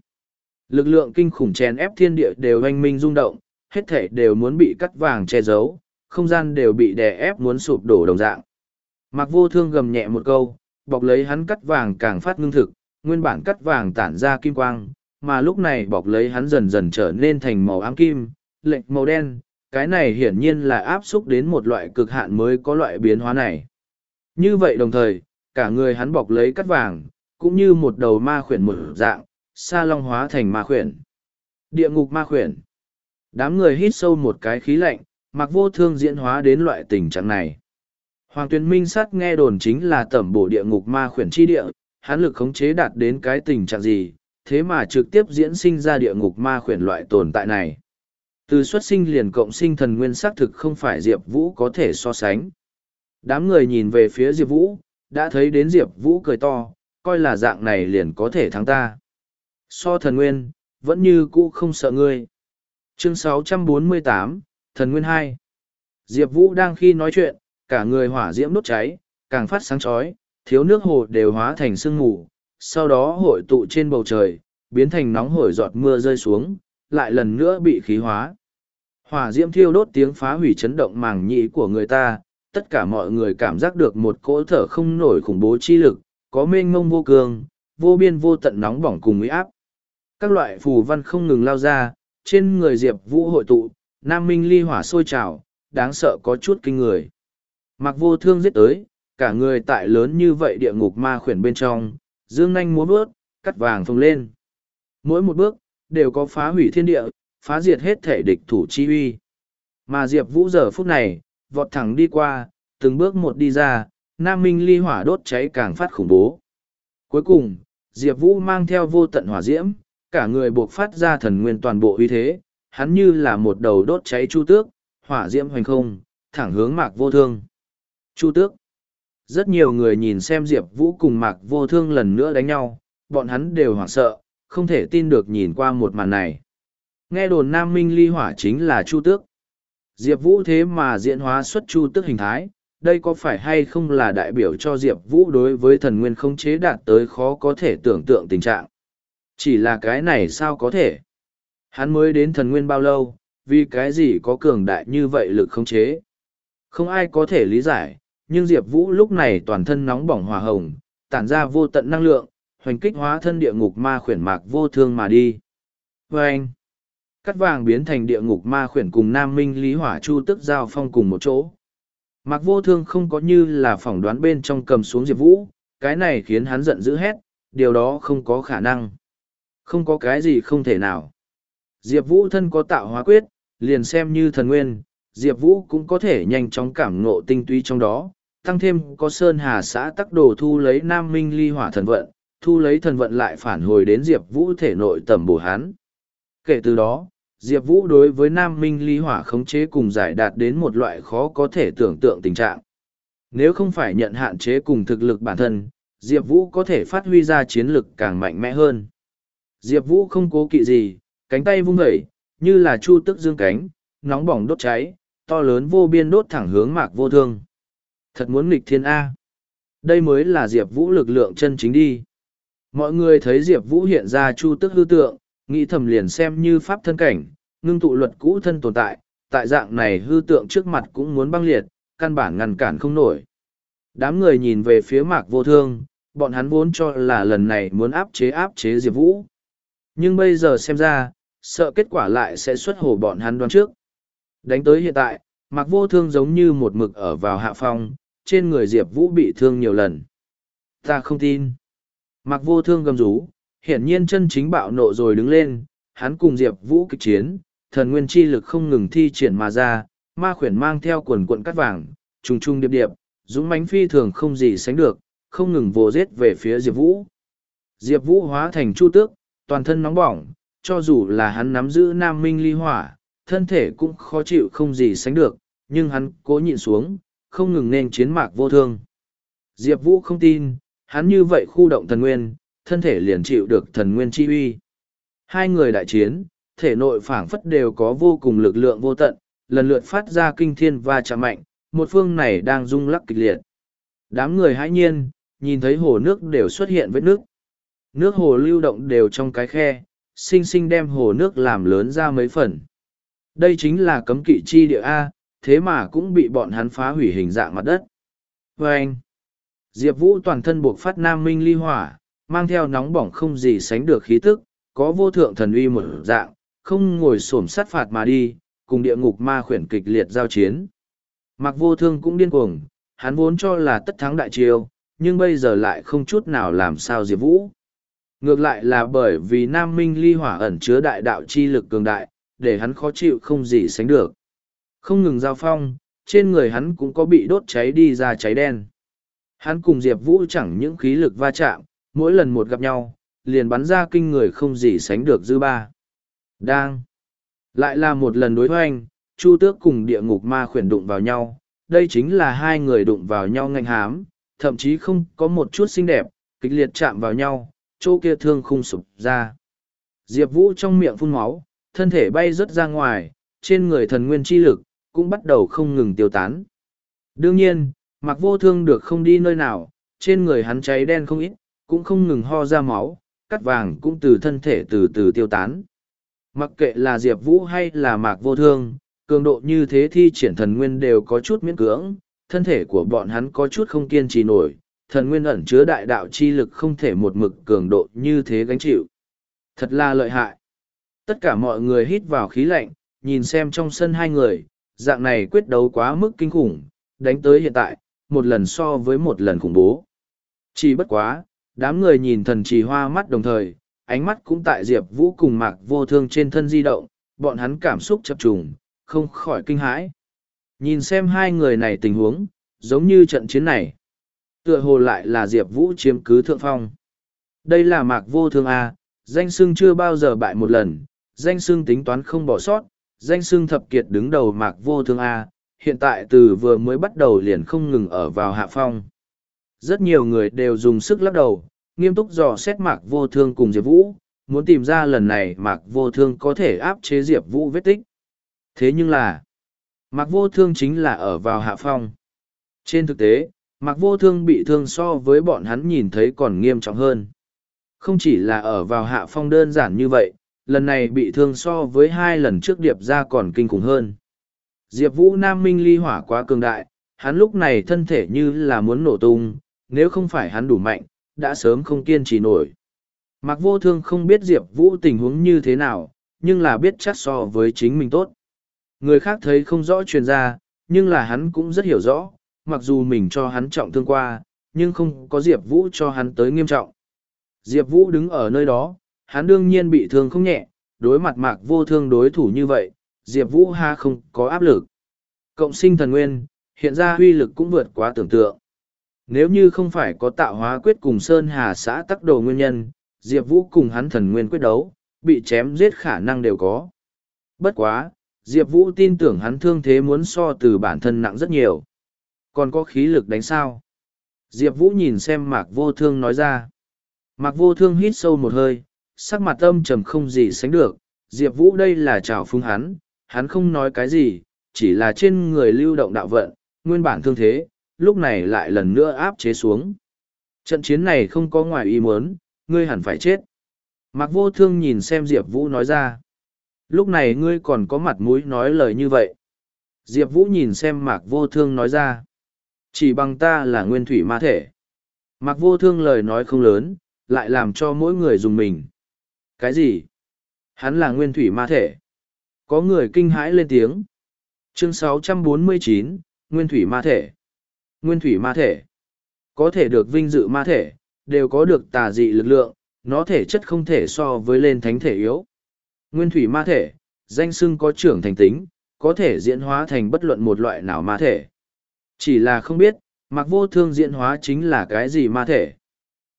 Lực lượng kinh khủng chèn ép thiên địa đều oanh minh rung động, hết thể đều muốn bị cắt vàng che giấu, không gian đều bị đè ép muốn sụp đổ đồng dạng. Mặc vô thương gầm nhẹ một câu, bọc lấy hắn cắt vàng càng phát ngưng thực, nguyên bản cắt vàng tản ra kim quang, mà lúc này bọc lấy hắn dần dần trở nên thành màu ám kim, lệch màu đen, cái này hiển nhiên là áp xúc đến một loại cực hạn mới có loại biến hóa này. Như vậy đồng thời, cả người hắn bọc lấy cắt vàng, cũng như một đầu ma khuyển một dạng, sa long hóa thành ma khuyển. Địa ngục ma khuyển. Đám người hít sâu một cái khí lạnh, mặc vô thương diễn hóa đến loại tình trạng này. Hoàng tuyên minh sát nghe đồn chính là tẩm bổ địa ngục ma khuyển chi địa, hắn lực khống chế đạt đến cái tình trạng gì, thế mà trực tiếp diễn sinh ra địa ngục ma khuyển loại tồn tại này. Từ xuất sinh liền cộng sinh thần nguyên xác thực không phải Diệp Vũ có thể so sánh. Đám người nhìn về phía Diệp Vũ, đã thấy đến Diệp Vũ cười to, coi là dạng này liền có thể thắng ta. So thần nguyên, vẫn như cũ không sợ ngươi. Chương 648, Thần Nguyên 2 Diệp Vũ đang khi nói chuyện, cả người hỏa diễm đốt cháy, càng phát sáng chói, thiếu nước hồ đều hóa thành sương mù, sau đó hội tụ trên bầu trời, biến thành nóng hổi giọt mưa rơi xuống, lại lần nữa bị khí hóa. Hỏa diễm thiêu đốt tiếng phá hủy chấn động màng nhĩ của người ta, tất cả mọi người cảm giác được một cỗ thở không nổi khủng bố chi lực, có mênh mông vô cường, vô biên vô tận nóng bỏng cùng uy áp. Các loại phù văn không ngừng lao ra, trên người Diệp Vũ hội tụ, Nam Minh ly hỏa sôi trào, đáng sợ có chút kinh người. Mặc vô thương giết tới, cả người tại lớn như vậy địa ngục ma khuyển bên trong, dương nanh múa bước, cắt vàng phồng lên. Mỗi một bước, đều có phá hủy thiên địa, phá diệt hết thể địch thủ chi uy. Mà Diệp Vũ giờ phút này, vọt thẳng đi qua, từng bước một đi ra, Nam Minh ly hỏa đốt cháy càng phát khủng bố. Cuối cùng, Diệp Vũ mang theo vô tận hỏa diễm, cả người buộc phát ra thần nguyên toàn bộ uy thế, hắn như là một đầu đốt cháy chu tước, hỏa diễm hoành không, thẳng hướng mạc vô thương. Chu tước. Rất nhiều người nhìn xem Diệp Vũ cùng mạc vô thương lần nữa đánh nhau, bọn hắn đều hoảng sợ, không thể tin được nhìn qua một màn này. Nghe đồn Nam Minh ly hỏa chính là Chu Tước. Diệp Vũ thế mà diễn hóa xuất Chu Tước hình thái, đây có phải hay không là đại biểu cho Diệp Vũ đối với thần nguyên không chế đạt tới khó có thể tưởng tượng tình trạng. Chỉ là cái này sao có thể? Hắn mới đến thần nguyên bao lâu, vì cái gì có cường đại như vậy lực không chế? Không ai có thể lý giải, nhưng Diệp Vũ lúc này toàn thân nóng bỏng hòa hồng, tản ra vô tận năng lượng, hoành kích hóa thân địa ngục ma khuyển mạc vô thương mà đi. Và anh, cắt vàng biến thành địa ngục ma khuyển cùng nam minh lý hỏa chu tức giao phong cùng một chỗ. Mạc vô thương không có như là phỏng đoán bên trong cầm xuống Diệp Vũ, cái này khiến hắn giận dữ hét, điều đó không có khả năng. Không có cái gì không thể nào. Diệp Vũ thân có tạo hóa quyết, liền xem như thần nguyên, Diệp Vũ cũng có thể nhanh chóng cảm ngộ tinh túy trong đó, tăng thêm có Sơn Hà xã tắc đồ thu lấy Nam Minh ly hỏa thần vận, thu lấy thần vận lại phản hồi đến Diệp Vũ thể nội tầm bổ hán. Kể từ đó, Diệp Vũ đối với Nam Minh ly hỏa khống chế cùng giải đạt đến một loại khó có thể tưởng tượng tình trạng. Nếu không phải nhận hạn chế cùng thực lực bản thân, Diệp Vũ có thể phát huy ra chiến lực càng mạnh mẽ hơn. Diệp Vũ không cố kỵ gì, cánh tay vung vẩy, như là chu tức dương cánh, nóng bỏng đốt cháy, to lớn vô biên đốt thẳng hướng mạc vô thương. Thật muốn nghịch thiên A. Đây mới là Diệp Vũ lực lượng chân chính đi. Mọi người thấy Diệp Vũ hiện ra chu tức hư tượng, nghĩ thầm liền xem như pháp thân cảnh, ngưng tụ luật cũ thân tồn tại, tại dạng này hư tượng trước mặt cũng muốn băng liệt, căn bản ngăn cản không nổi. Đám người nhìn về phía mạc vô thương, bọn hắn vốn cho là lần này muốn áp chế áp chế Diệp Vũ. Nhưng bây giờ xem ra, sợ kết quả lại sẽ xuất hổ bọn hắn đoán trước. Đánh tới hiện tại, Mạc Vô Thương giống như một mực ở vào hạ phong, trên người Diệp Vũ bị thương nhiều lần. Ta không tin. Mạc Vô Thương gầm rú, hiển nhiên chân chính bạo nộ rồi đứng lên, hắn cùng Diệp Vũ kịch chiến, thần nguyên chi lực không ngừng thi triển mà ra, ma khuyển mang theo quần cuộn cắt vàng, trùng trùng điệp điệp, dũng mãnh phi thường không gì sánh được, không ngừng vồ giết về phía Diệp Vũ. Diệp Vũ hóa thành chu tước, toàn thân nóng bỏng, cho dù là hắn nắm giữ nam minh ly hỏa, thân thể cũng khó chịu không gì sánh được, nhưng hắn cố nhịn xuống, không ngừng nên chiến mạc vô thương. Diệp Vũ không tin, hắn như vậy khu động thần nguyên, thân thể liền chịu được thần nguyên chi uy. Hai người đại chiến, thể nội phảng phất đều có vô cùng lực lượng vô tận, lần lượt phát ra kinh thiên và chạm mạnh, một phương này đang rung lắc kịch liệt. Đám người hãi nhiên, nhìn thấy hồ nước đều xuất hiện vết nước. Nước hồ lưu động đều trong cái khe, sinh sinh đem hồ nước làm lớn ra mấy phần. Đây chính là cấm kỵ chi địa A, thế mà cũng bị bọn hắn phá hủy hình dạng mặt đất. Và anh, Diệp Vũ toàn thân buộc phát nam minh ly hỏa, mang theo nóng bỏng không gì sánh được khí tức, có vô thượng thần uy một dạng, không ngồi xổm sát phạt mà đi, cùng địa ngục ma khuyển kịch liệt giao chiến. Mặc vô thương cũng điên cuồng, hắn vốn cho là tất thắng đại triều, nhưng bây giờ lại không chút nào làm sao Diệp Vũ. Ngược lại là bởi vì Nam Minh ly hỏa ẩn chứa đại đạo chi lực cường đại, để hắn khó chịu không gì sánh được. Không ngừng giao phong, trên người hắn cũng có bị đốt cháy đi ra cháy đen. Hắn cùng Diệp Vũ chẳng những khí lực va chạm, mỗi lần một gặp nhau, liền bắn ra kinh người không gì sánh được dư ba. Đang. Lại là một lần đối hoành, Chu Tước cùng địa ngục ma khuyển đụng vào nhau, đây chính là hai người đụng vào nhau ngạnh hám, thậm chí không có một chút xinh đẹp, kịch liệt chạm vào nhau, chỗ kia thương khung sụp ra. Diệp Vũ trong miệng phun máu, thân thể bay rớt ra ngoài, trên người thần nguyên chi lực, cũng bắt đầu không ngừng tiêu tán. Đương nhiên, mặc vô thương được không đi nơi nào, trên người hắn cháy đen không ít, cũng không ngừng ho ra máu, cắt vàng cũng từ thân thể từ từ tiêu tán. Mặc kệ là Diệp Vũ hay là mạc vô thương, cường độ như thế thi triển thần nguyên đều có chút miễn cưỡng, thân thể của bọn hắn có chút không kiên trì nổi, thần nguyên ẩn chứa đại đạo chi lực không thể một mực cường độ như thế gánh chịu. Thật là lợi hại. Tất cả mọi người hít vào khí lạnh, nhìn xem trong sân hai người, dạng này quyết đấu quá mức kinh khủng, đánh tới hiện tại, một lần so với một lần khủng bố. Chỉ bất quá, đám người nhìn thần trì hoa mắt đồng thời, ánh mắt cũng tại Diệp Vũ cùng mạc vô thương trên thân di động, bọn hắn cảm xúc chập trùng, không khỏi kinh hãi. Nhìn xem hai người này tình huống, giống như trận chiến này. Tựa hồ lại là Diệp Vũ chiếm cứ thượng phong. Đây là mạc vô thương A, danh sưng chưa bao giờ bại một lần, danh sưng tính toán không bỏ sót, danh sưng thập kiệt đứng đầu mạc vô thương A, hiện tại từ vừa mới bắt đầu liền không ngừng ở vào hạ phong. Rất nhiều người đều dùng sức lắc đầu, nghiêm túc dò xét mạc vô thương cùng Diệp Vũ, muốn tìm ra lần này mạc vô thương có thể áp chế Diệp Vũ vết tích. Thế nhưng là, mạc vô thương chính là ở vào hạ phong. Trên thực tế, mạc vô thương bị thương so với bọn hắn nhìn thấy còn nghiêm trọng hơn. Không chỉ là ở vào hạ phong đơn giản như vậy, lần này bị thương so với hai lần trước điệp ra còn kinh khủng hơn. Diệp Vũ Nam Minh ly hỏa quá cường đại, hắn lúc này thân thể như là muốn nổ tung, nếu không phải hắn đủ mạnh, đã sớm không kiên trì nổi. Mạc vô thương không biết Diệp Vũ tình huống như thế nào, nhưng là biết chắc so với chính mình tốt. Người khác thấy không rõ truyền ra, nhưng là hắn cũng rất hiểu rõ, mặc dù mình cho hắn trọng thương qua, nhưng không có Diệp Vũ cho hắn tới nghiêm trọng. Diệp Vũ đứng ở nơi đó, hắn đương nhiên bị thương không nhẹ, đối mặt mạc vô thương đối thủ như vậy, Diệp Vũ ha không có áp lực. Cộng sinh thần nguyên, hiện ra huy lực cũng vượt quá tưởng tượng. Nếu như không phải có tạo hóa quyết cùng Sơn Hà xã tắc đồ nguyên nhân, Diệp Vũ cùng hắn thần nguyên quyết đấu, bị chém giết khả năng đều có. Bất quá, Diệp Vũ tin tưởng hắn thương thế muốn so từ bản thân nặng rất nhiều. Còn có khí lực đánh sao? Diệp Vũ nhìn xem Mạc Vô Thương nói ra. Mạc Vô Thương hít sâu một hơi, sắc mặt âm trầm không gì sánh được. Diệp Vũ đây là trào phung hắn, hắn không nói cái gì, chỉ là trên người lưu động đạo vận, nguyên bản thương thế, lúc này lại lần nữa áp chế xuống. Trận chiến này không có ngoài ý muốn, ngươi hẳn phải chết. Mạc vô thương nhìn xem Diệp Vũ nói ra. Lúc này ngươi còn có mặt mũi nói lời như vậy. Diệp Vũ nhìn xem Mạc vô thương nói ra. Chỉ bằng ta là nguyên thủy ma thể. mặc vô thương lời nói không lớn, lại làm cho mỗi người dùng mình. Cái gì? Hắn là nguyên thủy ma thể. Có người kinh hãi lên tiếng. Chương 649, Nguyên thủy ma thể. Nguyên thủy ma thể. Có thể được vinh dự ma thể, đều có được tà dị lực lượng, nó thể chất không thể so với lên thánh thể yếu. Nguyên thủy ma thể, danh xưng có trưởng thành tính, có thể diễn hóa thành bất luận một loại nào ma thể. Chỉ là không biết, mạc vô thương diễn hóa chính là cái gì ma thể.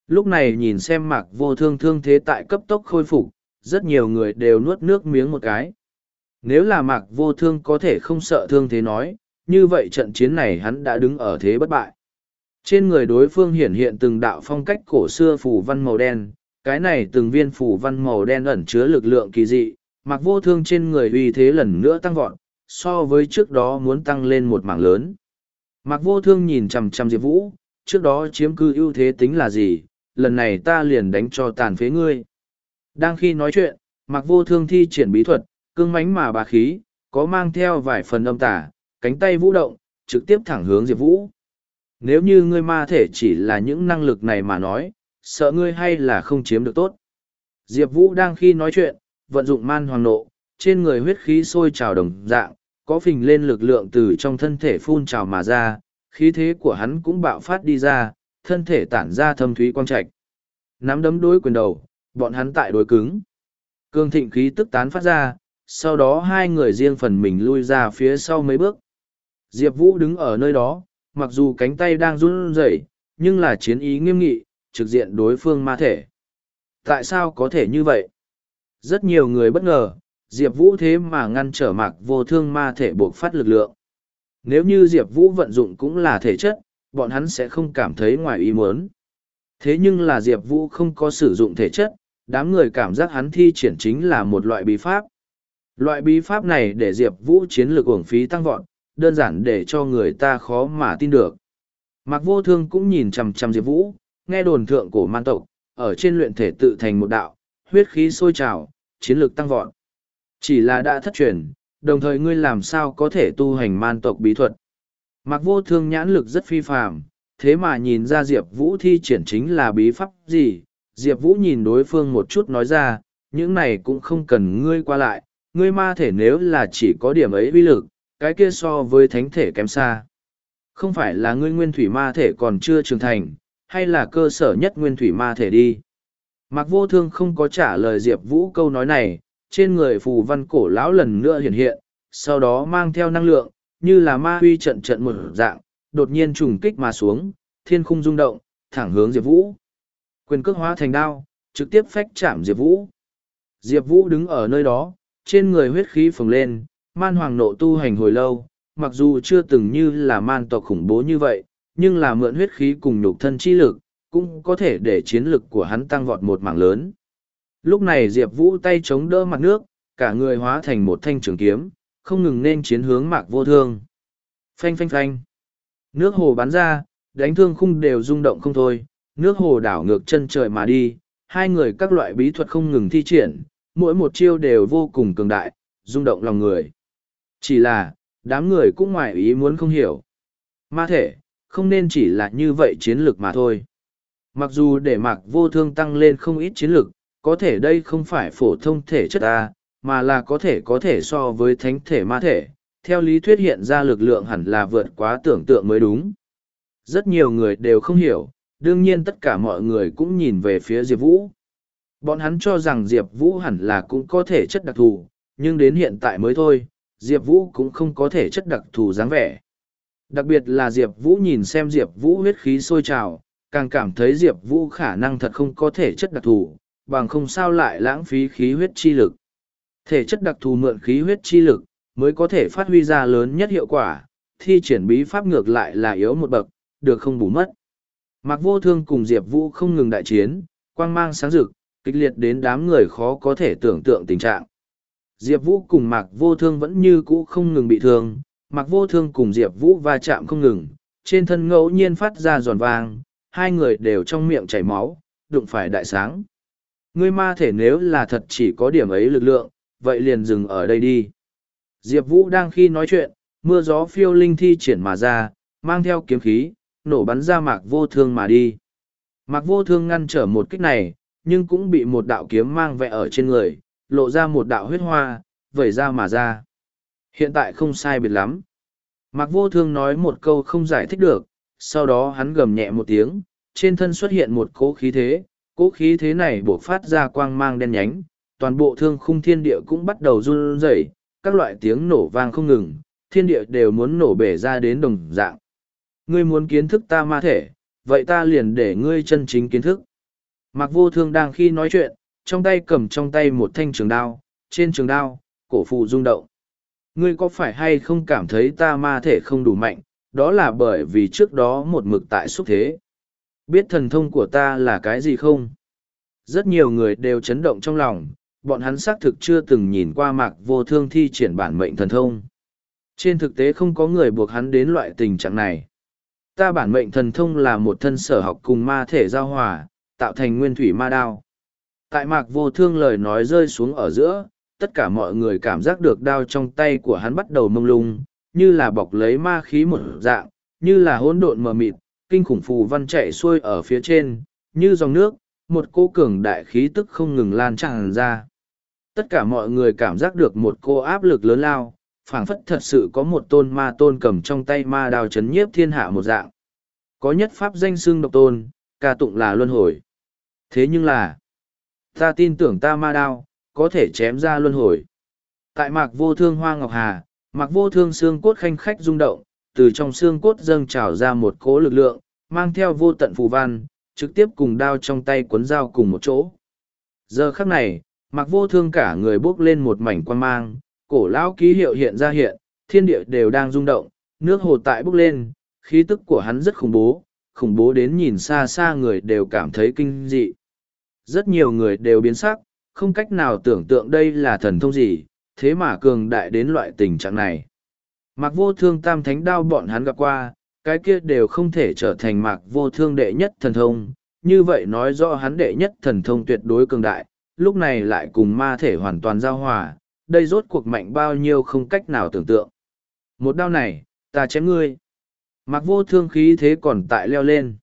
Lúc này nhìn xem mạc vô thương thương thế tại cấp tốc khôi phục, rất nhiều người đều nuốt nước miếng một cái. Nếu là mạc vô thương có thể không sợ thương thế nói, như vậy trận chiến này hắn đã đứng ở thế bất bại. Trên người đối phương hiển hiện từng đạo phong cách cổ xưa phủ văn màu đen, cái này từng viên phủ văn màu đen ẩn chứa lực lượng kỳ dị, mặc vô thương trên người uy thế lần nữa tăng vọt, so với trước đó muốn tăng lên một mảng lớn. Mạc vô thương nhìn chằm chằm Diệp Vũ, trước đó chiếm cư ưu thế tính là gì, lần này ta liền đánh cho tàn phế ngươi. Đang khi nói chuyện, Mạc vô thương thi triển bí thuật, cương mánh mà bà khí, có mang theo vài phần âm tả, cánh tay vũ động, trực tiếp thẳng hướng Diệp Vũ. Nếu như ngươi ma thể chỉ là những năng lực này mà nói, sợ ngươi hay là không chiếm được tốt. Diệp Vũ đang khi nói chuyện, vận dụng man hoàng nộ, trên người huyết khí sôi trào đồng dạng, có phình lên lực lượng từ trong thân thể phun trào mà ra, khí thế của hắn cũng bạo phát đi ra, thân thể tản ra thâm thúy quang trạch. Nắm đấm đối quyền đầu, bọn hắn tại đối cứng. Cương thịnh khí tức tán phát ra, sau đó hai người riêng phần mình lui ra phía sau mấy bước. Diệp Vũ đứng ở nơi đó, mặc dù cánh tay đang run rẩy, nhưng là chiến ý nghiêm nghị, trực diện đối phương ma thể. Tại sao có thể như vậy? Rất nhiều người bất ngờ, Diệp Vũ thế mà ngăn trở mạc vô thương ma thể buộc phát lực lượng. Nếu như Diệp Vũ vận dụng cũng là thể chất, bọn hắn sẽ không cảm thấy ngoài ý muốn. Thế nhưng là Diệp Vũ không có sử dụng thể chất, đám người cảm giác hắn thi triển chính là một loại bí pháp. Loại bí pháp này để Diệp Vũ chiến lược uổng phí tăng vọt, đơn giản để cho người ta khó mà tin được. Mạc Vô Thương cũng nhìn chằm chằm Diệp Vũ, nghe đồn thượng cổ man tộc, ở trên luyện thể tự thành một đạo, huyết khí sôi trào, chiến lược tăng vọt. Chỉ là đã thất truyền, đồng thời ngươi làm sao có thể tu hành man tộc bí thuật. mặc Vô Thương nhãn lực rất phi phàm, thế mà nhìn ra Diệp Vũ thi triển chính là bí pháp gì. Diệp Vũ nhìn đối phương một chút nói ra, những này cũng không cần ngươi qua lại, ngươi ma thể nếu là chỉ có điểm ấy uy lực, cái kia so với thánh thể kém xa. Không phải là ngươi nguyên thủy ma thể còn chưa trưởng thành, hay là cơ sở nhất nguyên thủy ma thể đi. mặc vô thương không có trả lời Diệp Vũ câu nói này, trên người phù văn cổ lão lần nữa hiện hiện, sau đó mang theo năng lượng, như là ma huy trận trận một dạng, đột nhiên trùng kích mà xuống, thiên khung rung động, thẳng hướng Diệp Vũ. Quyền cước hóa thành đao, trực tiếp phách chạm Diệp Vũ. Diệp Vũ đứng ở nơi đó, trên người huyết khí phồng lên, man hoàng nộ tu hành hồi lâu, mặc dù chưa từng như là man tộc khủng bố như vậy, nhưng là mượn huyết khí cùng nhục thân chi lực, cũng có thể để chiến lực của hắn tăng vọt một mảng lớn. Lúc này Diệp Vũ tay chống đỡ mặt nước, cả người hóa thành một thanh trường kiếm, không ngừng nên chiến hướng mạc vô thương. Phanh phanh phanh. Nước hồ bắn ra, đánh thương khung đều rung động không thôi, nước hồ đảo ngược chân trời mà đi, hai người các loại bí thuật không ngừng thi triển, mỗi một chiêu đều vô cùng cường đại, rung động lòng người. Chỉ là, đám người cũng ngoài ý muốn không hiểu. Ma thể, không nên chỉ là như vậy chiến lược mà thôi. Mặc dù để mạc vô thương tăng lên không ít chiến lược, có thể đây không phải phổ thông thể chất ta, mà là có thể có thể so với thánh thể ma thể. Theo lý thuyết hiện ra lực lượng hẳn là vượt quá tưởng tượng mới đúng. Rất nhiều người đều không hiểu, đương nhiên tất cả mọi người cũng nhìn về phía Diệp Vũ. Bọn hắn cho rằng Diệp Vũ hẳn là cũng có thể chất đặc thù, nhưng đến hiện tại mới thôi, Diệp Vũ cũng không có thể chất đặc thù dáng vẻ. Đặc biệt là Diệp Vũ nhìn xem Diệp Vũ huyết khí sôi trào, càng cảm thấy Diệp Vũ khả năng thật không có thể chất đặc thù, bằng không sao lại lãng phí khí huyết chi lực. Thể chất đặc thù mượn khí huyết chi lực, mới có thể phát huy ra lớn nhất hiệu quả, thi triển bí pháp ngược lại là yếu một bậc, được không bù mất. Mạc Vô Thương cùng Diệp Vũ không ngừng đại chiến, quang mang sáng rực, kịch liệt đến đám người khó có thể tưởng tượng tình trạng. Diệp Vũ cùng Mạc Vô Thương vẫn như cũ không ngừng bị thương, Mạc Vô Thương cùng Diệp Vũ va chạm không ngừng, trên thân ngẫu nhiên phát ra giòn vàng, hai người đều trong miệng chảy máu, đụng phải đại sáng. Ngươi ma thể nếu là thật chỉ có điểm ấy lực lượng, vậy liền dừng ở đây đi. Diệp Vũ đang khi nói chuyện, mưa gió phiêu linh thi triển mà ra, mang theo kiếm khí, nổ bắn ra Mạc Vô Thương mà đi. Mạc Vô Thương ngăn trở một kích này, nhưng cũng bị một đạo kiếm mang vẽ ở trên người, lộ ra một đạo huyết hoa, vẩy ra mà ra. Hiện tại không sai biệt lắm. Mạc Vô Thương nói một câu không giải thích được, sau đó hắn gầm nhẹ một tiếng, trên thân xuất hiện một cỗ khí thế, cỗ khí thế này buộc phát ra quang mang đen nhánh, toàn bộ thương khung thiên địa cũng bắt đầu run rẩy, các loại tiếng nổ vang không ngừng, thiên địa đều muốn nổ bể ra đến đồng dạng. Ngươi muốn kiến thức ta ma thể, vậy ta liền để ngươi chân chính kiến thức. Mặc Vô Thương đang khi nói chuyện, trong tay cầm trong tay một thanh trường đao, trên trường đao, cổ phụ rung động. Ngươi có phải hay không cảm thấy ta ma thể không đủ mạnh, đó là bởi vì trước đó một mực tại xúc thế. Biết thần thông của ta là cái gì không? Rất nhiều người đều chấn động trong lòng, bọn hắn xác thực chưa từng nhìn qua mạc vô thương thi triển bản mệnh thần thông. Trên thực tế không có người buộc hắn đến loại tình trạng này. Ta bản mệnh thần thông là một thân sở học cùng ma thể giao hòa, tạo thành nguyên thủy ma đao. Tại mạc vô thương lời nói rơi xuống ở giữa, tất cả mọi người cảm giác được đao trong tay của hắn bắt đầu mông lung, như là bọc lấy ma khí một dạng, như là hỗn độn mờ mịt, kinh khủng phù văn chạy xuôi ở phía trên, như dòng nước, một cô cường đại khí tức không ngừng lan tràn ra. Tất cả mọi người cảm giác được một cô áp lực lớn lao, phảng phất thật sự có một tôn ma tôn cầm trong tay ma đào chấn nhiếp thiên hạ một dạng. có nhất pháp danh xưng độc tôn, ca tụng là luân hồi. Thế nhưng là, ta tin tưởng ta ma đao, có thể chém ra luân hồi. Tại mạc vô thương hoa ngọc hà, mạc vô thương xương cốt khanh khách rung động, từ trong xương cốt dâng trào ra một cỗ lực lượng, mang theo vô tận phù văn, trực tiếp cùng đao trong tay cuốn dao cùng một chỗ. Giờ khắc này, mặc vô thương cả người bước lên một mảnh quan mang, cổ lão ký hiệu hiện ra hiện, thiên địa đều đang rung động, nước hồ tại bước lên, khí tức của hắn rất khủng bố, khủng bố đến nhìn xa xa người đều cảm thấy kinh dị. Rất nhiều người đều biến sắc, không cách nào tưởng tượng đây là thần thông gì, thế mà cường đại đến loại tình trạng này. mặc vô thương tam thánh đao bọn hắn gặp qua, cái kia đều không thể trở thành mạc vô thương đệ nhất thần thông, như vậy nói rõ hắn đệ nhất thần thông tuyệt đối cường đại, lúc này lại cùng ma thể hoàn toàn giao hòa, đây rốt cuộc mạnh bao nhiêu không cách nào tưởng tượng. Một đao này, ta chém ngươi. Mạc vô thương khí thế còn tại leo lên.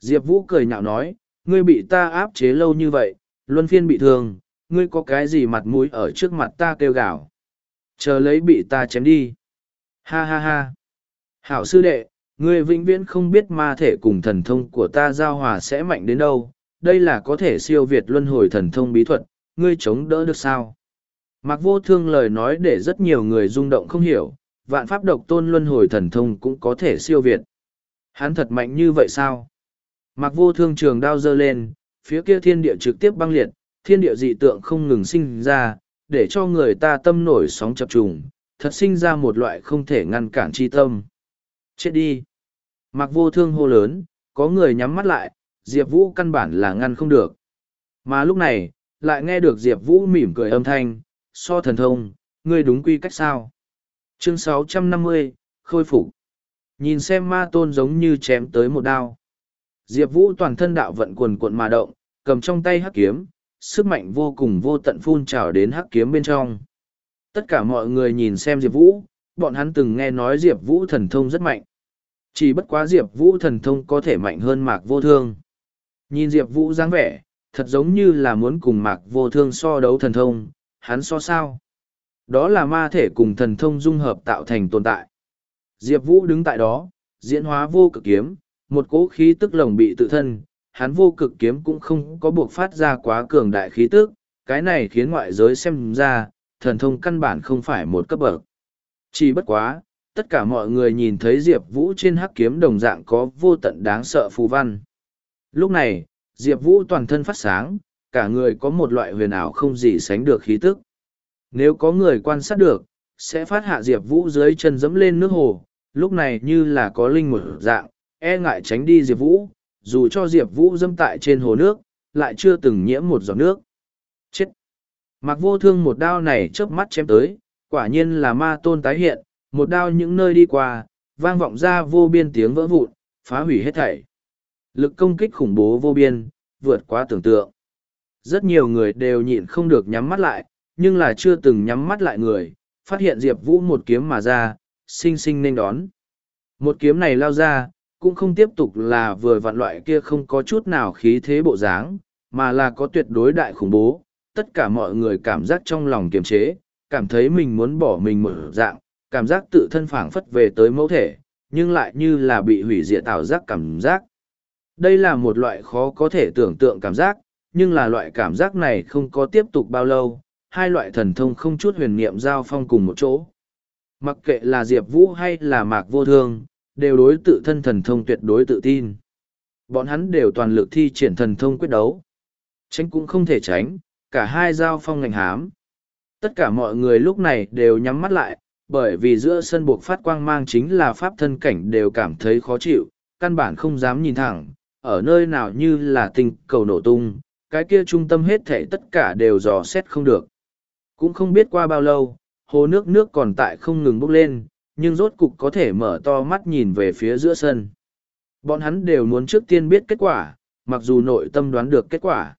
Diệp Vũ cười nhạo nói, ngươi bị ta áp chế lâu như vậy, luân phiên bị thương, ngươi có cái gì mặt mũi ở trước mặt ta kêu gào. Chờ lấy bị ta chém đi. Ha ha ha. Hảo sư đệ, ngươi vĩnh viễn không biết ma thể cùng thần thông của ta giao hòa sẽ mạnh đến đâu. Đây là có thể siêu việt luân hồi thần thông bí thuật, ngươi chống đỡ được sao? Mặc vô thương lời nói để rất nhiều người rung động không hiểu, vạn pháp độc tôn luân hồi thần thông cũng có thể siêu việt. Hắn thật mạnh như vậy sao? Mặc vô thương trường đao dơ lên, phía kia thiên địa trực tiếp băng liệt, thiên địa dị tượng không ngừng sinh ra, để cho người ta tâm nổi sóng chập trùng, thật sinh ra một loại không thể ngăn cản chi tâm. Chết đi! Mặc vô thương hô lớn, có người nhắm mắt lại, Diệp Vũ căn bản là ngăn không được. Mà lúc này, lại nghe được Diệp Vũ mỉm cười âm thanh, so thần thông, ngươi đúng quy cách sao? Chương 650, Khôi phục Nhìn xem ma tôn giống như chém tới một đao. Diệp Vũ toàn thân đạo vận quần cuộn mà động, cầm trong tay hắc kiếm, sức mạnh vô cùng vô tận phun trào đến hắc kiếm bên trong. Tất cả mọi người nhìn xem Diệp Vũ, bọn hắn từng nghe nói Diệp Vũ thần thông rất mạnh. Chỉ bất quá Diệp Vũ thần thông có thể mạnh hơn Mạc Vô Thương. Nhìn Diệp Vũ dáng vẻ, thật giống như là muốn cùng Mạc Vô Thương so đấu thần thông, hắn so sao? Đó là ma thể cùng thần thông dung hợp tạo thành tồn tại. Diệp Vũ đứng tại đó, diễn hóa vô cực kiếm, một cỗ khí tức lồng bị tự thân, hắn vô cực kiếm cũng không có buộc phát ra quá cường đại khí tức, cái này khiến ngoại giới xem ra, thần thông căn bản không phải một cấp bậc. Chỉ bất quá, tất cả mọi người nhìn thấy Diệp Vũ trên hắc kiếm đồng dạng có vô tận đáng sợ phù văn. Lúc này, Diệp Vũ toàn thân phát sáng, cả người có một loại huyền ảo không gì sánh được khí tức. Nếu có người quan sát được, sẽ phát hạ Diệp Vũ dưới chân dẫm lên nước hồ, lúc này như là có linh một dạng, e ngại tránh đi Diệp Vũ, dù cho Diệp Vũ dâm tại trên hồ nước, lại chưa từng nhiễm một giọt nước. Chết! Mặc vô thương một đao này chớp mắt chém tới, quả nhiên là ma tôn tái hiện, một đao những nơi đi qua, vang vọng ra vô biên tiếng vỡ vụn, phá hủy hết thảy. Lực công kích khủng bố vô biên, vượt quá tưởng tượng. Rất nhiều người đều nhịn không được nhắm mắt lại, nhưng là chưa từng nhắm mắt lại người, phát hiện Diệp Vũ một kiếm mà ra, sinh sinh nên đón. Một kiếm này lao ra, cũng không tiếp tục là vừa vặn loại kia không có chút nào khí thế bộ dáng, mà là có tuyệt đối đại khủng bố. Tất cả mọi người cảm giác trong lòng kiềm chế, cảm thấy mình muốn bỏ mình mở dạng, cảm giác tự thân phảng phất về tới mẫu thể, nhưng lại như là bị hủy diệt tạo giác cảm giác. Đây là một loại khó có thể tưởng tượng cảm giác, nhưng là loại cảm giác này không có tiếp tục bao lâu, hai loại thần thông không chút huyền niệm giao phong cùng một chỗ. Mặc kệ là Diệp Vũ hay là Mạc Vô Thương, đều đối tự thân thần thông tuyệt đối tự tin. Bọn hắn đều toàn lực thi triển thần thông quyết đấu. Tránh cũng không thể tránh, cả hai giao phong ngành hám. Tất cả mọi người lúc này đều nhắm mắt lại, bởi vì giữa sân buộc phát quang mang chính là pháp thân cảnh đều cảm thấy khó chịu, căn bản không dám nhìn thẳng, ở nơi nào như là tình cầu nổ tung, cái kia trung tâm hết thể tất cả đều dò xét không được. Cũng không biết qua bao lâu, hồ nước nước còn tại không ngừng bốc lên, nhưng rốt cục có thể mở to mắt nhìn về phía giữa sân. Bọn hắn đều muốn trước tiên biết kết quả, mặc dù nội tâm đoán được kết quả.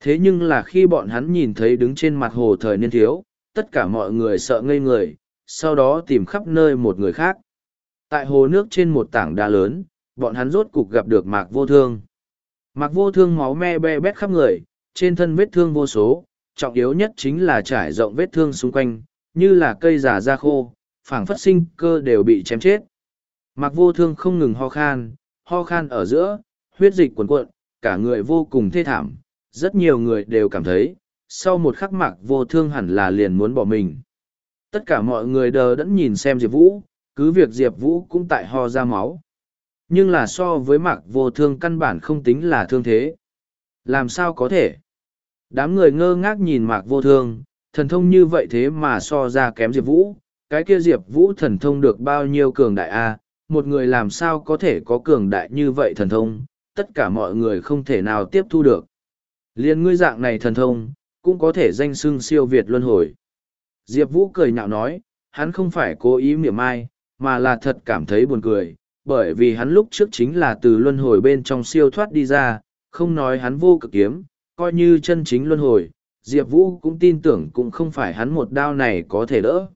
Thế nhưng là khi bọn hắn nhìn thấy đứng trên mặt hồ thời niên thiếu, tất cả mọi người sợ ngây người, sau đó tìm khắp nơi một người khác. Tại hồ nước trên một tảng đá lớn, bọn hắn rốt cục gặp được Mạc Vô Thương. Mạc Vô Thương máu me be bét khắp người, trên thân vết thương vô số, trọng yếu nhất chính là trải rộng vết thương xung quanh, như là cây già da khô, phảng phất sinh cơ đều bị chém chết. Mạc Vô Thương không ngừng ho khan, ho khan ở giữa, huyết dịch cuồn cuộn, cả người vô cùng thê thảm, rất nhiều người đều cảm thấy, sau một khắc mạc vô thương hẳn là liền muốn bỏ mình. Tất cả mọi người đờ đẫn nhìn xem Diệp Vũ, cứ việc Diệp Vũ cũng tại ho ra máu. Nhưng là so với mạc vô thương căn bản không tính là thương thế. Làm sao có thể? Đám người ngơ ngác nhìn mạc vô thương, thần thông như vậy thế mà so ra kém Diệp Vũ. Cái kia Diệp Vũ thần thông được bao nhiêu cường đại a một người làm sao có thể có cường đại như vậy thần thông, tất cả mọi người không thể nào tiếp thu được. Liên ngươi dạng này thần thông, cũng có thể danh xưng siêu Việt luân hồi. Diệp Vũ cười nhạo nói, hắn không phải cố ý miệng ai, mà là thật cảm thấy buồn cười, bởi vì hắn lúc trước chính là từ luân hồi bên trong siêu thoát đi ra, không nói hắn vô cực kiếm, coi như chân chính luân hồi, Diệp Vũ cũng tin tưởng cũng không phải hắn một đao này có thể đỡ.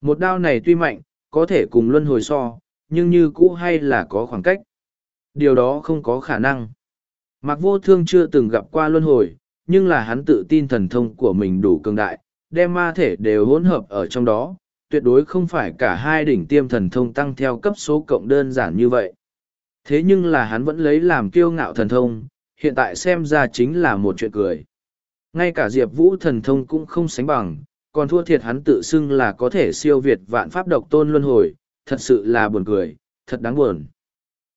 Một đao này tuy mạnh, có thể cùng luân hồi so, nhưng như cũ hay là có khoảng cách. Điều đó không có khả năng. Mạc Vô Thương chưa từng gặp qua luân hồi, nhưng là hắn tự tin thần thông của mình đủ cường đại, đem ma thể đều hỗn hợp ở trong đó, tuyệt đối không phải cả hai đỉnh tiêm thần thông tăng theo cấp số cộng đơn giản như vậy. Thế nhưng là hắn vẫn lấy làm kiêu ngạo thần thông, hiện tại xem ra chính là một chuyện cười. Ngay cả Diệp Vũ thần thông cũng không sánh bằng, còn thua thiệt hắn tự xưng là có thể siêu việt vạn pháp độc tôn luân hồi, thật sự là buồn cười, thật đáng buồn.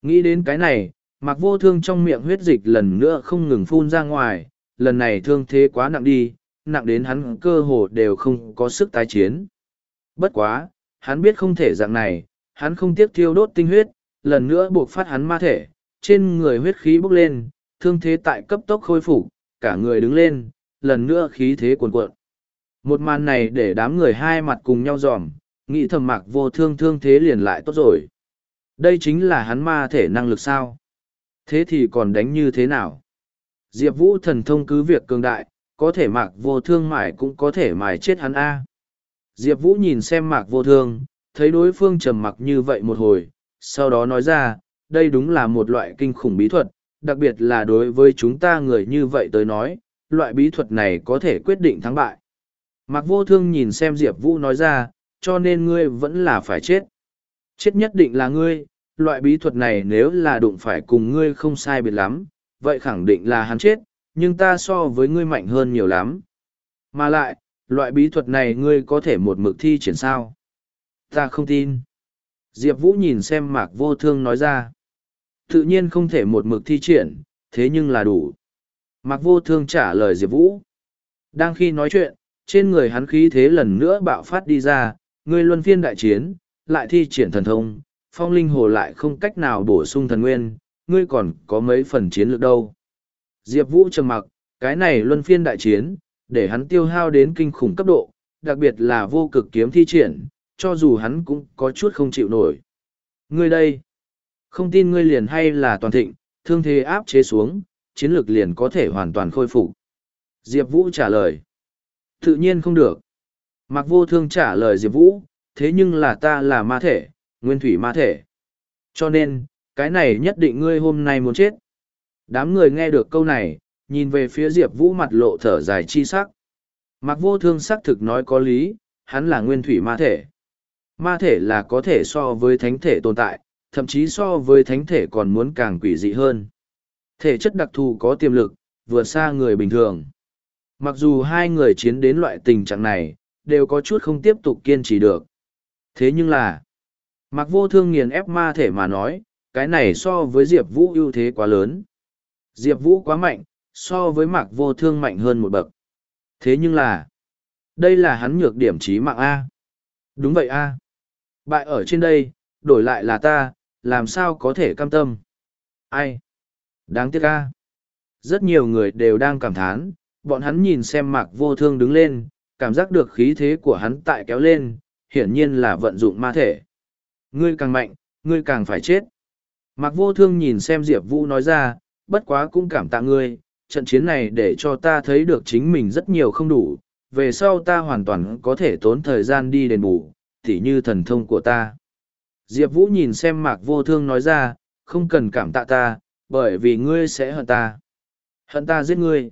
Nghĩ đến cái này, mạc vô thương trong miệng huyết dịch lần nữa không ngừng phun ra ngoài, lần này thương thế quá nặng đi, nặng đến hắn cơ hồ đều không có sức tái chiến. Bất quá, hắn biết không thể dạng này, hắn không tiếc thiêu đốt tinh huyết, lần nữa buộc phát hắn ma thể, trên người huyết khí bốc lên, thương thế tại cấp tốc khôi phục, cả người đứng lên, lần nữa khí thế cuồn cuộn. Một màn này để đám người hai mặt cùng nhau dòm, nghĩ thầm mạc vô thương thương thế liền lại tốt rồi. Đây chính là hắn ma thể năng lực sao? Thế thì còn đánh như thế nào? Diệp Vũ thần thông cứ việc cường đại, có thể mạc vô thương mải cũng có thể mải chết hắn A. Diệp Vũ nhìn xem mạc vô thương, thấy đối phương trầm mặc như vậy một hồi, sau đó nói ra, đây đúng là một loại kinh khủng bí thuật, đặc biệt là đối với chúng ta người như vậy tới nói, loại bí thuật này có thể quyết định thắng bại. Mạc vô thương nhìn xem Diệp Vũ nói ra, cho nên ngươi vẫn là phải chết. Chết nhất định là ngươi, loại bí thuật này nếu là đụng phải cùng ngươi không sai biệt lắm, vậy khẳng định là hắn chết, nhưng ta so với ngươi mạnh hơn nhiều lắm. Mà lại, loại bí thuật này ngươi có thể một mực thi triển sao? Ta không tin. Diệp Vũ nhìn xem Mạc Vô Thương nói ra. Tự nhiên không thể một mực thi triển, thế nhưng là đủ. Mạc Vô Thương trả lời Diệp Vũ. Đang khi nói chuyện, trên người hắn khí thế lần nữa bạo phát đi ra, ngươi luân phiên đại chiến, lại thi triển thần thông, phong linh hồ lại không cách nào bổ sung thần nguyên, ngươi còn có mấy phần chiến lược đâu. Diệp Vũ trầm mặc, cái này luân phiên đại chiến, để hắn tiêu hao đến kinh khủng cấp độ, đặc biệt là vô cực kiếm thi triển, cho dù hắn cũng có chút không chịu nổi. Ngươi đây, không tin ngươi liền hay là toàn thịnh, thương thế áp chế xuống, chiến lược liền có thể hoàn toàn khôi phục. Diệp Vũ trả lời. Tự nhiên không được. Mặc vô thương trả lời Diệp Vũ, thế nhưng là ta là ma thể, nguyên thủy ma thể. Cho nên, cái này nhất định ngươi hôm nay muốn chết. Đám người nghe được câu này, nhìn về phía Diệp Vũ mặt lộ thở dài chi sắc. Mạc vô thương xác thực nói có lý, hắn là nguyên thủy ma thể. Ma thể là có thể so với thánh thể tồn tại, thậm chí so với thánh thể còn muốn càng quỷ dị hơn. Thể chất đặc thù có tiềm lực, vượt xa người bình thường. Mặc dù hai người chiến đến loại tình trạng này, đều có chút không tiếp tục kiên trì được. Thế nhưng là, mặc vô thương nghiền ép ma thể mà nói, cái này so với Diệp Vũ ưu thế quá lớn. Diệp Vũ quá mạnh, so với mạc vô thương mạnh hơn một bậc. Thế nhưng là, đây là hắn nhược điểm trí mạng A. Đúng vậy A. Bại ở trên đây, đổi lại là ta, làm sao có thể cam tâm. Ai? Đáng tiếc A. Rất nhiều người đều đang cảm thán, bọn hắn nhìn xem mạc vô thương đứng lên, cảm giác được khí thế của hắn tại kéo lên, hiển nhiên là vận dụng ma thể. Ngươi càng mạnh, ngươi càng phải chết. Mạc vô thương nhìn xem Diệp Vũ nói ra, bất quá cũng cảm tạ ngươi, trận chiến này để cho ta thấy được chính mình rất nhiều không đủ, về sau ta hoàn toàn có thể tốn thời gian đi đền bù, tỉ như thần thông của ta. Diệp Vũ nhìn xem Mạc Vô Thương nói ra, không cần cảm tạ ta, bởi vì ngươi sẽ hận ta. Hận ta giết ngươi.